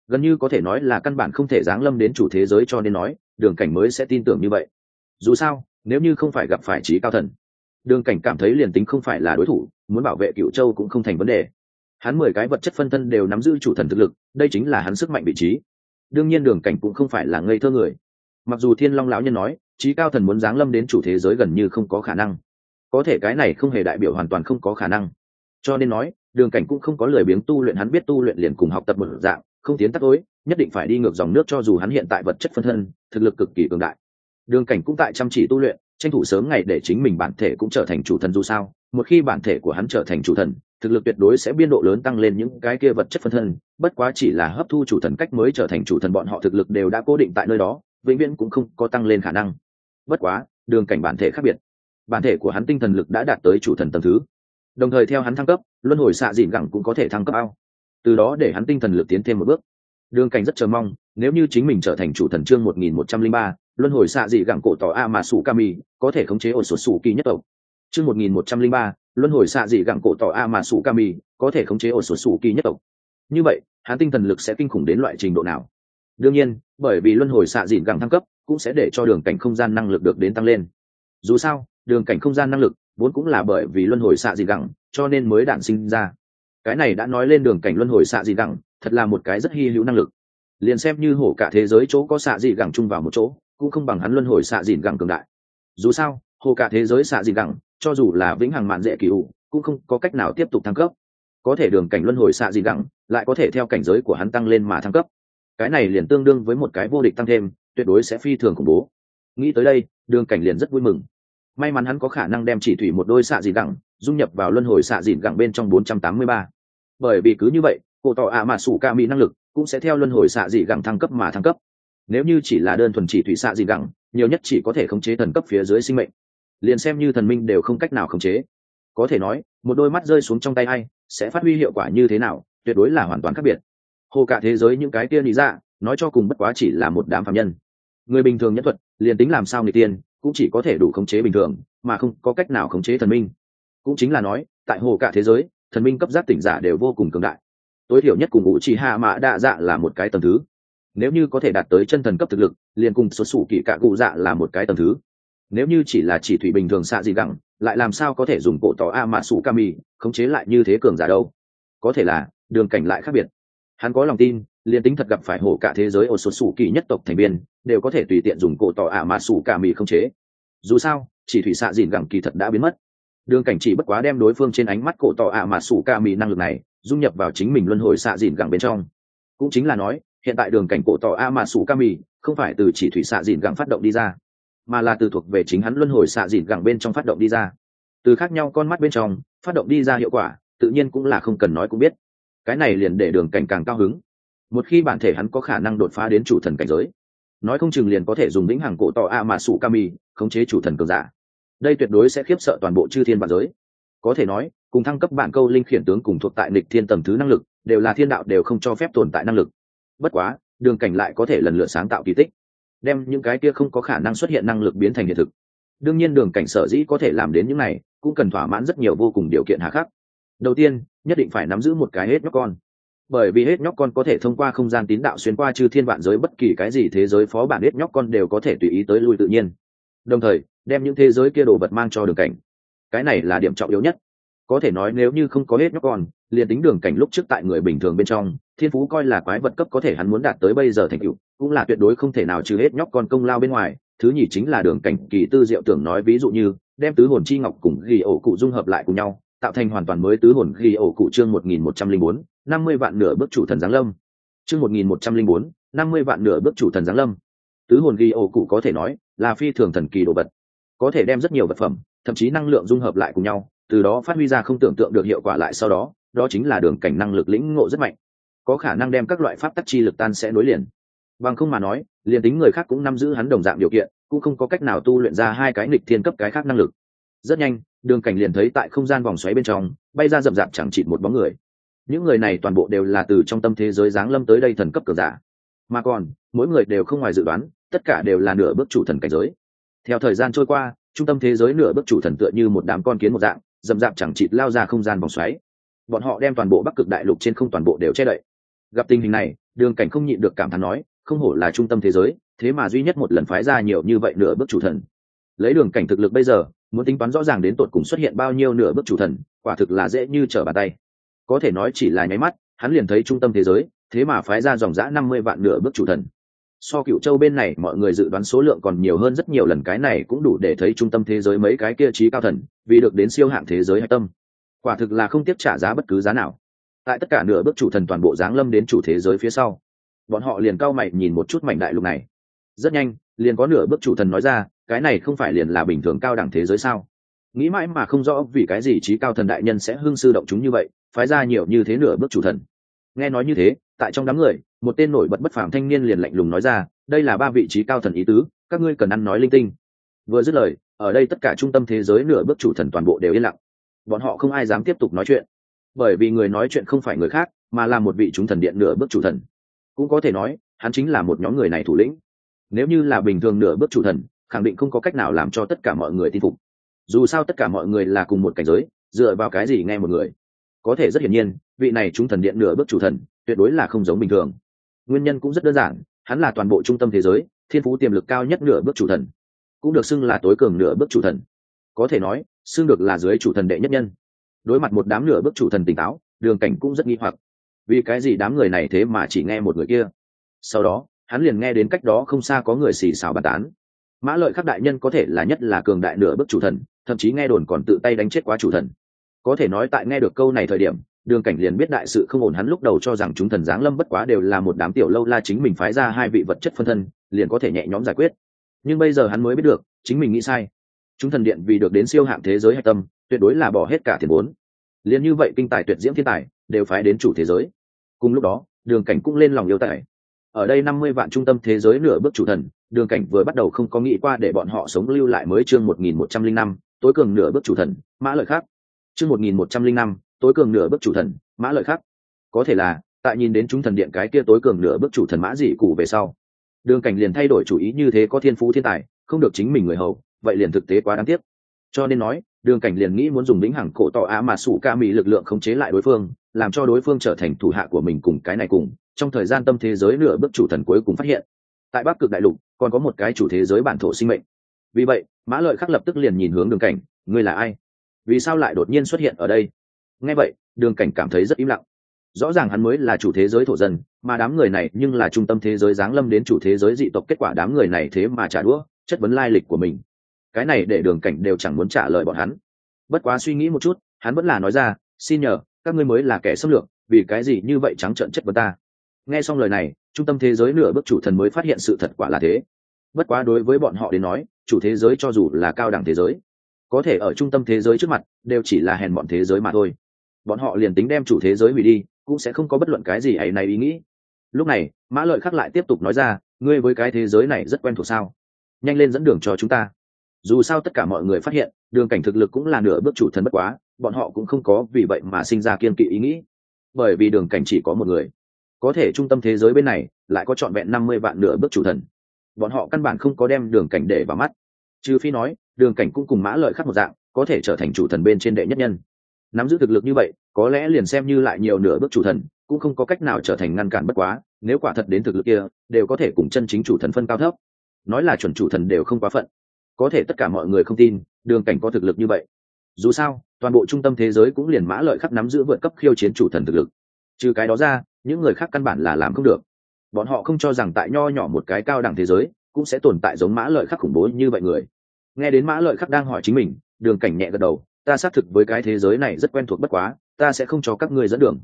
gần như có thể nói là căn bản không thể giáng lâm đến chủ thế giới cho nên nói, đường cảnh mới sẽ tin tưởng như vậy. Dù sao, nếu như không phải gặp phải trí cao thần, đường cảnh cảm thấy liền tính không phải là đối thủ, muốn bảo vệ cựu châu cũng không thành vấn đề. Hắn mười cái vật chất phân thân đều nắm giữ chủ thần thực lực, đây chính là hắn sức mạnh vị trí. Đương nhiên đường cảnh cũng không phải là ngây thơ người. Mặc dù thiên long lão nhân nói, trí cao thần muốn giáng lâm đến chủ thế giới gần như không có khả năng. Có thể cái này không hề đại biểu hoàn toàn không có khả năng. Cho nên nói, đường cảnh cũng không có lời biếng tu luyện, hắn biết tu luyện liền cùng học tập một dạng không tiến tắt tối, nhất định phải đi ngược dòng nước cho dù hắn hiện tại vật chất phân thân, thực lực cực kỳ cường đại. Đường cảnh cũng tại chăm chỉ tu luyện, tranh thủ sớm ngày để chính mình bản thể cũng trở thành chủ thần dù sao, một khi bản thể của hắn trở thành chủ thần, thực lực tuyệt đối sẽ biên độ lớn tăng lên những cái kia vật chất phân thân, bất quá chỉ là hấp thu chủ thần cách mới trở thành chủ thần bọn họ thực lực đều đã cố định tại nơi đó, vĩnh viễn cũng không có tăng lên khả năng. Bất quá, đường cảnh bản thể khác biệt. Bản thể của hắn tinh thần lực đã đạt tới chủ thần tầm thứ. Đồng thời theo hắn thăng cấp, luân hồi xạ dịn gẳng cũng có thể thăng cấp ao từ đó để hắn tinh thần lực tiến thêm một bước. Đường cảnh rất chờ mong, nếu như chính mình trở thành chủ thần chương một nghìn một trăm linh ba, luân hồi xạ dị gẳng cổ tỏ a mà sủ kami có thể khống chế ổn sột sủ kỳ nhất tộc. Chương một nghìn một trăm linh ba, luân hồi xạ dị gẳng cổ tỏ a mà sủ kami có thể khống chế ổn sột sủ kỳ nhất tộc. Như vậy, hắn tinh thần lực sẽ kinh khủng đến loại trình độ nào? Đương nhiên, bởi vì luân hồi xạ dị gẳng thăng cấp cũng sẽ để cho đường cảnh không gian năng lực được đến tăng lên. Dù sao, đường cảnh không gian năng lực vốn cũng là bởi vì luân hồi xạ dị gẳng, cho nên mới đản sinh ra cái này đã nói lên đường cảnh luân hồi xạ dị gẳng, thật là một cái rất hy hữu năng lực. Liền xem như hổ cả thế giới chỗ có xạ dị gẳng chung vào một chỗ, cũng không bằng hắn luân hồi xạ dị gẳng cường đại. Dù sao hồ cả thế giới xạ dị gẳng, cho dù là vĩnh hằng mạn dễ kỳ ủ cũng không có cách nào tiếp tục thăng cấp. Có thể đường cảnh luân hồi xạ dị gẳng, lại có thể theo cảnh giới của hắn tăng lên mà thăng cấp. Cái này liền tương đương với một cái vô địch tăng thêm, tuyệt đối sẽ phi thường khủng bố. Nghĩ tới đây, đường cảnh liền rất vui mừng. May mắn hắn có khả năng đem chỉ thủy một đôi xạ dị gẳng, dung nhập vào luân hồi xạ dị gẳng bên trong 483 bởi vì cứ như vậy cổ tỏ ạ mà sủ ca mỹ năng lực cũng sẽ theo luân hồi xạ dị gẳng thăng cấp mà thăng cấp. Nếu như chỉ là đơn thuần chỉ thủy xạ dị gẳng, nhiều nhất chỉ có thể khống chế thần cấp phía dưới sinh mệnh. Liền xem như thần minh đều không cách nào khống chế. Có thể nói, một đôi mắt rơi xuống trong tay hay sẽ phát huy hiệu quả như thế nào, tuyệt đối là hoàn toàn khác biệt. Hồ cả thế giới những cái tiên lý ra nói cho cùng bất quá chỉ là một đám phạm nhân. Người bình thường nhất thuật, liền tính làm sao người tiên, cũng chỉ có thể đủ khống chế bình thường, mà không có cách nào khống chế thần minh. Cũng chính là nói, tại hồ cả thế giới thần minh cấp giác tỉnh giả đều vô cùng cường đại. Tối thiểu nhất cùng ngụ chỉ hạ mã đa dạ là một cái tầm thứ. Nếu như có thể đạt tới chân thần cấp thực lực, liền cùng xuất xù kỵ cạ cụ dạ là một cái tầm thứ. Nếu như chỉ là chỉ thủy bình thường xạ gì gẳng lại làm sao có thể dùng cổ tỏ a mạ sủ kami khống chế lại như thế cường giả đâu? Có thể là, đường cảnh lại khác biệt. Hắn có lòng tin, liền tính thật gặp phải hổ cả thế giới ở xuất xù kỳ nhất tộc thành viên, đều có thể tùy tiện dùng cổ tỏ a mạ sủ kami khống chế. Dù sao, chỉ thủy xạ dìn gẳng kỳ thật đã biến mất đường cảnh chỉ bất quá đem đối phương trên ánh mắt cổ tỏ ạ mà sủ kami năng lực này, dung nhập vào chính mình luân hồi xạ dìn gẳng bên trong. Cũng chính là nói, hiện tại đường cảnh cổ tỏ a mà sủ kami không phải từ chỉ thủy xạ dìn gẳng phát động đi ra, mà là từ thuộc về chính hắn luân hồi xạ dìn gẳng bên trong phát động đi ra. Từ khác nhau con mắt bên trong, phát động đi ra hiệu quả, tự nhiên cũng là không cần nói cũng biết. Cái này liền để đường cảnh càng cao hứng. Một khi bản thể hắn có khả năng đột phá đến chủ thần cảnh giới, nói không chừng liền có thể dùng lĩnh hàng cổ tỏ a mà sủ kami khống chế chủ thần cường giả đây tuyệt đối sẽ khiếp sợ toàn bộ chư thiên bản giới. Có thể nói, cùng thăng cấp bản câu linh khiển tướng cùng thuộc tại nịch thiên tầm thứ năng lực, đều là thiên đạo đều không cho phép tồn tại năng lực. Bất quá, đường cảnh lại có thể lần lượt sáng tạo kỳ tích, đem những cái kia không có khả năng xuất hiện năng lực biến thành hiện thực. Đương nhiên đường cảnh sở dĩ có thể làm đến những này, cũng cần thỏa mãn rất nhiều vô cùng điều kiện hạ khắc. Đầu tiên, nhất định phải nắm giữ một cái hết nhóc con. Bởi vì hết nhóc con có thể thông qua không gian tín đạo xuyên qua chư thiên vạn giới bất kỳ cái gì thế giới phó bản hết nhóc con đều có thể tùy ý tới lui tự nhiên. Đồng thời đem những thế giới kia đồ vật mang cho đường cảnh. Cái này là điểm trọng yếu nhất. Có thể nói nếu như không có hết nhóc con, liền tính đường cảnh lúc trước tại người bình thường bên trong, thiên phú coi là quái vật cấp có thể hắn muốn đạt tới bây giờ thành cựu cũng là tuyệt đối không thể nào trừ hết nhóc con công lao bên ngoài. Thứ nhì chính là đường cảnh kỳ tư diệu tưởng nói ví dụ như, đem tứ hồn chi ngọc cùng ghi ổ cụ dung hợp lại cùng nhau, tạo thành hoàn toàn mới tứ hồn ghi ổ cụ chương một nghìn một trăm linh bốn, năm mươi vạn nửa bước chủ thần giáng lâm. Chương một nghìn một trăm linh bốn, năm mươi vạn nửa bước chủ thần giáng lâm. Tứ hồn ghi ổ cụ có thể nói là phi thường thần kỳ đồ vật có thể đem rất nhiều vật phẩm, thậm chí năng lượng dung hợp lại cùng nhau, từ đó phát huy ra không tưởng tượng được hiệu quả lại sau đó đó chính là đường cảnh năng lực lĩnh ngộ rất mạnh. Có khả năng đem các loại pháp tắc chi lực tan sẽ nối liền. Bằng không mà nói, liền tính người khác cũng nắm giữ hắn đồng dạng điều kiện, cũng không có cách nào tu luyện ra hai cái nghịch thiên cấp cái khác năng lực. Rất nhanh, đường cảnh liền thấy tại không gian vòng xoáy bên trong, bay ra rậm rạp chẳng chịt một bóng người. Những người này toàn bộ đều là từ trong tâm thế giới giáng lâm tới đây thần cấp cờ giả. Mà còn, mỗi người đều không ngoài dự đoán, tất cả đều là nửa bước chủ thần cảnh giới theo thời gian trôi qua, trung tâm thế giới nửa bước chủ thần tựa như một đám con kiến một dạng, dầm rạp chẳng chịt lao ra không gian vòng xoáy. Bọn họ đem toàn bộ bắc cực đại lục trên không toàn bộ đều che đậy. Gặp tình hình này, đường cảnh không nhịn được cảm thán nói, không hổ là trung tâm thế giới, thế mà duy nhất một lần phái ra nhiều như vậy nửa bước chủ thần. Lấy đường cảnh thực lực bây giờ, muốn tính toán rõ ràng đến tột cùng xuất hiện bao nhiêu nửa bước chủ thần, quả thực là dễ như trở bàn tay. Có thể nói chỉ là nháy mắt, hắn liền thấy trung tâm thế giới, thế mà phái ra dòng dã năm mươi vạn nửa bước chủ thần so cựu châu bên này, mọi người dự đoán số lượng còn nhiều hơn rất nhiều lần, cái này cũng đủ để thấy trung tâm thế giới mấy cái kia trí cao thần, vì được đến siêu hạng thế giới hạch tâm. Quả thực là không tiếp trả giá bất cứ giá nào. Tại tất cả nửa bước chủ thần toàn bộ giáng lâm đến chủ thế giới phía sau, bọn họ liền cao mày nhìn một chút mảnh đại lục này. Rất nhanh, liền có nửa bước chủ thần nói ra, cái này không phải liền là bình thường cao đẳng thế giới sao? Nghĩ mãi mà không rõ vì cái gì trí cao thần đại nhân sẽ hưng sư động chúng như vậy, phái ra nhiều như thế nửa bước chủ thần nghe nói như thế, tại trong đám người, một tên nổi bật bất phàm thanh niên liền lạnh lùng nói ra, đây là ba vị trí cao thần ý tứ, các ngươi cần ăn nói linh tinh. Vừa dứt lời, ở đây tất cả trung tâm thế giới nửa bước chủ thần toàn bộ đều yên lặng. Bọn họ không ai dám tiếp tục nói chuyện. Bởi vì người nói chuyện không phải người khác, mà là một vị chúng thần điện nửa bước chủ thần. Cũng có thể nói, hắn chính là một nhóm người này thủ lĩnh. Nếu như là bình thường nửa bước chủ thần, khẳng định không có cách nào làm cho tất cả mọi người tin phục. Dù sao tất cả mọi người là cùng một cảnh giới, dựa vào cái gì nghe một người? Có thể rất hiển nhiên, vị này chúng thần điện nửa bước chủ thần, tuyệt đối là không giống bình thường. Nguyên nhân cũng rất đơn giản, hắn là toàn bộ trung tâm thế giới, thiên phú tiềm lực cao nhất nửa bước chủ thần, cũng được xưng là tối cường nửa bước chủ thần. Có thể nói, xưng được là dưới chủ thần đệ nhất nhân. Đối mặt một đám nửa bước chủ thần tỉnh táo, đường cảnh cũng rất nghi hoặc. Vì cái gì đám người này thế mà chỉ nghe một người kia? Sau đó, hắn liền nghe đến cách đó không xa có người xì xào bàn tán. Mã lợi khắc đại nhân có thể là nhất là cường đại nửa bước chủ thần, thậm chí nghe đồn còn tự tay đánh chết quá chủ thần có thể nói tại nghe được câu này thời điểm, đường cảnh liền biết đại sự không ổn hắn lúc đầu cho rằng chúng thần giáng lâm bất quá đều là một đám tiểu lâu la chính mình phái ra hai vị vật chất phân thân, liền có thể nhẹ nhõm giải quyết. Nhưng bây giờ hắn mới biết được, chính mình nghĩ sai. Chúng thần điện vì được đến siêu hạng thế giới hạch tâm, tuyệt đối là bỏ hết cả tiền vốn. Liền như vậy kinh tài tuyệt diễm thiên tài, đều phái đến chủ thế giới. Cùng lúc đó, đường cảnh cũng lên lòng yêu tài. Ở đây năm mươi vạn trung tâm thế giới nửa bước chủ thần, đường cảnh vừa bắt đầu không có nghĩ qua để bọn họ sống lưu lại mới chương một nghìn một trăm linh năm, tối cường nửa bước chủ thần, mã lợi khác chương một nghìn một trăm linh năm, tối cường nửa bước chủ thần, mã lợi khác có thể là, tại nhìn đến chúng thần điện cái kia tối cường nửa bước chủ thần mã dị cụ về sau, đường cảnh liền thay đổi chủ ý như thế có thiên phú thiên tài, không được chính mình người hầu, vậy liền thực tế quá đáng tiếc. Cho nên nói, đường cảnh liền nghĩ muốn dùng lĩnh hằng cổ tỏ á mà sủ ca mỹ lực lượng khống chế lại đối phương, làm cho đối phương trở thành thủ hạ của mình cùng cái này cùng, trong thời gian tâm thế giới nửa bước chủ thần cuối cùng phát hiện. Tại bắc cực đại lục, còn có một cái chủ thế giới bản thổ sinh mệnh. Vì vậy, mã lợi khắc lập tức liền nhìn hướng đường cảnh, ngươi là ai? Vì sao lại đột nhiên xuất hiện ở đây? Nghe vậy, đường cảnh cảm thấy rất im lặng. Rõ ràng hắn mới là chủ thế giới thổ dân, mà đám người này nhưng là trung tâm thế giới giáng lâm đến chủ thế giới dị tộc, kết quả đám người này thế mà trả đũa, chất vấn lai lịch của mình. Cái này để đường cảnh đều chẳng muốn trả lời bọn hắn. Bất quá suy nghĩ một chút, hắn vẫn là nói ra, xin nhờ, các ngươi mới là kẻ xâm lược, vì cái gì như vậy trắng trợn chất vấn ta? Nghe xong lời này, trung tâm thế giới nửa bước chủ thần mới phát hiện sự thật quả là thế. Bất quá đối với bọn họ đến nói, chủ thế giới cho dù là cao đẳng thế giới có thể ở trung tâm thế giới trước mặt, đều chỉ là hèn bọn thế giới mà thôi. Bọn họ liền tính đem chủ thế giới hủy đi, cũng sẽ không có bất luận cái gì ấy này ý nghĩ. Lúc này, mã lợi khắc lại tiếp tục nói ra, ngươi với cái thế giới này rất quen thuộc sao? Nhanh lên dẫn đường cho chúng ta. Dù sao tất cả mọi người phát hiện, đường cảnh thực lực cũng là nửa bước chủ thần bất quá, bọn họ cũng không có vì vậy mà sinh ra kiên kỵ ý nghĩ. Bởi vì đường cảnh chỉ có một người. Có thể trung tâm thế giới bên này lại có trọn vẹn năm mươi vạn nửa bước chủ thần. Bọn họ căn bản không có đem đường cảnh để vào mắt trừ phi nói, đường cảnh cũng cùng mã lợi khắc một dạng, có thể trở thành chủ thần bên trên đệ nhất nhân. Nắm giữ thực lực như vậy, có lẽ liền xem như lại nhiều nửa bước chủ thần, cũng không có cách nào trở thành ngăn cản bất quá, nếu quả thật đến thực lực kia, đều có thể cùng chân chính chủ thần phân cao thấp. Nói là chuẩn chủ thần đều không quá phận. Có thể tất cả mọi người không tin, đường cảnh có thực lực như vậy. Dù sao, toàn bộ trung tâm thế giới cũng liền mã lợi khắc nắm giữ vượt cấp khiêu chiến chủ thần thực lực. Trừ cái đó ra, những người khác căn bản là làm không được. Bọn họ không cho rằng tại nho nhỏ một cái cao đẳng thế giới cũng sẽ tồn tại giống mã lợi khắc khủng bố như vậy người. Nghe đến mã lợi khắc đang hỏi chính mình, đường cảnh nhẹ gật đầu, ta xác thực với cái thế giới này rất quen thuộc bất quá, ta sẽ không cho các ngươi dẫn đường.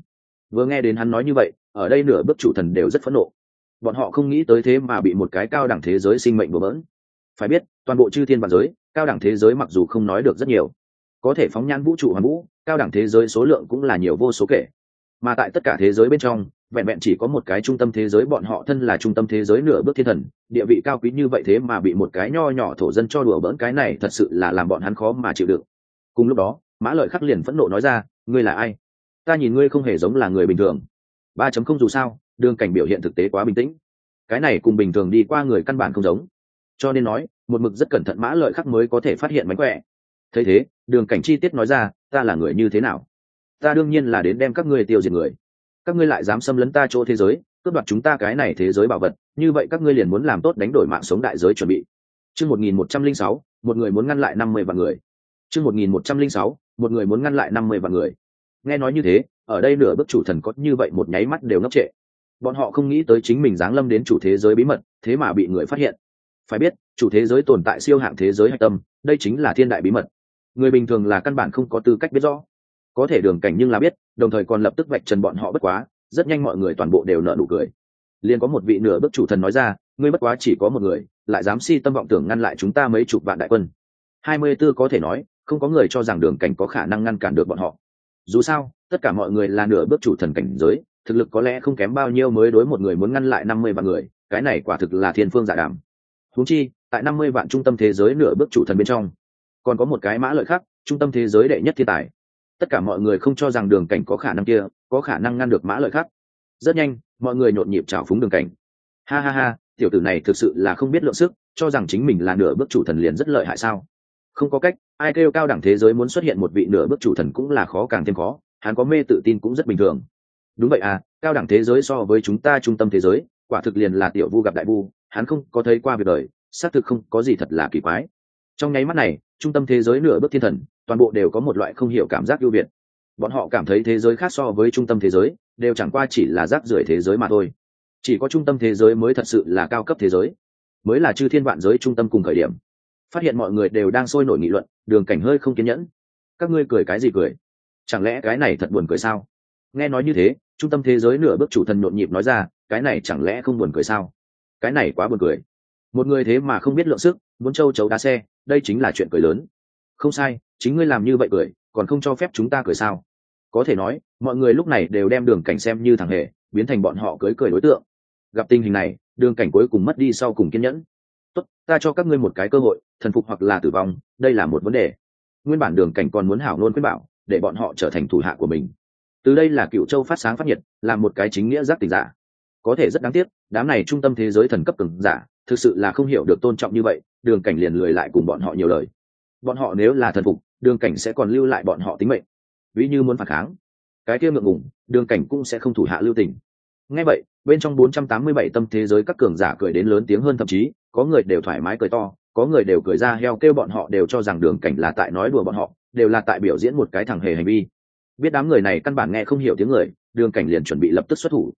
Vừa nghe đến hắn nói như vậy, ở đây nửa bước chủ thần đều rất phẫn nộ. Bọn họ không nghĩ tới thế mà bị một cái cao đẳng thế giới sinh mệnh bừa bỡn. Phải biết, toàn bộ chư thiên vạn giới, cao đẳng thế giới mặc dù không nói được rất nhiều, có thể phóng nhan vũ trụ hoàn vũ, cao đẳng thế giới số lượng cũng là nhiều vô số kể. Mà tại tất cả thế giới bên trong vẹn vẹn chỉ có một cái trung tâm thế giới, bọn họ thân là trung tâm thế giới nửa bước thiên thần, địa vị cao quý như vậy thế mà bị một cái nho nhỏ thổ dân cho đùa bỡn cái này thật sự là làm bọn hắn khó mà chịu đựng. Cùng lúc đó, mã lợi khắc liền phẫn nộ nói ra, ngươi là ai? Ta nhìn ngươi không hề giống là người bình thường. Ba chấm không dù sao, đường cảnh biểu hiện thực tế quá bình tĩnh. Cái này cùng bình thường đi qua người căn bản không giống. Cho nên nói, một mực rất cẩn thận mã lợi khắc mới có thể phát hiện mánh khỏe. Thấy thế, đường cảnh chi tiết nói ra, ta là người như thế nào? Ta đương nhiên là đến đem các ngươi tiêu diệt người các ngươi lại dám xâm lấn ta chỗ thế giới, cướp đoạt chúng ta cái này thế giới bảo vật, như vậy các ngươi liền muốn làm tốt đánh đổi mạng sống đại giới chuẩn bị. Chương một nghìn một trăm linh sáu, một người muốn ngăn lại năm mươi vạn người. Chương một nghìn một trăm linh sáu, một người muốn ngăn lại năm mươi vạn người. Nghe nói như thế, ở đây nửa bước chủ thần có như vậy một nháy mắt đều ngốc trệ. Bọn họ không nghĩ tới chính mình giáng lâm đến chủ thế giới bí mật, thế mà bị người phát hiện. Phải biết, chủ thế giới tồn tại siêu hạng thế giới hạch tâm, đây chính là thiên đại bí mật. Người bình thường là căn bản không có tư cách biết rõ có thể đường cảnh nhưng là biết, đồng thời còn lập tức vạch trần bọn họ bất quá, rất nhanh mọi người toàn bộ đều nợ nụ cười. Liền có một vị nửa bước chủ thần nói ra, ngươi bất quá chỉ có một người, lại dám si tâm vọng tưởng ngăn lại chúng ta mấy chục vạn đại quân. Hai mươi b ố có thể nói, không có người cho rằng đường cảnh có khả năng ngăn cản được bọn họ. Dù sao, tất cả mọi người là nửa bước chủ thần cảnh giới, thực lực có lẽ không kém bao nhiêu mới đối một người muốn ngăn lại năm mươi vạn người, cái này quả thực là thiên phương giả đàm. Húng chi, tại năm mươi vạn trung tâm thế giới nửa bước chủ thần bên trong, còn có một cái mã lợi khác, trung tâm thế giới đệ nhất thiên tài tất cả mọi người không cho rằng đường cảnh có khả năng kia, có khả năng ngăn được mã lợi khác rất nhanh, mọi người nhộn nhịp trào phúng đường cảnh. Ha ha ha, tiểu tử này thực sự là không biết lượng sức, cho rằng chính mình là nửa bước chủ thần liền rất lợi hại sao? Không có cách, ai kêu cao đẳng thế giới muốn xuất hiện một vị nửa bước chủ thần cũng là khó càng thêm khó, hắn có mê tự tin cũng rất bình thường. Đúng vậy à cao đẳng thế giới so với chúng ta trung tâm thế giới, quả thực liền là tiểu vu gặp đại vu, hắn không có thấy qua việc đời, xác thực không có gì thật là kỳ quái. Trong nháy mắt này, trung tâm thế giới nửa bước thiên thần toàn bộ đều có một loại không hiểu cảm giác ưu việt. Bọn họ cảm thấy thế giới khác so với trung tâm thế giới, đều chẳng qua chỉ là rác rưởi thế giới mà thôi. Chỉ có trung tâm thế giới mới thật sự là cao cấp thế giới. Mới là chư thiên vạn giới trung tâm cùng khởi điểm. Phát hiện mọi người đều đang sôi nổi nghị luận, đường cảnh hơi không kiên nhẫn. Các ngươi cười cái gì cười? Chẳng lẽ cái này thật buồn cười sao? Nghe nói như thế, trung tâm thế giới nửa bước chủ thần nhộn nhịp nói ra, cái này chẳng lẽ không buồn cười sao? Cái này quá buồn cười. Một người thế mà không biết lượng sức, muốn châu chấu đá xe, đây chính là chuyện cười lớn. Không sai chính ngươi làm như vậy cười, còn không cho phép chúng ta cười sao? Có thể nói, mọi người lúc này đều đem đường cảnh xem như thằng hề, biến thành bọn họ cưới cười đối tượng. Gặp tình hình này, đường cảnh cuối cùng mất đi sau cùng kiên nhẫn. Tốt, ta cho các ngươi một cái cơ hội, thần phục hoặc là tử vong, đây là một vấn đề. Nguyên bản đường cảnh còn muốn hảo nôn quyết bảo, để bọn họ trở thành thủ hạ của mình. Từ đây là cựu châu phát sáng phát nhiệt, là một cái chính nghĩa giác tình giả. Có thể rất đáng tiếc, đám này trung tâm thế giới thần cấp cường giả, thực sự là không hiểu được tôn trọng như vậy, đường cảnh liền lười lại cùng bọn họ nhiều lời. Bọn họ nếu là thần phục đường cảnh sẽ còn lưu lại bọn họ tính mệnh. Ví như muốn phản kháng, cái kia ngượng ngùng, đường cảnh cũng sẽ không thủ hạ lưu tình. Ngay vậy, bên trong 487 tâm thế giới các cường giả cười đến lớn tiếng hơn thậm chí, có người đều thoải mái cười to, có người đều cười ra heo kêu bọn họ đều cho rằng đường cảnh là tại nói đùa bọn họ, đều là tại biểu diễn một cái thằng hề hành vi. Biết đám người này căn bản nghe không hiểu tiếng người, đường cảnh liền chuẩn bị lập tức xuất thủ.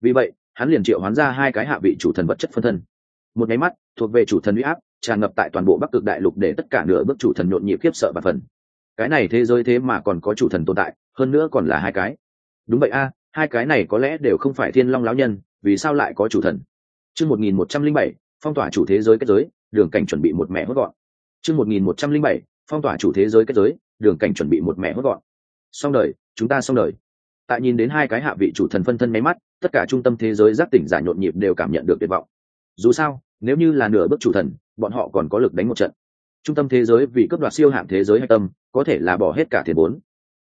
Vì vậy, hắn liền triệu hoán ra hai cái hạ vị chủ thần vật chất phân thân. Một nháy mắt, thuộc về chủ thần huy áp tràn ngập tại toàn bộ bắc cực đại lục để tất cả nửa bước chủ thần nhộn nhịp khiếp sợ và phần. Cái này thế giới thế mà còn có chủ thần tồn tại, hơn nữa còn là hai cái. Đúng vậy a, hai cái này có lẽ đều không phải thiên long lão nhân, vì sao lại có chủ thần? Chương một nghìn một trăm linh bảy, phong tỏa chủ thế giới kết giới, đường cảnh chuẩn bị một mẹ hốt gọn. Chương một nghìn một trăm linh bảy, phong tỏa chủ thế giới kết giới, đường cảnh chuẩn bị một mẹ hốt gọn. Xong đời, chúng ta xong đời. Tại nhìn đến hai cái hạ vị chủ thần phân thân máy mắt, tất cả trung tâm thế giới giác tỉnh giả nhộn nhịp đều cảm nhận được tuyệt vọng. Dù sao, nếu như là nửa bước chủ thần bọn họ còn có lực đánh một trận. Trung tâm thế giới vì cấp đoạt siêu hạng thế giới hạch tâm, có thể là bỏ hết cả tiền vốn.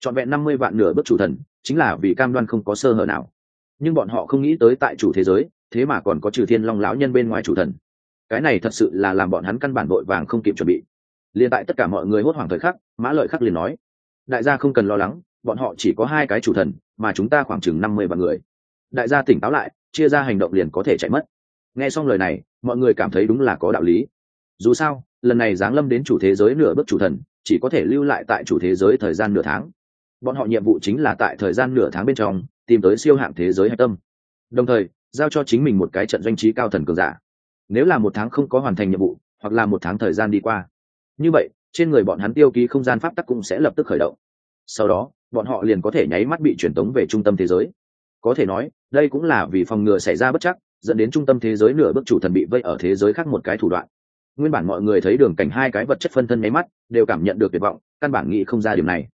Trọn vẹn năm mươi vạn nửa bước chủ thần, chính là vì cam đoan không có sơ hở nào. Nhưng bọn họ không nghĩ tới tại chủ thế giới, thế mà còn có trừ thiên long lão nhân bên ngoài chủ thần. Cái này thật sự là làm bọn hắn căn bản vội vàng không kịp chuẩn bị. Liền tại tất cả mọi người hốt hoảng thời khắc, mã lợi khắc liền nói, đại gia không cần lo lắng, bọn họ chỉ có hai cái chủ thần, mà chúng ta khoảng chừng năm mươi vạn người. Đại gia tỉnh táo lại, chia ra hành động liền có thể chạy mất nghe xong lời này, mọi người cảm thấy đúng là có đạo lý. Dù sao, lần này giáng lâm đến chủ thế giới nửa bước chủ thần, chỉ có thể lưu lại tại chủ thế giới thời gian nửa tháng. Bọn họ nhiệm vụ chính là tại thời gian nửa tháng bên trong, tìm tới siêu hạng thế giới hạch tâm. Đồng thời, giao cho chính mình một cái trận doanh trí cao thần cường giả. Nếu là một tháng không có hoàn thành nhiệm vụ, hoặc là một tháng thời gian đi qua. Như vậy, trên người bọn hắn tiêu ký không gian pháp tắc cũng sẽ lập tức khởi động. Sau đó, bọn họ liền có thể nháy mắt bị truyền tống về trung tâm thế giới. Có thể nói, đây cũng là vì phòng ngừa xảy ra bất chắc dẫn đến trung tâm thế giới nửa bước chủ thần bị vây ở thế giới khác một cái thủ đoạn. Nguyên bản mọi người thấy đường cảnh hai cái vật chất phân thân nháy mắt, đều cảm nhận được tuyệt vọng, căn bản nghĩ không ra điểm này.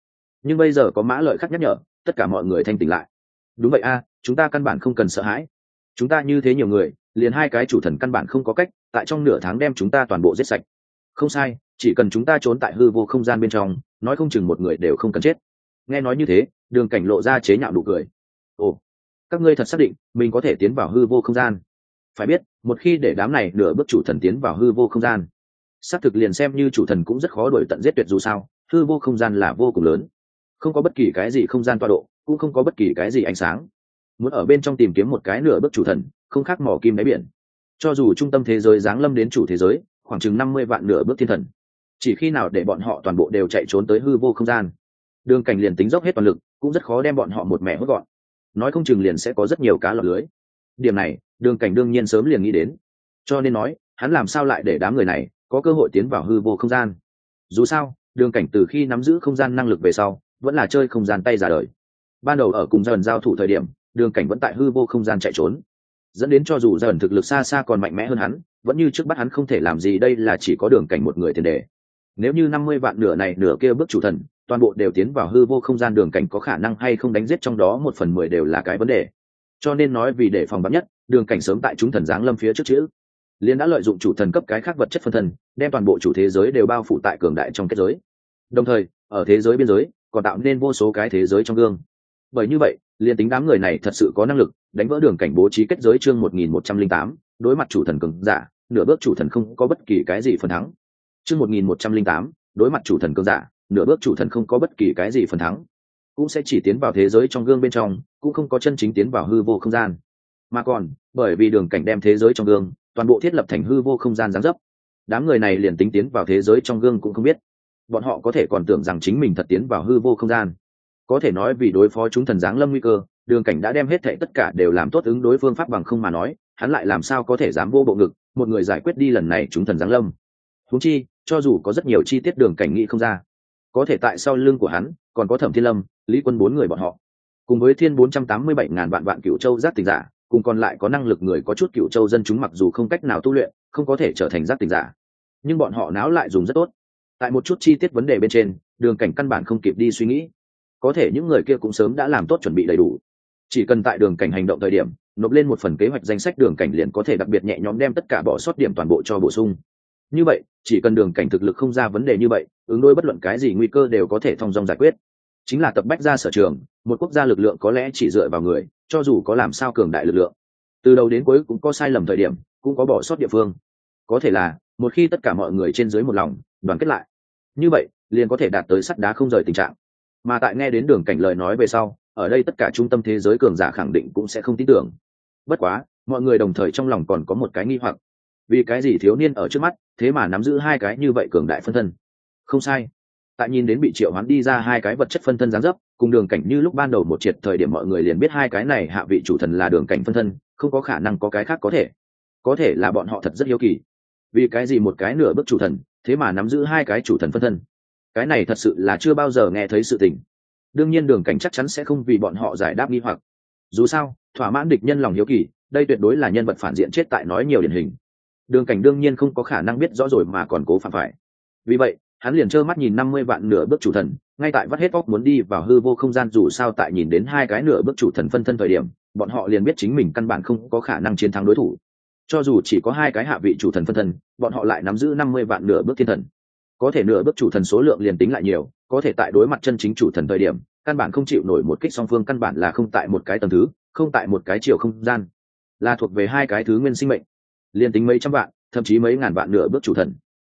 Nhưng bây giờ có mã lợi khắc nhắc nhở, tất cả mọi người thanh tỉnh lại. Đúng vậy a, chúng ta căn bản không cần sợ hãi. Chúng ta như thế nhiều người, liền hai cái chủ thần căn bản không có cách, tại trong nửa tháng đem chúng ta toàn bộ giết sạch. Không sai, chỉ cần chúng ta trốn tại hư vô không gian bên trong, nói không chừng một người đều không cần chết. Nghe nói như thế, đường cảnh lộ ra chế nhạo đủ cười. Ồ các ngươi thật xác định mình có thể tiến vào hư vô không gian. Phải biết, một khi để đám này nửa bước chủ thần tiến vào hư vô không gian, xác thực liền xem như chủ thần cũng rất khó đổi tận giết tuyệt dù sao, hư vô không gian là vô cùng lớn. Không có bất kỳ cái gì không gian toa độ, cũng không có bất kỳ cái gì ánh sáng. Muốn ở bên trong tìm kiếm một cái nửa bước chủ thần, không khác mỏ kim đáy biển. Cho dù trung tâm thế giới giáng lâm đến chủ thế giới, khoảng chừng năm mươi vạn nửa bước thiên thần. Chỉ khi nào để bọn họ toàn bộ đều chạy trốn tới hư vô không gian, đường cảnh liền tính dốc hết toàn lực, cũng rất khó đem bọn họ một mẻ hốt gọn nói không chừng liền sẽ có rất nhiều cá lọt lưới. Điểm này, đường cảnh đương nhiên sớm liền nghĩ đến. Cho nên nói, hắn làm sao lại để đám người này có cơ hội tiến vào hư vô không gian? Dù sao, đường cảnh từ khi nắm giữ không gian năng lực về sau, vẫn là chơi không gian tay giả đời. Ban đầu ở cùng dần giao thủ thời điểm, đường cảnh vẫn tại hư vô không gian chạy trốn. Dẫn đến cho dù dần thực lực xa xa còn mạnh mẽ hơn hắn, vẫn như trước bắt hắn không thể làm gì đây là chỉ có đường cảnh một người tiền đề. Nếu như năm mươi vạn nửa này nửa kia bước chủ thần toàn bộ đều tiến vào hư vô không gian đường cảnh có khả năng hay không đánh giết trong đó một phần mười đều là cái vấn đề. Cho nên nói vì để phòng bắn nhất, đường cảnh sớm tại chúng thần giáng lâm phía trước chữ. Liên đã lợi dụng chủ thần cấp cái khác vật chất phân thần đem toàn bộ chủ thế giới đều bao phủ tại cường đại trong kết giới. Đồng thời, ở thế giới biên giới, còn tạo nên vô số cái thế giới trong gương. Bởi như vậy liền tính đám người này thật sự có năng lực đánh vỡ đường cảnh bố trí kết giới chương một nghìn một trăm linh tám, đối mặt chủ thần cường giả, nửa bước chủ thần không có bất kỳ cái gì phần thắng. Chương một nghìn một trăm linh tám, đối mặt chủ thần cường giả nửa bước chủ thần không có bất kỳ cái gì phần thắng, cũng sẽ chỉ tiến vào thế giới trong gương bên trong, cũng không có chân chính tiến vào hư vô không gian. Mà còn, bởi vì đường cảnh đem thế giới trong gương, toàn bộ thiết lập thành hư vô không gian gián dấp, đám người này liền tính tiến vào thế giới trong gương cũng không biết. Bọn họ có thể còn tưởng rằng chính mình thật tiến vào hư vô không gian. Có thể nói vì đối phó chúng thần giáng lâm nguy cơ, đường cảnh đã đem hết thệ tất cả đều làm tốt ứng đối phương pháp bằng không mà nói, hắn lại làm sao có thể dám vô bộ ngực, một người giải quyết đi lần này chúng thần giáng lâm. Húng chi, cho dù có rất nhiều chi tiết đường cảnh nghĩ không ra có thể tại sau lưng của hắn, còn có thẩm thiên lâm, lý quân bốn người bọn họ. Cùng với thiên bốn trăm tám mươi bảy ngàn vạn vạn cựu châu giác tình giả, cùng còn lại có năng lực người có chút cựu châu dân chúng mặc dù không cách nào tu luyện, không có thể trở thành giác tình giả. Nhưng bọn họ náo lại dùng rất tốt. Tại một chút chi tiết vấn đề bên trên, đường cảnh căn bản không kịp đi suy nghĩ. Có thể những người kia cũng sớm đã làm tốt chuẩn bị đầy đủ. Chỉ cần tại đường cảnh hành động thời điểm, nộp lên một phần kế hoạch danh sách đường cảnh liền có thể đặc biệt nhẹ nhõm đem tất cả bỏ sót điểm toàn bộ cho bổ sung như vậy, chỉ cần đường cảnh thực lực không ra vấn đề như vậy, ứng đối bất luận cái gì nguy cơ đều có thể thông dong giải quyết. Chính là tập bách ra sở trường, một quốc gia lực lượng có lẽ chỉ dựa vào người, cho dù có làm sao cường đại lực lượng. Từ đầu đến cuối cũng có sai lầm thời điểm, cũng có bỏ sót địa phương. Có thể là, một khi tất cả mọi người trên dưới một lòng, đoàn kết lại, như vậy, liền có thể đạt tới sắt đá không rời tình trạng. Mà tại nghe đến đường cảnh lời nói về sau, ở đây tất cả trung tâm thế giới cường giả khẳng định cũng sẽ không tin tưởng. Bất quá, mọi người đồng thời trong lòng còn có một cái nghi hoặc vì cái gì thiếu niên ở trước mắt, thế mà nắm giữ hai cái như vậy cường đại phân thân? Không sai. Tại nhìn đến bị triệu hoán đi ra hai cái vật chất phân thân gián dấp, cùng đường cảnh như lúc ban đầu một triệt thời điểm mọi người liền biết hai cái này hạ vị chủ thần là đường cảnh phân thân, không có khả năng có cái khác có thể. Có thể là bọn họ thật rất hiếu kỳ. Vì cái gì một cái nửa bước chủ thần, thế mà nắm giữ hai cái chủ thần phân thân? Cái này thật sự là chưa bao giờ nghe thấy sự tình. Đương nhiên đường cảnh chắc chắn sẽ không vì bọn họ giải đáp nghi hoặc. Dù sao, thỏa mãn địch nhân lòng hiếu kỳ, đây tuyệt đối là nhân vật phản diện chết tại nói nhiều điển hình đường cảnh đương nhiên không có khả năng biết rõ rồi mà còn cố phạm phải. Vì vậy, hắn liền trơ mắt nhìn năm mươi vạn nửa bước chủ thần, ngay tại vắt hết óc muốn đi vào hư vô không gian dù sao tại nhìn đến hai cái nửa bước chủ thần phân thân thời điểm, bọn họ liền biết chính mình căn bản không có khả năng chiến thắng đối thủ. Cho dù chỉ có hai cái hạ vị chủ thần phân thân, bọn họ lại nắm giữ năm mươi vạn nửa bước thiên thần. Có thể nửa bước chủ thần số lượng liền tính lại nhiều, có thể tại đối mặt chân chính chủ thần thời điểm, căn bản không chịu nổi một kích song phương căn bản là không tại một cái tầng thứ, không tại một cái chiều không gian. Là thuộc về hai cái thứ nguyên sinh mệnh liền tính mấy trăm vạn, thậm chí mấy ngàn vạn nửa bước chủ thần.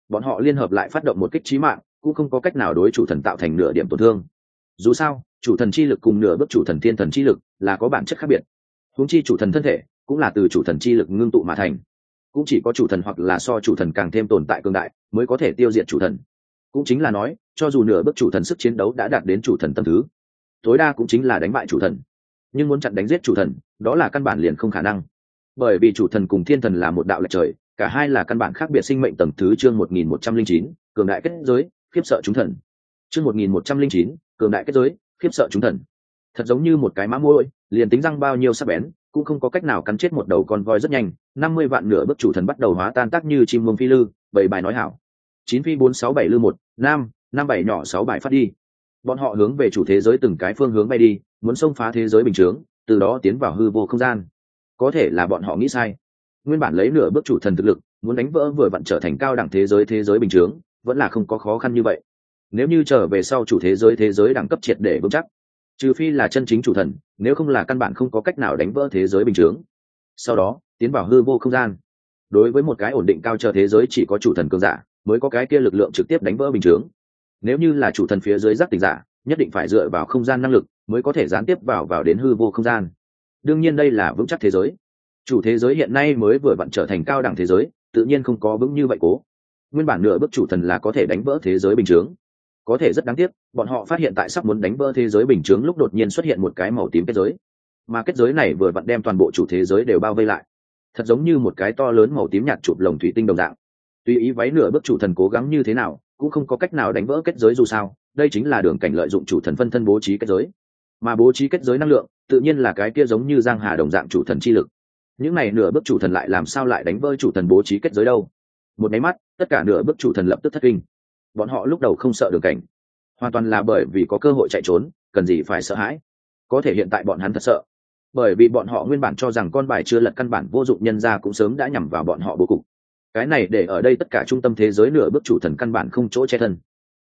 Bọn họ liên hợp lại phát động một kích trí mạng, cũng không có cách nào đối chủ thần tạo thành nửa điểm tổn thương. Dù sao, chủ thần chi lực cùng nửa bước chủ thần thiên thần chi lực là có bản chất khác biệt. Huống chi chủ thần thân thể cũng là từ chủ thần chi lực ngưng tụ mà thành. Cũng chỉ có chủ thần hoặc là so chủ thần càng thêm tồn tại cường đại mới có thể tiêu diệt chủ thần. Cũng chính là nói, cho dù nửa bước chủ thần sức chiến đấu đã đạt đến chủ thần tâm thứ, tối đa cũng chính là đánh bại chủ thần. Nhưng muốn chặn đánh giết chủ thần, đó là căn bản liền không khả năng bởi vì chủ thần cùng thiên thần là một đạo lệch trời, cả hai là căn bản khác biệt sinh mệnh tầng thứ chương một nghìn một trăm linh chín, cường đại kết giới, khiếp sợ chúng thần. Chương một nghìn một trăm linh chín, cường đại kết giới, khiếp sợ chúng thần. Thật giống như một cái mã mũi liền tính răng bao nhiêu sắc bén, cũng không có cách nào cắn chết một đầu con voi rất nhanh. Năm mươi vạn nửa bước chủ thần bắt đầu hóa tan tác như chim mông phi lư, bảy bài nói hảo. Chín phi bốn sáu bảy lư một nam năm bảy nhỏ sáu bài phát đi. Bọn họ hướng về chủ thế giới từng cái phương hướng bay đi, muốn xông phá thế giới bình chướng, từ đó tiến vào hư vô không gian có thể là bọn họ nghĩ sai. Nguyên bản lấy nửa bước chủ thần thực lực, muốn đánh vỡ vừa vặn trở thành cao đẳng thế giới thế giới bình chướng, vẫn là không có khó khăn như vậy. Nếu như trở về sau chủ thế giới thế giới đẳng cấp triệt để vững chắc, trừ phi là chân chính chủ thần, nếu không là căn bản không có cách nào đánh vỡ thế giới bình chướng. Sau đó, tiến vào hư vô không gian. Đối với một cái ổn định cao chờ thế giới chỉ có chủ thần cường giả, mới có cái kia lực lượng trực tiếp đánh vỡ bình chướng. Nếu như là chủ thần phía dưới giác tỉnh giả, nhất định phải dựa vào không gian năng lực, mới có thể gián tiếp vào vào đến hư vô không gian đương nhiên đây là vững chắc thế giới. Chủ thế giới hiện nay mới vừa vặn trở thành cao đẳng thế giới, tự nhiên không có vững như vậy cố. Nguyên bản nửa bước chủ thần là có thể đánh vỡ thế giới bình chướng. Có thể rất đáng tiếc, bọn họ phát hiện tại sắp muốn đánh vỡ thế giới bình chướng lúc đột nhiên xuất hiện một cái màu tím kết giới. Mà kết giới này vừa vặn đem toàn bộ chủ thế giới đều bao vây lại. Thật giống như một cái to lớn màu tím nhạt chụp lồng thủy tinh đồng dạng. Tuy ý váy nửa bước chủ thần cố gắng như thế nào, cũng không có cách nào đánh vỡ kết giới dù sao, đây chính là đường cảnh lợi dụng chủ thần phân thân bố trí kết giới mà bố trí kết giới năng lượng, tự nhiên là cái kia giống như giang hà đồng dạng chủ thần chi lực. Những này nửa bước chủ thần lại làm sao lại đánh vơi chủ thần bố trí kết giới đâu? Một máy mắt, tất cả nửa bước chủ thần lập tức thất kinh. Bọn họ lúc đầu không sợ đường cảnh. Hoàn toàn là bởi vì có cơ hội chạy trốn, cần gì phải sợ hãi. Có thể hiện tại bọn hắn thật sợ. Bởi vì bọn họ nguyên bản cho rằng con bài chưa lật căn bản vô dụng nhân ra cũng sớm đã nhằm vào bọn họ bố cục. Cái này để ở đây tất cả trung tâm thế giới nửa bước chủ thần căn bản không chỗ che thân.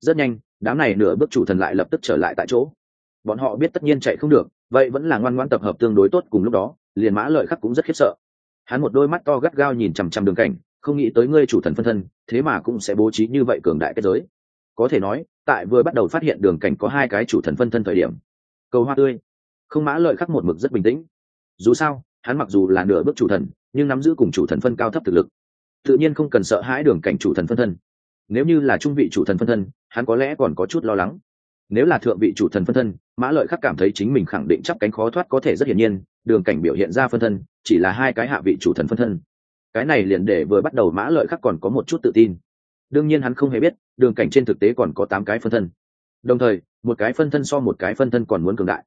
Rất nhanh, đám này nửa bước chủ thần lại lập tức trở lại tại chỗ bọn họ biết tất nhiên chạy không được, vậy vẫn là ngoan ngoan tập hợp tương đối tốt cùng lúc đó, liền mã lợi khắc cũng rất khiếp sợ. Hắn một đôi mắt to gắt gao nhìn chằm chằm đường cảnh, không nghĩ tới ngươi chủ thần phân thân, thế mà cũng sẽ bố trí như vậy cường đại kết giới. Có thể nói, tại vừa bắt đầu phát hiện đường cảnh có hai cái chủ thần phân thân thời điểm, cầu hoa tươi, không mã lợi khắc một mực rất bình tĩnh. Dù sao, hắn mặc dù là nửa bước chủ thần, nhưng nắm giữ cùng chủ thần phân cao thấp thực lực, tự nhiên không cần sợ hãi đường cảnh chủ thần phân thân. Nếu như là trung vị chủ thần phân thân, hắn có lẽ còn có chút lo lắng nếu là thượng vị chủ thần phân thân, mã lợi khắc cảm thấy chính mình khẳng định chắp cánh khó thoát có thể rất hiển nhiên, đường cảnh biểu hiện ra phân thân, chỉ là hai cái hạ vị chủ thần phân thân. Cái này liền để vừa bắt đầu mã lợi khắc còn có một chút tự tin. Đương nhiên hắn không hề biết, đường cảnh trên thực tế còn có tám cái phân thân. Đồng thời, một cái phân thân so một cái phân thân còn muốn cường đại.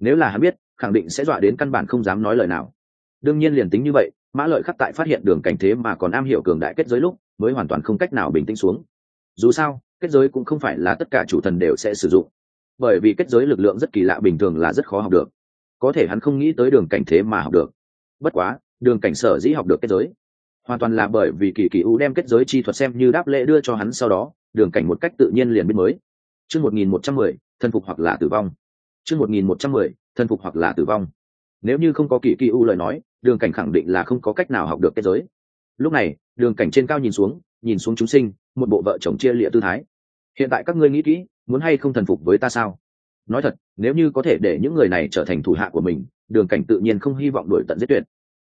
Nếu là hắn biết, khẳng định sẽ dọa đến căn bản không dám nói lời nào. Đương nhiên liền tính như vậy, mã lợi khắc tại phát hiện đường cảnh thế mà còn am hiểu cường đại kết giới lúc, mới hoàn toàn không cách nào bình tĩnh xuống. Dù sao kết giới cũng không phải là tất cả chủ thần đều sẽ sử dụng. Bởi vì kết giới lực lượng rất kỳ lạ bình thường là rất khó học được. Có thể hắn không nghĩ tới đường cảnh thế mà học được. Bất quá, đường cảnh sở dĩ học được kết giới, hoàn toàn là bởi vì kỳ kỳ u đem kết giới chi thuật xem như đáp lễ đưa cho hắn sau đó, đường cảnh một cách tự nhiên liền biết mới. Chương một nghìn một trăm mười thân phục hoặc là tử vong. Chương một nghìn một trăm mười thân phục hoặc là tử vong. Nếu như không có kỳ kỳ u lời nói, đường cảnh khẳng định là không có cách nào học được kết giới. Lúc này, đường cảnh trên cao nhìn xuống nhìn xuống chúng sinh, một bộ vợ chồng chia lịa tư thái hiện tại các ngươi nghĩ kỹ, muốn hay không thần phục với ta sao? Nói thật, nếu như có thể để những người này trở thành thủ hạ của mình, đường cảnh tự nhiên không hy vọng đổi tận giết tuyệt.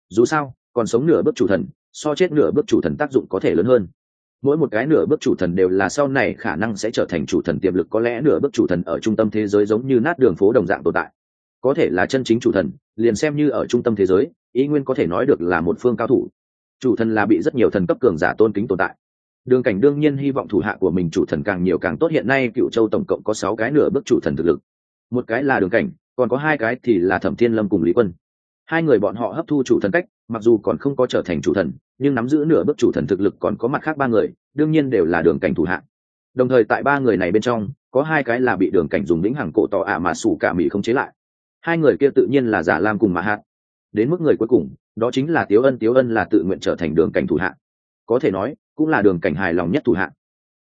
Dù sao, còn sống nửa bước chủ thần, so chết nửa bước chủ thần tác dụng có thể lớn hơn. Mỗi một cái nửa bước chủ thần đều là sau này khả năng sẽ trở thành chủ thần tiềm lực, có lẽ nửa bước chủ thần ở trung tâm thế giới giống như nát đường phố đồng dạng tồn tại. Có thể là chân chính chủ thần, liền xem như ở trung tâm thế giới, ý nguyên có thể nói được là một phương cao thủ. Chủ thần là bị rất nhiều thần cấp cường giả tôn kính tồn tại đường cảnh đương nhiên hy vọng thủ hạ của mình chủ thần càng nhiều càng tốt. Hiện nay cựu châu tổng cộng có sáu cái nửa bước chủ thần thực lực. Một cái là đường cảnh, còn có hai cái thì là thẩm thiên lâm cùng lý quân. Hai người bọn họ hấp thu chủ thần cách, mặc dù còn không có trở thành chủ thần, nhưng nắm giữ nửa bước chủ thần thực lực còn có mặt khác ba người, đương nhiên đều là đường cảnh thủ hạ. Đồng thời tại ba người này bên trong, có hai cái là bị đường cảnh dùng lĩnh hàng cổ tỏ ả mà sủ cả mỹ không chế lại. Hai người kia tự nhiên là giả lam cùng mà hạ đến mức người cuối cùng, đó chính là tiếu ân. Tiếu ân là tự nguyện trở thành đường cảnh thủ hạ. Có thể nói cũng là đường cảnh hài lòng nhất thủ hạ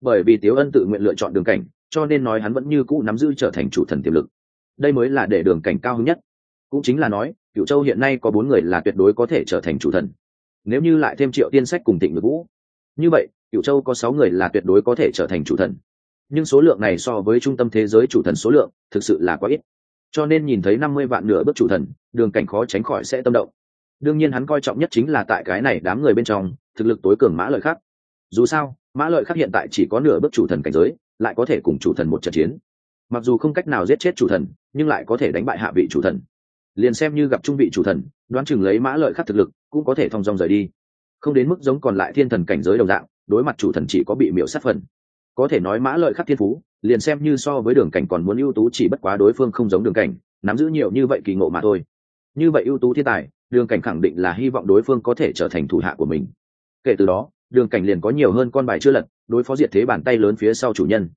bởi vì tiếu ân tự nguyện lựa chọn đường cảnh, cho nên nói hắn vẫn như cũ nắm giữ trở thành chủ thần tiềm lực. Đây mới là để đường cảnh cao hứng nhất. Cũng chính là nói cựu châu hiện nay có bốn người là tuyệt đối có thể trở thành chủ thần. Nếu như lại thêm triệu tiên sách cùng tịnh ngữ vũ. Như vậy cựu châu có sáu người là tuyệt đối có thể trở thành chủ thần. Nhưng số lượng này so với trung tâm thế giới chủ thần số lượng, thực sự là quá ít. Cho nên nhìn thấy năm mươi vạn nửa bước chủ thần, đường cảnh khó tránh khỏi sẽ tâm động. Đương nhiên hắn coi trọng nhất chính là tại cái này đám người bên trong, thực lực tối cường mã lợi khác dù sao, mã lợi khắc hiện tại chỉ có nửa bước chủ thần cảnh giới, lại có thể cùng chủ thần một trận chiến. Mặc dù không cách nào giết chết chủ thần, nhưng lại có thể đánh bại hạ vị chủ thần. Liền xem như gặp trung vị chủ thần, đoán chừng lấy mã lợi khắc thực lực, cũng có thể thong dong rời đi. Không đến mức giống còn lại thiên thần cảnh giới đồng dạng, đối mặt chủ thần chỉ có bị miễu sát phần. Có thể nói mã lợi khắc thiên phú, liền xem như so với đường cảnh còn muốn ưu tú chỉ bất quá đối phương không giống đường cảnh, nắm giữ nhiều như vậy kỳ ngộ mà thôi. Như vậy ưu tú thiên tài, đường cảnh khẳng định là hy vọng đối phương có thể trở thành thủ hạ của mình. Kể từ đó đường cảnh liền có nhiều hơn con bài chưa lật, đối phó diệt thế bàn tay lớn phía sau chủ nhân.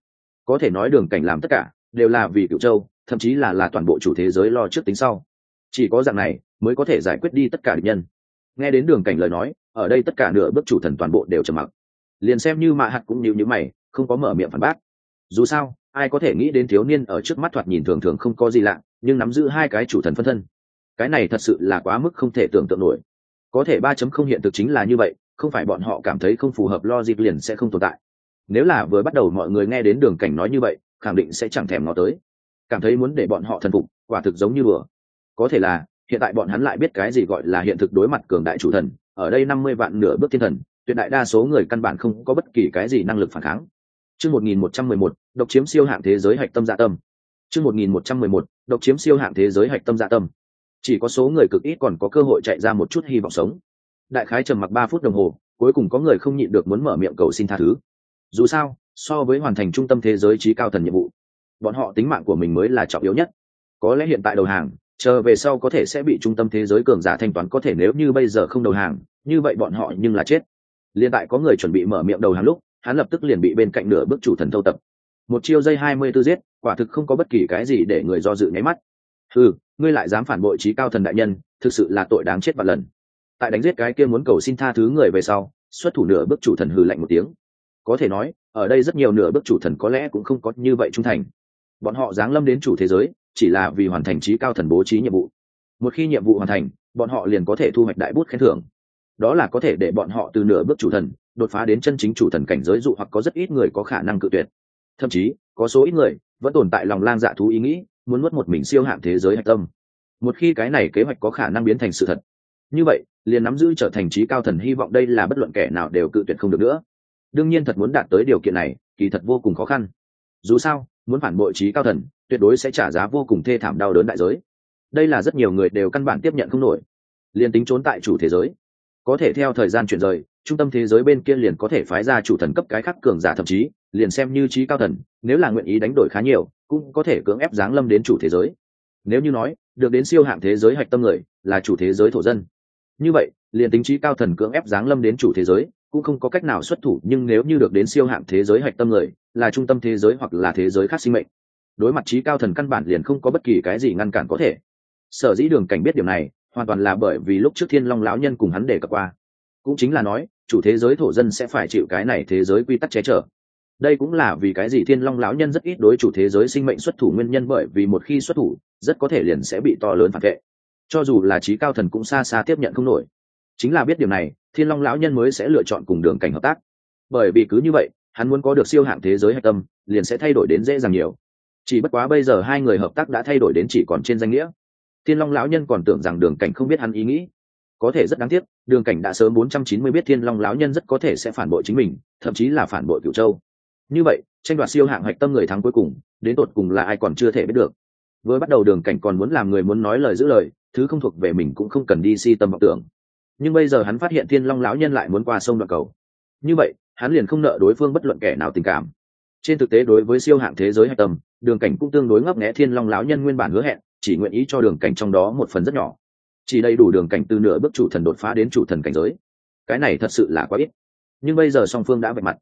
Có thể nói đường cảnh làm tất cả, đều là vì cựu châu, thậm chí là là toàn bộ chủ thế giới lo trước tính sau. Chỉ có dạng này, mới có thể giải quyết đi tất cả địch nhân. Nghe đến đường cảnh lời nói, ở đây tất cả nửa bước chủ thần toàn bộ đều trầm mặc. Liền xem như mạ hạt cũng như như mày, không có mở miệng phản bác. Dù sao, ai có thể nghĩ đến thiếu niên ở trước mắt thoạt nhìn thường thường không có gì lạ, nhưng nắm giữ hai cái chủ thần phân thân. Cái này thật sự là quá mức không thể tưởng tượng nổi. Có thể ba chấm không hiện thực chính là như vậy không phải bọn họ cảm thấy không phù hợp logic liền sẽ không tồn tại. Nếu là vừa bắt đầu mọi người nghe đến đường cảnh nói như vậy, khẳng định sẽ chẳng thèm ngó tới. Cảm thấy muốn để bọn họ thần phục, quả thực giống như bừa có thể là, hiện tại bọn hắn lại biết cái gì gọi là hiện thực đối mặt cường đại chủ thần, ở đây năm mươi vạn nửa bước thiên thần, tuyệt đại đa số người căn bản không có bất kỳ cái gì năng lực phản kháng. Chương một nghìn một trăm mười một, độc chiếm siêu hạng thế giới hạch tâm dạ tâm. Chương một nghìn một trăm mười một, độc chiếm siêu hạng thế giới hạch tâm dạ tâm. Chỉ có số người cực ít còn có cơ hội chạy ra một chút hy vọng sống đại khái trầm mặc ba phút đồng hồ, cuối cùng có người không nhịn được muốn mở miệng cầu xin tha thứ. Dù sao, so với hoàn thành trung tâm thế giới trí cao thần nhiệm vụ, bọn họ tính mạng của mình mới là trọng yếu nhất. Có lẽ hiện tại đầu hàng, chờ về sau có thể sẽ bị trung tâm thế giới cường giả thanh toán, có thể nếu như bây giờ không đầu hàng, như vậy bọn họ nhưng là chết. Liên tại có người chuẩn bị mở miệng đầu hàng lúc, hắn lập tức liền bị bên cạnh nửa bước chủ thần thâu tập. Một chiêu dây hai mươi tư giết, quả thực không có bất kỳ cái gì để người do dự nháy mắt. Ừ ngươi lại dám phản bội trí cao thần đại nhân, thực sự là tội đáng chết vạn lần tại đánh giết cái kia muốn cầu xin tha thứ người về sau, xuất thủ nửa bước chủ thần hừ lạnh một tiếng. Có thể nói, ở đây rất nhiều nửa bước chủ thần có lẽ cũng không có như vậy trung thành. Bọn họ giáng lâm đến chủ thế giới, chỉ là vì hoàn thành trí cao thần bố trí nhiệm vụ. Một khi nhiệm vụ hoàn thành, bọn họ liền có thể thu hoạch đại bút khen thưởng. Đó là có thể để bọn họ từ nửa bước chủ thần, đột phá đến chân chính chủ thần cảnh giới dụ hoặc có rất ít người có khả năng cự tuyệt. Thậm chí, có số ít người vẫn tồn tại lòng lang dạ thú ý nghĩ, muốn nuốt một mình siêu hạng thế giới hạch tâm. Một khi cái này kế hoạch có khả năng biến thành sự thật như vậy, liền nắm giữ trở thành trí cao thần hy vọng đây là bất luận kẻ nào đều cự tuyệt không được nữa. Đương nhiên thật muốn đạt tới điều kiện này, kỳ thật vô cùng khó khăn. Dù sao, muốn phản bội trí cao thần, tuyệt đối sẽ trả giá vô cùng thê thảm đau đớn đại giới. Đây là rất nhiều người đều căn bản tiếp nhận không nổi. Liền tính trốn tại chủ thế giới, có thể theo thời gian chuyển rời, trung tâm thế giới bên kia liền có thể phái ra chủ thần cấp cái khắc cường giả thậm chí, liền xem như trí cao thần, nếu là nguyện ý đánh đổi khá nhiều, cũng có thể cưỡng ép giáng lâm đến chủ thế giới. Nếu như nói, được đến siêu hạng thế giới hạch tâm người, là chủ thế giới thổ dân như vậy, liền tính trí cao thần cưỡng ép giáng lâm đến chủ thế giới, cũng không có cách nào xuất thủ, nhưng nếu như được đến siêu hạng thế giới hạch tâm người, là trung tâm thế giới hoặc là thế giới khác sinh mệnh. Đối mặt trí cao thần căn bản liền không có bất kỳ cái gì ngăn cản có thể. Sở dĩ đường cảnh biết điều này, hoàn toàn là bởi vì lúc trước thiên long lão nhân cùng hắn đề cập qua. Cũng chính là nói, chủ thế giới thổ dân sẽ phải chịu cái này thế giới quy tắc che chở. Đây cũng là vì cái gì thiên long lão nhân rất ít đối chủ thế giới sinh mệnh xuất thủ nguyên nhân bởi vì một khi xuất thủ, rất có thể liền sẽ bị to lớn phản vệ cho dù là trí cao thần cũng xa xa tiếp nhận không nổi. Chính là biết điều này, thiên long lão nhân mới sẽ lựa chọn cùng đường cảnh hợp tác. Bởi vì cứ như vậy, hắn muốn có được siêu hạng thế giới hạch tâm, liền sẽ thay đổi đến dễ dàng nhiều. Chỉ bất quá bây giờ hai người hợp tác đã thay đổi đến chỉ còn trên danh nghĩa. Thiên long lão nhân còn tưởng rằng đường cảnh không biết hắn ý nghĩ. Có thể rất đáng tiếc, đường cảnh đã sớm bốn trăm chín mươi biết thiên long lão nhân rất có thể sẽ phản bội chính mình, thậm chí là phản bội cựu châu. Như vậy, tranh đoạt siêu hạng hạch tâm người thắng cuối cùng, đến tột cùng là ai còn chưa thể biết được. Vừa bắt đầu đường cảnh còn muốn làm người muốn nói lời giữ lời thứ không thuộc về mình cũng không cần đi si tâm vọng tưởng. Nhưng bây giờ hắn phát hiện thiên long lão nhân lại muốn qua sông đoạn cầu. Như vậy, hắn liền không nợ đối phương bất luận kẻ nào tình cảm. Trên thực tế đối với siêu hạng thế giới hạch tâm, đường cảnh cũng tương đối ngấp nghẽ thiên long lão nhân nguyên bản hứa hẹn, chỉ nguyện ý cho đường cảnh trong đó một phần rất nhỏ. Chỉ đầy đủ đường cảnh từ nửa bước chủ thần đột phá đến chủ thần cảnh giới. Cái này thật sự là quá ít. Nhưng bây giờ song phương đã vạch mặt.